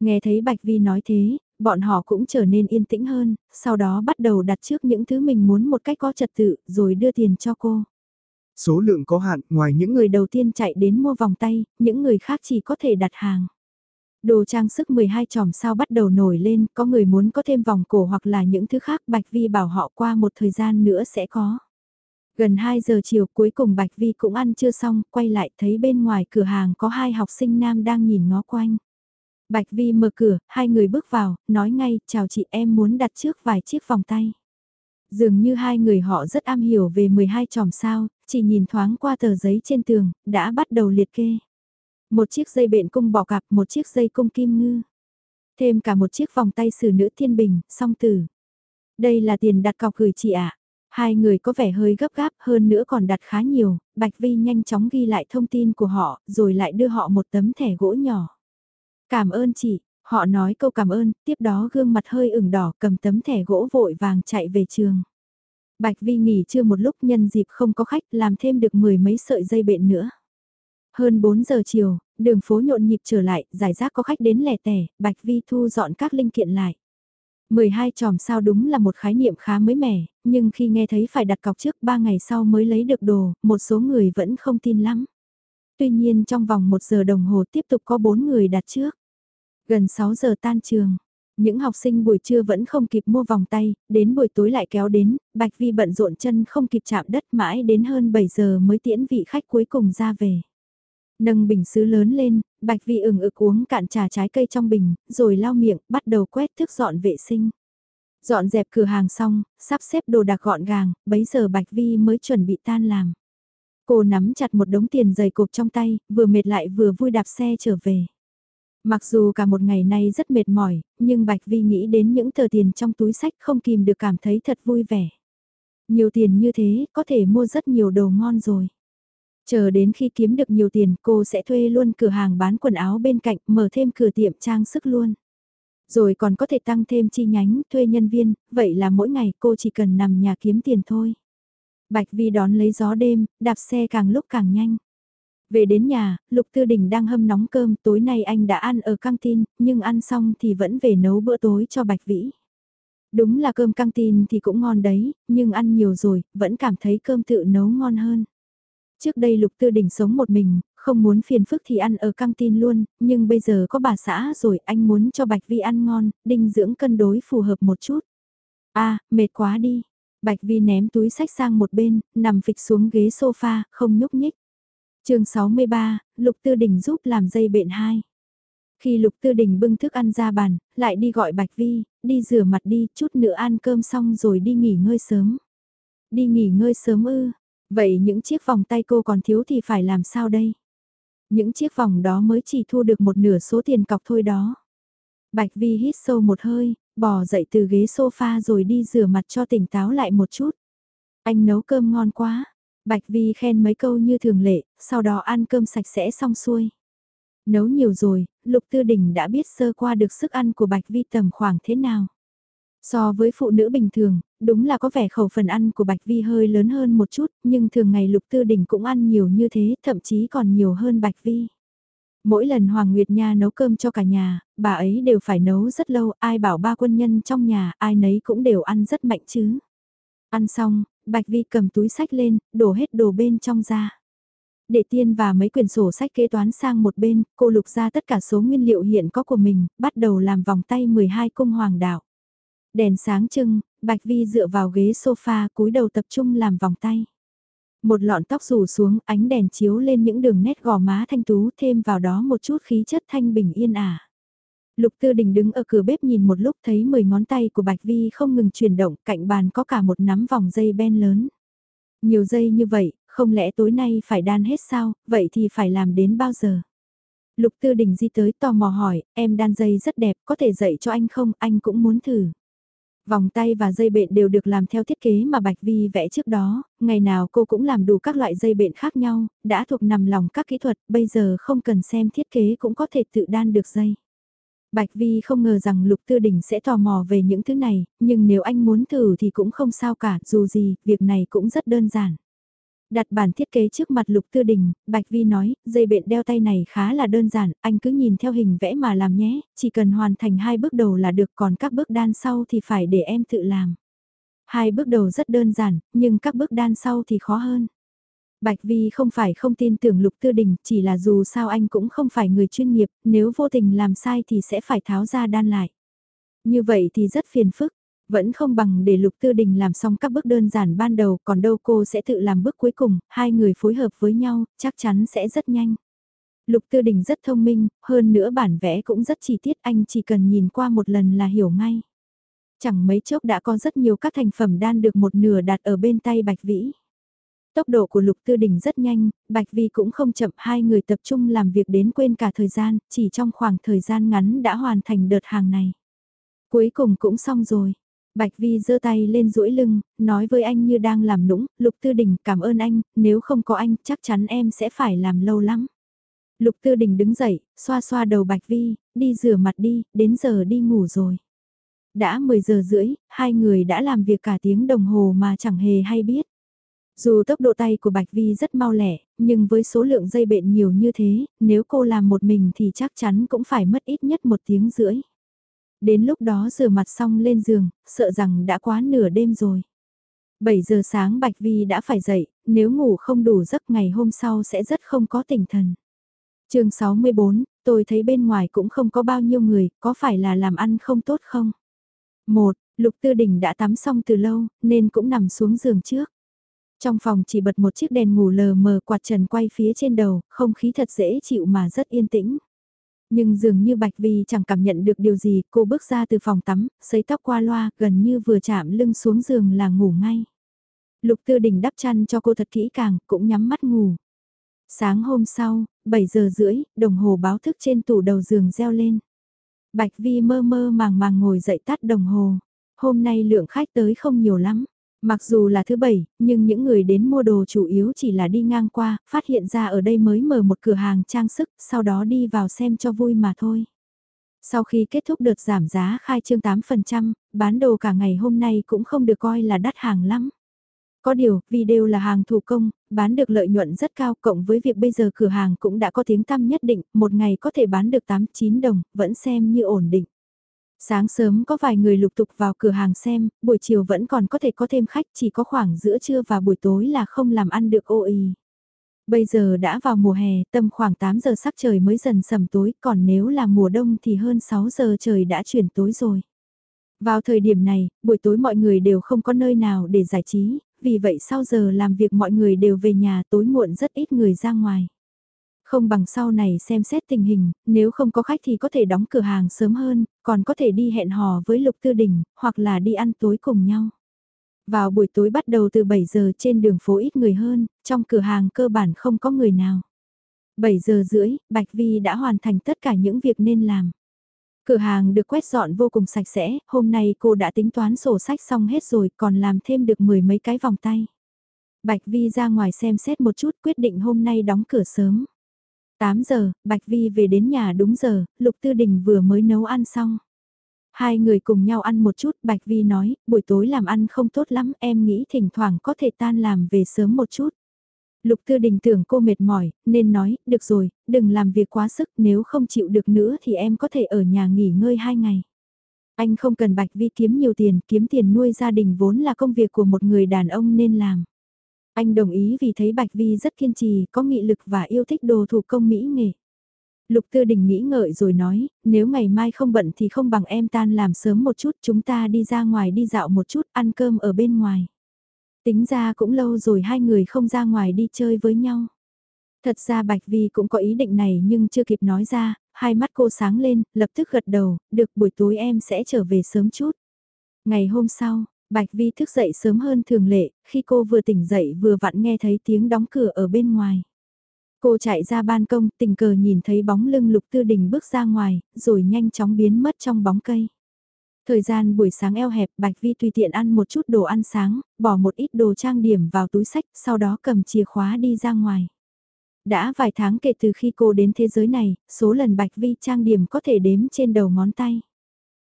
Nghe thấy Bạch Vi nói thế, bọn họ cũng trở nên yên tĩnh hơn, sau đó bắt đầu đặt trước những thứ mình muốn một cách có trật tự, rồi đưa tiền cho cô. Số lượng có hạn, ngoài những người đầu tiên chạy đến mua vòng tay, những người khác chỉ có thể đặt hàng. Đồ trang sức 12 tròm sao bắt đầu nổi lên, có người muốn có thêm vòng cổ hoặc là những thứ khác Bạch Vi bảo họ qua một thời gian nữa sẽ có. Gần 2 giờ chiều cuối cùng Bạch Vi cũng ăn chưa xong, quay lại thấy bên ngoài cửa hàng có hai học sinh nam đang nhìn ngó quanh. Bạch Vi mở cửa, hai người bước vào, nói ngay, chào chị em muốn đặt trước vài chiếc vòng tay. Dường như hai người họ rất am hiểu về 12 tròm sao, chỉ nhìn thoáng qua tờ giấy trên tường, đã bắt đầu liệt kê. Một chiếc dây bện cung bọ cạp, một chiếc dây cung kim ngư. Thêm cả một chiếc vòng tay sử nữ thiên bình, song tử. Đây là tiền đặt cọc gửi chị ạ. Hai người có vẻ hơi gấp gáp hơn nữa còn đặt khá nhiều, Bạch Vi nhanh chóng ghi lại thông tin của họ, rồi lại đưa họ một tấm thẻ gỗ nhỏ. Cảm ơn chị, họ nói câu cảm ơn, tiếp đó gương mặt hơi ửng đỏ cầm tấm thẻ gỗ vội vàng chạy về trường. Bạch Vi nghỉ chưa một lúc nhân dịp không có khách làm thêm được mười mấy sợi dây bện nữa. Hơn 4 giờ chiều, đường phố nhộn nhịp trở lại, giải rác có khách đến lẻ tẻ, Bạch Vi thu dọn các linh kiện lại. 12 tròm sao đúng là một khái niệm khá mới mẻ, nhưng khi nghe thấy phải đặt cọc trước 3 ngày sau mới lấy được đồ, một số người vẫn không tin lắm. Tuy nhiên trong vòng 1 giờ đồng hồ tiếp tục có 4 người đặt trước. Gần 6 giờ tan trường, những học sinh buổi trưa vẫn không kịp mua vòng tay, đến buổi tối lại kéo đến, Bạch Vi bận rộn chân không kịp chạm đất mãi đến hơn 7 giờ mới tiễn vị khách cuối cùng ra về. Nâng bình sứ lớn lên, Bạch Vi ửng ực uống cạn trà trái cây trong bình, rồi lau miệng, bắt đầu quét thức dọn vệ sinh. Dọn dẹp cửa hàng xong, sắp xếp đồ đạc gọn gàng, bấy giờ Bạch Vi mới chuẩn bị tan làm. Cô nắm chặt một đống tiền dày cộp trong tay, vừa mệt lại vừa vui đạp xe trở về. Mặc dù cả một ngày nay rất mệt mỏi, nhưng Bạch Vi nghĩ đến những tờ tiền trong túi sách không kìm được cảm thấy thật vui vẻ. Nhiều tiền như thế, có thể mua rất nhiều đồ ngon rồi. Chờ đến khi kiếm được nhiều tiền cô sẽ thuê luôn cửa hàng bán quần áo bên cạnh mở thêm cửa tiệm trang sức luôn. Rồi còn có thể tăng thêm chi nhánh thuê nhân viên, vậy là mỗi ngày cô chỉ cần nằm nhà kiếm tiền thôi. Bạch Vi đón lấy gió đêm, đạp xe càng lúc càng nhanh. Về đến nhà, Lục Tư Đình đang hâm nóng cơm, tối nay anh đã ăn ở căng tin, nhưng ăn xong thì vẫn về nấu bữa tối cho Bạch Vĩ. Đúng là cơm căng tin thì cũng ngon đấy, nhưng ăn nhiều rồi, vẫn cảm thấy cơm tự nấu ngon hơn. Trước đây Lục Tư Đình sống một mình, không muốn phiền phức thì ăn ở căng tin luôn, nhưng bây giờ có bà xã rồi anh muốn cho Bạch Vi ăn ngon, đinh dưỡng cân đối phù hợp một chút. a à, mệt quá đi. Bạch Vi ném túi sách sang một bên, nằm phịch xuống ghế sofa, không nhúc nhích. chương 63, Lục Tư Đình giúp làm dây bện hai. Khi Lục Tư Đình bưng thức ăn ra bàn, lại đi gọi Bạch Vi, đi rửa mặt đi, chút nữa ăn cơm xong rồi đi nghỉ ngơi sớm. Đi nghỉ ngơi sớm ư, Vậy những chiếc vòng tay cô còn thiếu thì phải làm sao đây? Những chiếc vòng đó mới chỉ thu được một nửa số tiền cọc thôi đó. Bạch Vi hít sâu một hơi, bò dậy từ ghế sofa rồi đi rửa mặt cho tỉnh táo lại một chút. Anh nấu cơm ngon quá. Bạch Vi khen mấy câu như thường lệ, sau đó ăn cơm sạch sẽ xong xuôi. Nấu nhiều rồi, Lục Tư Đình đã biết sơ qua được sức ăn của Bạch Vi tầm khoảng thế nào. So với phụ nữ bình thường, đúng là có vẻ khẩu phần ăn của Bạch Vi hơi lớn hơn một chút, nhưng thường ngày Lục Tư Đình cũng ăn nhiều như thế, thậm chí còn nhiều hơn Bạch Vi. Mỗi lần Hoàng Nguyệt Nha nấu cơm cho cả nhà, bà ấy đều phải nấu rất lâu, ai bảo ba quân nhân trong nhà, ai nấy cũng đều ăn rất mạnh chứ. Ăn xong, Bạch Vi cầm túi sách lên, đổ hết đồ bên trong ra. Để tiên và mấy quyển sổ sách kế toán sang một bên, cô lục ra tất cả số nguyên liệu hiện có của mình, bắt đầu làm vòng tay 12 cung hoàng đạo. Đèn sáng trưng, Bạch Vi dựa vào ghế sofa cúi đầu tập trung làm vòng tay. Một lọn tóc rủ xuống ánh đèn chiếu lên những đường nét gò má thanh tú thêm vào đó một chút khí chất thanh bình yên ả. Lục Tư Đình đứng ở cửa bếp nhìn một lúc thấy 10 ngón tay của Bạch Vi không ngừng chuyển động, cạnh bàn có cả một nắm vòng dây ben lớn. Nhiều dây như vậy, không lẽ tối nay phải đan hết sao, vậy thì phải làm đến bao giờ? Lục Tư Đình di tới tò mò hỏi, em đan dây rất đẹp, có thể dạy cho anh không, anh cũng muốn thử. Vòng tay và dây bện đều được làm theo thiết kế mà Bạch Vi vẽ trước đó, ngày nào cô cũng làm đủ các loại dây bện khác nhau, đã thuộc nằm lòng các kỹ thuật, bây giờ không cần xem thiết kế cũng có thể tự đan được dây. Bạch Vi không ngờ rằng Lục Tư Đình sẽ tò mò về những thứ này, nhưng nếu anh muốn thử thì cũng không sao cả, dù gì, việc này cũng rất đơn giản. Đặt bản thiết kế trước mặt Lục Tư Đình, Bạch Vi nói, dây bện đeo tay này khá là đơn giản, anh cứ nhìn theo hình vẽ mà làm nhé, chỉ cần hoàn thành hai bước đầu là được còn các bước đan sau thì phải để em tự làm. Hai bước đầu rất đơn giản, nhưng các bước đan sau thì khó hơn. Bạch Vi không phải không tin tưởng Lục Tư Đình, chỉ là dù sao anh cũng không phải người chuyên nghiệp, nếu vô tình làm sai thì sẽ phải tháo ra đan lại. Như vậy thì rất phiền phức, vẫn không bằng để Lục Tư Đình làm xong các bước đơn giản ban đầu, còn đâu cô sẽ tự làm bước cuối cùng, hai người phối hợp với nhau, chắc chắn sẽ rất nhanh. Lục Tư Đình rất thông minh, hơn nữa bản vẽ cũng rất chi tiết anh chỉ cần nhìn qua một lần là hiểu ngay. Chẳng mấy chốc đã có rất nhiều các thành phẩm đan được một nửa đặt ở bên tay Bạch Vĩ. Tốc độ của Lục Tư Đình rất nhanh, Bạch Vi cũng không chậm hai người tập trung làm việc đến quên cả thời gian, chỉ trong khoảng thời gian ngắn đã hoàn thành đợt hàng này. Cuối cùng cũng xong rồi. Bạch Vi giơ tay lên duỗi lưng, nói với anh như đang làm nũng, Lục Tư Đình cảm ơn anh, nếu không có anh chắc chắn em sẽ phải làm lâu lắm. Lục Tư Đình đứng dậy, xoa xoa đầu Bạch Vi, đi rửa mặt đi, đến giờ đi ngủ rồi. Đã 10 giờ rưỡi, hai người đã làm việc cả tiếng đồng hồ mà chẳng hề hay biết. Dù tốc độ tay của Bạch Vi rất mau lẻ, nhưng với số lượng dây bện nhiều như thế, nếu cô làm một mình thì chắc chắn cũng phải mất ít nhất một tiếng rưỡi. Đến lúc đó rửa mặt xong lên giường, sợ rằng đã quá nửa đêm rồi. 7 giờ sáng Bạch Vi đã phải dậy, nếu ngủ không đủ giấc ngày hôm sau sẽ rất không có tinh thần. chương 64, tôi thấy bên ngoài cũng không có bao nhiêu người, có phải là làm ăn không tốt không? Một, Lục Tư Đình đã tắm xong từ lâu, nên cũng nằm xuống giường trước. Trong phòng chỉ bật một chiếc đèn ngủ lờ mờ quạt trần quay phía trên đầu, không khí thật dễ chịu mà rất yên tĩnh. Nhưng dường như Bạch Vi chẳng cảm nhận được điều gì, cô bước ra từ phòng tắm, sấy tóc qua loa, gần như vừa chạm lưng xuống giường là ngủ ngay. Lục Tư Đình đắp chăn cho cô thật kỹ càng, cũng nhắm mắt ngủ. Sáng hôm sau, 7 giờ rưỡi, đồng hồ báo thức trên tủ đầu giường reo lên. Bạch Vi mơ mơ màng màng ngồi dậy tắt đồng hồ. Hôm nay lượng khách tới không nhiều lắm. Mặc dù là thứ bảy, nhưng những người đến mua đồ chủ yếu chỉ là đi ngang qua, phát hiện ra ở đây mới mở một cửa hàng trang sức, sau đó đi vào xem cho vui mà thôi. Sau khi kết thúc đợt giảm giá khai trương 8%, bán đồ cả ngày hôm nay cũng không được coi là đắt hàng lắm. Có điều, vì đều là hàng thủ công, bán được lợi nhuận rất cao cộng với việc bây giờ cửa hàng cũng đã có tiếng tăm nhất định, một ngày có thể bán được 8-9 đồng, vẫn xem như ổn định. Sáng sớm có vài người lục tục vào cửa hàng xem, buổi chiều vẫn còn có thể có thêm khách chỉ có khoảng giữa trưa và buổi tối là không làm ăn được ô y. Bây giờ đã vào mùa hè, tầm khoảng 8 giờ sắc trời mới dần sầm tối, còn nếu là mùa đông thì hơn 6 giờ trời đã chuyển tối rồi. Vào thời điểm này, buổi tối mọi người đều không có nơi nào để giải trí, vì vậy sau giờ làm việc mọi người đều về nhà tối muộn rất ít người ra ngoài. Không bằng sau này xem xét tình hình, nếu không có khách thì có thể đóng cửa hàng sớm hơn, còn có thể đi hẹn hò với Lục Tư Đình, hoặc là đi ăn tối cùng nhau. Vào buổi tối bắt đầu từ 7 giờ trên đường phố ít người hơn, trong cửa hàng cơ bản không có người nào. 7 giờ rưỡi, Bạch Vi đã hoàn thành tất cả những việc nên làm. Cửa hàng được quét dọn vô cùng sạch sẽ, hôm nay cô đã tính toán sổ sách xong hết rồi còn làm thêm được mười mấy cái vòng tay. Bạch Vi ra ngoài xem xét một chút quyết định hôm nay đóng cửa sớm. 8 giờ, Bạch Vi về đến nhà đúng giờ, Lục Tư Đình vừa mới nấu ăn xong. Hai người cùng nhau ăn một chút, Bạch Vi nói, buổi tối làm ăn không tốt lắm, em nghĩ thỉnh thoảng có thể tan làm về sớm một chút. Lục Tư Đình tưởng cô mệt mỏi, nên nói, được rồi, đừng làm việc quá sức, nếu không chịu được nữa thì em có thể ở nhà nghỉ ngơi hai ngày. Anh không cần Bạch Vi kiếm nhiều tiền, kiếm tiền nuôi gia đình vốn là công việc của một người đàn ông nên làm. Anh đồng ý vì thấy Bạch Vi rất kiên trì, có nghị lực và yêu thích đồ thủ công mỹ nghệ. Lục Tư Đình nghĩ ngợi rồi nói, nếu ngày mai không bận thì không bằng em tan làm sớm một chút, chúng ta đi ra ngoài đi dạo một chút, ăn cơm ở bên ngoài. Tính ra cũng lâu rồi hai người không ra ngoài đi chơi với nhau. Thật ra Bạch Vi cũng có ý định này nhưng chưa kịp nói ra, hai mắt cô sáng lên, lập tức gật đầu, được buổi tối em sẽ trở về sớm chút. Ngày hôm sau, Bạch Vi thức dậy sớm hơn thường lệ, khi cô vừa tỉnh dậy vừa vặn nghe thấy tiếng đóng cửa ở bên ngoài. Cô chạy ra ban công, tình cờ nhìn thấy bóng lưng Lục Tư Đình bước ra ngoài, rồi nhanh chóng biến mất trong bóng cây. Thời gian buổi sáng eo hẹp, Bạch Vi tùy tiện ăn một chút đồ ăn sáng, bỏ một ít đồ trang điểm vào túi sách, sau đó cầm chìa khóa đi ra ngoài. Đã vài tháng kể từ khi cô đến thế giới này, số lần Bạch Vi trang điểm có thể đếm trên đầu ngón tay.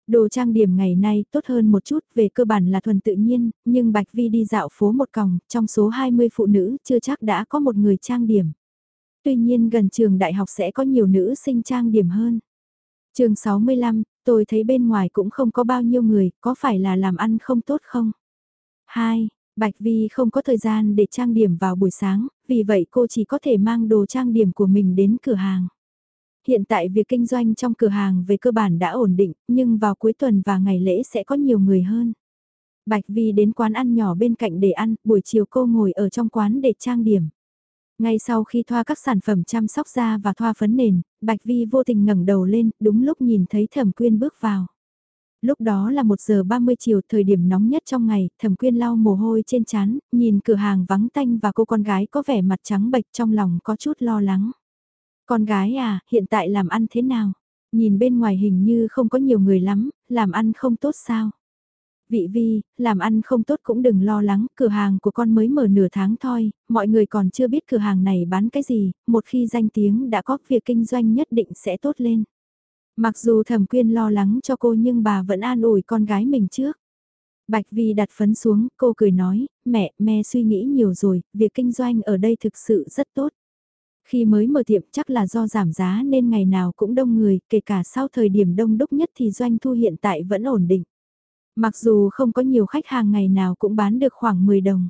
Đồ trang điểm ngày nay tốt hơn một chút, về cơ bản là thuần tự nhiên, nhưng Bạch Vi đi dạo phố một còng, trong số 20 phụ nữ chưa chắc đã có một người trang điểm. Tuy nhiên gần trường đại học sẽ có nhiều nữ sinh trang điểm hơn. Trường 65, tôi thấy bên ngoài cũng không có bao nhiêu người, có phải là làm ăn không tốt không? 2. Bạch Vi không có thời gian để trang điểm vào buổi sáng, vì vậy cô chỉ có thể mang đồ trang điểm của mình đến cửa hàng. Hiện tại việc kinh doanh trong cửa hàng về cơ bản đã ổn định, nhưng vào cuối tuần và ngày lễ sẽ có nhiều người hơn. Bạch Vi đến quán ăn nhỏ bên cạnh để ăn, buổi chiều cô ngồi ở trong quán để trang điểm. Ngay sau khi thoa các sản phẩm chăm sóc da và thoa phấn nền, Bạch Vi vô tình ngẩng đầu lên, đúng lúc nhìn thấy Thẩm Quyên bước vào. Lúc đó là 1 giờ 30 chiều, thời điểm nóng nhất trong ngày, Thẩm Quyên lau mồ hôi trên trán, nhìn cửa hàng vắng tanh và cô con gái có vẻ mặt trắng bệch trong lòng có chút lo lắng. Con gái à, hiện tại làm ăn thế nào? Nhìn bên ngoài hình như không có nhiều người lắm, làm ăn không tốt sao? Vị vi, làm ăn không tốt cũng đừng lo lắng, cửa hàng của con mới mở nửa tháng thôi, mọi người còn chưa biết cửa hàng này bán cái gì, một khi danh tiếng đã có việc kinh doanh nhất định sẽ tốt lên. Mặc dù thẩm quyên lo lắng cho cô nhưng bà vẫn an ủi con gái mình trước. Bạch Vi đặt phấn xuống, cô cười nói, mẹ, mẹ suy nghĩ nhiều rồi, việc kinh doanh ở đây thực sự rất tốt. Khi mới mở tiệm chắc là do giảm giá nên ngày nào cũng đông người, kể cả sau thời điểm đông đúc nhất thì doanh thu hiện tại vẫn ổn định. Mặc dù không có nhiều khách hàng ngày nào cũng bán được khoảng 10 đồng.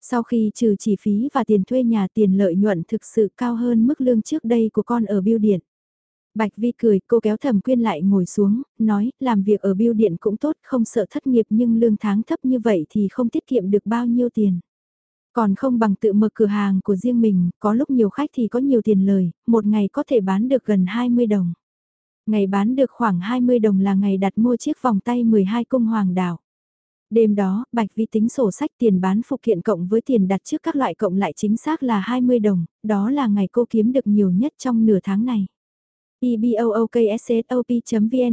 Sau khi trừ chi phí và tiền thuê nhà tiền lợi nhuận thực sự cao hơn mức lương trước đây của con ở biêu điện. Bạch Vi cười, cô kéo thẩm quyên lại ngồi xuống, nói, làm việc ở biêu điện cũng tốt, không sợ thất nghiệp nhưng lương tháng thấp như vậy thì không tiết kiệm được bao nhiêu tiền. Còn không bằng tự mở cửa hàng của riêng mình, có lúc nhiều khách thì có nhiều tiền lời, một ngày có thể bán được gần 20 đồng. Ngày bán được khoảng 20 đồng là ngày đặt mua chiếc vòng tay 12 cung hoàng đảo. Đêm đó, Bạch Vi tính sổ sách tiền bán phụ kiện cộng với tiền đặt trước các loại cộng lại chính xác là 20 đồng, đó là ngày cô kiếm được nhiều nhất trong nửa tháng này. ebookssop.vn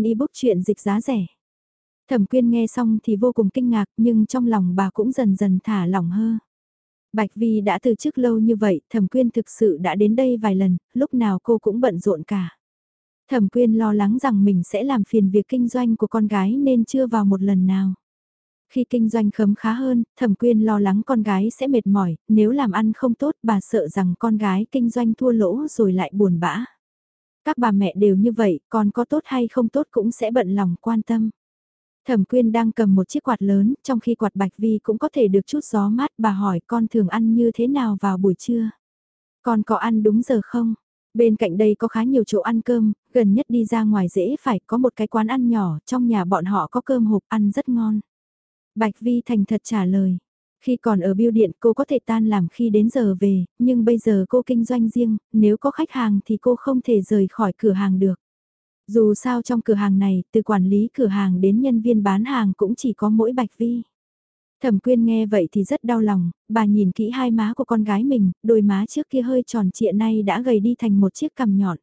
ebook chuyện dịch giá rẻ. Thẩm quyên nghe xong thì vô cùng kinh ngạc nhưng trong lòng bà cũng dần dần thả lỏng hơn. Bạch Vi đã từ chức lâu như vậy, Thẩm Quyên thực sự đã đến đây vài lần, lúc nào cô cũng bận rộn cả. Thẩm Quyên lo lắng rằng mình sẽ làm phiền việc kinh doanh của con gái nên chưa vào một lần nào. Khi kinh doanh khấm khá hơn, Thẩm Quyên lo lắng con gái sẽ mệt mỏi, nếu làm ăn không tốt bà sợ rằng con gái kinh doanh thua lỗ rồi lại buồn bã. Các bà mẹ đều như vậy, con có tốt hay không tốt cũng sẽ bận lòng quan tâm. Thẩm Quyên đang cầm một chiếc quạt lớn, trong khi quạt Bạch Vi cũng có thể được chút gió mát, bà hỏi con thường ăn như thế nào vào buổi trưa? Con có ăn đúng giờ không? Bên cạnh đây có khá nhiều chỗ ăn cơm, gần nhất đi ra ngoài dễ phải có một cái quán ăn nhỏ, trong nhà bọn họ có cơm hộp ăn rất ngon. Bạch Vi thành thật trả lời. Khi còn ở biêu điện cô có thể tan làm khi đến giờ về, nhưng bây giờ cô kinh doanh riêng, nếu có khách hàng thì cô không thể rời khỏi cửa hàng được. Dù sao trong cửa hàng này, từ quản lý cửa hàng đến nhân viên bán hàng cũng chỉ có mỗi Bạch Vi. Thẩm quyên nghe vậy thì rất đau lòng, bà nhìn kỹ hai má của con gái mình, đôi má trước kia hơi tròn trịa nay đã gầy đi thành một chiếc cằm nhọn.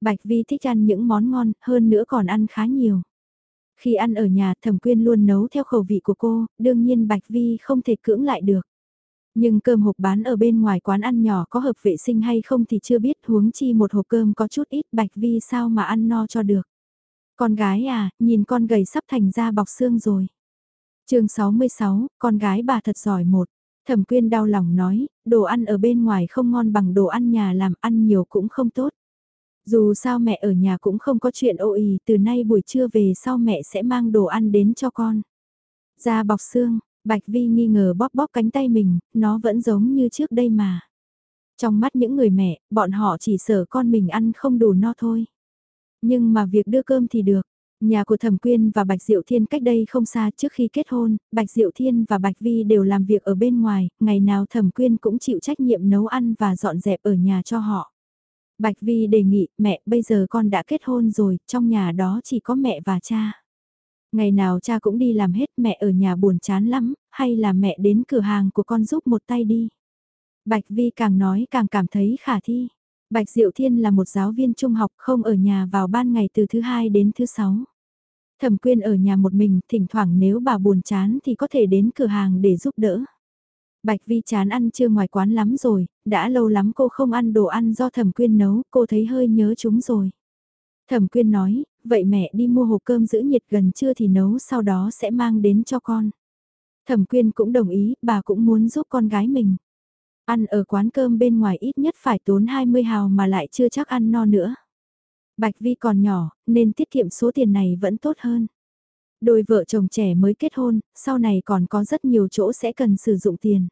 Bạch Vi thích ăn những món ngon, hơn nữa còn ăn khá nhiều. Khi ăn ở nhà thẩm quyên luôn nấu theo khẩu vị của cô, đương nhiên Bạch Vi không thể cưỡng lại được. Nhưng cơm hộp bán ở bên ngoài quán ăn nhỏ có hợp vệ sinh hay không thì chưa biết huống chi một hộp cơm có chút ít Bạch Vi sao mà ăn no cho được. Con gái à, nhìn con gầy sắp thành ra bọc xương rồi chương 66, con gái bà thật giỏi một. Thẩm quyên đau lòng nói, đồ ăn ở bên ngoài không ngon bằng đồ ăn nhà làm ăn nhiều cũng không tốt. Dù sao mẹ ở nhà cũng không có chuyện ô từ nay buổi trưa về sau mẹ sẽ mang đồ ăn đến cho con. Ra bọc xương, Bạch Vi nghi ngờ bóp bóp cánh tay mình, nó vẫn giống như trước đây mà. Trong mắt những người mẹ, bọn họ chỉ sợ con mình ăn không đủ no thôi. Nhưng mà việc đưa cơm thì được, Nhà của Thẩm Quyên và Bạch Diệu Thiên cách đây không xa trước khi kết hôn, Bạch Diệu Thiên và Bạch Vi đều làm việc ở bên ngoài, ngày nào Thẩm Quyên cũng chịu trách nhiệm nấu ăn và dọn dẹp ở nhà cho họ. Bạch Vi đề nghị, mẹ, bây giờ con đã kết hôn rồi, trong nhà đó chỉ có mẹ và cha. Ngày nào cha cũng đi làm hết, mẹ ở nhà buồn chán lắm, hay là mẹ đến cửa hàng của con giúp một tay đi. Bạch Vi càng nói càng cảm thấy khả thi. Bạch Diệu Thiên là một giáo viên trung học không ở nhà vào ban ngày từ thứ hai đến thứ sáu. Thẩm quyên ở nhà một mình, thỉnh thoảng nếu bà buồn chán thì có thể đến cửa hàng để giúp đỡ. Bạch Vi chán ăn trưa ngoài quán lắm rồi, đã lâu lắm cô không ăn đồ ăn do thẩm quyên nấu, cô thấy hơi nhớ chúng rồi. Thẩm quyên nói, vậy mẹ đi mua hộp cơm giữ nhiệt gần trưa thì nấu sau đó sẽ mang đến cho con. Thẩm quyên cũng đồng ý, bà cũng muốn giúp con gái mình. Ăn ở quán cơm bên ngoài ít nhất phải tốn 20 hào mà lại chưa chắc ăn no nữa. Bạch Vi còn nhỏ, nên tiết kiệm số tiền này vẫn tốt hơn. Đôi vợ chồng trẻ mới kết hôn, sau này còn có rất nhiều chỗ sẽ cần sử dụng tiền.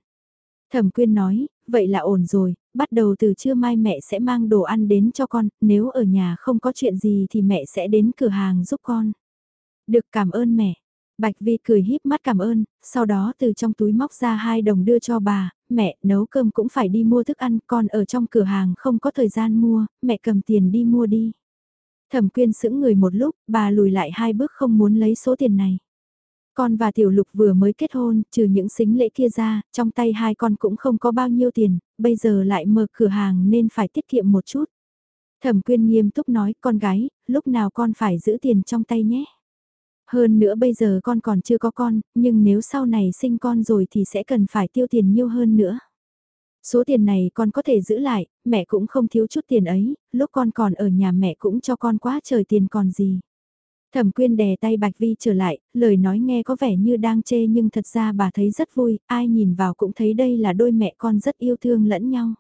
Thẩm quyên nói, vậy là ổn rồi, bắt đầu từ trưa mai mẹ sẽ mang đồ ăn đến cho con, nếu ở nhà không có chuyện gì thì mẹ sẽ đến cửa hàng giúp con. Được cảm ơn mẹ. Bạch Vi cười híp mắt cảm ơn, sau đó từ trong túi móc ra hai đồng đưa cho bà, mẹ nấu cơm cũng phải đi mua thức ăn, con ở trong cửa hàng không có thời gian mua, mẹ cầm tiền đi mua đi. Thẩm quyên sững người một lúc, bà lùi lại hai bước không muốn lấy số tiền này. Con và Tiểu Lục vừa mới kết hôn, trừ những xính lễ kia ra, trong tay hai con cũng không có bao nhiêu tiền, bây giờ lại mở cửa hàng nên phải tiết kiệm một chút. Thẩm quyên nghiêm túc nói, con gái, lúc nào con phải giữ tiền trong tay nhé. Hơn nữa bây giờ con còn chưa có con, nhưng nếu sau này sinh con rồi thì sẽ cần phải tiêu tiền nhiều hơn nữa. Số tiền này con có thể giữ lại, mẹ cũng không thiếu chút tiền ấy, lúc con còn ở nhà mẹ cũng cho con quá trời tiền còn gì. Thẩm quyên đè tay Bạch Vi trở lại, lời nói nghe có vẻ như đang chê nhưng thật ra bà thấy rất vui, ai nhìn vào cũng thấy đây là đôi mẹ con rất yêu thương lẫn nhau.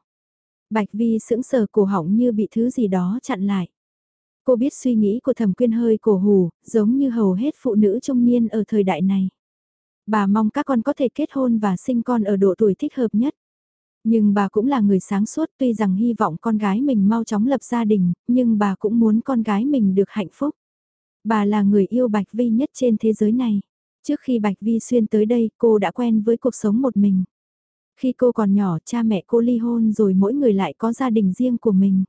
Bạch Vi sững sờ cổ họng như bị thứ gì đó chặn lại. Cô biết suy nghĩ của thẩm quyên hơi cổ hù, giống như hầu hết phụ nữ trung niên ở thời đại này. Bà mong các con có thể kết hôn và sinh con ở độ tuổi thích hợp nhất. Nhưng bà cũng là người sáng suốt tuy rằng hy vọng con gái mình mau chóng lập gia đình, nhưng bà cũng muốn con gái mình được hạnh phúc. Bà là người yêu Bạch Vi nhất trên thế giới này. Trước khi Bạch Vi xuyên tới đây, cô đã quen với cuộc sống một mình. Khi cô còn nhỏ, cha mẹ cô ly hôn rồi mỗi người lại có gia đình riêng của mình.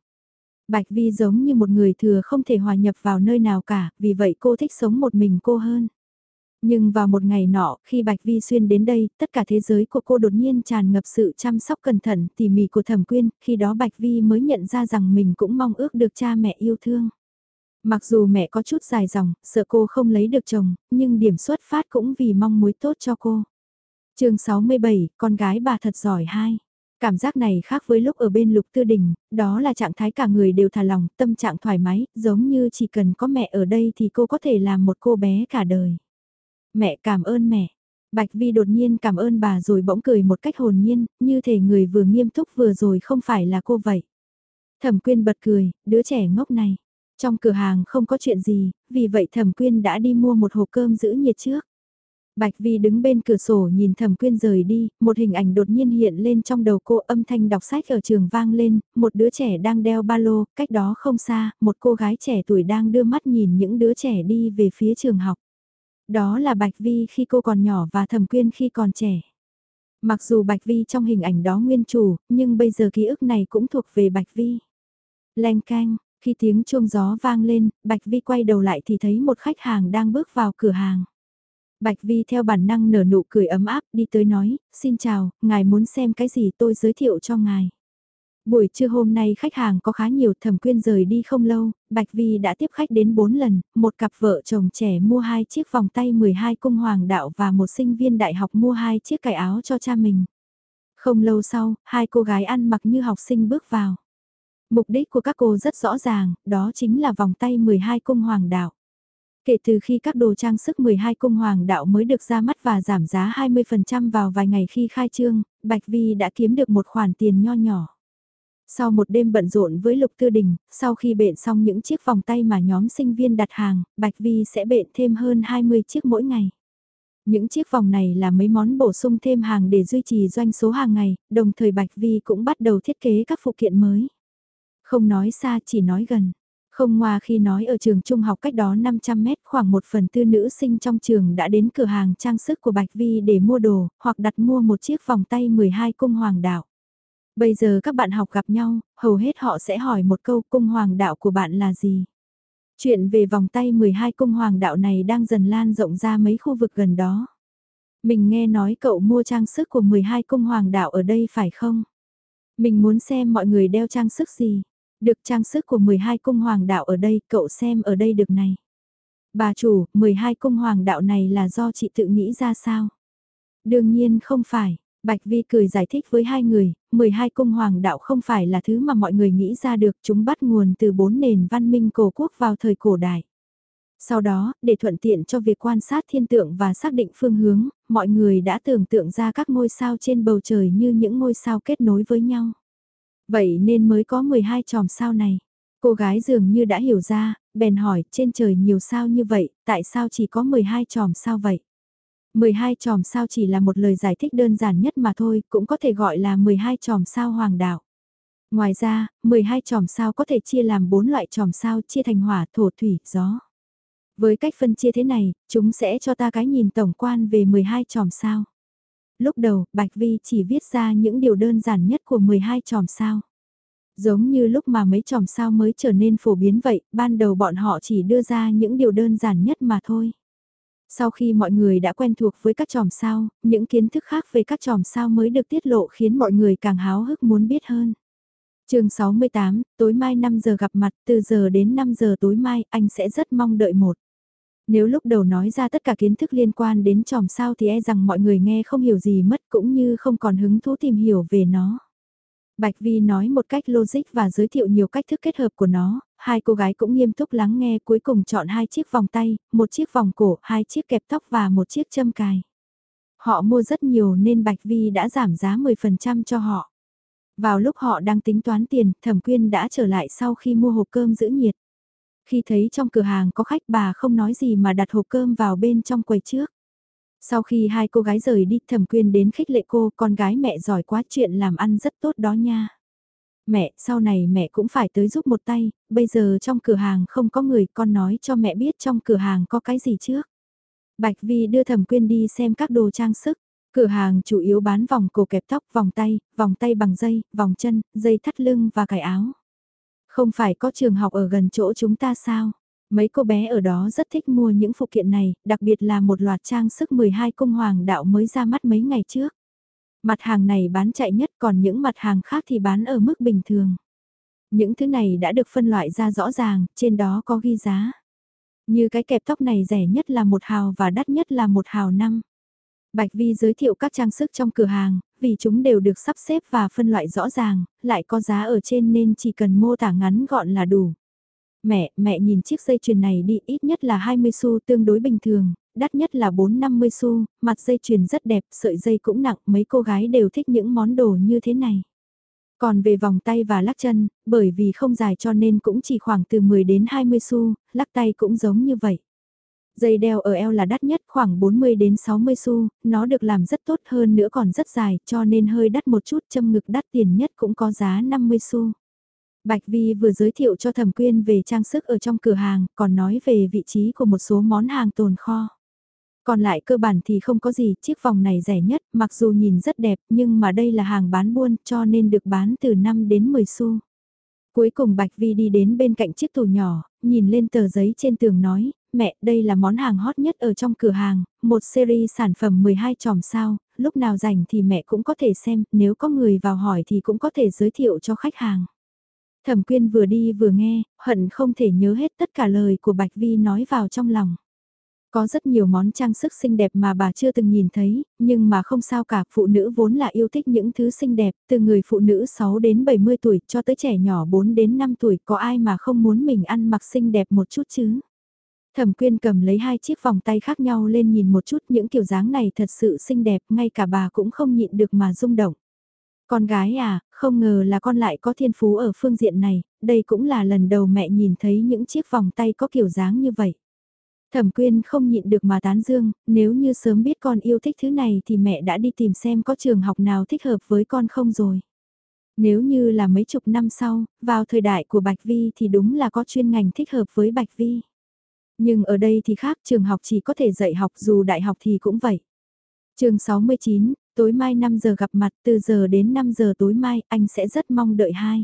Bạch Vi giống như một người thừa không thể hòa nhập vào nơi nào cả, vì vậy cô thích sống một mình cô hơn. Nhưng vào một ngày nọ, khi Bạch Vi xuyên đến đây, tất cả thế giới của cô đột nhiên tràn ngập sự chăm sóc cẩn thận, tỉ mỉ của thẩm quyên, khi đó Bạch Vi mới nhận ra rằng mình cũng mong ước được cha mẹ yêu thương. Mặc dù mẹ có chút dài dòng, sợ cô không lấy được chồng, nhưng điểm xuất phát cũng vì mong muốn tốt cho cô. chương 67, con gái bà thật giỏi hai. Cảm giác này khác với lúc ở bên lục tư đình, đó là trạng thái cả người đều thả lòng, tâm trạng thoải mái, giống như chỉ cần có mẹ ở đây thì cô có thể làm một cô bé cả đời. Mẹ cảm ơn mẹ. Bạch Vi đột nhiên cảm ơn bà rồi bỗng cười một cách hồn nhiên, như thể người vừa nghiêm túc vừa rồi không phải là cô vậy. Thẩm quyên bật cười, đứa trẻ ngốc này. Trong cửa hàng không có chuyện gì, vì vậy thẩm quyên đã đi mua một hộp cơm giữ nhiệt trước. Bạch Vi đứng bên cửa sổ nhìn thẩm quyên rời đi, một hình ảnh đột nhiên hiện lên trong đầu cô âm thanh đọc sách ở trường vang lên, một đứa trẻ đang đeo ba lô, cách đó không xa, một cô gái trẻ tuổi đang đưa mắt nhìn những đứa trẻ đi về phía trường học. Đó là Bạch Vi khi cô còn nhỏ và thẩm quyên khi còn trẻ. Mặc dù Bạch Vi trong hình ảnh đó nguyên chủ, nhưng bây giờ ký ức này cũng thuộc về Bạch Vi. lanh canh, khi tiếng chuông gió vang lên, Bạch Vi quay đầu lại thì thấy một khách hàng đang bước vào cửa hàng. Bạch Vi theo bản năng nở nụ cười ấm áp đi tới nói, xin chào, ngài muốn xem cái gì tôi giới thiệu cho ngài. Buổi trưa hôm nay khách hàng có khá nhiều thẩm quyên rời đi không lâu, Bạch Vi đã tiếp khách đến 4 lần, một cặp vợ chồng trẻ mua hai chiếc vòng tay 12 cung hoàng đạo và một sinh viên đại học mua hai chiếc cài áo cho cha mình. Không lâu sau, hai cô gái ăn mặc như học sinh bước vào. Mục đích của các cô rất rõ ràng, đó chính là vòng tay 12 cung hoàng đạo. Kể từ khi các đồ trang sức 12 cung hoàng đạo mới được ra mắt và giảm giá 20% vào vài ngày khi khai trương, Bạch Vi đã kiếm được một khoản tiền nho nhỏ. Sau một đêm bận rộn với Lục Tư Đình, sau khi bện xong những chiếc vòng tay mà nhóm sinh viên đặt hàng, Bạch Vi sẽ bện thêm hơn 20 chiếc mỗi ngày. Những chiếc vòng này là mấy món bổ sung thêm hàng để duy trì doanh số hàng ngày, đồng thời Bạch Vi cũng bắt đầu thiết kế các phụ kiện mới. Không nói xa chỉ nói gần. Không ngoa khi nói ở trường trung học cách đó 500 mét khoảng một phần tư nữ sinh trong trường đã đến cửa hàng trang sức của Bạch Vi để mua đồ, hoặc đặt mua một chiếc vòng tay 12 cung hoàng đạo. Bây giờ các bạn học gặp nhau, hầu hết họ sẽ hỏi một câu cung hoàng đạo của bạn là gì? Chuyện về vòng tay 12 cung hoàng đạo này đang dần lan rộng ra mấy khu vực gần đó. Mình nghe nói cậu mua trang sức của 12 cung hoàng đạo ở đây phải không? Mình muốn xem mọi người đeo trang sức gì. Được trang sức của 12 cung hoàng đạo ở đây, cậu xem ở đây được này. Bà chủ, 12 cung hoàng đạo này là do chị tự nghĩ ra sao? Đương nhiên không phải, Bạch Vi cười giải thích với hai người, 12 cung hoàng đạo không phải là thứ mà mọi người nghĩ ra được, chúng bắt nguồn từ bốn nền văn minh cổ quốc vào thời cổ đại. Sau đó, để thuận tiện cho việc quan sát thiên tượng và xác định phương hướng, mọi người đã tưởng tượng ra các ngôi sao trên bầu trời như những ngôi sao kết nối với nhau. Vậy nên mới có 12 chòm sao này. Cô gái dường như đã hiểu ra, bèn hỏi trên trời nhiều sao như vậy, tại sao chỉ có 12 chòm sao vậy? 12 chòm sao chỉ là một lời giải thích đơn giản nhất mà thôi, cũng có thể gọi là 12 chòm sao hoàng đạo. Ngoài ra, 12 chòm sao có thể chia làm 4 loại chòm sao chia thành hỏa, thổ, thủy, gió. Với cách phân chia thế này, chúng sẽ cho ta cái nhìn tổng quan về 12 chòm sao. Lúc đầu, Bạch Vi chỉ viết ra những điều đơn giản nhất của 12 chòm sao. Giống như lúc mà mấy chòm sao mới trở nên phổ biến vậy, ban đầu bọn họ chỉ đưa ra những điều đơn giản nhất mà thôi. Sau khi mọi người đã quen thuộc với các chòm sao, những kiến thức khác về các chòm sao mới được tiết lộ khiến mọi người càng háo hức muốn biết hơn. chương 68, tối mai 5 giờ gặp mặt, từ giờ đến 5 giờ tối mai, anh sẽ rất mong đợi một. Nếu lúc đầu nói ra tất cả kiến thức liên quan đến chòm sao thì e rằng mọi người nghe không hiểu gì mất cũng như không còn hứng thú tìm hiểu về nó. Bạch Vi nói một cách logic và giới thiệu nhiều cách thức kết hợp của nó, hai cô gái cũng nghiêm túc lắng nghe cuối cùng chọn hai chiếc vòng tay, một chiếc vòng cổ, hai chiếc kẹp tóc và một chiếc châm cài. Họ mua rất nhiều nên Bạch Vi đã giảm giá 10% cho họ. Vào lúc họ đang tính toán tiền, Thẩm Quyên đã trở lại sau khi mua hộp cơm giữ nhiệt. Khi thấy trong cửa hàng có khách bà không nói gì mà đặt hộp cơm vào bên trong quầy trước. Sau khi hai cô gái rời đi thẩm quyên đến khích lệ cô con gái mẹ giỏi quá chuyện làm ăn rất tốt đó nha. Mẹ, sau này mẹ cũng phải tới giúp một tay, bây giờ trong cửa hàng không có người con nói cho mẹ biết trong cửa hàng có cái gì trước. Bạch Vi đưa thẩm quyên đi xem các đồ trang sức. Cửa hàng chủ yếu bán vòng cổ kẹp tóc, vòng tay, vòng tay bằng dây, vòng chân, dây thắt lưng và cài áo. Không phải có trường học ở gần chỗ chúng ta sao? Mấy cô bé ở đó rất thích mua những phụ kiện này, đặc biệt là một loạt trang sức 12 cung hoàng đạo mới ra mắt mấy ngày trước. Mặt hàng này bán chạy nhất còn những mặt hàng khác thì bán ở mức bình thường. Những thứ này đã được phân loại ra rõ ràng, trên đó có ghi giá. Như cái kẹp tóc này rẻ nhất là một hào và đắt nhất là một hào năm. Bạch Vi giới thiệu các trang sức trong cửa hàng, vì chúng đều được sắp xếp và phân loại rõ ràng, lại có giá ở trên nên chỉ cần mô tả ngắn gọn là đủ. Mẹ, mẹ nhìn chiếc dây chuyền này đi, ít nhất là 20 xu tương đối bình thường, đắt nhất là 4-50 xu, mặt dây chuyền rất đẹp, sợi dây cũng nặng, mấy cô gái đều thích những món đồ như thế này. Còn về vòng tay và lắc chân, bởi vì không dài cho nên cũng chỉ khoảng từ 10 đến 20 xu, lắc tay cũng giống như vậy. Dây đeo ở eo là đắt nhất khoảng 40 đến 60 xu, nó được làm rất tốt hơn nữa còn rất dài cho nên hơi đắt một chút châm ngực đắt tiền nhất cũng có giá 50 xu. Bạch Vi vừa giới thiệu cho Thẩm Quyên về trang sức ở trong cửa hàng, còn nói về vị trí của một số món hàng tồn kho. Còn lại cơ bản thì không có gì, chiếc vòng này rẻ nhất, mặc dù nhìn rất đẹp nhưng mà đây là hàng bán buôn cho nên được bán từ 5 đến 10 xu. Cuối cùng Bạch Vi đi đến bên cạnh chiếc tủ nhỏ, nhìn lên tờ giấy trên tường nói, mẹ, đây là món hàng hot nhất ở trong cửa hàng, một series sản phẩm 12 chòm sao, lúc nào rảnh thì mẹ cũng có thể xem, nếu có người vào hỏi thì cũng có thể giới thiệu cho khách hàng. Thẩm quyên vừa đi vừa nghe, hận không thể nhớ hết tất cả lời của Bạch Vi nói vào trong lòng. Có rất nhiều món trang sức xinh đẹp mà bà chưa từng nhìn thấy, nhưng mà không sao cả, phụ nữ vốn là yêu thích những thứ xinh đẹp, từ người phụ nữ 6 đến 70 tuổi cho tới trẻ nhỏ 4 đến 5 tuổi, có ai mà không muốn mình ăn mặc xinh đẹp một chút chứ? Thẩm quyên cầm lấy hai chiếc vòng tay khác nhau lên nhìn một chút những kiểu dáng này thật sự xinh đẹp, ngay cả bà cũng không nhịn được mà rung động. Con gái à, không ngờ là con lại có thiên phú ở phương diện này, đây cũng là lần đầu mẹ nhìn thấy những chiếc vòng tay có kiểu dáng như vậy. Thẩm quyên không nhịn được mà tán dương, nếu như sớm biết con yêu thích thứ này thì mẹ đã đi tìm xem có trường học nào thích hợp với con không rồi. Nếu như là mấy chục năm sau, vào thời đại của Bạch Vi thì đúng là có chuyên ngành thích hợp với Bạch Vi. Nhưng ở đây thì khác, trường học chỉ có thể dạy học dù đại học thì cũng vậy. chương 69, tối mai 5 giờ gặp mặt, từ giờ đến 5 giờ tối mai, anh sẽ rất mong đợi hai.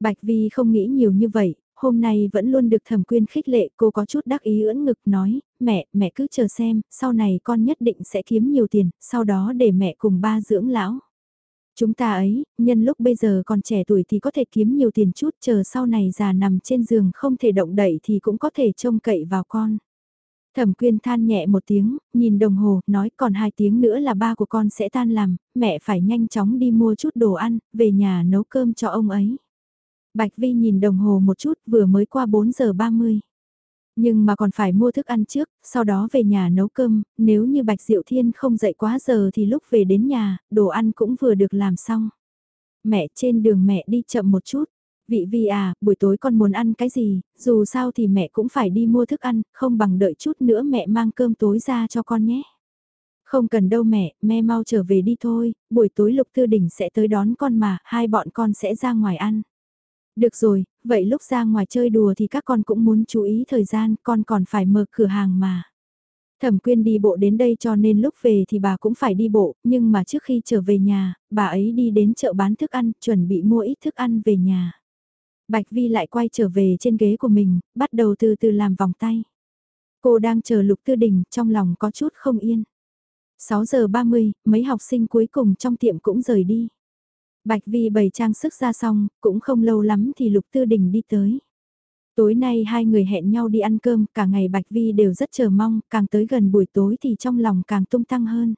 Bạch Vi không nghĩ nhiều như vậy, hôm nay vẫn luôn được thẩm quyên khích lệ, cô có chút đắc ý ưỡn ngực nói, mẹ, mẹ cứ chờ xem, sau này con nhất định sẽ kiếm nhiều tiền, sau đó để mẹ cùng ba dưỡng lão. Chúng ta ấy, nhân lúc bây giờ còn trẻ tuổi thì có thể kiếm nhiều tiền chút, chờ sau này già nằm trên giường không thể động đậy thì cũng có thể trông cậy vào con. Thẩm quyên than nhẹ một tiếng, nhìn đồng hồ, nói còn hai tiếng nữa là ba của con sẽ tan làm, mẹ phải nhanh chóng đi mua chút đồ ăn, về nhà nấu cơm cho ông ấy. Bạch Vi nhìn đồng hồ một chút vừa mới qua 4 giờ 30. Nhưng mà còn phải mua thức ăn trước, sau đó về nhà nấu cơm, nếu như Bạch Diệu Thiên không dậy quá giờ thì lúc về đến nhà, đồ ăn cũng vừa được làm xong. Mẹ trên đường mẹ đi chậm một chút. Vị Vi à, buổi tối con muốn ăn cái gì, dù sao thì mẹ cũng phải đi mua thức ăn, không bằng đợi chút nữa mẹ mang cơm tối ra cho con nhé. Không cần đâu mẹ, mẹ mau trở về đi thôi, buổi tối Lục Tư Đình sẽ tới đón con mà, hai bọn con sẽ ra ngoài ăn. Được rồi, vậy lúc ra ngoài chơi đùa thì các con cũng muốn chú ý thời gian, con còn phải mở cửa hàng mà. Thẩm quyên đi bộ đến đây cho nên lúc về thì bà cũng phải đi bộ, nhưng mà trước khi trở về nhà, bà ấy đi đến chợ bán thức ăn, chuẩn bị mua ít thức ăn về nhà. Bạch Vi lại quay trở về trên ghế của mình, bắt đầu từ từ làm vòng tay. Cô đang chờ Lục Tư Đình, trong lòng có chút không yên. 6 giờ 30, mấy học sinh cuối cùng trong tiệm cũng rời đi. Bạch Vi bày trang sức ra xong, cũng không lâu lắm thì Lục Tư Đình đi tới. Tối nay hai người hẹn nhau đi ăn cơm, cả ngày Bạch Vi đều rất chờ mong, càng tới gần buổi tối thì trong lòng càng tung tăng hơn.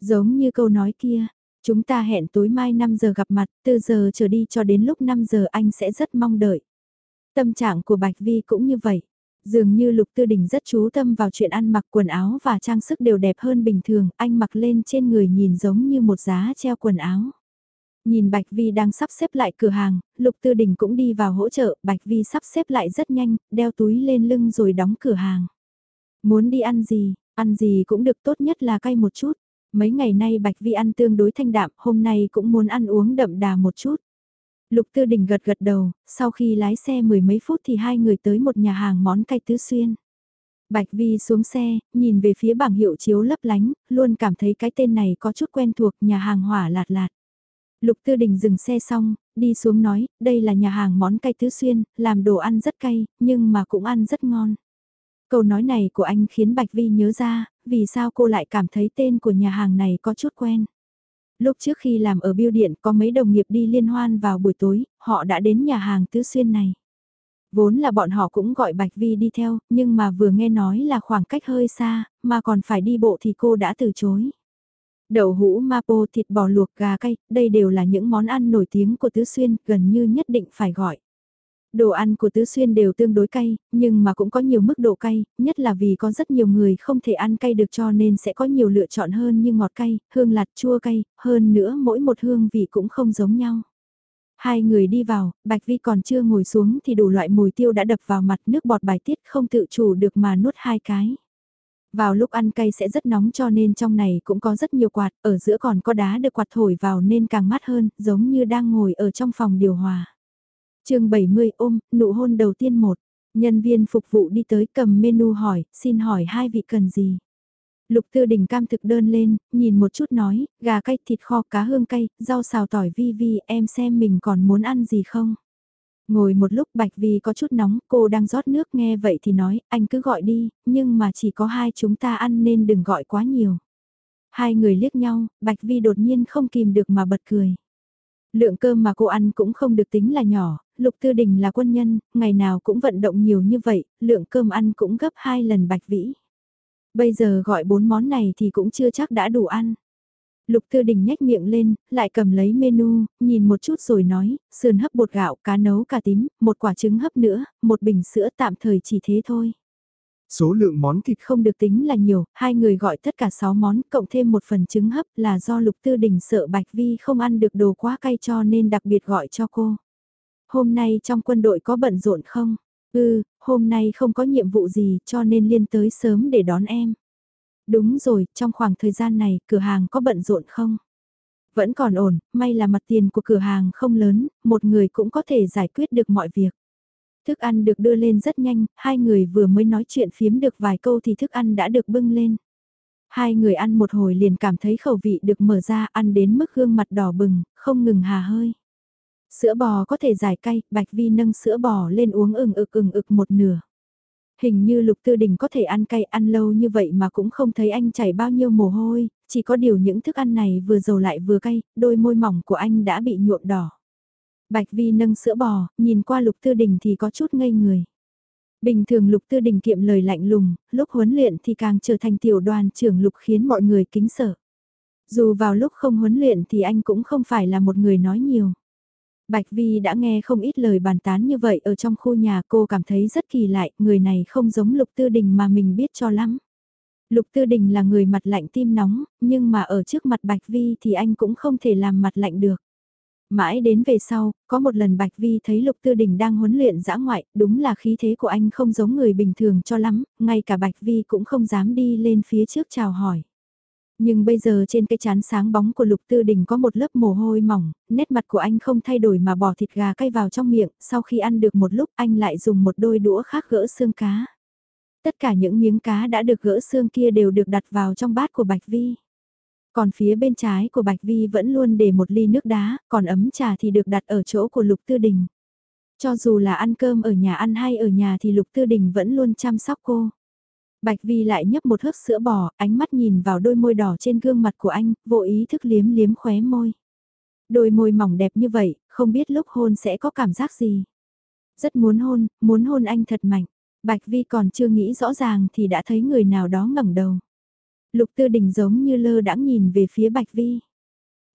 Giống như câu nói kia, chúng ta hẹn tối mai 5 giờ gặp mặt, từ giờ trở đi cho đến lúc 5 giờ anh sẽ rất mong đợi. Tâm trạng của Bạch Vi cũng như vậy. Dường như Lục Tư Đình rất chú tâm vào chuyện ăn mặc quần áo và trang sức đều đẹp hơn bình thường, anh mặc lên trên người nhìn giống như một giá treo quần áo. Nhìn Bạch Vi đang sắp xếp lại cửa hàng, Lục Tư Đình cũng đi vào hỗ trợ, Bạch Vi sắp xếp lại rất nhanh, đeo túi lên lưng rồi đóng cửa hàng. Muốn đi ăn gì, ăn gì cũng được tốt nhất là cay một chút. Mấy ngày nay Bạch Vi ăn tương đối thanh đạm, hôm nay cũng muốn ăn uống đậm đà một chút. Lục Tư Đình gật gật đầu, sau khi lái xe mười mấy phút thì hai người tới một nhà hàng món cay tứ xuyên. Bạch Vi xuống xe, nhìn về phía bảng hiệu chiếu lấp lánh, luôn cảm thấy cái tên này có chút quen thuộc nhà hàng hỏa lạt lạt. Lục Tư Đình dừng xe xong, đi xuống nói, đây là nhà hàng món cay tứ xuyên, làm đồ ăn rất cay, nhưng mà cũng ăn rất ngon. Câu nói này của anh khiến Bạch Vi nhớ ra, vì sao cô lại cảm thấy tên của nhà hàng này có chút quen. Lúc trước khi làm ở biêu điện có mấy đồng nghiệp đi liên hoan vào buổi tối, họ đã đến nhà hàng tứ xuyên này. Vốn là bọn họ cũng gọi Bạch Vi đi theo, nhưng mà vừa nghe nói là khoảng cách hơi xa, mà còn phải đi bộ thì cô đã từ chối. Đậu hũ mapo, thịt bò luộc, gà cay, đây đều là những món ăn nổi tiếng của Tứ Xuyên, gần như nhất định phải gọi. Đồ ăn của Tứ Xuyên đều tương đối cay, nhưng mà cũng có nhiều mức độ cay, nhất là vì có rất nhiều người không thể ăn cay được cho nên sẽ có nhiều lựa chọn hơn như ngọt cay, hương lạt chua cay, hơn nữa mỗi một hương vị cũng không giống nhau. Hai người đi vào, Bạch Vi còn chưa ngồi xuống thì đủ loại mùi tiêu đã đập vào mặt nước bọt bài tiết không tự chủ được mà nuốt hai cái. Vào lúc ăn cay sẽ rất nóng cho nên trong này cũng có rất nhiều quạt, ở giữa còn có đá được quạt thổi vào nên càng mát hơn, giống như đang ngồi ở trong phòng điều hòa. chương 70 ôm, nụ hôn đầu tiên một. Nhân viên phục vụ đi tới cầm menu hỏi, xin hỏi hai vị cần gì? Lục Tư Đình cam thực đơn lên, nhìn một chút nói, gà cay, thịt kho, cá hương cay, rau xào tỏi vi vi, em xem mình còn muốn ăn gì không? Ngồi một lúc Bạch Vi có chút nóng, cô đang rót nước nghe vậy thì nói, anh cứ gọi đi, nhưng mà chỉ có hai chúng ta ăn nên đừng gọi quá nhiều. Hai người liếc nhau, Bạch Vi đột nhiên không kìm được mà bật cười. Lượng cơm mà cô ăn cũng không được tính là nhỏ, Lục Tư Đình là quân nhân, ngày nào cũng vận động nhiều như vậy, lượng cơm ăn cũng gấp hai lần Bạch Vĩ. Bây giờ gọi bốn món này thì cũng chưa chắc đã đủ ăn. Lục Tư Đình nhếch miệng lên, lại cầm lấy menu, nhìn một chút rồi nói, sườn hấp bột gạo, cá nấu cà tím, một quả trứng hấp nữa, một bình sữa tạm thời chỉ thế thôi. Số lượng món thịt không được tính là nhiều, hai người gọi tất cả 6 món, cộng thêm một phần trứng hấp là do Lục Tư Đình sợ Bạch Vi không ăn được đồ quá cay cho nên đặc biệt gọi cho cô. Hôm nay trong quân đội có bận rộn không? Ừ, hôm nay không có nhiệm vụ gì cho nên liên tới sớm để đón em. Đúng rồi, trong khoảng thời gian này, cửa hàng có bận rộn không? Vẫn còn ổn, may là mặt tiền của cửa hàng không lớn, một người cũng có thể giải quyết được mọi việc. Thức ăn được đưa lên rất nhanh, hai người vừa mới nói chuyện phiếm được vài câu thì thức ăn đã được bưng lên. Hai người ăn một hồi liền cảm thấy khẩu vị được mở ra ăn đến mức gương mặt đỏ bừng, không ngừng hà hơi. Sữa bò có thể giải cay, Bạch Vi nâng sữa bò lên uống ừng ực ừng ực một nửa. Hình như Lục Tư Đình có thể ăn cay ăn lâu như vậy mà cũng không thấy anh chảy bao nhiêu mồ hôi, chỉ có điều những thức ăn này vừa dầu lại vừa cay, đôi môi mỏng của anh đã bị nhuộm đỏ. Bạch Vi nâng sữa bò, nhìn qua Lục Tư Đình thì có chút ngây người. Bình thường Lục Tư Đình kiệm lời lạnh lùng, lúc huấn luyện thì càng trở thành tiểu đoàn trưởng Lục khiến mọi người kính sợ. Dù vào lúc không huấn luyện thì anh cũng không phải là một người nói nhiều. Bạch Vi đã nghe không ít lời bàn tán như vậy ở trong khu nhà cô cảm thấy rất kỳ lạ, người này không giống Lục Tư Đình mà mình biết cho lắm. Lục Tư Đình là người mặt lạnh tim nóng, nhưng mà ở trước mặt Bạch Vi thì anh cũng không thể làm mặt lạnh được. Mãi đến về sau, có một lần Bạch Vi thấy Lục Tư Đình đang huấn luyện dã ngoại, đúng là khí thế của anh không giống người bình thường cho lắm, ngay cả Bạch Vi cũng không dám đi lên phía trước chào hỏi. Nhưng bây giờ trên cái chán sáng bóng của Lục Tư Đình có một lớp mồ hôi mỏng, nét mặt của anh không thay đổi mà bỏ thịt gà cay vào trong miệng, sau khi ăn được một lúc anh lại dùng một đôi đũa khác gỡ xương cá. Tất cả những miếng cá đã được gỡ xương kia đều được đặt vào trong bát của Bạch Vi. Còn phía bên trái của Bạch Vi vẫn luôn để một ly nước đá, còn ấm trà thì được đặt ở chỗ của Lục Tư Đình. Cho dù là ăn cơm ở nhà ăn hay ở nhà thì Lục Tư Đình vẫn luôn chăm sóc cô. Bạch Vi lại nhấp một hớp sữa bò, ánh mắt nhìn vào đôi môi đỏ trên gương mặt của anh, vô ý thức liếm liếm khóe môi. Đôi môi mỏng đẹp như vậy, không biết lúc hôn sẽ có cảm giác gì. Rất muốn hôn, muốn hôn anh thật mạnh. Bạch Vi còn chưa nghĩ rõ ràng thì đã thấy người nào đó ngẩng đầu. Lục Tư Đình giống như lơ đãng nhìn về phía Bạch Vi.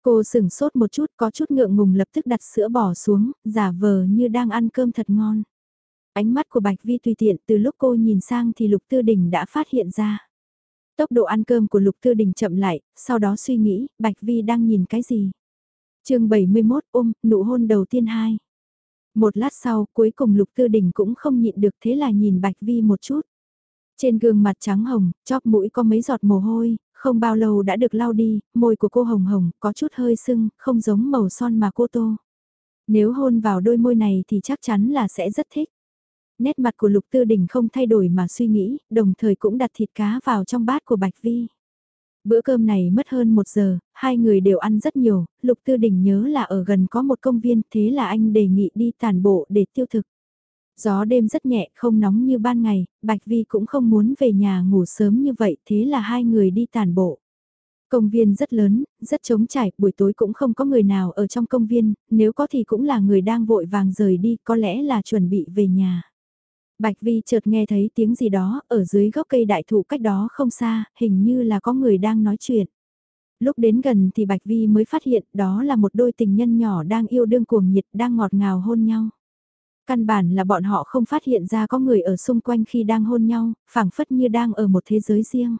Cô sửng sốt một chút có chút ngượng ngùng lập tức đặt sữa bò xuống, giả vờ như đang ăn cơm thật ngon. Ánh mắt của Bạch Vi tùy tiện từ lúc cô nhìn sang thì Lục Tư Đình đã phát hiện ra. Tốc độ ăn cơm của Lục Tư Đình chậm lại, sau đó suy nghĩ, Bạch Vi đang nhìn cái gì? chương 71 ôm, nụ hôn đầu tiên hai. Một lát sau, cuối cùng Lục Tư Đình cũng không nhịn được thế là nhìn Bạch Vi một chút. Trên gương mặt trắng hồng, chóp mũi có mấy giọt mồ hôi, không bao lâu đã được lau đi, môi của cô hồng hồng, có chút hơi sưng, không giống màu son mà cô tô. Nếu hôn vào đôi môi này thì chắc chắn là sẽ rất thích. Nét mặt của Lục Tư Đình không thay đổi mà suy nghĩ, đồng thời cũng đặt thịt cá vào trong bát của Bạch Vi. Bữa cơm này mất hơn một giờ, hai người đều ăn rất nhiều, Lục Tư Đình nhớ là ở gần có một công viên, thế là anh đề nghị đi tàn bộ để tiêu thực. Gió đêm rất nhẹ, không nóng như ban ngày, Bạch Vi cũng không muốn về nhà ngủ sớm như vậy, thế là hai người đi tàn bộ. Công viên rất lớn, rất trống trải, buổi tối cũng không có người nào ở trong công viên, nếu có thì cũng là người đang vội vàng rời đi, có lẽ là chuẩn bị về nhà. Bạch Vi chợt nghe thấy tiếng gì đó, ở dưới gốc cây đại thụ cách đó không xa, hình như là có người đang nói chuyện. Lúc đến gần thì Bạch Vi mới phát hiện đó là một đôi tình nhân nhỏ đang yêu đương cuồng nhiệt đang ngọt ngào hôn nhau. Căn bản là bọn họ không phát hiện ra có người ở xung quanh khi đang hôn nhau, phảng phất như đang ở một thế giới riêng.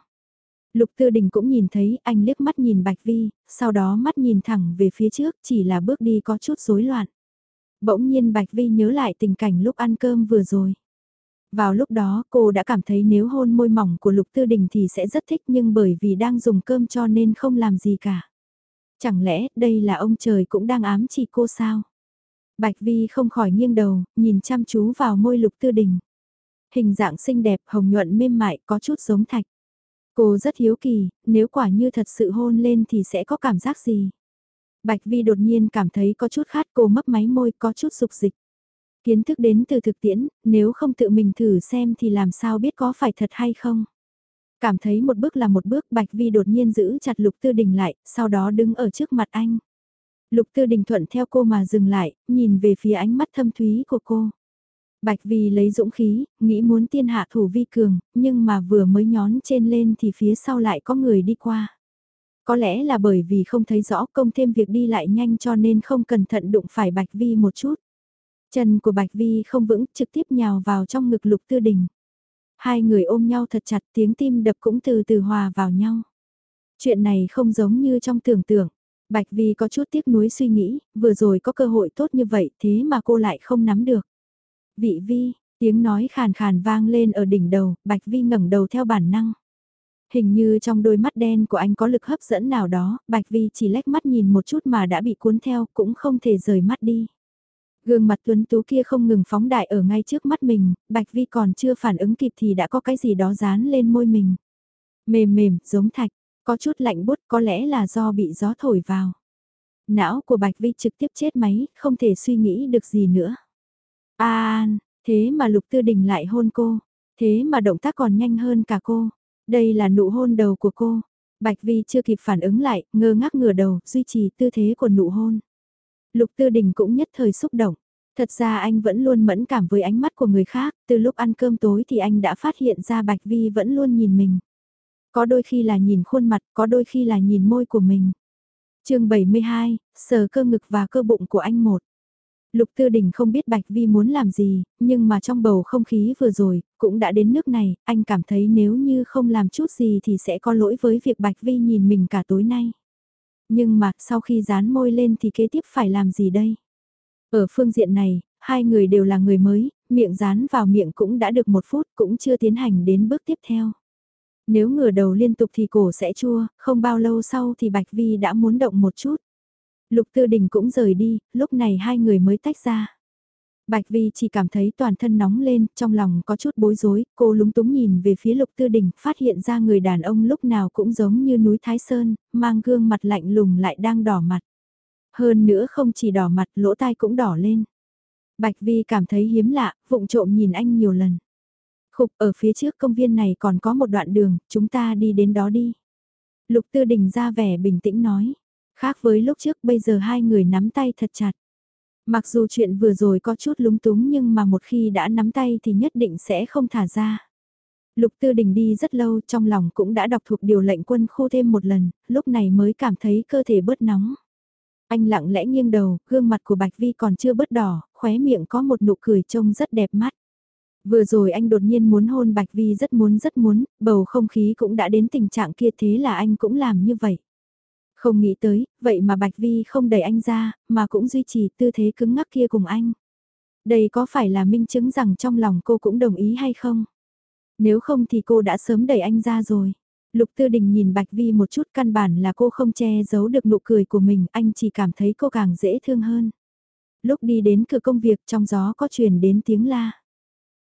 Lục Tư Đình cũng nhìn thấy anh liếc mắt nhìn Bạch Vi, sau đó mắt nhìn thẳng về phía trước chỉ là bước đi có chút rối loạn. Bỗng nhiên Bạch Vi nhớ lại tình cảnh lúc ăn cơm vừa rồi. Vào lúc đó cô đã cảm thấy nếu hôn môi mỏng của Lục Tư Đình thì sẽ rất thích nhưng bởi vì đang dùng cơm cho nên không làm gì cả. Chẳng lẽ đây là ông trời cũng đang ám chỉ cô sao? Bạch Vi không khỏi nghiêng đầu, nhìn chăm chú vào môi Lục Tư Đình. Hình dạng xinh đẹp, hồng nhuận mềm mại, có chút giống thạch. Cô rất hiếu kỳ, nếu quả như thật sự hôn lên thì sẽ có cảm giác gì? Bạch Vi đột nhiên cảm thấy có chút khát cô mấp máy môi có chút dục dịch. Kiến thức đến từ thực tiễn, nếu không tự mình thử xem thì làm sao biết có phải thật hay không. Cảm thấy một bước là một bước Bạch Vi đột nhiên giữ chặt Lục Tư Đình lại, sau đó đứng ở trước mặt anh. Lục Tư Đình thuận theo cô mà dừng lại, nhìn về phía ánh mắt thâm thúy của cô. Bạch Vi lấy dũng khí, nghĩ muốn tiên hạ thủ vi cường, nhưng mà vừa mới nhón trên lên thì phía sau lại có người đi qua. Có lẽ là bởi vì không thấy rõ công thêm việc đi lại nhanh cho nên không cẩn thận đụng phải Bạch Vi một chút. Chân của Bạch Vi không vững trực tiếp nhào vào trong ngực Lục Tư Đình. Hai người ôm nhau thật chặt tiếng tim đập cũng từ từ hòa vào nhau. Chuyện này không giống như trong tưởng tượng. Bạch Vi có chút tiếc nuối suy nghĩ, vừa rồi có cơ hội tốt như vậy thế mà cô lại không nắm được. Vị Vi, tiếng nói khàn khàn vang lên ở đỉnh đầu, Bạch Vi ngẩng đầu theo bản năng. Hình như trong đôi mắt đen của anh có lực hấp dẫn nào đó, Bạch Vi chỉ lách mắt nhìn một chút mà đã bị cuốn theo, cũng không thể rời mắt đi. Gương mặt tuấn tú kia không ngừng phóng đại ở ngay trước mắt mình, Bạch Vi còn chưa phản ứng kịp thì đã có cái gì đó dán lên môi mình. Mềm mềm, giống thạch, có chút lạnh bút có lẽ là do bị gió thổi vào. Não của Bạch Vi trực tiếp chết máy, không thể suy nghĩ được gì nữa. À, thế mà Lục Tư Đình lại hôn cô, thế mà động tác còn nhanh hơn cả cô. Đây là nụ hôn đầu của cô. Bạch Vi chưa kịp phản ứng lại, ngơ ngác ngửa đầu, duy trì tư thế của nụ hôn. Lục Tư Đình cũng nhất thời xúc động. Thật ra anh vẫn luôn mẫn cảm với ánh mắt của người khác, từ lúc ăn cơm tối thì anh đã phát hiện ra Bạch Vi vẫn luôn nhìn mình. Có đôi khi là nhìn khuôn mặt, có đôi khi là nhìn môi của mình. chương 72, sờ cơ ngực và cơ bụng của anh một. Lục Tư Đình không biết Bạch Vi muốn làm gì, nhưng mà trong bầu không khí vừa rồi, cũng đã đến nước này, anh cảm thấy nếu như không làm chút gì thì sẽ có lỗi với việc Bạch Vi nhìn mình cả tối nay. Nhưng mà, sau khi dán môi lên thì kế tiếp phải làm gì đây? Ở phương diện này, hai người đều là người mới, miệng dán vào miệng cũng đã được một phút cũng chưa tiến hành đến bước tiếp theo. Nếu ngửa đầu liên tục thì cổ sẽ chua, không bao lâu sau thì Bạch Vi đã muốn động một chút. Lục Tư Đình cũng rời đi, lúc này hai người mới tách ra. Bạch Vi chỉ cảm thấy toàn thân nóng lên, trong lòng có chút bối rối, cô lúng túng nhìn về phía Lục Tư Đình, phát hiện ra người đàn ông lúc nào cũng giống như núi Thái Sơn, mang gương mặt lạnh lùng lại đang đỏ mặt. Hơn nữa không chỉ đỏ mặt, lỗ tai cũng đỏ lên. Bạch Vi cảm thấy hiếm lạ, vụng trộm nhìn anh nhiều lần. Khục ở phía trước công viên này còn có một đoạn đường, chúng ta đi đến đó đi. Lục Tư Đình ra vẻ bình tĩnh nói. Khác với lúc trước bây giờ hai người nắm tay thật chặt. Mặc dù chuyện vừa rồi có chút lúng túng nhưng mà một khi đã nắm tay thì nhất định sẽ không thả ra. Lục Tư Đình đi rất lâu trong lòng cũng đã đọc thuộc điều lệnh quân khu thêm một lần, lúc này mới cảm thấy cơ thể bớt nóng. Anh lặng lẽ nghiêng đầu, gương mặt của Bạch Vi còn chưa bớt đỏ, khóe miệng có một nụ cười trông rất đẹp mắt. Vừa rồi anh đột nhiên muốn hôn Bạch Vi rất muốn rất muốn, bầu không khí cũng đã đến tình trạng kia thế là anh cũng làm như vậy. Không nghĩ tới, vậy mà Bạch Vi không đẩy anh ra, mà cũng duy trì tư thế cứng ngắc kia cùng anh. Đây có phải là minh chứng rằng trong lòng cô cũng đồng ý hay không? Nếu không thì cô đã sớm đẩy anh ra rồi. Lục Tư Đình nhìn Bạch Vi một chút căn bản là cô không che giấu được nụ cười của mình, anh chỉ cảm thấy cô càng dễ thương hơn. Lúc đi đến cửa công việc trong gió có truyền đến tiếng la.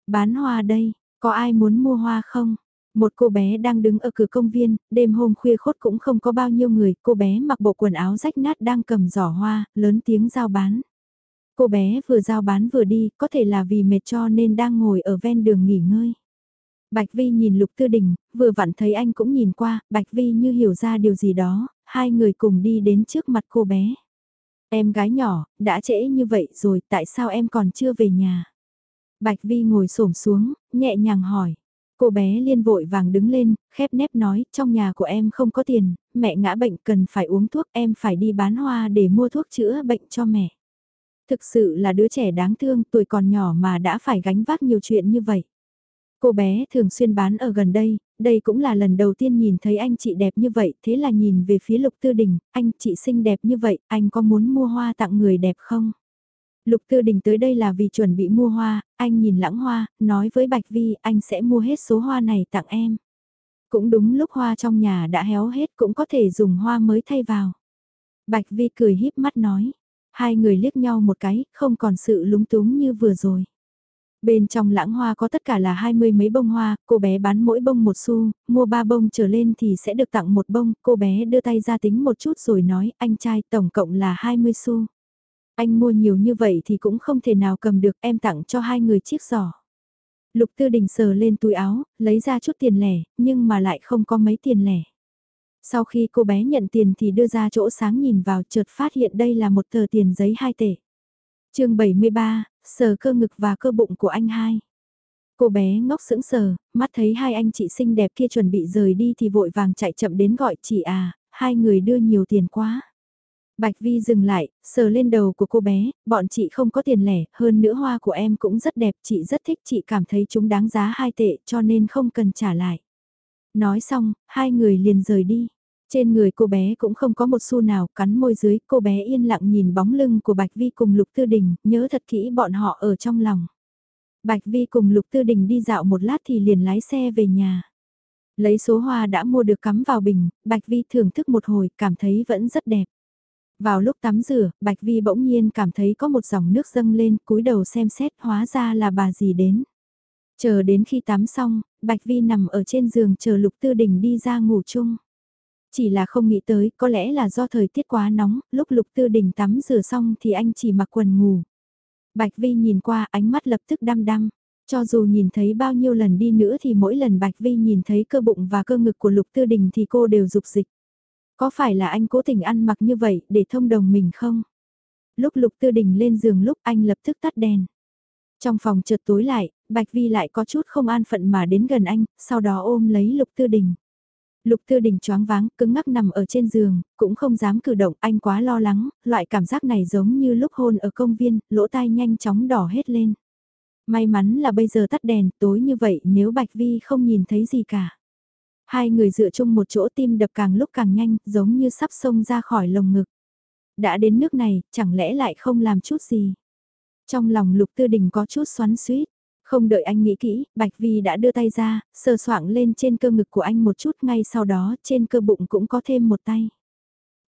Bán hoa đây, có ai muốn mua hoa không? Một cô bé đang đứng ở cửa công viên, đêm hôm khuya khốt cũng không có bao nhiêu người, cô bé mặc bộ quần áo rách nát đang cầm giỏ hoa, lớn tiếng giao bán. Cô bé vừa giao bán vừa đi, có thể là vì mệt cho nên đang ngồi ở ven đường nghỉ ngơi. Bạch Vi nhìn Lục Tư Đình, vừa vặn thấy anh cũng nhìn qua, Bạch Vi như hiểu ra điều gì đó, hai người cùng đi đến trước mặt cô bé. Em gái nhỏ, đã trễ như vậy rồi, tại sao em còn chưa về nhà? Bạch Vi ngồi xổm xuống, nhẹ nhàng hỏi. Cô bé liên vội vàng đứng lên, khép nép nói, trong nhà của em không có tiền, mẹ ngã bệnh cần phải uống thuốc, em phải đi bán hoa để mua thuốc chữa bệnh cho mẹ. Thực sự là đứa trẻ đáng thương, tuổi còn nhỏ mà đã phải gánh vác nhiều chuyện như vậy. Cô bé thường xuyên bán ở gần đây, đây cũng là lần đầu tiên nhìn thấy anh chị đẹp như vậy, thế là nhìn về phía Lục Tư Đình, anh chị xinh đẹp như vậy, anh có muốn mua hoa tặng người đẹp không? Lục Tư Đình tới đây là vì chuẩn bị mua hoa, anh nhìn lãng hoa, nói với Bạch Vi anh sẽ mua hết số hoa này tặng em. Cũng đúng lúc hoa trong nhà đã héo hết cũng có thể dùng hoa mới thay vào. Bạch Vi cười híp mắt nói, hai người liếc nhau một cái, không còn sự lúng túng như vừa rồi. Bên trong lãng hoa có tất cả là hai mươi mấy bông hoa, cô bé bán mỗi bông một xu, mua ba bông trở lên thì sẽ được tặng một bông, cô bé đưa tay ra tính một chút rồi nói, anh trai tổng cộng là 20 xu. Anh mua nhiều như vậy thì cũng không thể nào cầm được em tặng cho hai người chiếc giỏ. Lục Tư Đình sờ lên túi áo, lấy ra chút tiền lẻ, nhưng mà lại không có mấy tiền lẻ. Sau khi cô bé nhận tiền thì đưa ra chỗ sáng nhìn vào chợt phát hiện đây là một tờ tiền giấy hai tệ. chương 73, sờ cơ ngực và cơ bụng của anh hai. Cô bé ngốc sững sờ, mắt thấy hai anh chị xinh đẹp kia chuẩn bị rời đi thì vội vàng chạy chậm đến gọi chị à, hai người đưa nhiều tiền quá. Bạch Vi dừng lại, sờ lên đầu của cô bé, bọn chị không có tiền lẻ, hơn nữa hoa của em cũng rất đẹp, chị rất thích, chị cảm thấy chúng đáng giá hai tệ cho nên không cần trả lại. Nói xong, hai người liền rời đi. Trên người cô bé cũng không có một xu nào, cắn môi dưới, cô bé yên lặng nhìn bóng lưng của Bạch Vi cùng Lục Tư Đình, nhớ thật kỹ bọn họ ở trong lòng. Bạch Vi cùng Lục Tư Đình đi dạo một lát thì liền lái xe về nhà. Lấy số hoa đã mua được cắm vào bình, Bạch Vi thưởng thức một hồi, cảm thấy vẫn rất đẹp. Vào lúc tắm rửa, Bạch Vi bỗng nhiên cảm thấy có một dòng nước dâng lên, cúi đầu xem xét hóa ra là bà gì đến. Chờ đến khi tắm xong, Bạch Vi nằm ở trên giường chờ Lục Tư Đình đi ra ngủ chung. Chỉ là không nghĩ tới, có lẽ là do thời tiết quá nóng, lúc Lục Tư Đình tắm rửa xong thì anh chỉ mặc quần ngủ. Bạch Vi nhìn qua ánh mắt lập tức đăm đăm. Cho dù nhìn thấy bao nhiêu lần đi nữa thì mỗi lần Bạch Vi nhìn thấy cơ bụng và cơ ngực của Lục Tư Đình thì cô đều dục dịch. Có phải là anh cố tình ăn mặc như vậy để thông đồng mình không? Lúc Lục Tư Đình lên giường lúc anh lập tức tắt đèn. Trong phòng chợt tối lại, Bạch Vi lại có chút không an phận mà đến gần anh, sau đó ôm lấy Lục Tư Đình. Lục Tư Đình choáng váng, cứng ngắc nằm ở trên giường, cũng không dám cử động, anh quá lo lắng, loại cảm giác này giống như lúc hôn ở công viên, lỗ tai nhanh chóng đỏ hết lên. May mắn là bây giờ tắt đèn, tối như vậy nếu Bạch Vi không nhìn thấy gì cả. Hai người dựa chung một chỗ tim đập càng lúc càng nhanh, giống như sắp xông ra khỏi lồng ngực. Đã đến nước này, chẳng lẽ lại không làm chút gì. Trong lòng Lục Tư Đình có chút xoắn suýt. Không đợi anh nghĩ kỹ, Bạch Vi đã đưa tay ra, sờ soạng lên trên cơ ngực của anh một chút ngay sau đó trên cơ bụng cũng có thêm một tay.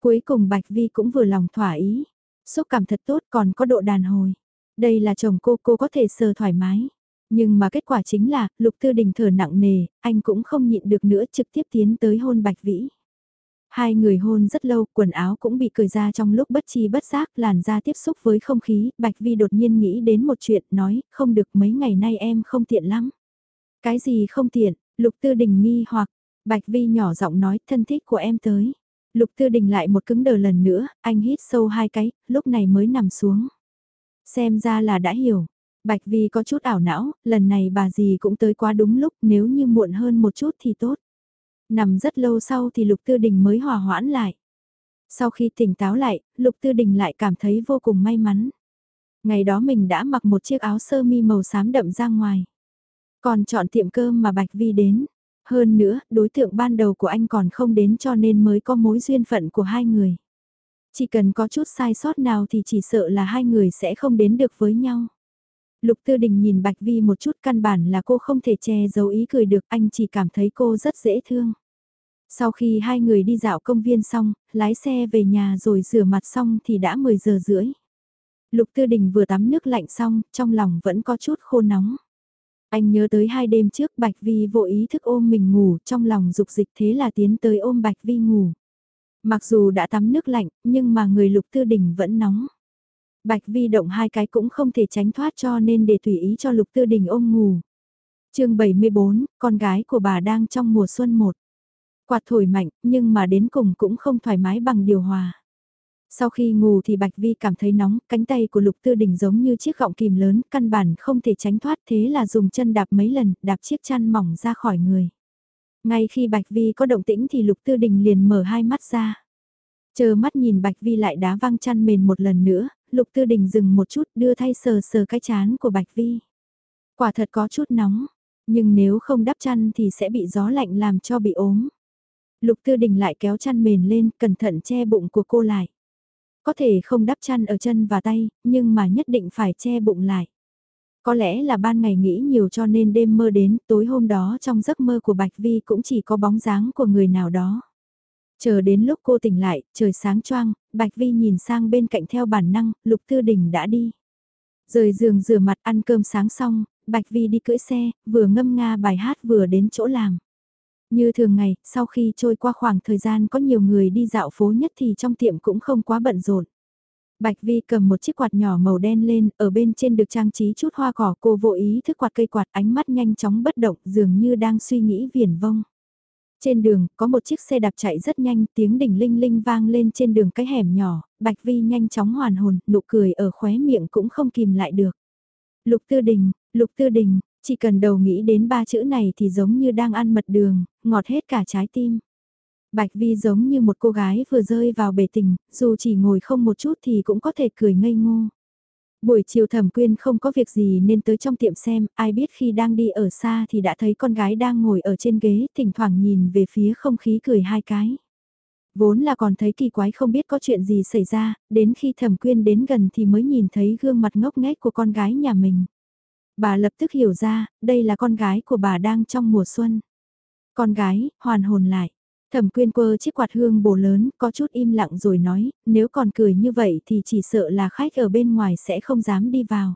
Cuối cùng Bạch Vi cũng vừa lòng thỏa ý. Xúc cảm thật tốt còn có độ đàn hồi. Đây là chồng cô, cô có thể sờ thoải mái. Nhưng mà kết quả chính là, Lục Tư Đình thở nặng nề, anh cũng không nhịn được nữa trực tiếp tiến tới hôn Bạch Vĩ. Hai người hôn rất lâu, quần áo cũng bị cởi ra trong lúc bất chi bất giác, làn da tiếp xúc với không khí, Bạch Vi đột nhiên nghĩ đến một chuyện, nói, không được mấy ngày nay em không tiện lắm. Cái gì không tiện, Lục Tư Đình nghi hoặc, Bạch Vi nhỏ giọng nói, thân thích của em tới. Lục Tư Đình lại một cứng đờ lần nữa, anh hít sâu hai cái, lúc này mới nằm xuống. Xem ra là đã hiểu. Bạch Vi có chút ảo não, lần này bà gì cũng tới quá đúng lúc, nếu như muộn hơn một chút thì tốt. Nằm rất lâu sau thì Lục Tư Đình mới hòa hoãn lại. Sau khi tỉnh táo lại, Lục Tư Đình lại cảm thấy vô cùng may mắn. Ngày đó mình đã mặc một chiếc áo sơ mi màu xám đậm ra ngoài. Còn chọn tiệm cơm mà Bạch Vi đến. Hơn nữa, đối tượng ban đầu của anh còn không đến cho nên mới có mối duyên phận của hai người. Chỉ cần có chút sai sót nào thì chỉ sợ là hai người sẽ không đến được với nhau. Lục Tư Đình nhìn Bạch Vi một chút căn bản là cô không thể che giấu ý cười được anh chỉ cảm thấy cô rất dễ thương. Sau khi hai người đi dạo công viên xong, lái xe về nhà rồi rửa mặt xong thì đã 10 giờ rưỡi. Lục Tư Đình vừa tắm nước lạnh xong, trong lòng vẫn có chút khô nóng. Anh nhớ tới hai đêm trước Bạch Vi vô ý thức ôm mình ngủ, trong lòng dục dịch thế là tiến tới ôm Bạch Vi ngủ. Mặc dù đã tắm nước lạnh, nhưng mà người Lục Tư Đình vẫn nóng. Bạch Vi động hai cái cũng không thể tránh thoát cho nên để tùy ý cho Lục Tư Đình ôm ngủ. chương 74, con gái của bà đang trong mùa xuân một. Quạt thổi mạnh, nhưng mà đến cùng cũng không thoải mái bằng điều hòa. Sau khi ngủ thì Bạch Vi cảm thấy nóng, cánh tay của Lục Tư Đình giống như chiếc gọng kìm lớn, căn bản không thể tránh thoát thế là dùng chân đạp mấy lần, đạp chiếc chăn mỏng ra khỏi người. Ngay khi Bạch Vi có động tĩnh thì Lục Tư Đình liền mở hai mắt ra. Chờ mắt nhìn Bạch Vi lại đá văng chăn mền một lần nữa, Lục Tư Đình dừng một chút đưa thay sờ sờ cái chán của Bạch Vi. Quả thật có chút nóng, nhưng nếu không đắp chăn thì sẽ bị gió lạnh làm cho bị ốm. Lục Tư Đình lại kéo chăn mền lên, cẩn thận che bụng của cô lại. Có thể không đắp chăn ở chân và tay, nhưng mà nhất định phải che bụng lại. Có lẽ là ban ngày nghĩ nhiều cho nên đêm mơ đến, tối hôm đó trong giấc mơ của Bạch Vi cũng chỉ có bóng dáng của người nào đó. Chờ đến lúc cô tỉnh lại, trời sáng choang, Bạch Vi nhìn sang bên cạnh theo bản năng, Lục Tư Đình đã đi. Rời giường rửa mặt ăn cơm sáng xong, Bạch Vi đi cưỡi xe, vừa ngâm nga bài hát vừa đến chỗ làm. Như thường ngày, sau khi trôi qua khoảng thời gian có nhiều người đi dạo phố nhất thì trong tiệm cũng không quá bận rộn. Bạch Vi cầm một chiếc quạt nhỏ màu đen lên, ở bên trên được trang trí chút hoa cỏ cô vô ý thức quạt cây quạt ánh mắt nhanh chóng bất động dường như đang suy nghĩ viển vông. Trên đường, có một chiếc xe đạp chạy rất nhanh, tiếng đỉnh linh linh vang lên trên đường cái hẻm nhỏ, Bạch Vi nhanh chóng hoàn hồn, nụ cười ở khóe miệng cũng không kìm lại được. Lục Tư Đình, Lục Tư Đình, chỉ cần đầu nghĩ đến ba chữ này thì giống như đang ăn mật đường, ngọt hết cả trái tim. Bạch Vi giống như một cô gái vừa rơi vào bể tình, dù chỉ ngồi không một chút thì cũng có thể cười ngây ngô. Buổi chiều thẩm quyên không có việc gì nên tới trong tiệm xem, ai biết khi đang đi ở xa thì đã thấy con gái đang ngồi ở trên ghế, thỉnh thoảng nhìn về phía không khí cười hai cái. Vốn là còn thấy kỳ quái không biết có chuyện gì xảy ra, đến khi thẩm quyên đến gần thì mới nhìn thấy gương mặt ngốc nghếch của con gái nhà mình. Bà lập tức hiểu ra, đây là con gái của bà đang trong mùa xuân. Con gái, hoàn hồn lại. Thẩm quyên quơ chiếc quạt hương bổ lớn, có chút im lặng rồi nói, nếu còn cười như vậy thì chỉ sợ là khách ở bên ngoài sẽ không dám đi vào.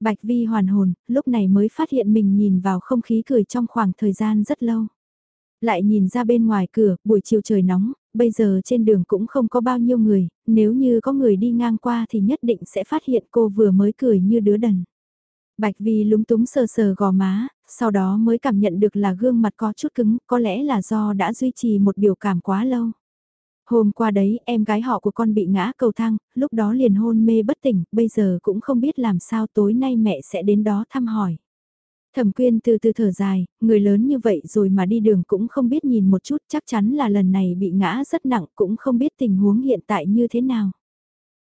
Bạch Vi hoàn hồn, lúc này mới phát hiện mình nhìn vào không khí cười trong khoảng thời gian rất lâu. Lại nhìn ra bên ngoài cửa, buổi chiều trời nóng, bây giờ trên đường cũng không có bao nhiêu người, nếu như có người đi ngang qua thì nhất định sẽ phát hiện cô vừa mới cười như đứa đần. Bạch Vi lúng túng sờ sờ gò má, sau đó mới cảm nhận được là gương mặt có chút cứng, có lẽ là do đã duy trì một biểu cảm quá lâu. Hôm qua đấy, em gái họ của con bị ngã cầu thang, lúc đó liền hôn mê bất tỉnh, bây giờ cũng không biết làm sao tối nay mẹ sẽ đến đó thăm hỏi. Thẩm quyên từ từ thở dài, người lớn như vậy rồi mà đi đường cũng không biết nhìn một chút chắc chắn là lần này bị ngã rất nặng cũng không biết tình huống hiện tại như thế nào.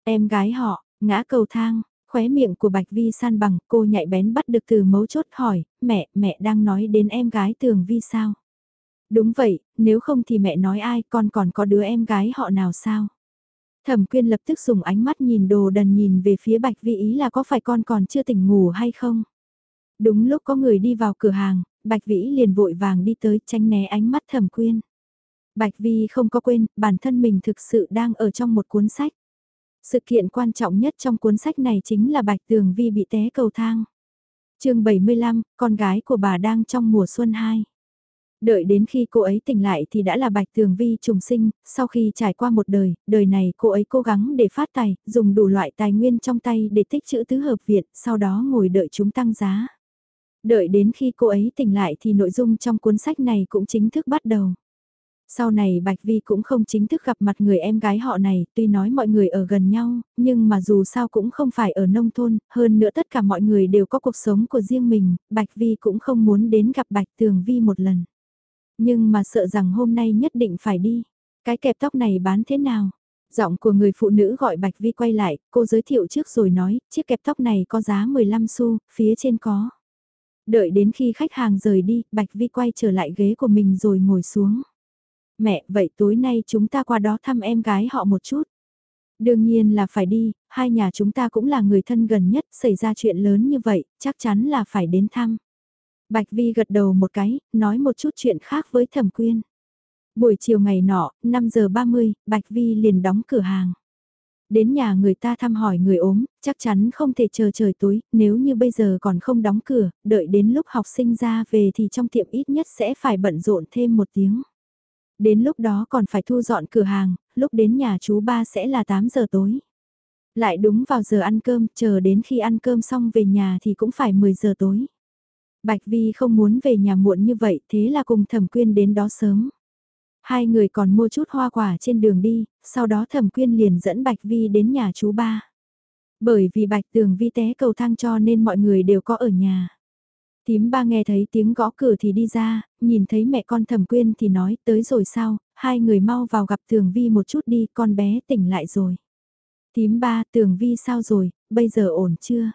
Em gái họ, ngã cầu thang, khóe miệng của Bạch Vi san bằng cô nhạy bén bắt được từ mấu chốt hỏi, mẹ, mẹ đang nói đến em gái tường Vi sao? Đúng vậy, nếu không thì mẹ nói ai con còn có đứa em gái họ nào sao? Thẩm quyên lập tức dùng ánh mắt nhìn đồ đần nhìn về phía Bạch Vi ý là có phải con còn chưa tỉnh ngủ hay không? Đúng lúc có người đi vào cửa hàng, Bạch Vĩ liền vội vàng đi tới tránh né ánh mắt thẩm quyên. Bạch Vi không có quên, bản thân mình thực sự đang ở trong một cuốn sách. Sự kiện quan trọng nhất trong cuốn sách này chính là Bạch Tường Vi bị té cầu thang. chương 75, con gái của bà đang trong mùa xuân 2. Đợi đến khi cô ấy tỉnh lại thì đã là Bạch Tường Vi trùng sinh, sau khi trải qua một đời, đời này cô ấy cố gắng để phát tài, dùng đủ loại tài nguyên trong tay để tích trữ tứ hợp viện, sau đó ngồi đợi chúng tăng giá. Đợi đến khi cô ấy tỉnh lại thì nội dung trong cuốn sách này cũng chính thức bắt đầu. Sau này Bạch Vi cũng không chính thức gặp mặt người em gái họ này, tuy nói mọi người ở gần nhau, nhưng mà dù sao cũng không phải ở nông thôn, hơn nữa tất cả mọi người đều có cuộc sống của riêng mình, Bạch Vi cũng không muốn đến gặp Bạch Tường Vi một lần. Nhưng mà sợ rằng hôm nay nhất định phải đi. Cái kẹp tóc này bán thế nào? Giọng của người phụ nữ gọi Bạch Vi quay lại, cô giới thiệu trước rồi nói, chiếc kẹp tóc này có giá 15 xu, phía trên có. Đợi đến khi khách hàng rời đi, Bạch Vi quay trở lại ghế của mình rồi ngồi xuống. Mẹ, vậy tối nay chúng ta qua đó thăm em gái họ một chút. Đương nhiên là phải đi, hai nhà chúng ta cũng là người thân gần nhất, xảy ra chuyện lớn như vậy, chắc chắn là phải đến thăm. Bạch Vi gật đầu một cái, nói một chút chuyện khác với thẩm quyên. Buổi chiều ngày nọ, 5 giờ 30, Bạch Vi liền đóng cửa hàng. Đến nhà người ta thăm hỏi người ốm, chắc chắn không thể chờ trời tối, nếu như bây giờ còn không đóng cửa, đợi đến lúc học sinh ra về thì trong tiệm ít nhất sẽ phải bận rộn thêm một tiếng. Đến lúc đó còn phải thu dọn cửa hàng, lúc đến nhà chú ba sẽ là 8 giờ tối. Lại đúng vào giờ ăn cơm, chờ đến khi ăn cơm xong về nhà thì cũng phải 10 giờ tối. Bạch Vi không muốn về nhà muộn như vậy, thế là cùng thẩm quyên đến đó sớm. Hai người còn mua chút hoa quả trên đường đi, sau đó thẩm quyên liền dẫn Bạch Vi đến nhà chú ba. Bởi vì Bạch tường Vi té cầu thang cho nên mọi người đều có ở nhà. Tím ba nghe thấy tiếng gõ cửa thì đi ra, nhìn thấy mẹ con thẩm quyên thì nói tới rồi sao, hai người mau vào gặp tường vi một chút đi, con bé tỉnh lại rồi. Tím ba, tường vi sao rồi, bây giờ ổn chưa?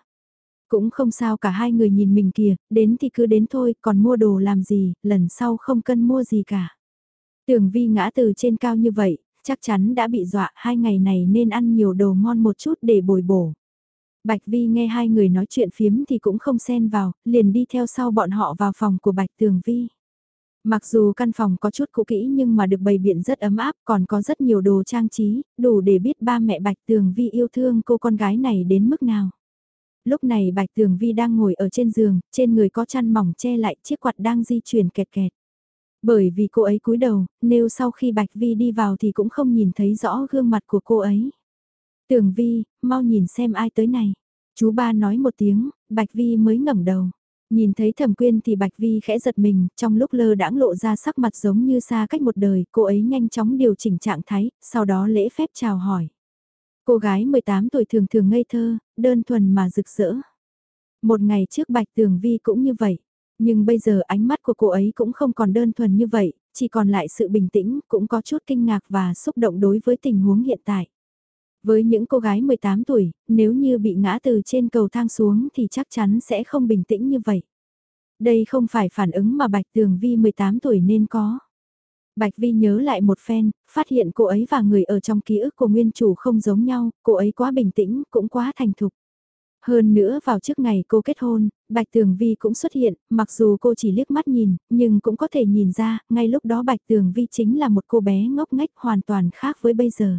Cũng không sao cả hai người nhìn mình kìa, đến thì cứ đến thôi, còn mua đồ làm gì, lần sau không cần mua gì cả. Tường vi ngã từ trên cao như vậy, chắc chắn đã bị dọa hai ngày này nên ăn nhiều đồ ngon một chút để bồi bổ. Bạch Vi nghe hai người nói chuyện phiếm thì cũng không xen vào, liền đi theo sau bọn họ vào phòng của Bạch Tường Vi. Mặc dù căn phòng có chút cũ kỹ nhưng mà được bày biện rất ấm áp còn có rất nhiều đồ trang trí, đủ để biết ba mẹ Bạch Tường Vi yêu thương cô con gái này đến mức nào. Lúc này Bạch Tường Vi đang ngồi ở trên giường, trên người có chăn mỏng che lại chiếc quạt đang di chuyển kẹt kẹt. Bởi vì cô ấy cúi đầu, nếu sau khi Bạch Vi đi vào thì cũng không nhìn thấy rõ gương mặt của cô ấy. Tường Vi, mau nhìn xem ai tới này. Chú ba nói một tiếng, Bạch Vi mới ngẩng đầu. Nhìn thấy thẩm quyên thì Bạch Vi khẽ giật mình, trong lúc lơ đãng lộ ra sắc mặt giống như xa cách một đời, cô ấy nhanh chóng điều chỉnh trạng thái, sau đó lễ phép chào hỏi. Cô gái 18 tuổi thường thường ngây thơ, đơn thuần mà rực rỡ. Một ngày trước Bạch Tường Vi cũng như vậy, nhưng bây giờ ánh mắt của cô ấy cũng không còn đơn thuần như vậy, chỉ còn lại sự bình tĩnh, cũng có chút kinh ngạc và xúc động đối với tình huống hiện tại. Với những cô gái 18 tuổi, nếu như bị ngã từ trên cầu thang xuống thì chắc chắn sẽ không bình tĩnh như vậy. Đây không phải phản ứng mà Bạch Tường Vi 18 tuổi nên có. Bạch Vi nhớ lại một phen, phát hiện cô ấy và người ở trong ký ức của nguyên chủ không giống nhau, cô ấy quá bình tĩnh, cũng quá thành thục. Hơn nữa vào trước ngày cô kết hôn, Bạch Tường Vi cũng xuất hiện, mặc dù cô chỉ liếc mắt nhìn, nhưng cũng có thể nhìn ra, ngay lúc đó Bạch Tường Vi chính là một cô bé ngốc nghếch hoàn toàn khác với bây giờ.